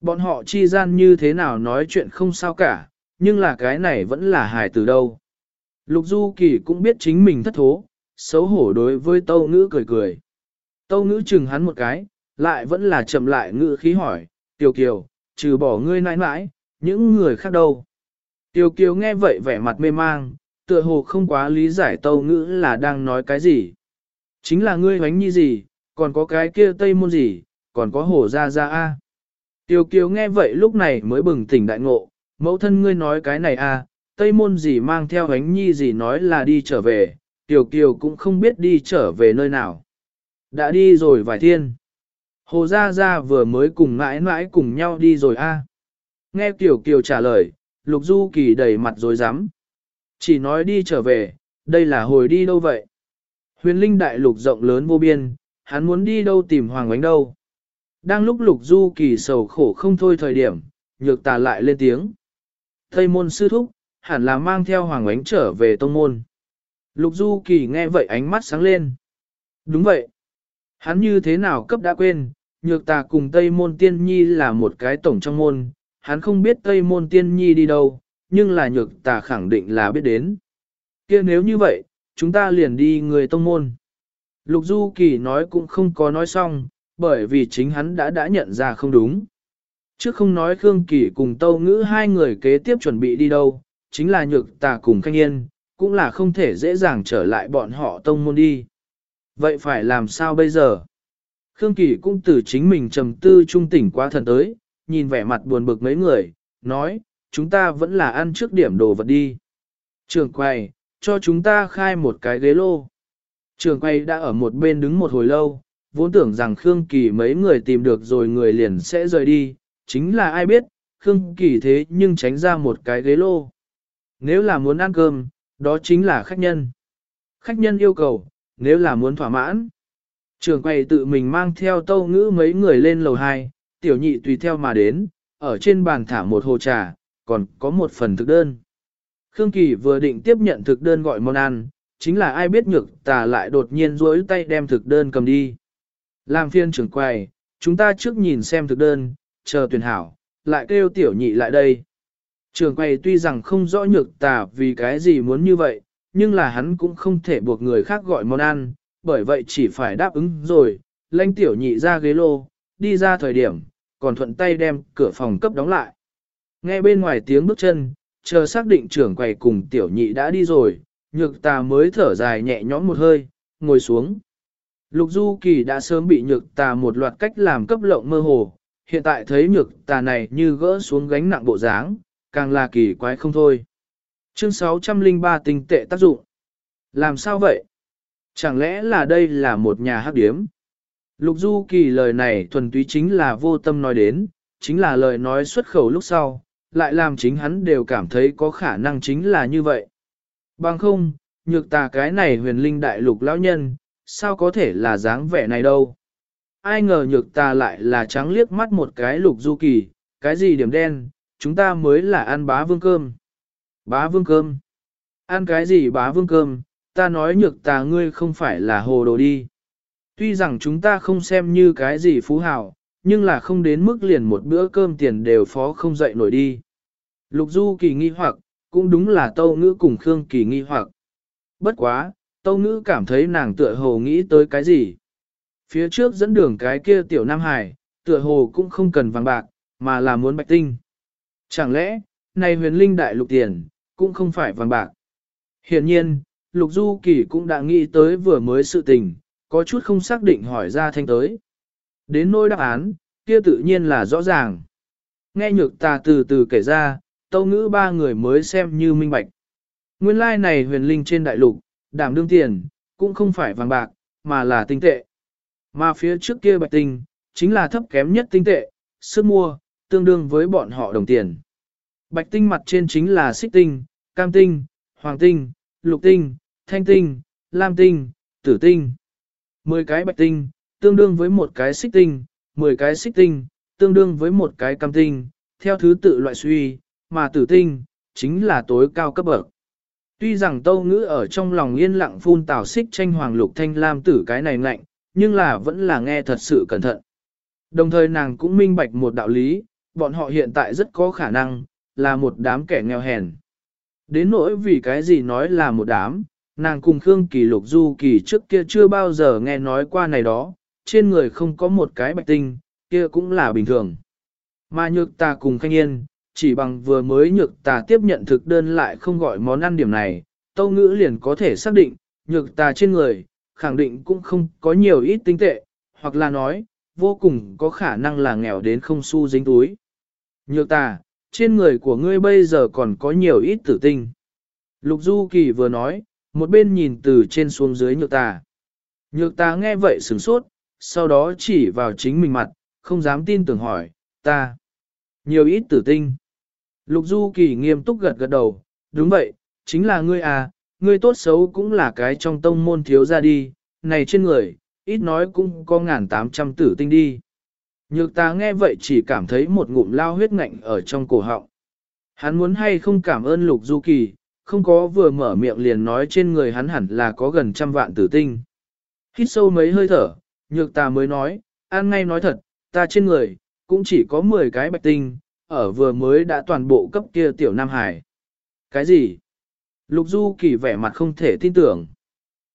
A: Bọn họ chi gian như thế nào nói chuyện không sao cả, nhưng là cái này vẫn là hài từ đâu. Lục du kỳ cũng biết chính mình thất thố, xấu hổ đối với tâu ngữ cười cười. Tâu ngữ chừng hắn một cái, lại vẫn là chậm lại ngữ khí hỏi, tiểu kiều, trừ bỏ ngươi nãi nãi, những người khác đâu. Tiểu kiều nghe vậy vẻ mặt mê mang, tựa hồ không quá lý giải tâu ngữ là đang nói cái gì. Chính là ngươi hoánh như gì, còn có cái kia tây môn gì, còn có hổ ra ra a. Tiểu kiều nghe vậy lúc này mới bừng tỉnh đại ngộ, mẫu thân ngươi nói cái này a, tây môn gì mang theo hoánh nhi gì nói là đi trở về, tiểu kiều cũng không biết đi trở về nơi nào. Đã đi rồi vài thiên. Hồ Gia Gia vừa mới cùng mãi mãi cùng nhau đi rồi a. Nghe Kiều Kiều trả lời, Lục Du Kỳ đầy mặt rồi dám. Chỉ nói đi trở về, đây là hồi đi đâu vậy? Huyền linh đại lục rộng lớn vô biên, hắn muốn đi đâu tìm hoàng ánh đâu? Đang lúc Lục Du Kỳ sầu khổ không thôi thời điểm, nhược tà lại lên tiếng. Tây môn sư thúc, hẳn là mang theo hoàng ánh trở về tông môn. Lục Du Kỳ nghe vậy ánh mắt sáng lên. Đúng vậy. Hắn như thế nào cấp đã quên, nhược tà cùng Tây Môn Tiên Nhi là một cái tổng trong môn, hắn không biết Tây Môn Tiên Nhi đi đâu, nhưng là nhược tà khẳng định là biết đến. kia nếu như vậy, chúng ta liền đi người tông môn. Lục Du Kỳ nói cũng không có nói xong, bởi vì chính hắn đã đã nhận ra không đúng. Trước không nói Khương Kỳ cùng Tâu Ngữ hai người kế tiếp chuẩn bị đi đâu, chính là nhược tà cùng Khanh Yên, cũng là không thể dễ dàng trở lại bọn họ tông môn đi. Vậy phải làm sao bây giờ? Khương Kỳ cũng từ chính mình trầm tư trung tỉnh qua thần tới, nhìn vẻ mặt buồn bực mấy người, nói, chúng ta vẫn là ăn trước điểm đồ vật đi. Trường quay, cho chúng ta khai một cái ghế lô. Trường quay đã ở một bên đứng một hồi lâu, vốn tưởng rằng Khương Kỳ mấy người tìm được rồi người liền sẽ rời đi, chính là ai biết, Khương Kỳ thế nhưng tránh ra một cái ghế lô. Nếu là muốn ăn cơm, đó chính là khách nhân. Khách nhân yêu cầu, nếu là muốn thỏa mãn. Trường quầy tự mình mang theo tâu ngữ mấy người lên lầu 2, tiểu nhị tùy theo mà đến, ở trên bàn thả một hồ trà, còn có một phần thực đơn. Khương Kỳ vừa định tiếp nhận thực đơn gọi món ăn, chính là ai biết nhược tà lại đột nhiên duỗi tay đem thực đơn cầm đi. Làm phiên trưởng quầy, chúng ta trước nhìn xem thực đơn, chờ tuyển hảo, lại kêu tiểu nhị lại đây. Trường quầy tuy rằng không rõ nhược tà vì cái gì muốn như vậy, nhưng là hắn cũng không thể buộc người khác gọi món ăn, bởi vậy chỉ phải đáp ứng rồi, lãnh tiểu nhị ra ghế lô, đi ra thời điểm, còn thuận tay đem cửa phòng cấp đóng lại. Nghe bên ngoài tiếng bước chân, chờ xác định trưởng quầy cùng tiểu nhị đã đi rồi, nhược tà mới thở dài nhẹ nhõm một hơi, ngồi xuống. Lục Du Kỳ đã sớm bị nhược tà một loạt cách làm cấp lộng mơ hồ, hiện tại thấy nhược tà này như gỡ xuống gánh nặng bộ dáng, càng là kỳ quái không thôi. Chương 603 tinh tệ tác dụng. Làm sao vậy? Chẳng lẽ là đây là một nhà hắc điếm? Lục Du Kỳ lời này thuần túy chính là vô tâm nói đến, chính là lời nói xuất khẩu lúc sau, lại làm chính hắn đều cảm thấy có khả năng chính là như vậy. Bằng không, nhược tà cái này huyền linh đại lục lão nhân, sao có thể là dáng vẻ này đâu? Ai ngờ nhược tà lại là trắng liếc mắt một cái lục du kỳ, cái gì điểm đen, chúng ta mới là ăn bá vương cơm. Bá vương cơm. Ăn cái gì bá vương cơm, ta nói nhược tà ngươi không phải là hồ đồ đi. Tuy rằng chúng ta không xem như cái gì phú hào, nhưng là không đến mức liền một bữa cơm tiền đều phó không dậy nổi đi. Lục Du kỳ nghi hoặc, cũng đúng là Tâu Ngữ cùng Khương kỳ nghi hoặc. Bất quá, Tâu Ngữ cảm thấy nàng tựa hồ nghĩ tới cái gì. Phía trước dẫn đường cái kia tiểu Nam Hải, tựa hồ cũng không cần vàng bạc, mà là muốn bạch tinh. Chẳng lẽ, này huyền linh đại lục tiền, cũng không phải vàng bạc. Hiện nhiên, Lục Du Kỳ cũng đã nghĩ tới vừa mới sự tình, có chút không xác định hỏi ra thanh tới. Đến nỗi đáp án, kia tự nhiên là rõ ràng. Nghe nhược tà từ từ kể ra, tâu ngữ ba người mới xem như minh bạch. Nguyên lai này huyền linh trên đại lục, đảm đương tiền, cũng không phải vàng bạc, mà là tinh tệ. Mà phía trước kia bạch tinh, chính là thấp kém nhất tinh tệ, sức mua, tương đương với bọn họ đồng tiền. Bạch tinh mặt trên chính là xích tinh, cam tinh, hoàng tinh, lục tinh, thanh tinh, lam tinh, tử tinh. Mười cái bạch tinh, tương đương với một cái xích tinh, mười cái xích tinh, tương đương với một cái cam tinh, theo thứ tự loại suy, mà tử tinh, chính là tối cao cấp bậc. Tuy rằng tâu ngữ ở trong lòng yên lặng phun tào xích tranh hoàng lục thanh lam tử cái này ngạnh, nhưng là vẫn là nghe thật sự cẩn thận. Đồng thời nàng cũng minh bạch một đạo lý, bọn họ hiện tại rất có khả năng, là một đám kẻ nghèo hèn. Đến nỗi vì cái gì nói là một đám, nàng cùng Khương Kỳ Lục Du Kỳ trước kia chưa bao giờ nghe nói qua này đó, trên người không có một cái bạch tinh, kia cũng là bình thường. Mà nhược ta cùng khanh yên, chỉ bằng vừa mới nhược ta tiếp nhận thực đơn lại không gọi món ăn điểm này, tâu ngữ liền có thể xác định, nhược ta trên người, khẳng định cũng không có nhiều ít tinh tệ, hoặc là nói, vô cùng có khả năng là nghèo đến không xu dính túi. Nhược ta, trên người của ngươi bây giờ còn có nhiều ít tử tinh. Lục Du Kỳ vừa nói, một bên nhìn từ trên xuống dưới nhược ta. Nhược ta nghe vậy sửng sốt, sau đó chỉ vào chính mình mặt, không dám tin tưởng hỏi, ta. Nhiều ít tử tinh. Lục Du Kỳ nghiêm túc gật gật đầu, đúng vậy, chính là ngươi à, ngươi tốt xấu cũng là cái trong tông môn thiếu ra đi, này trên người, ít nói cũng có ngàn tám trăm tử tinh đi. Nhược ta nghe vậy chỉ cảm thấy một ngụm lao huyết ngạnh ở trong cổ họng. Hắn muốn hay không cảm ơn Lục Du Kỳ, không có vừa mở miệng liền nói trên người hắn hẳn là có gần trăm vạn tử tinh. Hít sâu mấy hơi thở, nhược ta mới nói, an ngay nói thật, ta trên người, cũng chỉ có 10 cái bạch tinh, ở vừa mới đã toàn bộ cấp kia tiểu Nam Hải. Cái gì? Lục Du Kỳ vẻ mặt không thể tin tưởng.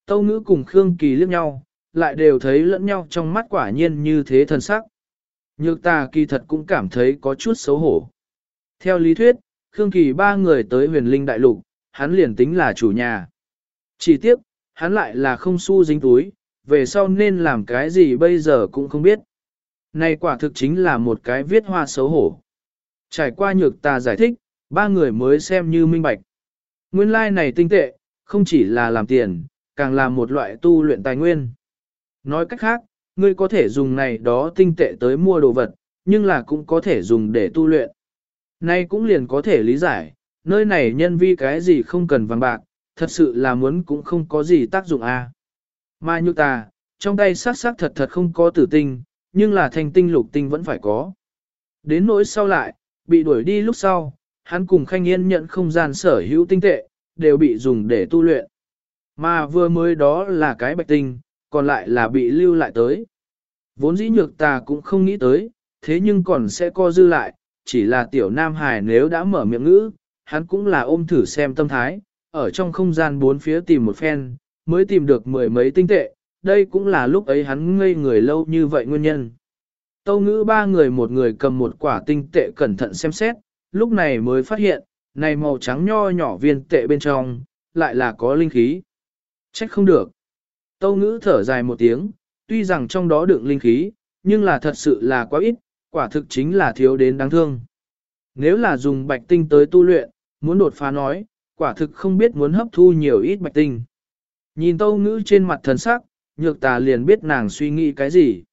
A: Tâu ngữ cùng Khương Kỳ liếc nhau, lại đều thấy lẫn nhau trong mắt quả nhiên như thế thần sắc. Nhược ta kỳ thật cũng cảm thấy có chút xấu hổ. Theo lý thuyết, Khương Kỳ ba người tới huyền linh đại lục, hắn liền tính là chủ nhà. Chỉ tiếc, hắn lại là không xu dính túi, về sau nên làm cái gì bây giờ cũng không biết. Này quả thực chính là một cái viết hoa xấu hổ. Trải qua nhược ta giải thích, ba người mới xem như minh bạch. Nguyên lai like này tinh tệ, không chỉ là làm tiền, càng là một loại tu luyện tài nguyên. Nói cách khác, ngươi có thể dùng này đó tinh tệ tới mua đồ vật, nhưng là cũng có thể dùng để tu luyện. Nay cũng liền có thể lý giải, nơi này nhân vi cái gì không cần vàng bạc, thật sự là muốn cũng không có gì tác dụng a. À. Mà như ta, trong tay sắc sắc thật thật không có tử tinh, nhưng là thanh tinh lục tinh vẫn phải có. Đến nỗi sau lại, bị đuổi đi lúc sau, hắn cùng Khanh Yên nhận không gian sở hữu tinh tệ, đều bị dùng để tu luyện. Mà vừa mới đó là cái bạch tinh, còn lại là bị lưu lại tới. Vốn dĩ nhược ta cũng không nghĩ tới, thế nhưng còn sẽ co dư lại, chỉ là tiểu nam hài nếu đã mở miệng ngữ, hắn cũng là ôm thử xem tâm thái, ở trong không gian bốn phía tìm một phen, mới tìm được mười mấy tinh tệ, đây cũng là lúc ấy hắn ngây người lâu như vậy nguyên nhân. Tâu ngữ ba người một người cầm một quả tinh tệ cẩn thận xem xét, lúc này mới phát hiện, này màu trắng nho nhỏ viên tệ bên trong, lại là có linh khí. Trách không được. Tâu ngữ thở dài một tiếng, tuy rằng trong đó đựng linh khí, nhưng là thật sự là quá ít, quả thực chính là thiếu đến đáng thương. Nếu là dùng bạch tinh tới tu luyện, muốn đột phá nói, quả thực không biết muốn hấp thu nhiều ít bạch tinh. Nhìn tâu ngữ trên mặt thần sắc, nhược tà liền biết nàng suy nghĩ cái gì.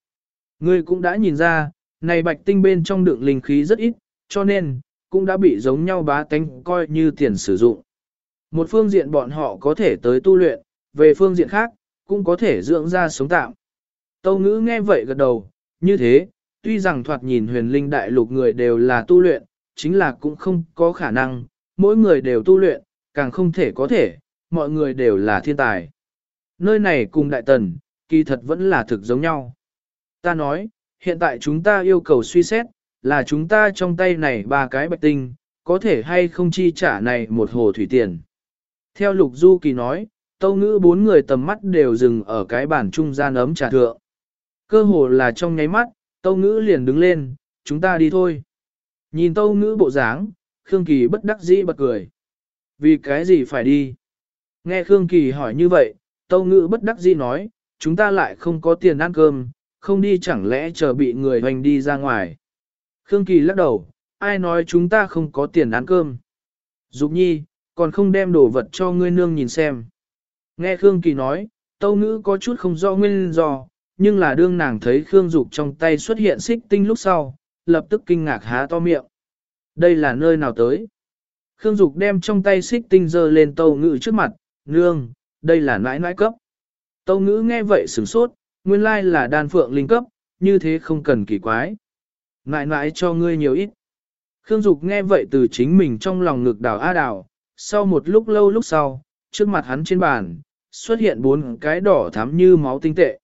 A: Ngươi cũng đã nhìn ra, này bạch tinh bên trong đựng linh khí rất ít, cho nên, cũng đã bị giống nhau bá tánh coi như tiền sử dụng. Một phương diện bọn họ có thể tới tu luyện, về phương diện khác, cũng có thể dưỡng ra sống tạm. Tâu ngữ nghe vậy gật đầu, như thế, tuy rằng thoạt nhìn huyền linh đại lục người đều là tu luyện, chính là cũng không có khả năng, mỗi người đều tu luyện, càng không thể có thể, mọi người đều là thiên tài. Nơi này cùng đại tần, kỳ thật vẫn là thực giống nhau. Ta nói, hiện tại chúng ta yêu cầu suy xét, là chúng ta trong tay này ba cái bạch tinh, có thể hay không chi trả này một hồ thủy tiền. Theo Lục Du Kỳ nói, tâu ngữ bốn người tầm mắt đều dừng ở cái bàn trung gian ấm trà thượng. Cơ hồ là trong nháy mắt, Tâu Ngữ liền đứng lên, chúng ta đi thôi. Nhìn Tâu Ngữ bộ dáng, Khương Kỳ bất đắc dĩ bật cười. Vì cái gì phải đi? Nghe Khương Kỳ hỏi như vậy, Tâu Ngữ bất đắc dĩ nói, chúng ta lại không có tiền ăn cơm, không đi chẳng lẽ chờ bị người hoành đi ra ngoài. Khương Kỳ lắc đầu, ai nói chúng ta không có tiền ăn cơm. Dục nhi, còn không đem đồ vật cho ngươi nương nhìn xem. Nghe Khương Kỳ nói, Tâu Ngữ có chút không rõ nguyên do, nhưng là đương nàng thấy Khương Dục trong tay xuất hiện xích tinh lúc sau, lập tức kinh ngạc há to miệng. Đây là nơi nào tới? Khương Dục đem trong tay xích tinh dơ lên Tâu Ngữ trước mặt, nương, đây là nãi nãi cấp. Tâu Ngữ nghe vậy sửng sốt, nguyên lai là đan phượng linh cấp, như thế không cần kỳ quái. Nãi nãi cho ngươi nhiều ít. Khương Dục nghe vậy từ chính mình trong lòng ngực đảo a đảo, sau một lúc lâu lúc sau, trước mặt hắn trên bàn, xuất hiện bốn cái đỏ thắm như máu tinh tệ.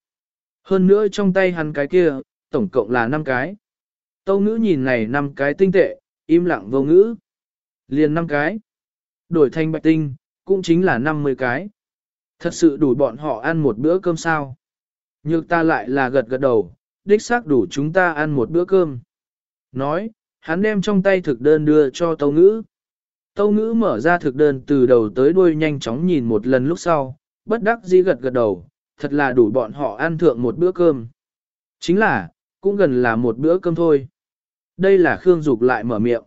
A: Hơn nữa trong tay hắn cái kia, tổng cộng là 5 cái. Tâu ngữ nhìn này 5 cái tinh tệ, im lặng vô ngữ. Liền 5 cái. Đổi thành bạch tinh, cũng chính là 50 cái. Thật sự đủ bọn họ ăn một bữa cơm sao. Nhược ta lại là gật gật đầu, đích xác đủ chúng ta ăn một bữa cơm. Nói, hắn đem trong tay thực đơn đưa cho tâu ngữ. Tâu ngữ mở ra thực đơn từ đầu tới đuôi nhanh chóng nhìn một lần lúc sau, bất đắc dĩ gật gật đầu, thật là đủ bọn họ ăn thượng một bữa cơm. Chính là, cũng gần là một bữa cơm thôi. Đây là Khương Dục lại mở miệng.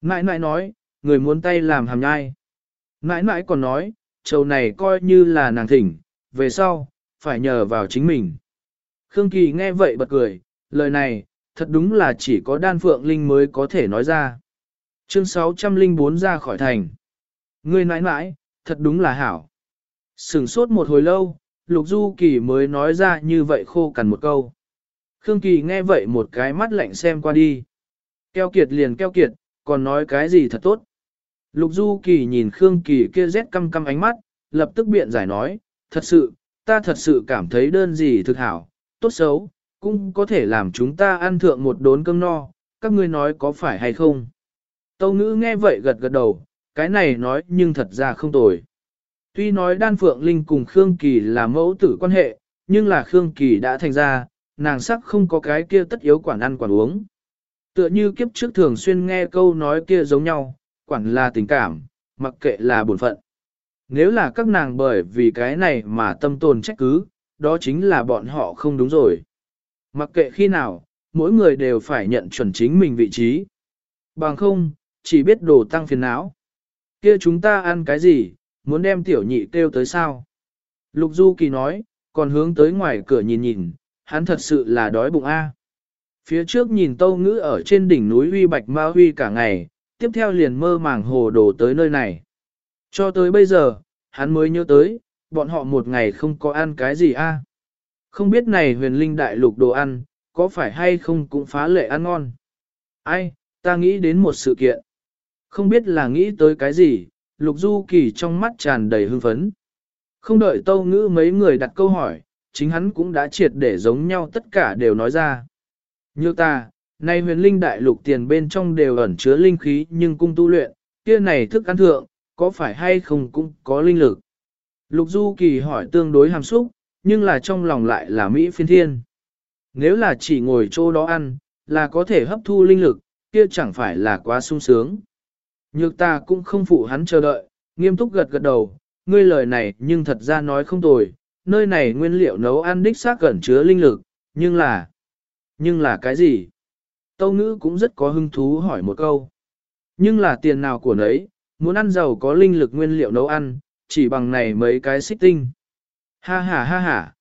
A: Nãi nãi nói, người muốn tay làm hàm nhai. Nãi nãi còn nói, châu này coi như là nàng thỉnh, về sau, phải nhờ vào chính mình. Khương Kỳ nghe vậy bật cười, lời này, thật đúng là chỉ có đan phượng linh mới có thể nói ra. Chương 604 ra khỏi thành. Ngươi nãi nãi, thật đúng là hảo sửng sốt một hồi lâu, Lục Du Kỳ mới nói ra như vậy khô cằn một câu. Khương Kỳ nghe vậy một cái mắt lạnh xem qua đi. Keo kiệt liền keo kiệt, còn nói cái gì thật tốt. Lục Du Kỳ nhìn Khương Kỳ kia rét căm căm ánh mắt, lập tức biện giải nói, thật sự, ta thật sự cảm thấy đơn gì thực hảo, tốt xấu, cũng có thể làm chúng ta ăn thượng một đốn cơm no, các ngươi nói có phải hay không. Tâu ngữ nghe vậy gật gật đầu, cái này nói nhưng thật ra không tồi. Tuy nói đan phượng linh cùng Khương Kỳ là mẫu tử quan hệ, nhưng là Khương Kỳ đã thành ra, nàng sắc không có cái kia tất yếu quản ăn quản uống. Tựa như kiếp trước thường xuyên nghe câu nói kia giống nhau, quản là tình cảm, mặc kệ là bổn phận. Nếu là các nàng bởi vì cái này mà tâm tồn trách cứ, đó chính là bọn họ không đúng rồi. Mặc kệ khi nào, mỗi người đều phải nhận chuẩn chính mình vị trí. Bằng không, chỉ biết đồ tăng phiền não. Kia chúng ta ăn cái gì, muốn đem tiểu nhị kêu tới sao? Lục Du Kỳ nói, còn hướng tới ngoài cửa nhìn nhìn, hắn thật sự là đói bụng a. Phía trước nhìn Tâu Ngữ ở trên đỉnh núi Huy Bạch Ma Huy cả ngày, tiếp theo liền mơ màng hồ đồ tới nơi này. Cho tới bây giờ, hắn mới nhớ tới, bọn họ một ngày không có ăn cái gì a. Không biết này huyền linh đại lục đồ ăn, có phải hay không cũng phá lệ ăn ngon. Ai, ta nghĩ đến một sự kiện. Không biết là nghĩ tới cái gì, Lục Du Kỳ trong mắt tràn đầy hưng phấn. Không đợi tâu ngữ mấy người đặt câu hỏi, chính hắn cũng đã triệt để giống nhau tất cả đều nói ra. Như ta, nay huyền linh đại lục tiền bên trong đều ẩn chứa linh khí nhưng cung tu luyện, kia này thức ăn thượng, có phải hay không cũng có linh lực. Lục Du Kỳ hỏi tương đối hàm xúc, nhưng là trong lòng lại là Mỹ phiên thiên. Nếu là chỉ ngồi chỗ đó ăn, là có thể hấp thu linh lực, kia chẳng phải là quá sung sướng. Nhược ta cũng không phụ hắn chờ đợi, nghiêm túc gật gật đầu, ngươi lời này nhưng thật ra nói không tồi, nơi này nguyên liệu nấu ăn đích xác gần chứa linh lực, nhưng là... Nhưng là cái gì? Tâu ngữ cũng rất có hứng thú hỏi một câu. Nhưng là tiền nào của nấy, muốn ăn giàu có linh lực nguyên liệu nấu ăn, chỉ bằng này mấy cái xích tinh. Ha ha ha ha.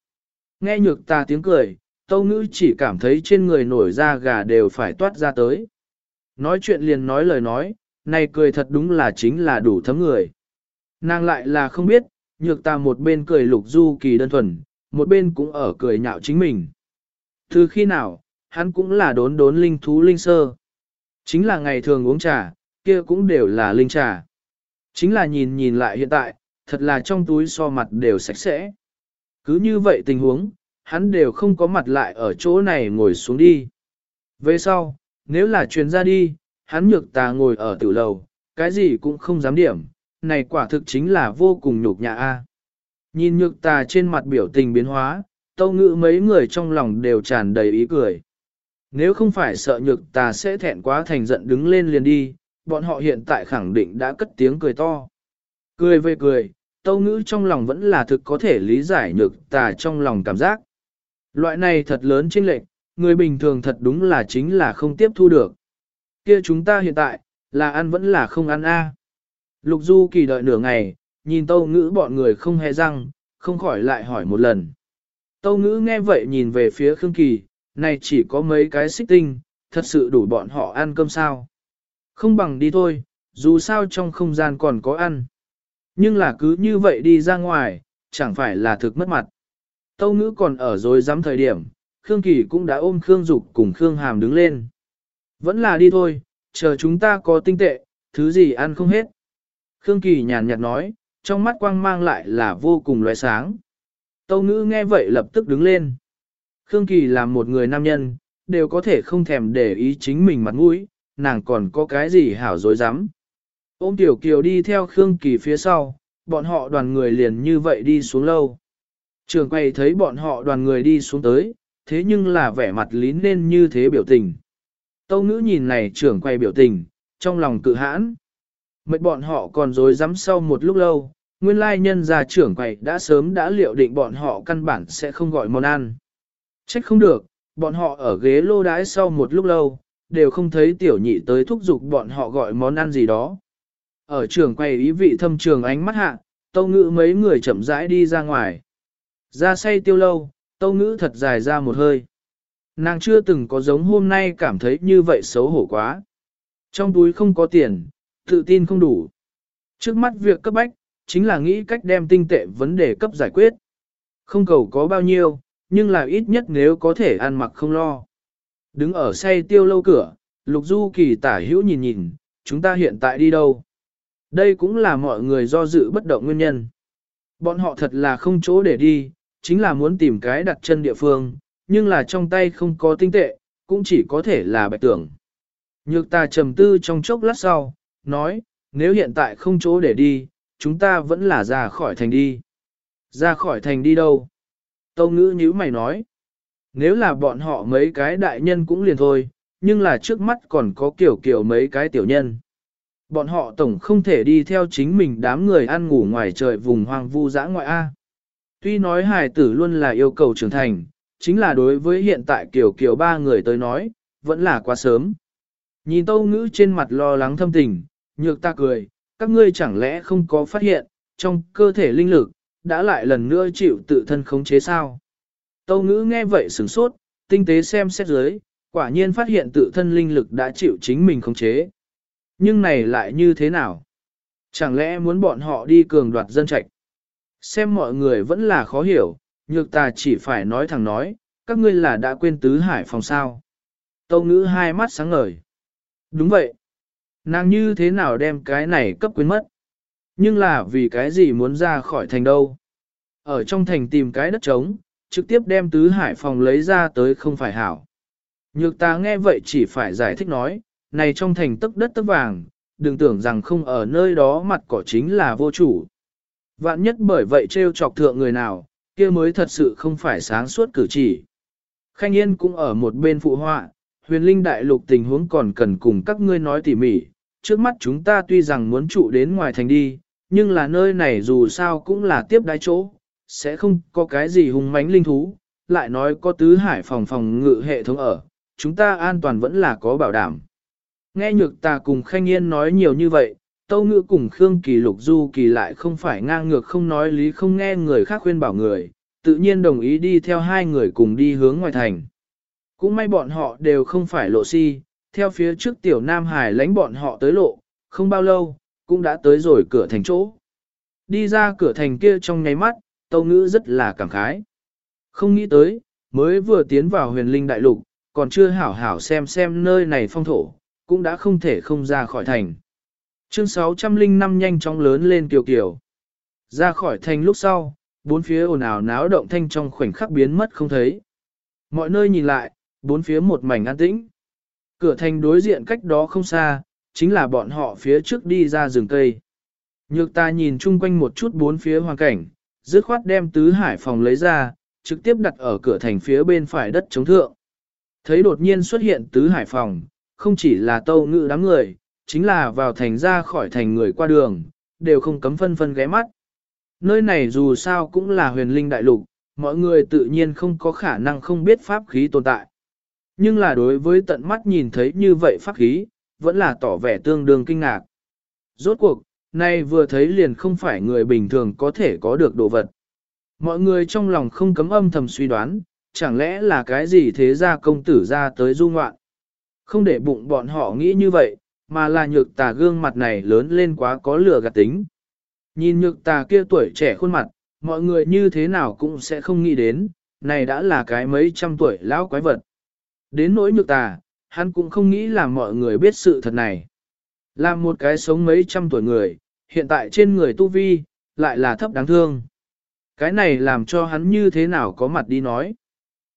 A: Nghe nhược ta tiếng cười, tâu ngữ chỉ cảm thấy trên người nổi da gà đều phải toát ra tới. Nói chuyện liền nói lời nói, này cười thật đúng là chính là đủ thấm người. Nàng lại là không biết, nhược ta một bên cười lục du kỳ đơn thuần, một bên cũng ở cười nhạo chính mình. Từ khi nào, hắn cũng là đốn đốn linh thú linh sơ. Chính là ngày thường uống trà, kia cũng đều là linh trà. Chính là nhìn nhìn lại hiện tại, thật là trong túi so mặt đều sạch sẽ. Cứ như vậy tình huống, hắn đều không có mặt lại ở chỗ này ngồi xuống đi. Về sau, nếu là truyền ra đi, hắn nhược tà ngồi ở tử lầu, cái gì cũng không dám điểm, này quả thực chính là vô cùng nhục nhã a. Nhìn nhược tà trên mặt biểu tình biến hóa, tâu ngữ mấy người trong lòng đều tràn đầy ý cười. Nếu không phải sợ nhược ta sẽ thẹn quá thành giận đứng lên liền đi, bọn họ hiện tại khẳng định đã cất tiếng cười to. Cười về cười, tâu ngữ trong lòng vẫn là thực có thể lý giải nhược ta trong lòng cảm giác. Loại này thật lớn chênh lệch, người bình thường thật đúng là chính là không tiếp thu được. Kia chúng ta hiện tại, là ăn vẫn là không ăn a Lục Du kỳ đợi nửa ngày, nhìn tâu ngữ bọn người không hề răng, không khỏi lại hỏi một lần. Tâu ngữ nghe vậy nhìn về phía Khương Kỳ, này chỉ có mấy cái xích tinh, thật sự đủ bọn họ ăn cơm sao. Không bằng đi thôi, dù sao trong không gian còn có ăn. Nhưng là cứ như vậy đi ra ngoài, chẳng phải là thực mất mặt. Tâu ngữ còn ở rồi dám thời điểm, Khương Kỳ cũng đã ôm Khương Dục cùng Khương Hàm đứng lên. Vẫn là đi thôi, chờ chúng ta có tinh tệ, thứ gì ăn không hết. Khương Kỳ nhàn nhạt nói, trong mắt quang mang lại là vô cùng loại sáng. Tâu ngữ nghe vậy lập tức đứng lên. Khương Kỳ là một người nam nhân, đều có thể không thèm để ý chính mình mặt mũi, nàng còn có cái gì hảo dối rắm Ôm Tiểu Kiều đi theo Khương Kỳ phía sau, bọn họ đoàn người liền như vậy đi xuống lâu. Trường quay thấy bọn họ đoàn người đi xuống tới, thế nhưng là vẻ mặt lín nên như thế biểu tình. Tâu ngữ nhìn này trưởng quay biểu tình, trong lòng cự hãn. Mệt bọn họ còn dối rắm sau một lúc lâu, nguyên lai nhân gia trưởng quầy đã sớm đã liệu định bọn họ căn bản sẽ không gọi món ăn. Trách không được, bọn họ ở ghế lô đái sau một lúc lâu, đều không thấy tiểu nhị tới thúc giục bọn họ gọi món ăn gì đó. Ở trường quầy ý vị thâm trường ánh mắt hạ, tâu ngữ mấy người chậm rãi đi ra ngoài. Ra say tiêu lâu, tâu ngữ thật dài ra một hơi. Nàng chưa từng có giống hôm nay cảm thấy như vậy xấu hổ quá. Trong túi không có tiền, tự tin không đủ. Trước mắt việc cấp bách, chính là nghĩ cách đem tinh tệ vấn đề cấp giải quyết. Không cầu có bao nhiêu, nhưng là ít nhất nếu có thể ăn mặc không lo. Đứng ở say tiêu lâu cửa, Lục Du Kỳ tả hữu nhìn nhìn, chúng ta hiện tại đi đâu? Đây cũng là mọi người do dự bất động nguyên nhân. Bọn họ thật là không chỗ để đi, chính là muốn tìm cái đặt chân địa phương, nhưng là trong tay không có tinh tệ, cũng chỉ có thể là bạch tưởng. Nhược ta trầm tư trong chốc lát sau, nói, nếu hiện tại không chỗ để đi, chúng ta vẫn là ra khỏi thành đi. Ra khỏi thành đi đâu? Tâu ngữ như mày nói. Nếu là bọn họ mấy cái đại nhân cũng liền thôi, nhưng là trước mắt còn có kiểu kiểu mấy cái tiểu nhân. Bọn họ tổng không thể đi theo chính mình đám người ăn ngủ ngoài trời vùng hoang vu dã ngoại A. Tuy nói hài tử luôn là yêu cầu trưởng thành, chính là đối với hiện tại kiểu kiểu ba người tới nói, vẫn là quá sớm. Nhìn tâu ngữ trên mặt lo lắng thâm tình, nhược ta cười, các ngươi chẳng lẽ không có phát hiện, trong cơ thể linh lực, đã lại lần nữa chịu tự thân khống chế sao. Tâu ngữ nghe vậy sửng sốt, tinh tế xem xét dưới, quả nhiên phát hiện tự thân linh lực đã chịu chính mình khống chế. Nhưng này lại như thế nào? Chẳng lẽ muốn bọn họ đi cường đoạt dân trạch? Xem mọi người vẫn là khó hiểu, nhược ta chỉ phải nói thẳng nói, các ngươi là đã quên tứ hải phòng sao. Tâu ngữ hai mắt sáng ngời. Đúng vậy. Nàng như thế nào đem cái này cấp quên mất? Nhưng là vì cái gì muốn ra khỏi thành đâu? Ở trong thành tìm cái đất trống, trực tiếp đem tứ hải phòng lấy ra tới không phải hảo. Nhược ta nghe vậy chỉ phải giải thích nói, này trong thành tức đất tức vàng, đừng tưởng rằng không ở nơi đó mặt cỏ chính là vô chủ. Vạn nhất bởi vậy trêu chọc thượng người nào, kia mới thật sự không phải sáng suốt cử chỉ. Khanh Yên cũng ở một bên phụ họa, huyền linh đại lục tình huống còn cần cùng các ngươi nói tỉ mỉ, trước mắt chúng ta tuy rằng muốn trụ đến ngoài thành đi, nhưng là nơi này dù sao cũng là tiếp đái chỗ, sẽ không có cái gì hung mãnh linh thú, lại nói có tứ hải phòng phòng ngự hệ thống ở, chúng ta an toàn vẫn là có bảo đảm. Nghe nhược ta cùng Khanh Yên nói nhiều như vậy, Tâu Ngữ cùng Khương Kỳ Lục Du Kỳ lại không phải ngang ngược không nói lý không nghe người khác khuyên bảo người, tự nhiên đồng ý đi theo hai người cùng đi hướng ngoài thành. Cũng may bọn họ đều không phải lộ si, theo phía trước tiểu Nam Hải lánh bọn họ tới lộ, không bao lâu, cũng đã tới rồi cửa thành chỗ. Đi ra cửa thành kia trong nháy mắt, Tâu Ngữ rất là cảm khái. Không nghĩ tới, mới vừa tiến vào huyền linh đại lục, còn chưa hảo hảo xem xem nơi này phong thổ, cũng đã không thể không ra khỏi thành. Chương 605 nhanh chóng lớn lên kiều kiều. Ra khỏi thành lúc sau, bốn phía ồn ào náo động thanh trong khoảnh khắc biến mất không thấy. Mọi nơi nhìn lại, bốn phía một mảnh an tĩnh. Cửa thành đối diện cách đó không xa, chính là bọn họ phía trước đi ra rừng cây. Nhược ta nhìn chung quanh một chút bốn phía hoàn cảnh, dứt khoát đem tứ hải phòng lấy ra, trực tiếp đặt ở cửa thành phía bên phải đất chống thượng. Thấy đột nhiên xuất hiện tứ hải phòng, không chỉ là tâu ngự đám người, chính là vào thành ra khỏi thành người qua đường, đều không cấm phân phân ghé mắt. Nơi này dù sao cũng là huyền linh đại lục, mọi người tự nhiên không có khả năng không biết pháp khí tồn tại. Nhưng là đối với tận mắt nhìn thấy như vậy pháp khí, vẫn là tỏ vẻ tương đương kinh ngạc. Rốt cuộc, nay vừa thấy liền không phải người bình thường có thể có được đồ vật. Mọi người trong lòng không cấm âm thầm suy đoán, chẳng lẽ là cái gì thế ra công tử ra tới du ngoạn. Không để bụng bọn họ nghĩ như vậy, mà là nhược tà gương mặt này lớn lên quá có lửa gạt tính. Nhìn nhược tà kia tuổi trẻ khuôn mặt, mọi người như thế nào cũng sẽ không nghĩ đến, này đã là cái mấy trăm tuổi lão quái vật. Đến nỗi nhược tà, hắn cũng không nghĩ là mọi người biết sự thật này. Là một cái sống mấy trăm tuổi người, hiện tại trên người tu vi, lại là thấp đáng thương. Cái này làm cho hắn như thế nào có mặt đi nói.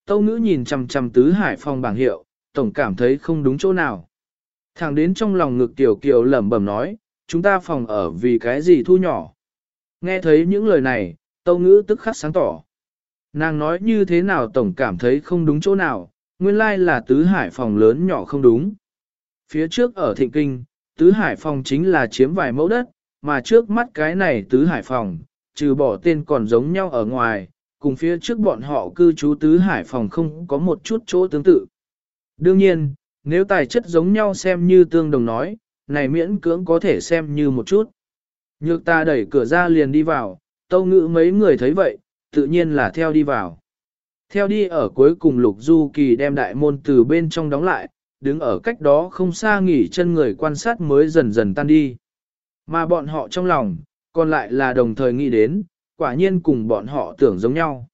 A: Tâu ngữ nhìn chầm chầm tứ hải phòng bảng hiệu, tổng cảm thấy không đúng chỗ nào. Thẳng đến trong lòng ngực tiểu kiều lẩm bẩm nói, chúng ta phòng ở vì cái gì thu nhỏ. Nghe thấy những lời này, tâu ngữ tức khắc sáng tỏ. Nàng nói như thế nào tổng cảm thấy không đúng chỗ nào, nguyên lai là tứ hải phòng lớn nhỏ không đúng. Phía trước ở thịnh kinh, tứ hải phòng chính là chiếm vài mẫu đất, mà trước mắt cái này tứ hải phòng, trừ bỏ tên còn giống nhau ở ngoài, cùng phía trước bọn họ cư trú tứ hải phòng không có một chút chỗ tương tự. Đương nhiên, nếu tài chất giống nhau xem như tương đồng nói, này miễn cưỡng có thể xem như một chút. Nhược ta đẩy cửa ra liền đi vào, tâu ngữ mấy người thấy vậy, tự nhiên là theo đi vào. Theo đi ở cuối cùng lục du kỳ đem đại môn từ bên trong đóng lại, đứng ở cách đó không xa nghỉ chân người quan sát mới dần dần tan đi. Mà bọn họ trong lòng, còn lại là đồng thời nghĩ đến, quả nhiên cùng bọn họ tưởng giống nhau.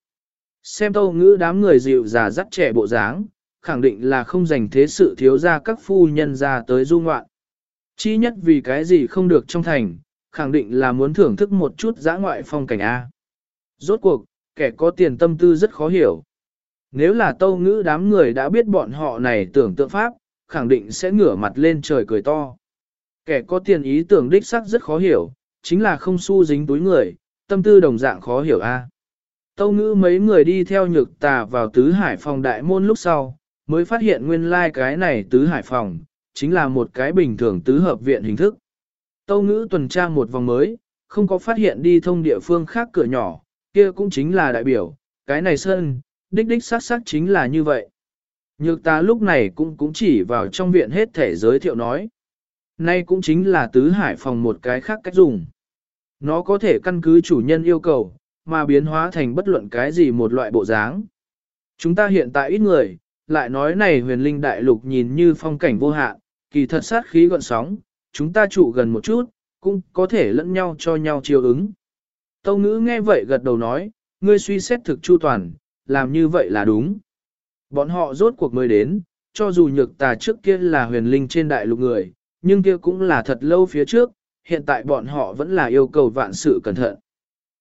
A: Xem tâu ngữ đám người dịu già dắt trẻ bộ dáng, khẳng định là không dành thế sự thiếu ra các phu nhân ra tới du ngoạn. Chi nhất vì cái gì không được trong thành, khẳng định là muốn thưởng thức một chút giã ngoại phong cảnh A. Rốt cuộc, kẻ có tiền tâm tư rất khó hiểu. Nếu là tâu ngữ đám người đã biết bọn họ này tưởng tượng pháp, khẳng định sẽ ngửa mặt lên trời cười to. Kẻ có tiền ý tưởng đích sắc rất khó hiểu, chính là không su dính túi người, tâm tư đồng dạng khó hiểu a. Tâu ngữ mấy người đi theo nhược tà vào tứ hải phòng đại môn lúc sau, mới phát hiện nguyên lai like cái này tứ hải phòng, chính là một cái bình thường tứ hợp viện hình thức. Tâu ngữ tuần tra một vòng mới, không có phát hiện đi thông địa phương khác cửa nhỏ, kia cũng chính là đại biểu, cái này sơn, đích đích sát sát chính là như vậy. Nhược ta lúc này cũng cũng chỉ vào trong viện hết thể giới thiệu nói. Nay cũng chính là tứ hải phòng một cái khác cách dùng. Nó có thể căn cứ chủ nhân yêu cầu, mà biến hóa thành bất luận cái gì một loại bộ dáng. Chúng ta hiện tại ít người, lại nói này huyền linh đại lục nhìn như phong cảnh vô hạn, kỳ thật sát khí gọn sóng, chúng ta trụ gần một chút, cũng có thể lẫn nhau cho nhau chiều ứng. Tâu ngữ nghe vậy gật đầu nói, ngươi suy xét thực chu toàn, làm như vậy là đúng. Bọn họ rốt cuộc mới đến, cho dù nhược tà trước kia là huyền linh trên đại lục người, nhưng kia cũng là thật lâu phía trước, hiện tại bọn họ vẫn là yêu cầu vạn sự cẩn thận.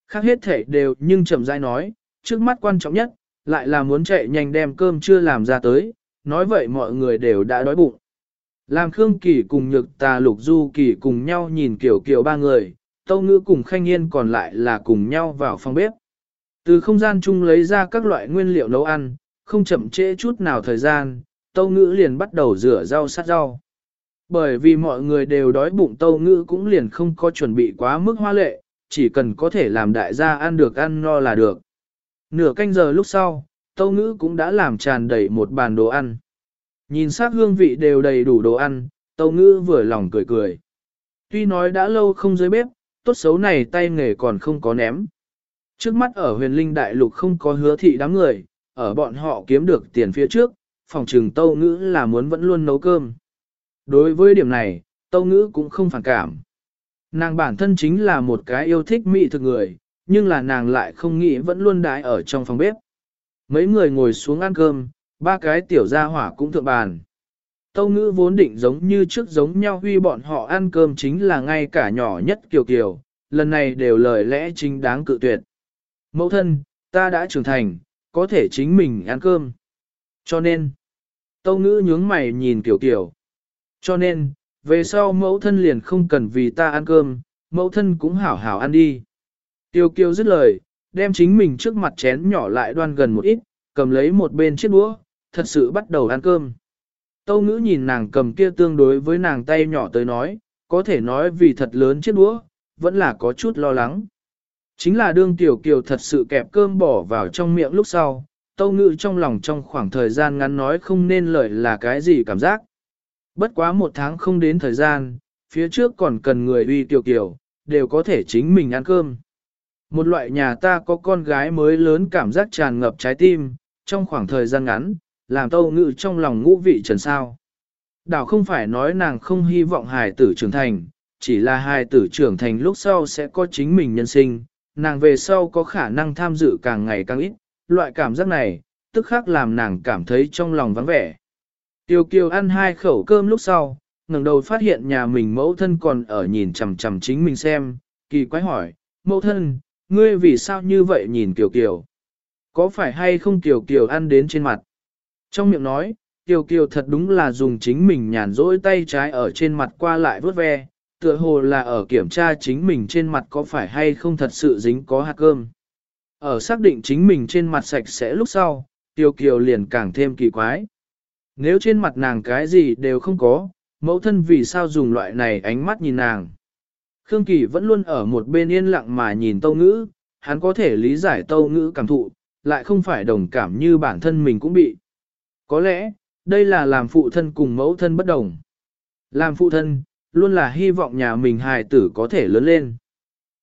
A: Khác hết thể đều nhưng chậm rãi nói, trước mắt quan trọng nhất, lại là muốn chạy nhanh đem cơm chưa làm ra tới, nói vậy mọi người đều đã đói bụng. Làm Khương Kỳ cùng Nhược Tà Lục Du Kỳ cùng nhau nhìn kiểu kiểu ba người, Tâu Ngữ cùng Khanh Yên còn lại là cùng nhau vào phòng bếp. Từ không gian chung lấy ra các loại nguyên liệu nấu ăn, không chậm trễ chút nào thời gian, Tâu Ngữ liền bắt đầu rửa rau sát rau. Bởi vì mọi người đều đói bụng Tâu Ngữ cũng liền không có chuẩn bị quá mức hoa lệ, chỉ cần có thể làm đại gia ăn được ăn no là được. Nửa canh giờ lúc sau, Tâu Ngữ cũng đã làm tràn đầy một bàn đồ ăn. Nhìn sắc hương vị đều đầy đủ đồ ăn, Tâu Ngữ vừa lòng cười cười. Tuy nói đã lâu không dưới bếp, tốt xấu này tay nghề còn không có ném. Trước mắt ở huyền linh đại lục không có hứa thị đám người, ở bọn họ kiếm được tiền phía trước, phòng trừng Tâu Ngữ là muốn vẫn luôn nấu cơm. Đối với điểm này, Tâu Ngữ cũng không phản cảm. Nàng bản thân chính là một cái yêu thích mỹ thực người, nhưng là nàng lại không nghĩ vẫn luôn đái ở trong phòng bếp. Mấy người ngồi xuống ăn cơm, ba cái tiểu gia hỏa cũng thượng bàn. Tâu ngữ vốn định giống như trước giống nhau huy bọn họ ăn cơm chính là ngay cả nhỏ nhất kiều kiều, lần này đều lời lẽ chính đáng cự tuyệt. Mẫu thân, ta đã trưởng thành, có thể chính mình ăn cơm. Cho nên, tâu ngữ nhướng mày nhìn kiều kiều. Cho nên, về sau mẫu thân liền không cần vì ta ăn cơm, mẫu thân cũng hảo hảo ăn đi. Tiêu kiều dứt lời, đem chính mình trước mặt chén nhỏ lại đoan gần một ít, cầm lấy một bên chiếc đũa, thật sự bắt đầu ăn cơm. Tâu ngữ nhìn nàng cầm kia tương đối với nàng tay nhỏ tới nói, có thể nói vì thật lớn chiếc đũa, vẫn là có chút lo lắng. Chính là đương tiểu kiều thật sự kẹp cơm bỏ vào trong miệng lúc sau, tâu ngữ trong lòng trong khoảng thời gian ngắn nói không nên lời là cái gì cảm giác. Bất quá một tháng không đến thời gian, phía trước còn cần người uy tiểu kiều, đều có thể chính mình ăn cơm. Một loại nhà ta có con gái mới lớn cảm giác tràn ngập trái tim, trong khoảng thời gian ngắn, làm tâu ngữ trong lòng ngũ vị trần sao. Đảo không phải nói nàng không hy vọng hài tử trưởng thành, chỉ là hài tử trưởng thành lúc sau sẽ có chính mình nhân sinh, nàng về sau có khả năng tham dự càng ngày càng ít, loại cảm giác này, tức khắc làm nàng cảm thấy trong lòng vắng vẻ. Tiêu kiều ăn hai khẩu cơm lúc sau, ngẩng đầu phát hiện nhà mình mẫu thân còn ở nhìn chằm chằm chính mình xem, kỳ quái hỏi, mẫu thân, ngươi vì sao như vậy nhìn kiều kiều? Có phải hay không kiều kiều ăn đến trên mặt? Trong miệng nói, kiều kiều thật đúng là dùng chính mình nhàn rỗi tay trái ở trên mặt qua lại vớt ve, tựa hồ là ở kiểm tra chính mình trên mặt có phải hay không thật sự dính có hạt cơm. Ở xác định chính mình trên mặt sạch sẽ lúc sau, Kiều Kiều liền càng thêm kỳ quái. Nếu trên mặt nàng cái gì đều không có, mẫu thân vì sao dùng loại này ánh mắt nhìn nàng. Khương Kỳ vẫn luôn ở một bên yên lặng mà nhìn Tâu Ngữ, hắn có thể lý giải Tâu Ngữ cảm thụ, lại không phải đồng cảm như bản thân mình cũng bị. Có lẽ, đây là làm phụ thân cùng mẫu thân bất đồng. Làm phụ thân, luôn là hy vọng nhà mình hài tử có thể lớn lên.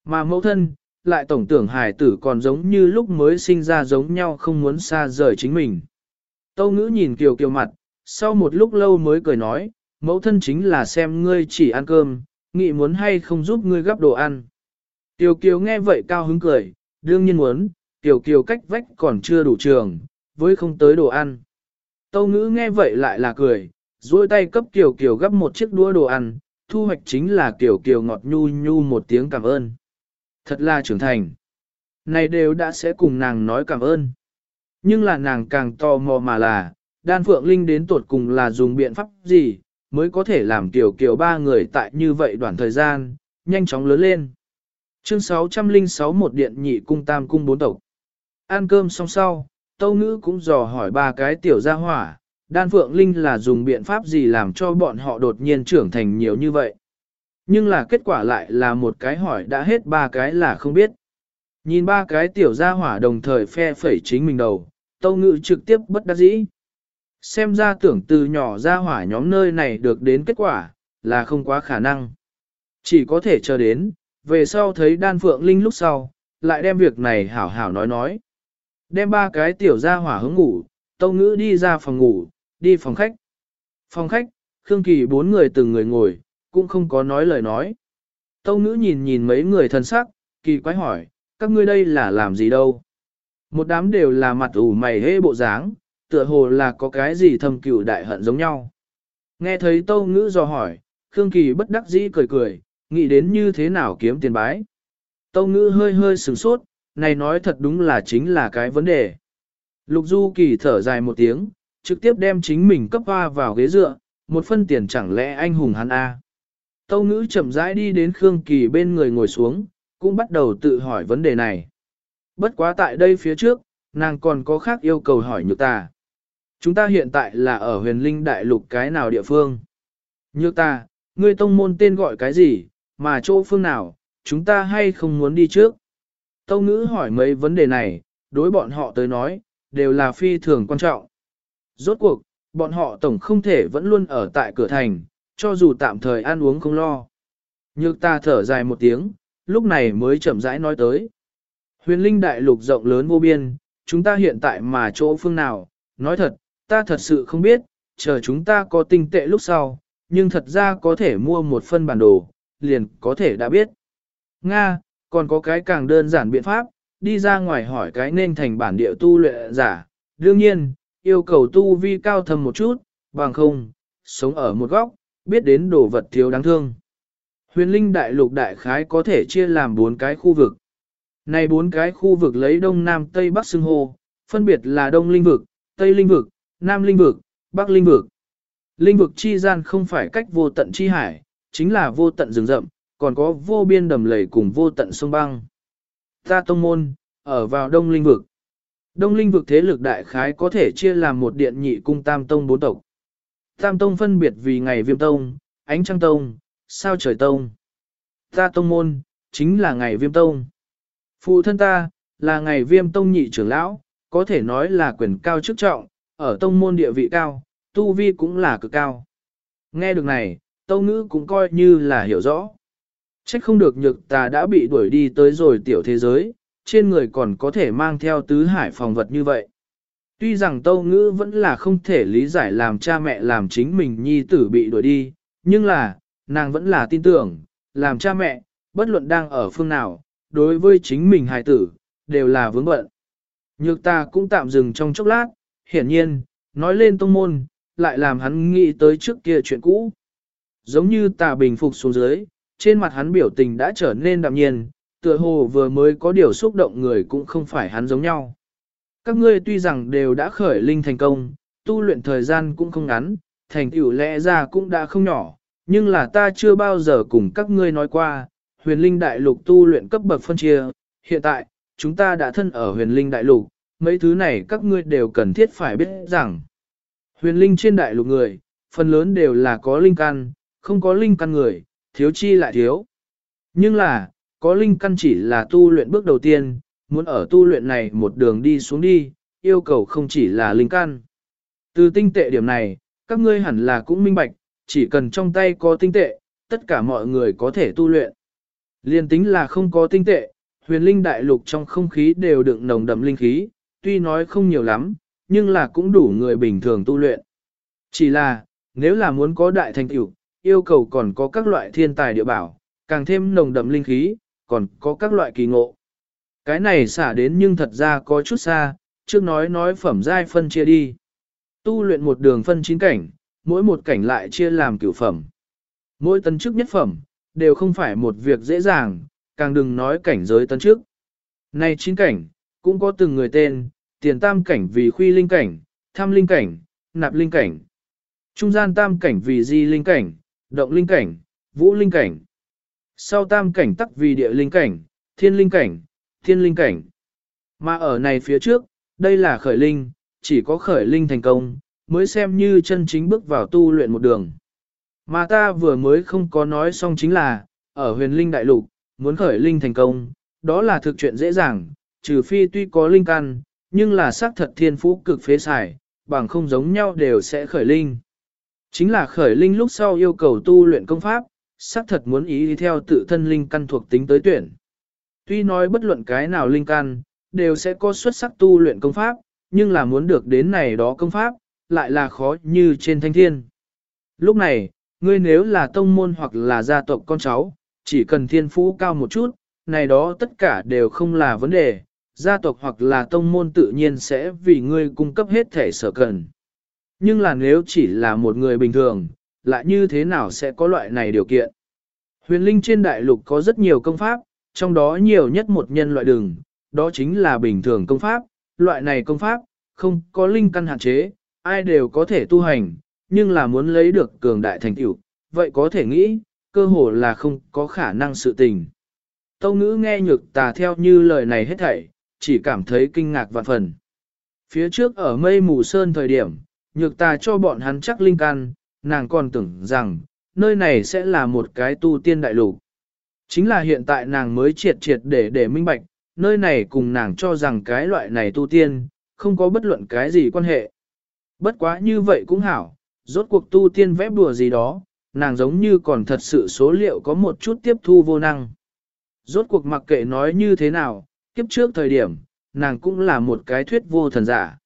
A: Mà mẫu thân, lại tổng tưởng hài tử còn giống như lúc mới sinh ra giống nhau không muốn xa rời chính mình. Tâu ngữ nhìn kiều kiều mặt, sau một lúc lâu mới cười nói, mẫu thân chính là xem ngươi chỉ ăn cơm, nghĩ muốn hay không giúp ngươi gắp đồ ăn. Tiểu kiều nghe vậy cao hứng cười, đương nhiên muốn, Tiểu kiều cách vách còn chưa đủ trường, với không tới đồ ăn. Tâu ngữ nghe vậy lại là cười, duỗi tay cấp Tiểu kiều gắp một chiếc đũa đồ ăn, thu hoạch chính là Tiểu kiều ngọt nhu nhu một tiếng cảm ơn. Thật là trưởng thành. Này đều đã sẽ cùng nàng nói cảm ơn. Nhưng là nàng càng tò mò mà là, đan phượng linh đến tuột cùng là dùng biện pháp gì, mới có thể làm tiểu kiều ba người tại như vậy đoạn thời gian, nhanh chóng lớn lên. Chương 606 một điện nhị cung tam cung bốn tộc. Ăn cơm xong sau, Tâu Ngữ cũng dò hỏi ba cái tiểu gia hỏa, đan phượng linh là dùng biện pháp gì làm cho bọn họ đột nhiên trưởng thành nhiều như vậy. Nhưng là kết quả lại là một cái hỏi đã hết ba cái là không biết. Nhìn ba cái tiểu gia hỏa đồng thời phe phẩy chính mình đầu, tâu ngữ trực tiếp bất đắc dĩ. Xem ra tưởng từ nhỏ ra hỏa nhóm nơi này được đến kết quả, là không quá khả năng. Chỉ có thể chờ đến, về sau thấy đan phượng linh lúc sau, lại đem việc này hảo hảo nói nói. Đem ba cái tiểu gia hỏa hướng ngủ, tâu ngữ đi ra phòng ngủ, đi phòng khách. Phòng khách, Khương Kỳ bốn người từng người ngồi, cũng không có nói lời nói. Tâu ngữ nhìn nhìn mấy người thân sắc, kỳ quái hỏi, các ngươi đây là làm gì đâu? Một đám đều là mặt ủ mày hê bộ dáng, tựa hồ là có cái gì thầm cựu đại hận giống nhau. Nghe thấy tâu ngữ do hỏi, Khương Kỳ bất đắc dĩ cười cười, nghĩ đến như thế nào kiếm tiền bái. Tâu ngữ hơi hơi sửng sốt, này nói thật đúng là chính là cái vấn đề. Lục Du Kỳ thở dài một tiếng, trực tiếp đem chính mình cấp hoa vào ghế dựa, một phân tiền chẳng lẽ anh hùng hắn A. Tâu ngữ chậm rãi đi đến Khương Kỳ bên người ngồi xuống, cũng bắt đầu tự hỏi vấn đề này. Bất quá tại đây phía trước, nàng còn có khác yêu cầu hỏi nhược ta. Chúng ta hiện tại là ở huyền linh đại lục cái nào địa phương? Nhược ta, ngươi tông môn tên gọi cái gì, mà chỗ phương nào, chúng ta hay không muốn đi trước? Tâu ngữ hỏi mấy vấn đề này, đối bọn họ tới nói, đều là phi thường quan trọng. Rốt cuộc, bọn họ tổng không thể vẫn luôn ở tại cửa thành, cho dù tạm thời ăn uống không lo. Nhược ta thở dài một tiếng, lúc này mới chậm rãi nói tới. Huyền linh đại lục rộng lớn vô biên, chúng ta hiện tại mà chỗ phương nào, nói thật, ta thật sự không biết, chờ chúng ta có tinh tệ lúc sau, nhưng thật ra có thể mua một phân bản đồ, liền có thể đã biết. Nga, còn có cái càng đơn giản biện pháp, đi ra ngoài hỏi cái nên thành bản địa tu luyện giả, đương nhiên, yêu cầu tu vi cao thầm một chút, bằng không, sống ở một góc, biết đến đồ vật thiếu đáng thương. Huyền linh đại lục đại khái có thể chia làm bốn cái khu vực. Này bốn cái khu vực lấy đông nam tây bắc xưng hô, phân biệt là đông linh vực, tây linh vực, nam linh vực, bắc linh vực. Linh vực chi gian không phải cách vô tận chi hải, chính là vô tận rừng rậm, còn có vô biên đầm lầy cùng vô tận sông băng. Ta tông môn, ở vào đông linh vực. Đông linh vực thế lực đại khái có thể chia làm một điện nhị cung tam tông bốn tộc. Tam tông phân biệt vì ngày viêm tông, ánh trăng tông, sao trời tông. Ta tông môn, chính là ngày viêm tông. Phụ thân ta, là ngày viêm tông nhị trưởng lão, có thể nói là quyền cao chức trọng, ở tông môn địa vị cao, tu vi cũng là cực cao. Nghe được này, tâu ngữ cũng coi như là hiểu rõ. Trách không được nhược ta đã bị đuổi đi tới rồi tiểu thế giới, trên người còn có thể mang theo tứ hải phòng vật như vậy. Tuy rằng tâu ngữ vẫn là không thể lý giải làm cha mẹ làm chính mình nhi tử bị đuổi đi, nhưng là, nàng vẫn là tin tưởng, làm cha mẹ, bất luận đang ở phương nào, đối với chính mình hài tử, đều là vướng bận. Nhược ta cũng tạm dừng trong chốc lát, hiển nhiên, nói lên tông môn, lại làm hắn nghĩ tới trước kia chuyện cũ. Giống như tà bình phục xuống dưới, trên mặt hắn biểu tình đã trở nên đạm nhiên, tựa hồ vừa mới có điều xúc động người cũng không phải hắn giống nhau. Các ngươi tuy rằng đều đã khởi linh thành công, tu luyện thời gian cũng không ngắn, thành tựu lẽ ra cũng đã không nhỏ, nhưng là ta chưa bao giờ cùng các ngươi nói qua, huyền linh đại lục tu luyện cấp bậc phân chia, hiện tại, chúng ta đã thân ở huyền linh đại lục, mấy thứ này các ngươi đều cần thiết phải biết rằng. Huyền linh trên đại lục người, phần lớn đều là có linh căn, không có linh căn người, thiếu chi lại thiếu. Nhưng là, có linh căn chỉ là tu luyện bước đầu tiên, muốn ở tu luyện này một đường đi xuống đi, yêu cầu không chỉ là linh căn. Từ tinh tệ điểm này, các ngươi hẳn là cũng minh bạch, chỉ cần trong tay có tinh tệ, tất cả mọi người có thể tu luyện. Liên tính là không có tinh tệ, huyền linh đại lục trong không khí đều đựng nồng đậm linh khí, tuy nói không nhiều lắm, nhưng là cũng đủ người bình thường tu luyện. Chỉ là, nếu là muốn có đại thành tựu, yêu cầu còn có các loại thiên tài địa bảo, càng thêm nồng đậm linh khí, còn có các loại kỳ ngộ. Cái này xả đến nhưng thật ra có chút xa, trước nói nói phẩm giai phân chia đi. Tu luyện một đường phân chín cảnh, mỗi một cảnh lại chia làm cửu phẩm. Mỗi tấn chức nhất phẩm, đều không phải một việc dễ dàng, càng đừng nói cảnh giới tấn chức. Này chín cảnh, cũng có từng người tên, tiền tam cảnh vì khuy linh cảnh, tham linh cảnh, nạp linh cảnh. Trung gian tam cảnh vì di linh cảnh, động linh cảnh, vũ linh cảnh. Sau tam cảnh tắc vì địa linh cảnh, thiên linh cảnh, thiên linh cảnh. Mà ở này phía trước, đây là khởi linh, chỉ có khởi linh thành công, mới xem như chân chính bước vào tu luyện một đường. Mà ta vừa mới không có nói xong chính là, ở huyền linh đại lục, muốn khởi linh thành công, đó là thực chuyện dễ dàng, trừ phi tuy có linh căn, nhưng là xác thật thiên phú cực phế xài, bằng không giống nhau đều sẽ khởi linh. Chính là khởi linh lúc sau yêu cầu tu luyện công pháp, xác thật muốn ý theo tự thân linh căn thuộc tính tới tuyển. Tuy nói bất luận cái nào linh căn, đều sẽ có xuất sắc tu luyện công pháp, nhưng là muốn được đến này đó công pháp, lại là khó như trên thanh thiên. Lúc này, ngươi nếu là tông môn hoặc là gia tộc con cháu, chỉ cần thiên phú cao một chút, này đó tất cả đều không là vấn đề, gia tộc hoặc là tông môn tự nhiên sẽ vì ngươi cung cấp hết thể sở cần. Nhưng là nếu chỉ là một người bình thường, lại như thế nào sẽ có loại này điều kiện? Huyền linh trên đại lục có rất nhiều công pháp, trong đó nhiều nhất một nhân loại đường, đó chính là bình thường công pháp, loại này công pháp, không có linh căn hạn chế, ai đều có thể tu hành, nhưng là muốn lấy được cường đại thành tựu, vậy có thể nghĩ, cơ hồ là không có khả năng sự tình. Tâu ngữ nghe nhược tà theo như lời này hết thảy, chỉ cảm thấy kinh ngạc vạn phần. Phía trước ở mây mù sơn thời điểm, nhược tà cho bọn hắn chắc linh căn, nàng còn tưởng rằng, nơi này sẽ là một cái tu tiên đại lục. Chính là hiện tại nàng mới triệt triệt để để minh bạch, nơi này cùng nàng cho rằng cái loại này tu tiên, không có bất luận cái gì quan hệ. Bất quá như vậy cũng hảo, rốt cuộc tu tiên vẽ bùa gì đó, nàng giống như còn thật sự số liệu có một chút tiếp thu vô năng. Rốt cuộc mặc kệ nói như thế nào, kiếp trước thời điểm, nàng cũng là một cái thuyết vô thần giả.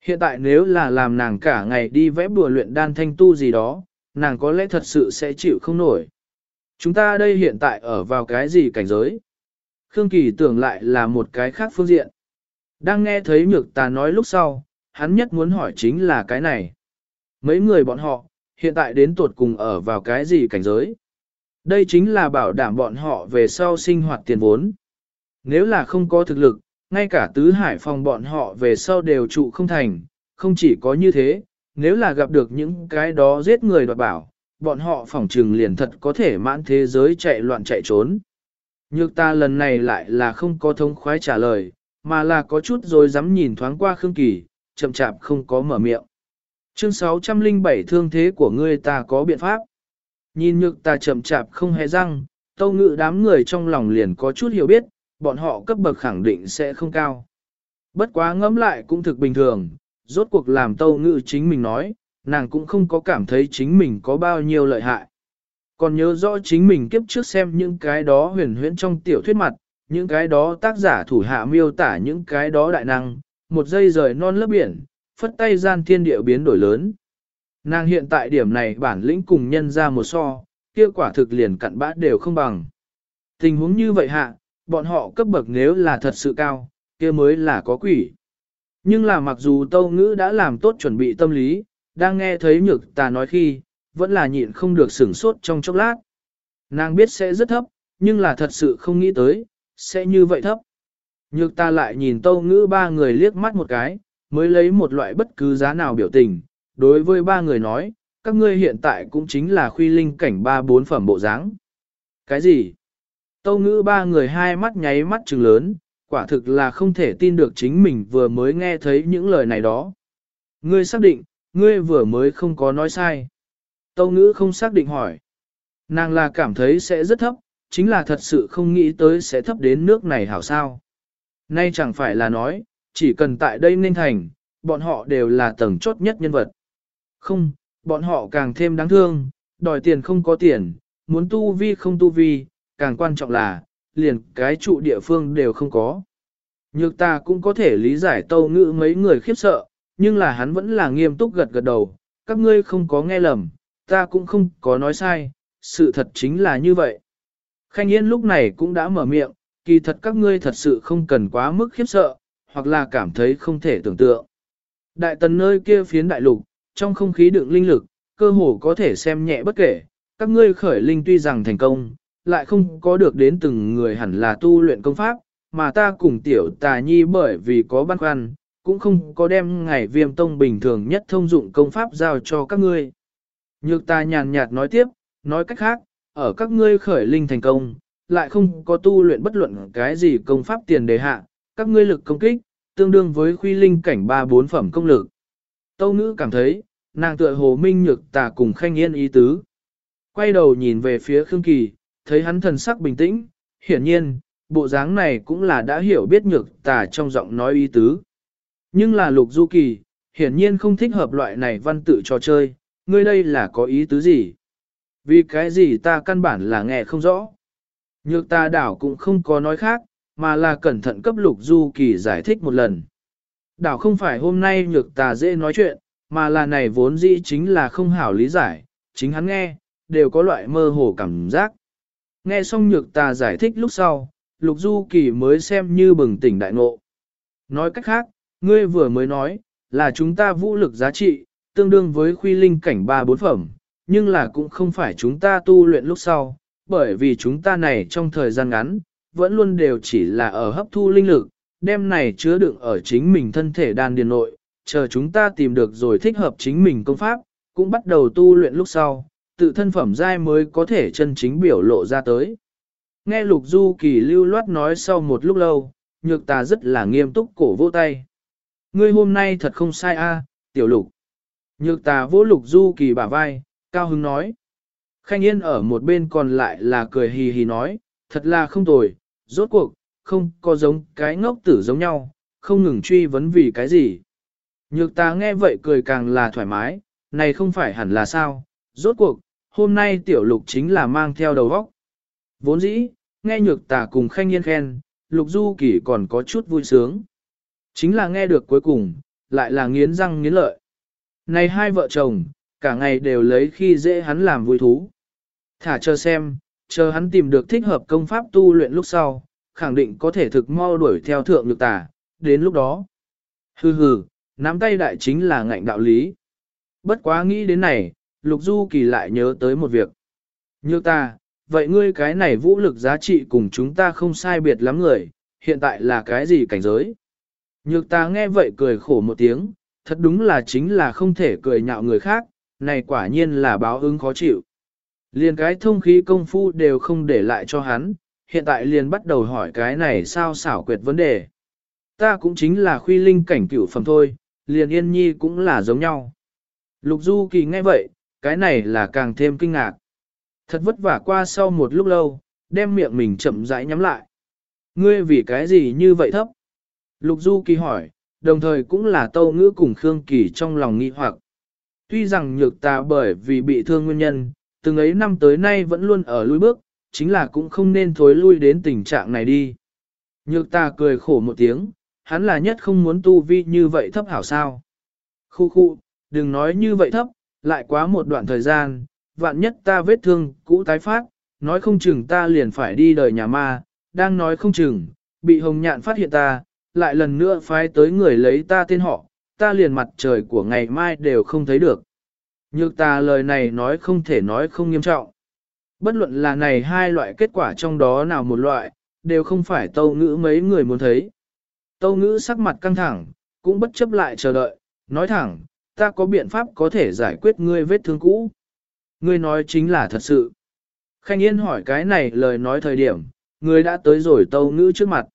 A: Hiện tại nếu là làm nàng cả ngày đi vẽ bùa luyện đan thanh tu gì đó, nàng có lẽ thật sự sẽ chịu không nổi. Chúng ta đây hiện tại ở vào cái gì cảnh giới? Khương Kỳ tưởng lại là một cái khác phương diện. Đang nghe thấy nhược ta nói lúc sau, hắn nhất muốn hỏi chính là cái này. Mấy người bọn họ, hiện tại đến tuột cùng ở vào cái gì cảnh giới? Đây chính là bảo đảm bọn họ về sau sinh hoạt tiền vốn. Nếu là không có thực lực, ngay cả tứ hải phòng bọn họ về sau đều trụ không thành, không chỉ có như thế, nếu là gặp được những cái đó giết người đoạt bảo, bọn họ phỏng trừng liền thật có thể mãn thế giới chạy loạn chạy trốn. Nhược ta lần này lại là không có thông khoái trả lời, mà là có chút rồi dám nhìn thoáng qua Khương Kỳ, chậm chạp không có mở miệng. Chương 607 thương thế của ngươi ta có biện pháp. Nhìn nhược ta chậm chạp không hề răng, tâu ngự đám người trong lòng liền có chút hiểu biết, bọn họ cấp bậc khẳng định sẽ không cao. Bất quá ngẫm lại cũng thực bình thường, rốt cuộc làm tâu ngự chính mình nói, nàng cũng không có cảm thấy chính mình có bao nhiêu lợi hại. Còn nhớ rõ chính mình kiếp trước xem những cái đó huyền huyễn trong tiểu thuyết mặt, những cái đó tác giả thủ hạ miêu tả những cái đó đại năng, một giây rời non lớp biển, phất tay gian thiên địa biến đổi lớn. Nàng hiện tại điểm này bản lĩnh cùng nhân ra một so, kia quả thực liền cặn bã đều không bằng. Tình huống như vậy hạ, bọn họ cấp bậc nếu là thật sự cao, kia mới là có quỷ. Nhưng là mặc dù Tâu Ngữ đã làm tốt chuẩn bị tâm lý, đang nghe thấy nhược tà nói khi, vẫn là nhịn không được sửng sốt trong chốc lát. Nàng biết sẽ rất thấp, nhưng là thật sự không nghĩ tới, sẽ như vậy thấp. Nhược ta lại nhìn Tâu Ngữ ba người liếc mắt một cái, mới lấy một loại bất cứ giá nào biểu tình, đối với ba người nói, các ngươi hiện tại cũng chính là khuy linh cảnh ba bốn phẩm bộ dáng. Cái gì? Tâu ngữ ba người hai mắt nháy mắt trừng lớn, quả thực là không thể tin được chính mình vừa mới nghe thấy những lời này đó. Ngươi xác định, ngươi vừa mới không có nói sai. Tâu ngữ không xác định hỏi. Nàng là cảm thấy sẽ rất thấp, chính là thật sự không nghĩ tới sẽ thấp đến nước này hảo sao. Nay chẳng phải là nói, chỉ cần tại đây nên thành, bọn họ đều là tầng chốt nhất nhân vật. Không, bọn họ càng thêm đáng thương, đòi tiền không có tiền, muốn tu vi không tu vi, càng quan trọng là, liền cái trụ địa phương đều không có. Nhược ta cũng có thể lý giải tâu ngữ mấy người khiếp sợ, nhưng là hắn vẫn là nghiêm túc gật gật đầu, các ngươi không có nghe lầm, ta cũng không có nói sai, sự thật chính là như vậy. Khanh Yên lúc này cũng đã mở miệng, kỳ thật các ngươi thật sự không cần quá mức khiếp sợ, hoặc là cảm thấy không thể tưởng tượng. Đại tần nơi kia phiến đại lục, trong không khí đựng linh lực, cơ hồ có thể xem nhẹ bất kể, các ngươi khởi linh tuy rằng thành công, lại không có được đến từng người hẳn là tu luyện công pháp, mà ta cùng tiểu tà nhi bởi vì có băn khoăn, cũng không có đem ngày viêm tông bình thường nhất thông dụng công pháp giao cho các ngươi. Nhược ta nhàn nhạt nói tiếp, nói cách khác, ở các ngươi khởi linh thành công, lại không có tu luyện bất luận cái gì công pháp tiền đề hạ, các ngươi lực công kích, tương đương với khuy linh cảnh 3-4 phẩm công lực. Tâu ngữ cảm thấy, nàng tựa hồ minh nhược tà cùng khanh yên ý tứ. Quay đầu nhìn về phía Khương Kỳ, thấy hắn thần sắc bình tĩnh, hiển nhiên, bộ dáng này cũng là đã hiểu biết nhược tà trong giọng nói ý tứ. Nhưng là lục du kỳ, hiển nhiên không thích hợp loại này văn tự trò chơi, ngươi đây là có ý tứ gì? Vì cái gì ta căn bản là nghe không rõ. Nhược ta đảo cũng không có nói khác, mà là cẩn thận cấp lục du kỳ giải thích một lần. Đảo không phải hôm nay nhược ta dễ nói chuyện, mà là này vốn dĩ chính là không hảo lý giải, chính hắn nghe, đều có loại mơ hồ cảm giác. Nghe xong nhược tà giải thích lúc sau, lục du kỳ mới xem như bừng tỉnh đại ngộ. Nói cách khác, ngươi vừa mới nói, là chúng ta vũ lực giá trị, tương đương với khuy linh cảnh ba bốn phẩm, nhưng là cũng không phải chúng ta tu luyện lúc sau, bởi vì chúng ta này trong thời gian ngắn, vẫn luôn đều chỉ là ở hấp thu linh lực, đem này chứa đựng ở chính mình thân thể đan điền nội, chờ chúng ta tìm được rồi thích hợp chính mình công pháp, cũng bắt đầu tu luyện lúc sau, tự thân phẩm giai mới có thể chân chính biểu lộ ra tới. Nghe Lục Du Kỳ lưu loát nói sau một lúc lâu, nhược ta rất là nghiêm túc cổ vỗ tay. Ngươi hôm nay thật không sai a, tiểu lục. Nhược ta vỗ Lục Du Kỳ bả vai, cao hứng nói. Khanh Yên ở một bên còn lại là cười hì hì nói, thật là không tồi, rốt cuộc, không có giống cái ngốc tử giống nhau, không ngừng truy vấn vì cái gì. Nhược ta nghe vậy cười càng là thoải mái, này không phải hẳn là sao, rốt cuộc, hôm nay tiểu lục chính là mang theo đầu vóc. Vốn dĩ, nghe nhược tà cùng khanh yên khen, lục du kỷ còn có chút vui sướng. Chính là nghe được cuối cùng, lại là nghiến răng nghiến lợi. Này hai vợ chồng, cả ngày đều lấy khi dễ hắn làm vui thú. Thả chờ xem, chờ hắn tìm được thích hợp công pháp tu luyện lúc sau, khẳng định có thể thực mau đuổi theo thượng nhược tà, đến lúc đó. Hừ hừ, nắm tay đại chính là ngạnh đạo lý. Bất quá nghĩ đến này, Lục Du Kỳ lại nhớ tới một việc. Như ta, vậy ngươi cái này vũ lực giá trị cùng chúng ta không sai biệt lắm người, hiện tại là cái gì cảnh giới? Nhược ta nghe vậy cười khổ một tiếng, thật đúng là chính là không thể cười nhạo người khác, này quả nhiên là báo ứng khó chịu. Liền cái thông khí công phu đều không để lại cho hắn, hiện tại liền bắt đầu hỏi cái này sao xảo quyệt vấn đề. Ta cũng chính là khuy linh cảnh cửu phẩm thôi, liền yên nhi cũng là giống nhau. Lục Du Kỳ nghe vậy, cái này là càng thêm kinh ngạc. Thật vất vả qua sau một lúc lâu, đem miệng mình chậm rãi nhắm lại. Ngươi vì cái gì như vậy thấp? Lục Du Kỳ hỏi, đồng thời cũng là tâu ngữ cùng Khương Kỳ trong lòng nghi hoặc. Tuy rằng nhược ta bởi vì bị thương nguyên nhân, từng ấy năm tới nay vẫn luôn ở lui bước, chính là cũng không nên thối lui đến tình trạng này đi. Nhược ta cười khổ một tiếng, hắn là nhất không muốn tu vi như vậy thấp hảo sao. Khu khu, đừng nói như vậy thấp, lại quá một đoạn thời gian, vạn nhất ta vết thương cũ tái phát, nói không chừng ta liền phải đi đời nhà ma, đang nói không chừng, bị hồng nhạn phát hiện ta, lại lần nữa phái tới người lấy ta tên họ, ta liền mặt trời của ngày mai đều không thấy được. Nhược ta lời này nói không thể nói không nghiêm trọng. Bất luận là này hai loại kết quả trong đó nào một loại, đều không phải tâu ngữ mấy người muốn thấy. Tâu ngữ sắc mặt căng thẳng, cũng bất chấp lại chờ đợi, nói thẳng, ta có biện pháp có thể giải quyết ngươi vết thương cũ. Ngươi nói chính là thật sự. Khanh Yên hỏi cái này lời nói thời điểm, ngươi đã tới rồi tâu ngữ trước mặt.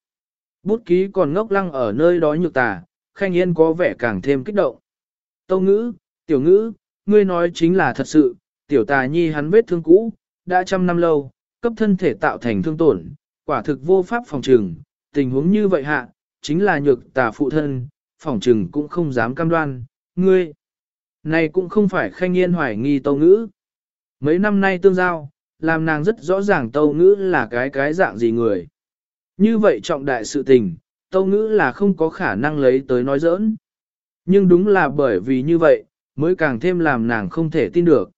A: Bút ký còn ngốc lăng ở nơi đó nhược tà, Khanh Yên có vẻ càng thêm kích động. Tâu ngữ, tiểu ngữ, ngươi nói chính là thật sự, tiểu tà nhi hắn vết thương cũ, đã trăm năm lâu, cấp thân thể tạo thành thương tổn, quả thực vô pháp phòng trừng, tình huống như vậy hạ, chính là nhược tà phụ thân, phòng trừng cũng không dám cam đoan, ngươi. Này cũng không phải khanh yên hoài nghi tâu ngữ. Mấy năm nay tương giao, làm nàng rất rõ ràng tâu ngữ là cái cái dạng gì người. Như vậy trọng đại sự tình, tâu ngữ là không có khả năng lấy tới nói giỡn. Nhưng đúng là bởi vì như vậy, mới càng thêm làm nàng không thể tin được.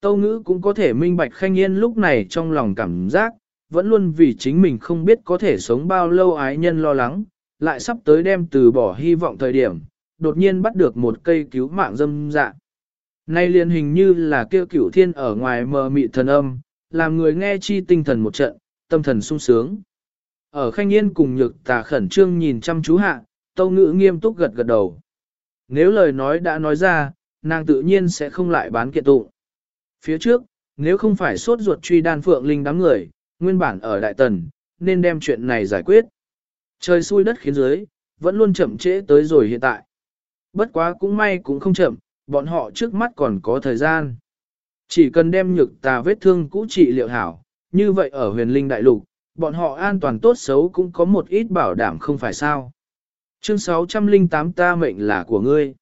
A: Tâu ngữ cũng có thể minh bạch khanh yên lúc này trong lòng cảm giác, vẫn luôn vì chính mình không biết có thể sống bao lâu ái nhân lo lắng, lại sắp tới đem từ bỏ hy vọng thời điểm, đột nhiên bắt được một cây cứu mạng dâm dạ. Nay liền hình như là kêu cửu thiên ở ngoài mờ mị thần âm, làm người nghe chi tinh thần một trận, tâm thần sung sướng. Ở khanh yên cùng nhược tà khẩn trương nhìn chăm chú hạ, tâu ngữ nghiêm túc gật gật đầu. Nếu lời nói đã nói ra, nàng tự nhiên sẽ không lại bán kiện tụng. Phía trước, nếu không phải sốt ruột truy đan phượng linh đám người, nguyên bản ở Đại Tần, nên đem chuyện này giải quyết. Trời xui đất khiến dưới, vẫn luôn chậm trễ tới rồi hiện tại. Bất quá cũng may cũng không chậm, bọn họ trước mắt còn có thời gian. Chỉ cần đem nhược tà vết thương cũ trị liệu hảo, như vậy ở huyền linh đại lục, bọn họ an toàn tốt xấu cũng có một ít bảo đảm không phải sao. Chương 608 ta mệnh là của ngươi.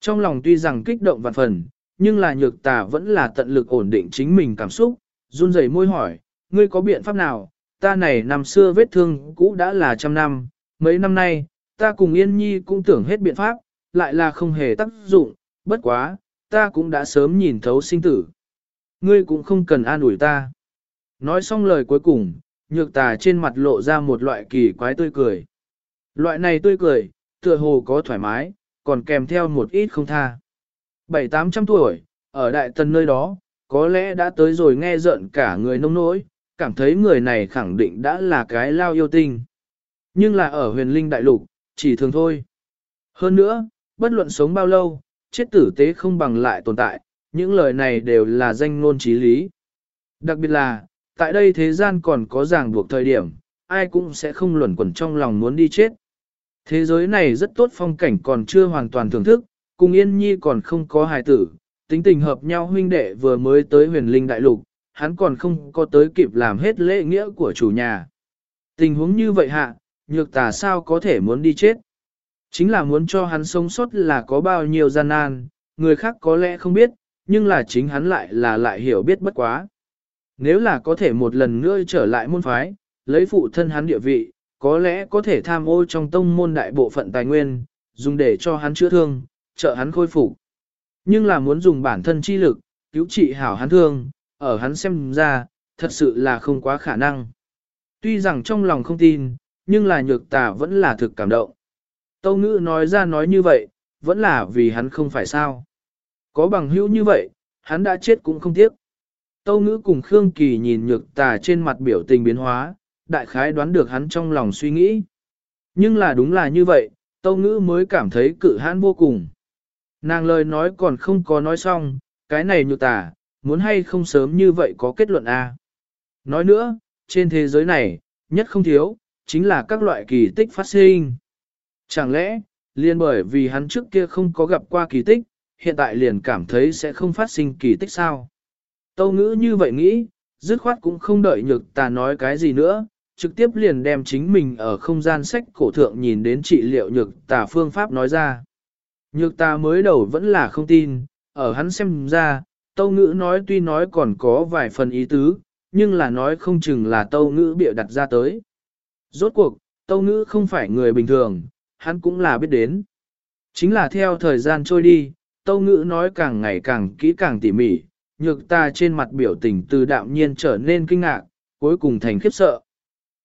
A: Trong lòng tuy rằng kích động vạn phần, nhưng là nhược tà vẫn là tận lực ổn định chính mình cảm xúc, run rẩy môi hỏi, ngươi có biện pháp nào, ta này năm xưa vết thương cũ đã là trăm năm, mấy năm nay, ta cùng Yên Nhi cũng tưởng hết biện pháp, lại là không hề tác dụng, bất quá, ta cũng đã sớm nhìn thấu sinh tử. Ngươi cũng không cần an ủi ta. Nói xong lời cuối cùng, nhược tà trên mặt lộ ra một loại kỳ quái tươi cười. Loại này tươi cười, tựa hồ có thoải mái, còn kèm theo một ít không tha. Bảy tám trăm tuổi, ở đại tần nơi đó, có lẽ đã tới rồi nghe giận cả người nông nỗi, cảm thấy người này khẳng định đã là cái lao yêu tinh. Nhưng là ở huyền linh đại lục, chỉ thường thôi. Hơn nữa, bất luận sống bao lâu, chết tử tế không bằng lại tồn tại, những lời này đều là danh ngôn trí lý. Đặc biệt là, tại đây thế gian còn có ràng buộc thời điểm, ai cũng sẽ không luẩn quẩn trong lòng muốn đi chết. Thế giới này rất tốt phong cảnh còn chưa hoàn toàn thưởng thức, cùng Yên Nhi còn không có hài tử, tính tình hợp nhau huynh đệ vừa mới tới huyền linh đại lục, hắn còn không có tới kịp làm hết lễ nghĩa của chủ nhà. Tình huống như vậy hạ, nhược tà sao có thể muốn đi chết. Chính là muốn cho hắn sống sót là có bao nhiêu gian nan, người khác có lẽ không biết, nhưng là chính hắn lại là lại hiểu biết bất quá. Nếu là có thể một lần nữa trở lại môn phái, lấy phụ thân hắn địa vị, có lẽ có thể tham ô trong tông môn đại bộ phận tài nguyên, dùng để cho hắn chữa thương, trợ hắn khôi phục. Nhưng là muốn dùng bản thân chi lực, cứu trị hảo hắn thương, ở hắn xem ra, thật sự là không quá khả năng. Tuy rằng trong lòng không tin, nhưng là nhược tà vẫn là thực cảm động. Tâu ngữ nói ra nói như vậy, vẫn là vì hắn không phải sao. Có bằng hữu như vậy, hắn đã chết cũng không tiếc. Tâu ngữ cùng Khương Kỳ nhìn nhược tà trên mặt biểu tình biến hóa, đại khái đoán được hắn trong lòng suy nghĩ. Nhưng là đúng là như vậy, tâu ngữ mới cảm thấy cự hãn vô cùng. Nàng lời nói còn không có nói xong, cái này nhược tà, muốn hay không sớm như vậy có kết luận A. Nói nữa, trên thế giới này, nhất không thiếu, chính là các loại kỳ tích phát sinh. Chẳng lẽ, liền bởi vì hắn trước kia không có gặp qua kỳ tích, hiện tại liền cảm thấy sẽ không phát sinh kỳ tích sao? Tâu ngữ như vậy nghĩ, dứt khoát cũng không đợi nhược ta nói cái gì nữa, trực tiếp liền đem chính mình ở không gian sách cổ thượng nhìn đến trị liệu nhược tà phương pháp nói ra. Nhược ta mới đầu vẫn là không tin, ở hắn xem ra, tâu ngữ nói tuy nói còn có vài phần ý tứ, nhưng là nói không chừng là tâu ngữ bịa đặt ra tới. Rốt cuộc, tâu ngữ không phải người bình thường, hắn cũng là biết đến. Chính là theo thời gian trôi đi, tâu ngữ nói càng ngày càng kỹ càng tỉ mỉ, nhược ta trên mặt biểu tình từ đạm nhiên trở nên kinh ngạc, cuối cùng thành khiếp sợ.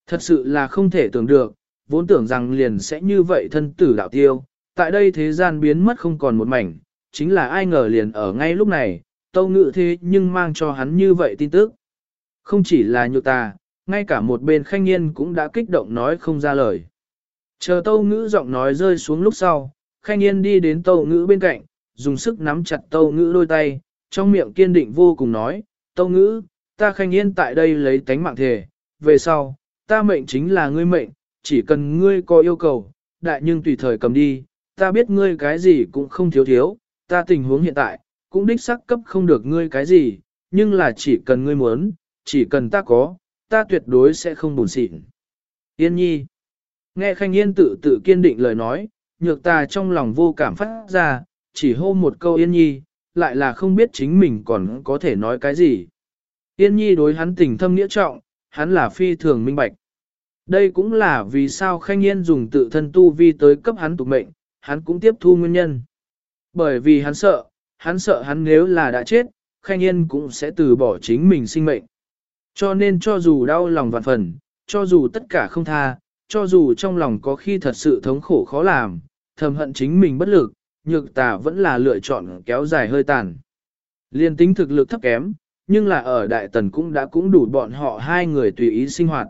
A: Thật sự là không thể tưởng được, vốn tưởng rằng liền sẽ như vậy thân tử đạo tiêu, tại đây thế gian biến mất không còn một mảnh, chính là ai ngờ liền ở ngay lúc này, tâu ngự thế nhưng mang cho hắn như vậy tin tức. Không chỉ là nhược ta, ngay cả một bên khanh nhiên cũng đã kích động nói không ra lời. Chờ tâu ngữ giọng nói rơi xuống lúc sau, khanh nhiên đi đến tâu ngữ bên cạnh, dùng sức nắm chặt tâu ngữ đôi tay, trong miệng kiên định vô cùng nói, tâu ngữ, ta khanh nhiên tại đây lấy tánh mạng thể, về sau, ta mệnh chính là ngươi mệnh, chỉ cần ngươi có yêu cầu, đại nhưng tùy thời cầm đi, ta biết ngươi cái gì cũng không thiếu thiếu, ta tình huống hiện tại, cũng đích xác cấp không được ngươi cái gì, nhưng là chỉ cần ngươi muốn, chỉ cần ta có, ta tuyệt đối sẽ không buồn xịn. Yên nhi, nghe Khanh Yên tự tự kiên định lời nói, nhược ta trong lòng vô cảm phát ra, chỉ hô một câu Yên nhi, lại là không biết chính mình còn có thể nói cái gì. Yên nhi đối hắn tình thâm nghĩa trọng, hắn là phi thường minh bạch. Đây cũng là vì sao Khanh Yên dùng tự thân tu vi tới cấp hắn tục mệnh, hắn cũng tiếp thu nguyên nhân. Bởi vì hắn sợ, hắn sợ hắn nếu là đã chết, Khanh Yên cũng sẽ từ bỏ chính mình sinh mệnh. Cho nên cho dù đau lòng vạn phần, cho dù tất cả không tha, cho dù trong lòng có khi thật sự thống khổ khó làm, thầm hận chính mình bất lực, nhược tà vẫn là lựa chọn kéo dài hơi tàn. Liên tính thực lực thấp kém, nhưng là ở Đại Tần cũng đã cũng đủ bọn họ hai người tùy ý sinh hoạt.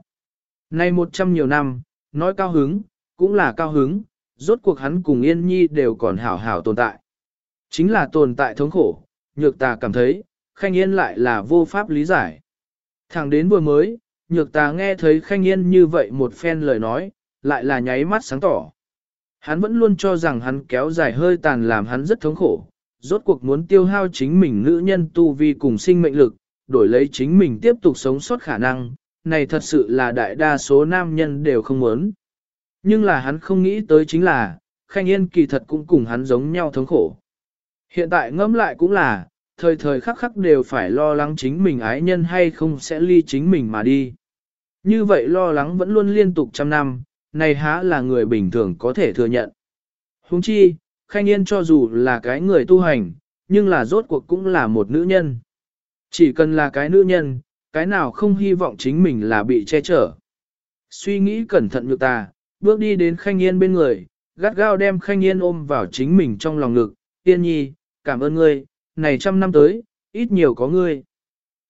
A: Nay một trăm nhiều năm, nói cao hứng, cũng là cao hứng, rốt cuộc hắn cùng Yên Nhi đều còn hảo hảo tồn tại. Chính là tồn tại thống khổ, nhược tà cảm thấy, Khanh Yên lại là vô pháp lý giải. Thẳng đến vừa mới, nhược tà nghe thấy Khanh Yên như vậy một phen lời nói, lại là nháy mắt sáng tỏ. Hắn vẫn luôn cho rằng hắn kéo dài hơi tàn làm hắn rất thống khổ, rốt cuộc muốn tiêu hao chính mình nữ nhân tu vi cùng sinh mệnh lực, đổi lấy chính mình tiếp tục sống sót khả năng, này thật sự là đại đa số nam nhân đều không muốn. Nhưng là hắn không nghĩ tới chính là, Khanh Yên kỳ thật cũng cùng hắn giống nhau thống khổ. Hiện tại ngẫm lại cũng là, thời thời khắc khắc đều phải lo lắng chính mình ái nhân hay không sẽ ly chính mình mà đi. Như vậy lo lắng vẫn luôn liên tục trăm năm, này há là người bình thường có thể thừa nhận. Huống chi, Khanh Yên cho dù là cái người tu hành, nhưng là rốt cuộc cũng là một nữ nhân. Chỉ cần là cái nữ nhân, cái nào không hy vọng chính mình là bị che chở. Suy nghĩ cẩn thận nhược ta, bước đi đến Khanh Yên bên người, gắt gao đem Khanh Yên ôm vào chính mình trong lòng ngực. Yên nhi, cảm ơn ngươi, này trăm năm tới, ít nhiều có ngươi.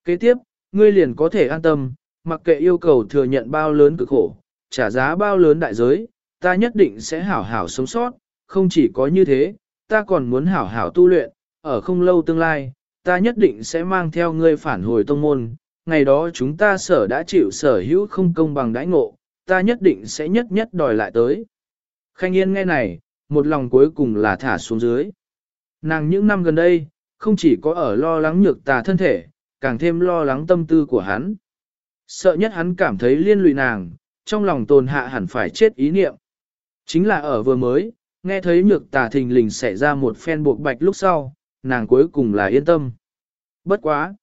A: Kế tiếp, ngươi liền có thể an tâm, mặc kệ yêu cầu thừa nhận bao lớn cực khổ, trả giá bao lớn đại giới, ta nhất định sẽ hảo hảo sống sót, không chỉ có như thế, ta còn muốn hảo hảo tu luyện, ở không lâu tương lai, ta nhất định sẽ mang theo ngươi phản hồi tông môn, ngày đó chúng ta sở đã chịu sở hữu không công bằng đãi ngộ, ta nhất định sẽ nhất nhất đòi lại tới. Khanh Yên nghe này, một lòng cuối cùng là thả xuống dưới. Nàng những năm gần đây, không chỉ có ở lo lắng nhược tà thân thể, càng thêm lo lắng tâm tư của hắn. Sợ nhất hắn cảm thấy liên lụy nàng, trong lòng tồn hạ hẳn phải chết ý niệm. Chính là ở vừa mới, nghe thấy nhược tà thình lình xảy ra một phen buộc bạch lúc sau, nàng cuối cùng là yên tâm. Bất quá!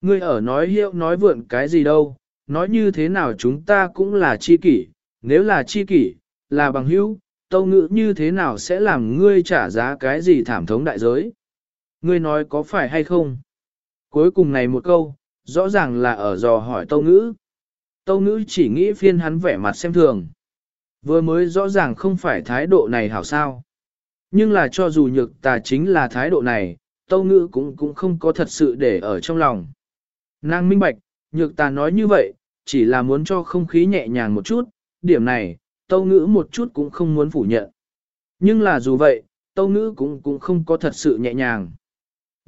A: Ngươi ở nói hiệu nói vượn cái gì đâu, nói như thế nào chúng ta cũng là chi kỷ, nếu là chi kỷ, là bằng hữu, tâu ngữ như thế nào sẽ làm ngươi trả giá cái gì thảm thống đại giới. Ngươi nói có phải hay không? Cuối cùng này một câu, rõ ràng là ở dò hỏi tâu ngữ. Tâu ngữ chỉ nghĩ phiên hắn vẻ mặt xem thường. Vừa mới rõ ràng không phải thái độ này hảo sao. Nhưng là cho dù nhược tà chính là thái độ này, tâu ngữ cũng cũng không có thật sự để ở trong lòng. Nàng minh bạch, nhược tà nói như vậy, chỉ là muốn cho không khí nhẹ nhàng một chút, điểm này, tâu ngữ một chút cũng không muốn phủ nhận. Nhưng là dù vậy, tâu ngữ cũng cũng không có thật sự nhẹ nhàng.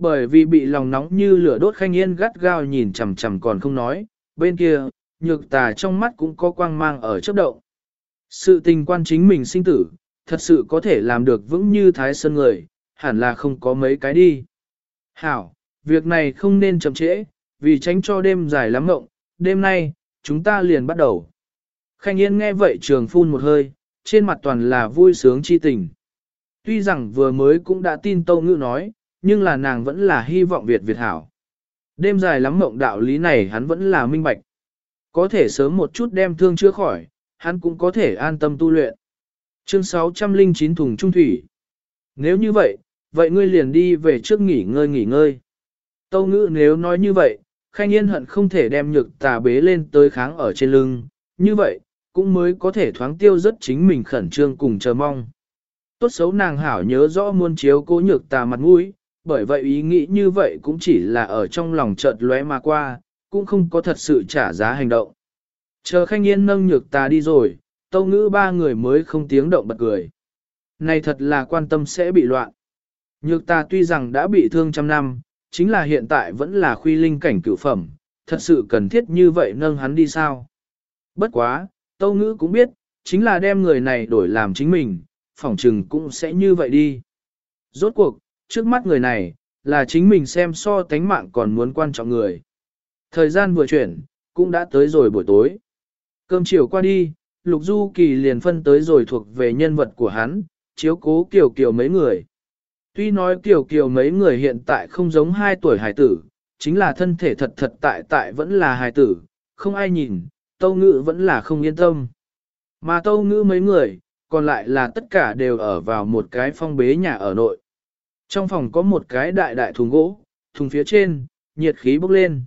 A: Bởi vì bị lòng nóng như lửa đốt khanh yên gắt gao nhìn chằm chằm còn không nói, bên kia, nhược tà trong mắt cũng có quang mang ở chấp động. Sự tình quan chính mình sinh tử, thật sự có thể làm được vững như thái sơn người, hẳn là không có mấy cái đi. Hảo, việc này không nên chậm trễ, vì tránh cho đêm dài lắm ngộng, đêm nay, chúng ta liền bắt đầu. Khanh Yên nghe vậy trường phun một hơi, trên mặt toàn là vui sướng chi tình. Tuy rằng vừa mới cũng đã tin Tâu Ngữ nói, nhưng là nàng vẫn là hy vọng Việt Việt hảo. Đêm dài lắm mộng đạo lý này hắn vẫn là minh bạch. Có thể sớm một chút đem thương chữa khỏi, hắn cũng có thể an tâm tu luyện. Chương 609 thùng trung thủy. Nếu như vậy, vậy ngươi liền đi về trước nghỉ ngơi nghỉ ngơi. Tâu ngữ nếu nói như vậy, khanh yên hận không thể đem nhược tà bế lên tới kháng ở trên lưng, như vậy, cũng mới có thể thoáng tiêu rất chính mình khẩn trương cùng chờ mong. Tốt xấu nàng hảo nhớ rõ muôn chiếu cố nhược tà mặt mũi, bởi vậy ý nghĩ như vậy cũng chỉ là ở trong lòng chợt lóe mà qua, cũng không có thật sự trả giá hành động. Chờ khanh yên nâng nhược ta đi rồi, tâu ngữ ba người mới không tiếng động bật cười. Này thật là quan tâm sẽ bị loạn. Nhược ta tuy rằng đã bị thương trăm năm, chính là hiện tại vẫn là khuy linh cảnh cửu phẩm, thật sự cần thiết như vậy nâng hắn đi sao. Bất quá, tâu ngữ cũng biết, chính là đem người này đổi làm chính mình, phỏng trừng cũng sẽ như vậy đi. Rốt cuộc, trước mắt người này, là chính mình xem so tánh mạng còn muốn quan trọng người. Thời gian vừa chuyển, cũng đã tới rồi buổi tối. Cơm chiều qua đi, Lục Du Kỳ liền phân tới rồi thuộc về nhân vật của hắn, chiếu cố kiểu kiểu mấy người. Tuy nói kiểu kiểu mấy người hiện tại không giống hai tuổi hài tử, chính là thân thể thật thật tại tại vẫn là hài tử, không ai nhìn, tâu ngữ vẫn là không yên tâm. Mà tâu ngữ mấy người, còn lại là tất cả đều ở vào một cái phong bế nhà ở nội. Trong phòng có một cái đại đại thùng gỗ, thùng phía trên, nhiệt khí bốc lên.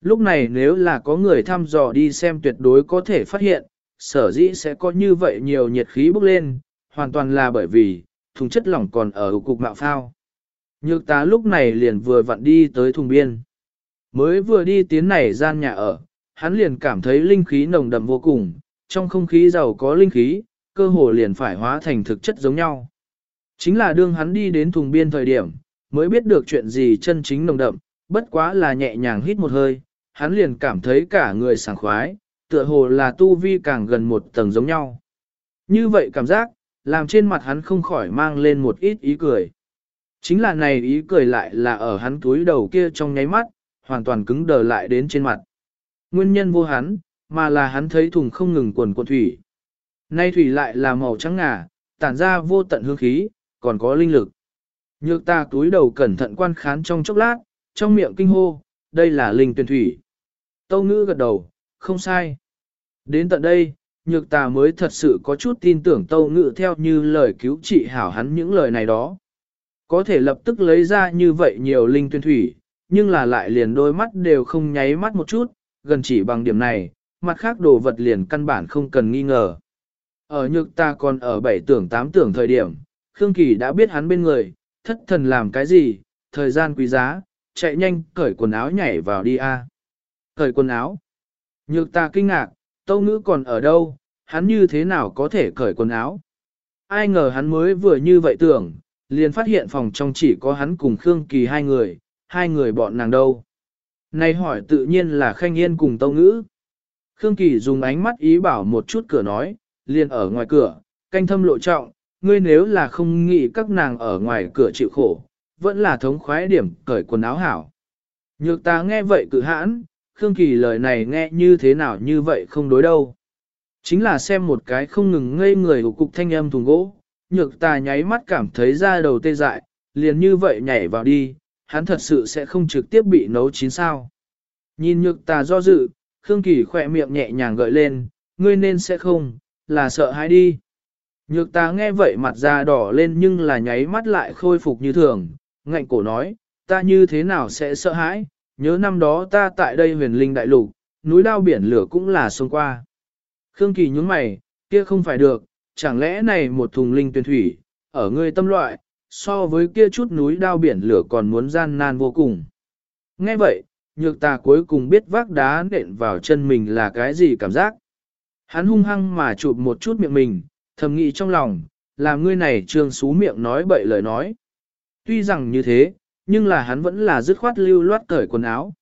A: Lúc này nếu là có người thăm dò đi xem tuyệt đối có thể phát hiện, sở dĩ sẽ có như vậy nhiều nhiệt khí bốc lên, hoàn toàn là bởi vì, thùng chất lỏng còn ở cục mạo phao. Nhược tá lúc này liền vừa vặn đi tới thùng biên. Mới vừa đi tiến này gian nhà ở, hắn liền cảm thấy linh khí nồng đậm vô cùng, trong không khí giàu có linh khí, cơ hồ liền phải hóa thành thực chất giống nhau. Chính là đương hắn đi đến thùng biên thời điểm, mới biết được chuyện gì chân chính nồng đậm, bất quá là nhẹ nhàng hít một hơi, hắn liền cảm thấy cả người sảng khoái, tựa hồ là tu vi càng gần một tầng giống nhau. Như vậy cảm giác, làm trên mặt hắn không khỏi mang lên một ít ý cười. Chính là này ý cười lại là ở hắn túi đầu kia trong nháy mắt, hoàn toàn cứng đờ lại đến trên mặt. Nguyên nhân vô hắn, mà là hắn thấy thùng không ngừng quần cuộn thủy. Nay thủy lại là màu trắng ngà, tản ra vô tận hương khí, còn có linh lực. Nhược ta túi đầu cẩn thận quan khán trong chốc lát, trong miệng kinh hô, đây là linh tuyển thủy. Tâu ngữ gật đầu, không sai. Đến tận đây, nhược ta mới thật sự có chút tin tưởng tâu ngữ theo như lời cứu trị hảo hắn những lời này đó. Có thể lập tức lấy ra như vậy nhiều linh tuyên thủy, nhưng là lại liền đôi mắt đều không nháy mắt một chút, gần chỉ bằng điểm này, mặt khác đồ vật liền căn bản không cần nghi ngờ. Ở nhược ta còn ở bảy tưởng tám tưởng thời điểm, Khương Kỳ đã biết hắn bên người, thất thần làm cái gì, thời gian quý giá, chạy nhanh cởi quần áo nhảy vào đi a. Cởi quần áo. Nhược ta kinh ngạc, tâu ngữ còn ở đâu, hắn như thế nào có thể cởi quần áo. Ai ngờ hắn mới vừa như vậy tưởng, liền phát hiện phòng trong chỉ có hắn cùng Khương Kỳ hai người, hai người bọn nàng đâu. Này hỏi tự nhiên là Khanh Yên cùng tâu ngữ. Khương Kỳ dùng ánh mắt ý bảo một chút cửa nói, liền ở ngoài cửa, canh thâm lộ trọng, ngươi nếu là không nghĩ các nàng ở ngoài cửa chịu khổ, vẫn là thống khoái điểm cởi quần áo hảo. Nhược ta nghe vậy cự hãn, Khương Kỳ lời này nghe như thế nào như vậy không đối đâu. Chính là xem một cái không ngừng ngây người của cục thanh âm thùng gỗ, nhược ta nháy mắt cảm thấy da đầu tê dại, liền như vậy nhảy vào đi, hắn thật sự sẽ không trực tiếp bị nấu chín sao. Nhìn nhược ta do dự, Khương Kỳ khỏe miệng nhẹ nhàng gợi lên, ngươi nên sẽ không, là sợ hãi đi. Nhược ta nghe vậy mặt da đỏ lên nhưng là nháy mắt lại khôi phục như thường, ngạnh cổ nói, ta như thế nào sẽ sợ hãi, nhớ năm đó ta tại đây huyền linh đại lục, núi đao biển lửa cũng là xông qua. Khương Kỳ nhúng mày, kia không phải được, chẳng lẽ này một thùng linh tuyển thủy, ở ngươi tâm loại, so với kia chút núi đao biển lửa còn muốn gian nan vô cùng. Nghe vậy, nhược ta cuối cùng biết vác đá nện vào chân mình là cái gì cảm giác. Hắn hung hăng mà chụp một chút miệng mình, thầm nghĩ trong lòng, làm ngươi này trương xú miệng nói bậy lời nói. Tuy rằng như thế, nhưng là hắn vẫn là dứt khoát lưu loát cởi quần áo.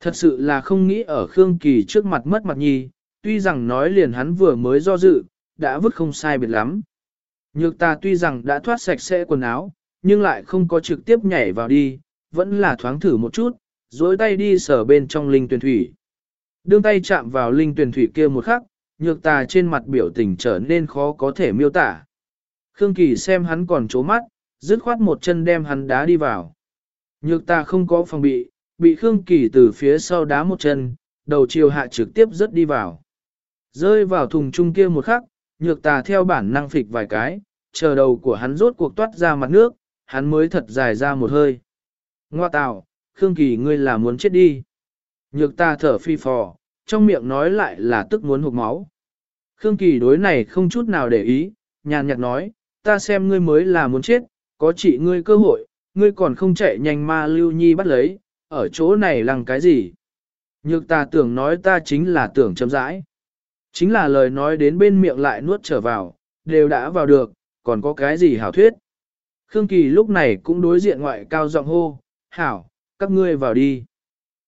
A: Thật sự là không nghĩ ở Khương Kỳ trước mặt mất mặt nhi, tuy rằng nói liền hắn vừa mới do dự, đã vứt không sai biệt lắm. Nhược ta tuy rằng đã thoát sạch sẽ quần áo, nhưng lại không có trực tiếp nhảy vào đi, vẫn là thoáng thử một chút, dối tay đi sờ bên trong linh tuyển thủy. Đương tay chạm vào linh tuyển thủy kia một khắc, nhược tà trên mặt biểu tình trở nên khó có thể miêu tả. Khương Kỳ xem hắn còn trố mắt, dứt khoát một chân đem hắn đá đi vào. Nhược tà không có phòng bị, bị Khương Kỳ từ phía sau đá một chân, đầu chiều hạ trực tiếp rớt đi vào. Rơi vào thùng chung kia một khắc, nhược tà theo bản năng phịch vài cái, chờ đầu của hắn rốt cuộc toát ra mặt nước, hắn mới thật dài ra một hơi. Ngoa tạo, Khương Kỳ ngươi là muốn chết đi. Nhược ta thở phi phò, trong miệng nói lại là tức muốn hụt máu. Khương Kỳ đối này không chút nào để ý, nhàn nhạt nói, ta xem ngươi mới là muốn chết, có chị ngươi cơ hội, ngươi còn không chạy nhanh ma lưu nhi bắt lấy, ở chỗ này lăng cái gì. Nhược ta tưởng nói ta chính là tưởng chấm rãi. Chính là lời nói đến bên miệng lại nuốt trở vào, đều đã vào được, còn có cái gì hảo thuyết. Khương Kỳ lúc này cũng đối diện ngoại cao giọng hô, hảo, các ngươi vào đi.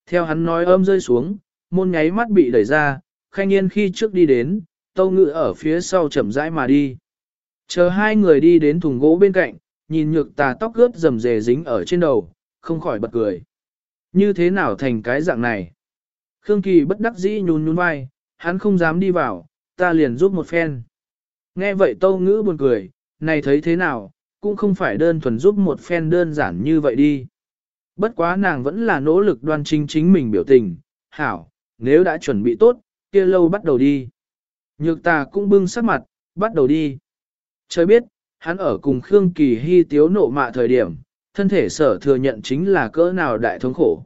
A: Theo hắn nói ôm rơi xuống, môn nháy mắt bị đẩy ra, khanh yên khi trước đi đến, tâu ngự ở phía sau chậm rãi mà đi. Chờ hai người đi đến thùng gỗ bên cạnh, nhìn nhược tà tóc ướt rầm rề dính ở trên đầu, không khỏi bật cười. Như thế nào thành cái dạng này? Khương Kỳ bất đắc dĩ nhún nhún vai, hắn không dám đi vào, ta liền giúp một phen. Nghe vậy tâu ngữ buồn cười, này thấy thế nào, cũng không phải đơn thuần giúp một phen đơn giản như vậy đi. Bất quá nàng vẫn là nỗ lực đoan chính chính mình biểu tình, hảo, nếu đã chuẩn bị tốt, kia lâu bắt đầu đi. Nhược tà cũng bưng sắc mặt, bắt đầu đi. Trời biết, hắn ở cùng Khương Kỳ Hy tiếu nộ mạ thời điểm, thân thể sở thừa nhận chính là cỡ nào đại thống khổ.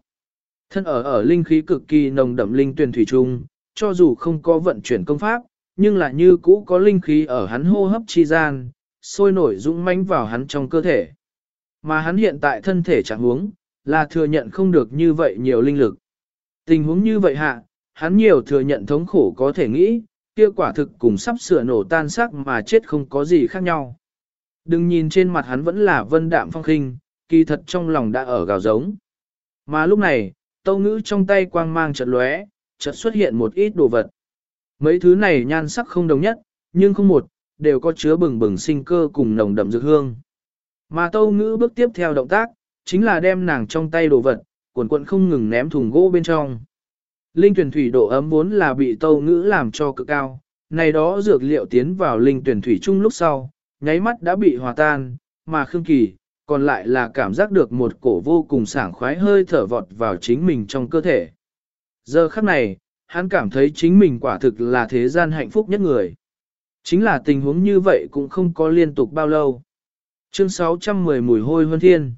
A: Thân ở ở linh khí cực kỳ nồng đậm linh tuyển thủy trung, cho dù không có vận chuyển công pháp, nhưng là như cũ có linh khí ở hắn hô hấp chi gian, sôi nổi dũng mãnh vào hắn trong cơ thể. Mà hắn hiện tại thân thể trạng huống, là thừa nhận không được như vậy nhiều linh lực. Tình huống như vậy hạ, hắn nhiều thừa nhận thống khổ có thể nghĩ, kia quả thực cùng sắp sửa nổ tan xác mà chết không có gì khác nhau. Đừng nhìn trên mặt hắn vẫn là vân đạm phong khinh, kỳ thật trong lòng đã ở gào giống. Mà lúc này, tâu ngữ trong tay quang mang chợt lóe, chợt xuất hiện một ít đồ vật. Mấy thứ này nhan sắc không đồng nhất, nhưng không một, đều có chứa bừng bừng sinh cơ cùng nồng đậm dược hương. Mà tâu ngữ bước tiếp theo động tác, chính là đem nàng trong tay đồ vật, cuộn cuộn không ngừng ném thùng gỗ bên trong. Linh tuyển thủy độ ấm vốn là bị tâu ngữ làm cho cực cao, này đó dược liệu tiến vào linh tuyển thủy chung lúc sau, nháy mắt đã bị hòa tan, mà Khương Kỳ, còn lại là cảm giác được một cổ vô cùng sảng khoái hơi thở vọt vào chính mình trong cơ thể. Giờ khắc này, hắn cảm thấy chính mình quả thực là thế gian hạnh phúc nhất người. Chính là tình huống như vậy cũng không có liên tục bao lâu. Chương 610 mùi hôi hơn thiên.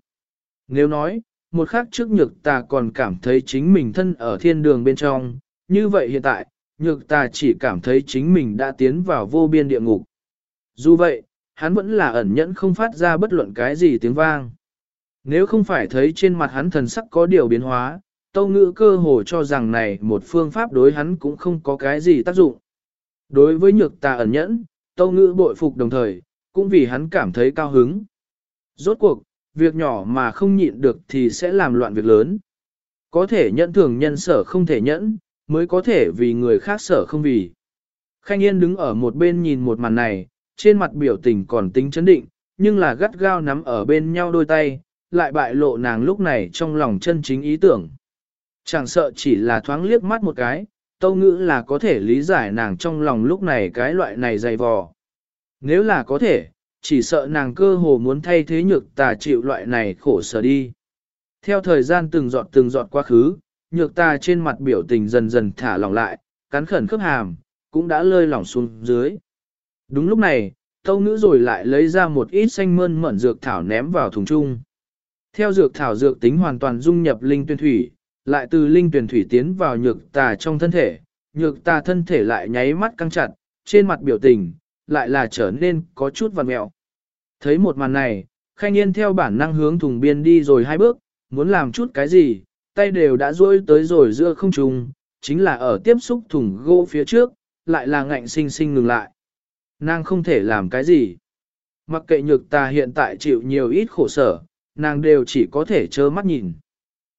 A: Nếu nói, một khắc trước nhược tà còn cảm thấy chính mình thân ở thiên đường bên trong, như vậy hiện tại, nhược tà chỉ cảm thấy chính mình đã tiến vào vô biên địa ngục. Dù vậy, hắn vẫn là ẩn nhẫn không phát ra bất luận cái gì tiếng vang. Nếu không phải thấy trên mặt hắn thần sắc có điều biến hóa, tâu ngữ cơ hồ cho rằng này một phương pháp đối hắn cũng không có cái gì tác dụng. Đối với nhược tà ẩn nhẫn, tâu ngữ bội phục đồng thời, cũng vì hắn cảm thấy cao hứng. Rốt cuộc, việc nhỏ mà không nhịn được thì sẽ làm loạn việc lớn. Có thể nhẫn thường nhân sở không thể nhẫn, mới có thể vì người khác sở không vì. Khanh Yên đứng ở một bên nhìn một màn này, trên mặt biểu tình còn tính chấn định, nhưng là gắt gao nắm ở bên nhau đôi tay, lại bại lộ nàng lúc này trong lòng chân chính ý tưởng. Chẳng sợ chỉ là thoáng liếc mắt một cái, tâu ngữ là có thể lý giải nàng trong lòng lúc này cái loại này dày vò. Nếu là có thể, chỉ sợ nàng cơ hồ muốn thay thế nhược tà chịu loại này khổ sở đi. Theo thời gian từng giọt từng giọt quá khứ, nhược tà trên mặt biểu tình dần dần thả lỏng lại, cắn khẩn khớp hàm, cũng đã lơi lỏng xuống dưới. Đúng lúc này, tâu ngữ rồi lại lấy ra một ít xanh mơn mẩn dược thảo ném vào thùng chung. Theo dược thảo dược tính hoàn toàn dung nhập linh tuyển thủy, lại từ linh tuyển thủy tiến vào nhược tà trong thân thể, nhược tà thân thể lại nháy mắt căng chặt, trên mặt biểu tình, lại là trở nên có chút vằn mẹo. Thấy một màn này, khanh yên theo bản năng hướng thùng biên đi rồi hai bước, muốn làm chút cái gì, tay đều đã duỗi tới rồi giữa không trùng, chính là ở tiếp xúc thùng gỗ phía trước, lại là ngạnh sinh sinh ngừng lại. Nàng không thể làm cái gì. Mặc kệ nhược ta hiện tại chịu nhiều ít khổ sở, nàng đều chỉ có thể trơ mắt nhìn.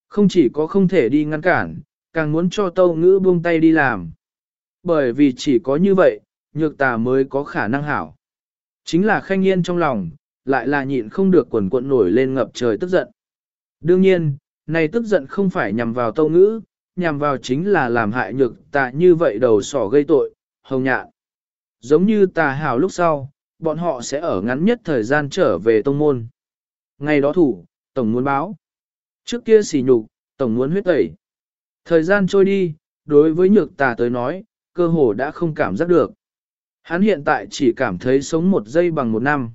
A: Không chỉ có không thể đi ngăn cản, càng muốn cho tâu ngữ buông tay đi làm. Bởi vì chỉ có như vậy, nhược tà mới có khả năng hảo. Chính là khanh yên trong lòng, lại là nhịn không được quần cuộn nổi lên ngập trời tức giận. Đương nhiên, này tức giận không phải nhằm vào tâu ngữ, nhằm vào chính là làm hại nhược tà như vậy đầu sỏ gây tội, hồng nhạn. Giống như tà hào lúc sau, bọn họ sẽ ở ngắn nhất thời gian trở về tông môn. Ngày đó thủ, tổng muốn báo. Trước kia xỉ nhục, tổng muốn huyết tẩy. Thời gian trôi đi, đối với nhược tà tới nói, cơ hồ đã không cảm giác được. Hắn hiện tại chỉ cảm thấy sống một giây bằng một năm.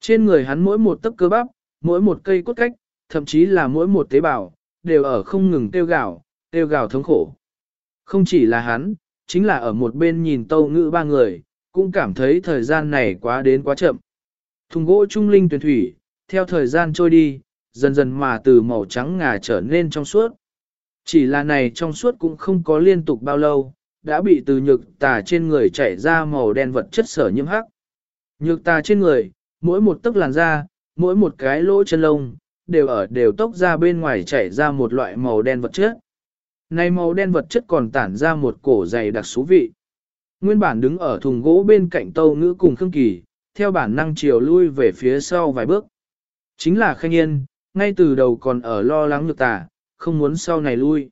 A: Trên người hắn mỗi một tấc cơ bắp, mỗi một cây cốt cách, thậm chí là mỗi một tế bào, đều ở không ngừng tiêu gạo, tiêu gạo thống khổ. Không chỉ là hắn, chính là ở một bên nhìn tâu ngữ ba người, cũng cảm thấy thời gian này quá đến quá chậm. Thùng gỗ trung linh tuyển thủy, theo thời gian trôi đi, dần dần mà từ màu trắng ngà trở nên trong suốt. Chỉ là này trong suốt cũng không có liên tục bao lâu, đã bị từ nhược tà trên người chảy ra màu đen vật chất sở nhiễm hắc. Nhược tà trên người, mỗi một tấc làn da, mỗi một cái lỗ chân lông, đều ở đều tốc ra bên ngoài chảy ra một loại màu đen vật chất. Này màu đen vật chất còn tản ra một cổ dày đặc xú vị. Nguyên bản đứng ở thùng gỗ bên cạnh tâu ngữ cùng Khương Kỳ, theo bản năng chiều lui về phía sau vài bước. Chính là khanh yên, ngay từ đầu còn ở lo lắng nhược tà, không muốn sau này lui.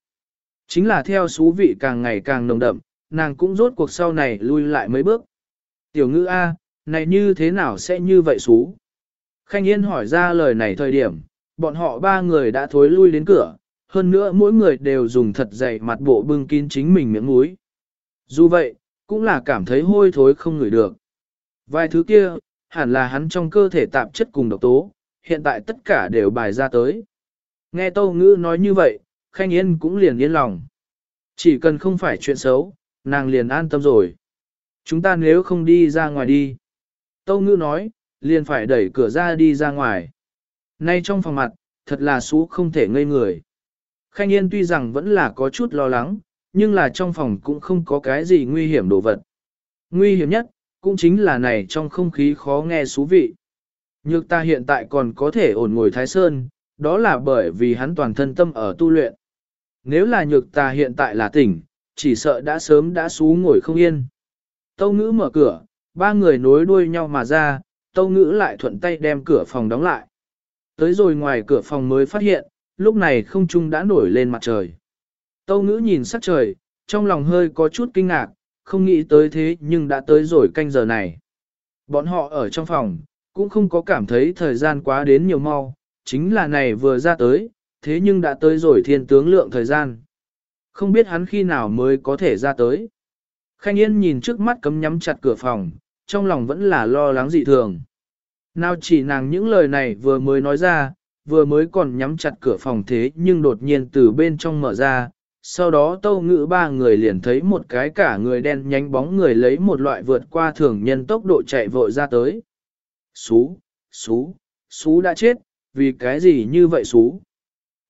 A: Chính là theo xú vị càng ngày càng nồng đậm, nàng cũng rốt cuộc sau này lui lại mấy bước. Tiểu ngữ A, này như thế nào sẽ như vậy xú? Khanh Yên hỏi ra lời này thời điểm, bọn họ ba người đã thối lui đến cửa, hơn nữa mỗi người đều dùng thật dày mặt bộ bưng kín chính mình miệng mũi. Dù vậy, cũng là cảm thấy hôi thối không ngửi được. Vài thứ kia, hẳn là hắn trong cơ thể tạp chất cùng độc tố, hiện tại tất cả đều bài ra tới. Nghe Tâu Ngữ nói như vậy, Khanh Yên cũng liền yên lòng. Chỉ cần không phải chuyện xấu, nàng liền an tâm rồi. Chúng ta nếu không đi ra ngoài đi. Tâu Ngữ nói, liền phải đẩy cửa ra đi ra ngoài. Nay trong phòng mặt, thật là xú không thể ngây người. Khanh Yên tuy rằng vẫn là có chút lo lắng, nhưng là trong phòng cũng không có cái gì nguy hiểm đồ vật. Nguy hiểm nhất, cũng chính là này trong không khí khó nghe xú vị. Nhược ta hiện tại còn có thể ổn ngồi thái sơn, đó là bởi vì hắn toàn thân tâm ở tu luyện. Nếu là nhược ta hiện tại là tỉnh, chỉ sợ đã sớm đã xú ngồi không yên. Tâu ngữ mở cửa, ba người nối đuôi nhau mà ra, tâu ngữ lại thuận tay đem cửa phòng đóng lại. Tới rồi ngoài cửa phòng mới phát hiện, lúc này không trung đã nổi lên mặt trời. Tâu ngữ nhìn sắc trời, trong lòng hơi có chút kinh ngạc, không nghĩ tới thế nhưng đã tới rồi canh giờ này. Bọn họ ở trong phòng, cũng không có cảm thấy thời gian quá đến nhiều mau, chính là này vừa ra tới, thế nhưng đã tới rồi thiên tướng lượng thời gian. Không biết hắn khi nào mới có thể ra tới. Khanh Yên nhìn trước mắt cấm nhắm chặt cửa phòng, trong lòng vẫn là lo lắng dị thường. Nào chỉ nàng những lời này vừa mới nói ra, vừa mới còn nhắm chặt cửa phòng thế nhưng đột nhiên từ bên trong mở ra, sau đó tâu ngữ ba người liền thấy một cái cả người đen nhánh bóng người lấy một loại vượt qua thường nhân tốc độ chạy vội ra tới. Xú, xú, xú đã chết, vì cái gì như vậy xú?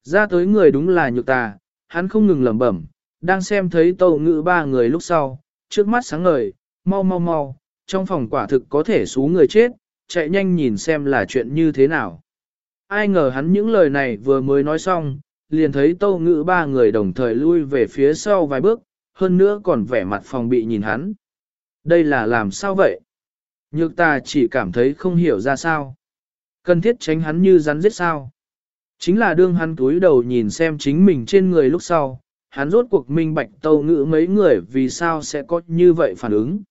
A: Ra tới người đúng là nhược tà, hắn không ngừng lẩm bẩm, đang xem thấy tâu ngữ ba người lúc sau, trước mắt sáng ngời, mau mau mau, trong phòng quả thực có thể xú người chết, chạy nhanh nhìn xem là chuyện như thế nào. Ai ngờ hắn những lời này vừa mới nói xong, liền thấy tâu ngữ ba người đồng thời lui về phía sau vài bước, hơn nữa còn vẻ mặt phòng bị nhìn hắn. Đây là làm sao vậy? Nhược ta chỉ cảm thấy không hiểu ra sao. Cần thiết tránh hắn như rắn giết sao. Chính là đương hắn túi đầu nhìn xem chính mình trên người lúc sau, hắn rốt cuộc minh bạch tâu ngữ mấy người vì sao sẽ có như vậy phản ứng.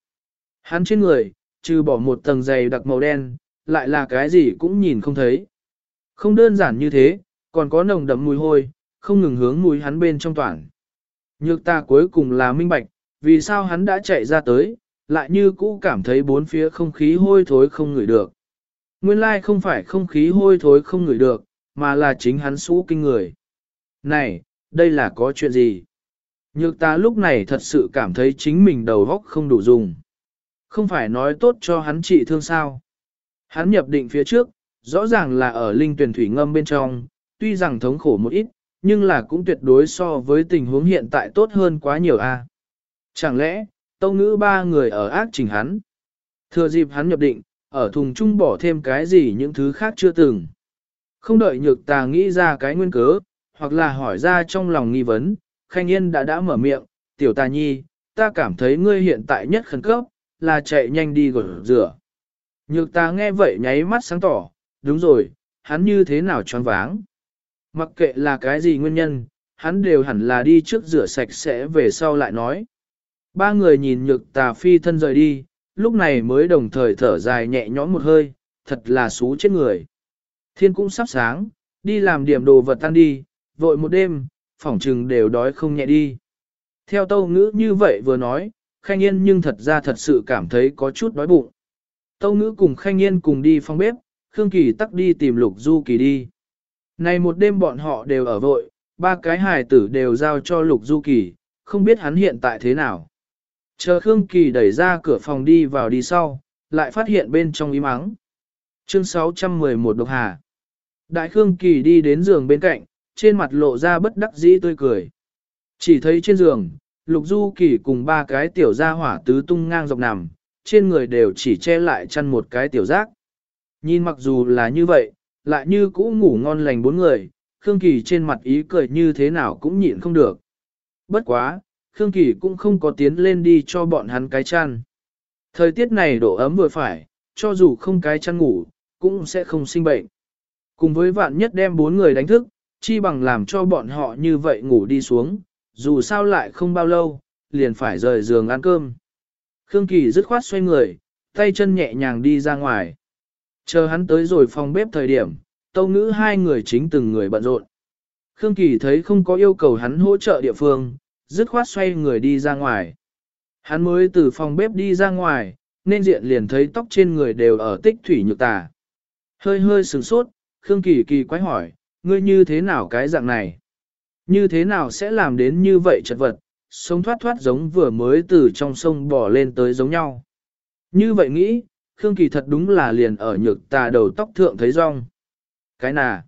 A: Hắn trên người, trừ bỏ một tầng dày đặc màu đen, lại là cái gì cũng nhìn không thấy. Không đơn giản như thế, còn có nồng đậm mùi hôi, không ngừng hướng mùi hắn bên trong toàn. Nhược ta cuối cùng là minh bạch, vì sao hắn đã chạy ra tới, lại như cũ cảm thấy bốn phía không khí hôi thối không ngửi được. Nguyên lai không phải không khí hôi thối không ngửi được, mà là chính hắn xú kinh người. Này, đây là có chuyện gì? Nhược ta lúc này thật sự cảm thấy chính mình đầu góc không đủ dùng. Không phải nói tốt cho hắn trị thương sao. Hắn nhập định phía trước, rõ ràng là ở linh tuyển thủy ngâm bên trong, tuy rằng thống khổ một ít, nhưng là cũng tuyệt đối so với tình huống hiện tại tốt hơn quá nhiều a. Chẳng lẽ, tâu ngữ ba người ở ác trình hắn? Thừa dịp hắn nhập định, ở thùng chung bỏ thêm cái gì những thứ khác chưa từng. Không đợi nhược tà nghĩ ra cái nguyên cớ, hoặc là hỏi ra trong lòng nghi vấn, Khanh Yên đã đã mở miệng, tiểu tà nhi, ta cảm thấy ngươi hiện tại nhất khẩn cấp, là chạy nhanh đi gột rửa. Nhược ta nghe vậy nháy mắt sáng tỏ, đúng rồi, hắn như thế nào choáng váng. Mặc kệ là cái gì nguyên nhân, hắn đều hẳn là đi trước rửa sạch sẽ về sau lại nói. Ba người nhìn nhược tà phi thân rời đi, lúc này mới đồng thời thở dài nhẹ nhõm một hơi, thật là xú chết người. Thiên cũng sắp sáng, đi làm điểm đồ vật tan đi, vội một đêm, phỏng trừng đều đói không nhẹ đi. Theo tâu ngữ như vậy vừa nói, khanh yên nhưng thật ra thật sự cảm thấy có chút đói bụng. Tâu ngữ cùng khanh yên cùng đi phong bếp, Khương Kỳ tắc đi tìm lục du kỳ đi. Này một đêm bọn họ đều ở vội, ba cái hài tử đều giao cho lục du kỳ, không biết hắn hiện tại thế nào. Chờ Khương Kỳ đẩy ra cửa phòng đi vào đi sau, lại phát hiện bên trong im ắng. Chương 611 Độc Hà Đại Khương Kỳ đi đến giường bên cạnh, trên mặt lộ ra bất đắc dĩ tươi cười. Chỉ thấy trên giường, Lục Du Kỳ cùng ba cái tiểu gia hỏa tứ tung ngang dọc nằm, trên người đều chỉ che lại chăn một cái tiểu giác. Nhìn mặc dù là như vậy, lại như cũ ngủ ngon lành bốn người, Khương Kỳ trên mặt ý cười như thế nào cũng nhịn không được. Bất quá, Khương Kỳ cũng không có tiến lên đi cho bọn hắn cái chăn. Thời tiết này độ ấm vừa phải, cho dù không cái chăn ngủ, cũng sẽ không sinh bệnh. Cùng với vạn nhất đem bốn người đánh thức, chi bằng làm cho bọn họ như vậy ngủ đi xuống, dù sao lại không bao lâu, liền phải rời giường ăn cơm. Khương Kỳ dứt khoát xoay người, tay chân nhẹ nhàng đi ra ngoài. Chờ hắn tới rồi phòng bếp thời điểm, tâu ngữ hai người chính từng người bận rộn. Khương Kỳ thấy không có yêu cầu hắn hỗ trợ địa phương, dứt khoát xoay người đi ra ngoài. Hắn mới từ phòng bếp đi ra ngoài, nên diện liền thấy tóc trên người đều ở tích thủy nhược tà. Hơi hơi sừng sốt, Khương Kỳ kỳ quái hỏi, ngươi như thế nào cái dạng này? Như thế nào sẽ làm đến như vậy chật vật, sống thoát thoát giống vừa mới từ trong sông bò lên tới giống nhau. Như vậy nghĩ, Khương Kỳ thật đúng là liền ở nhược tà đầu tóc thượng thấy rong. Cái nà?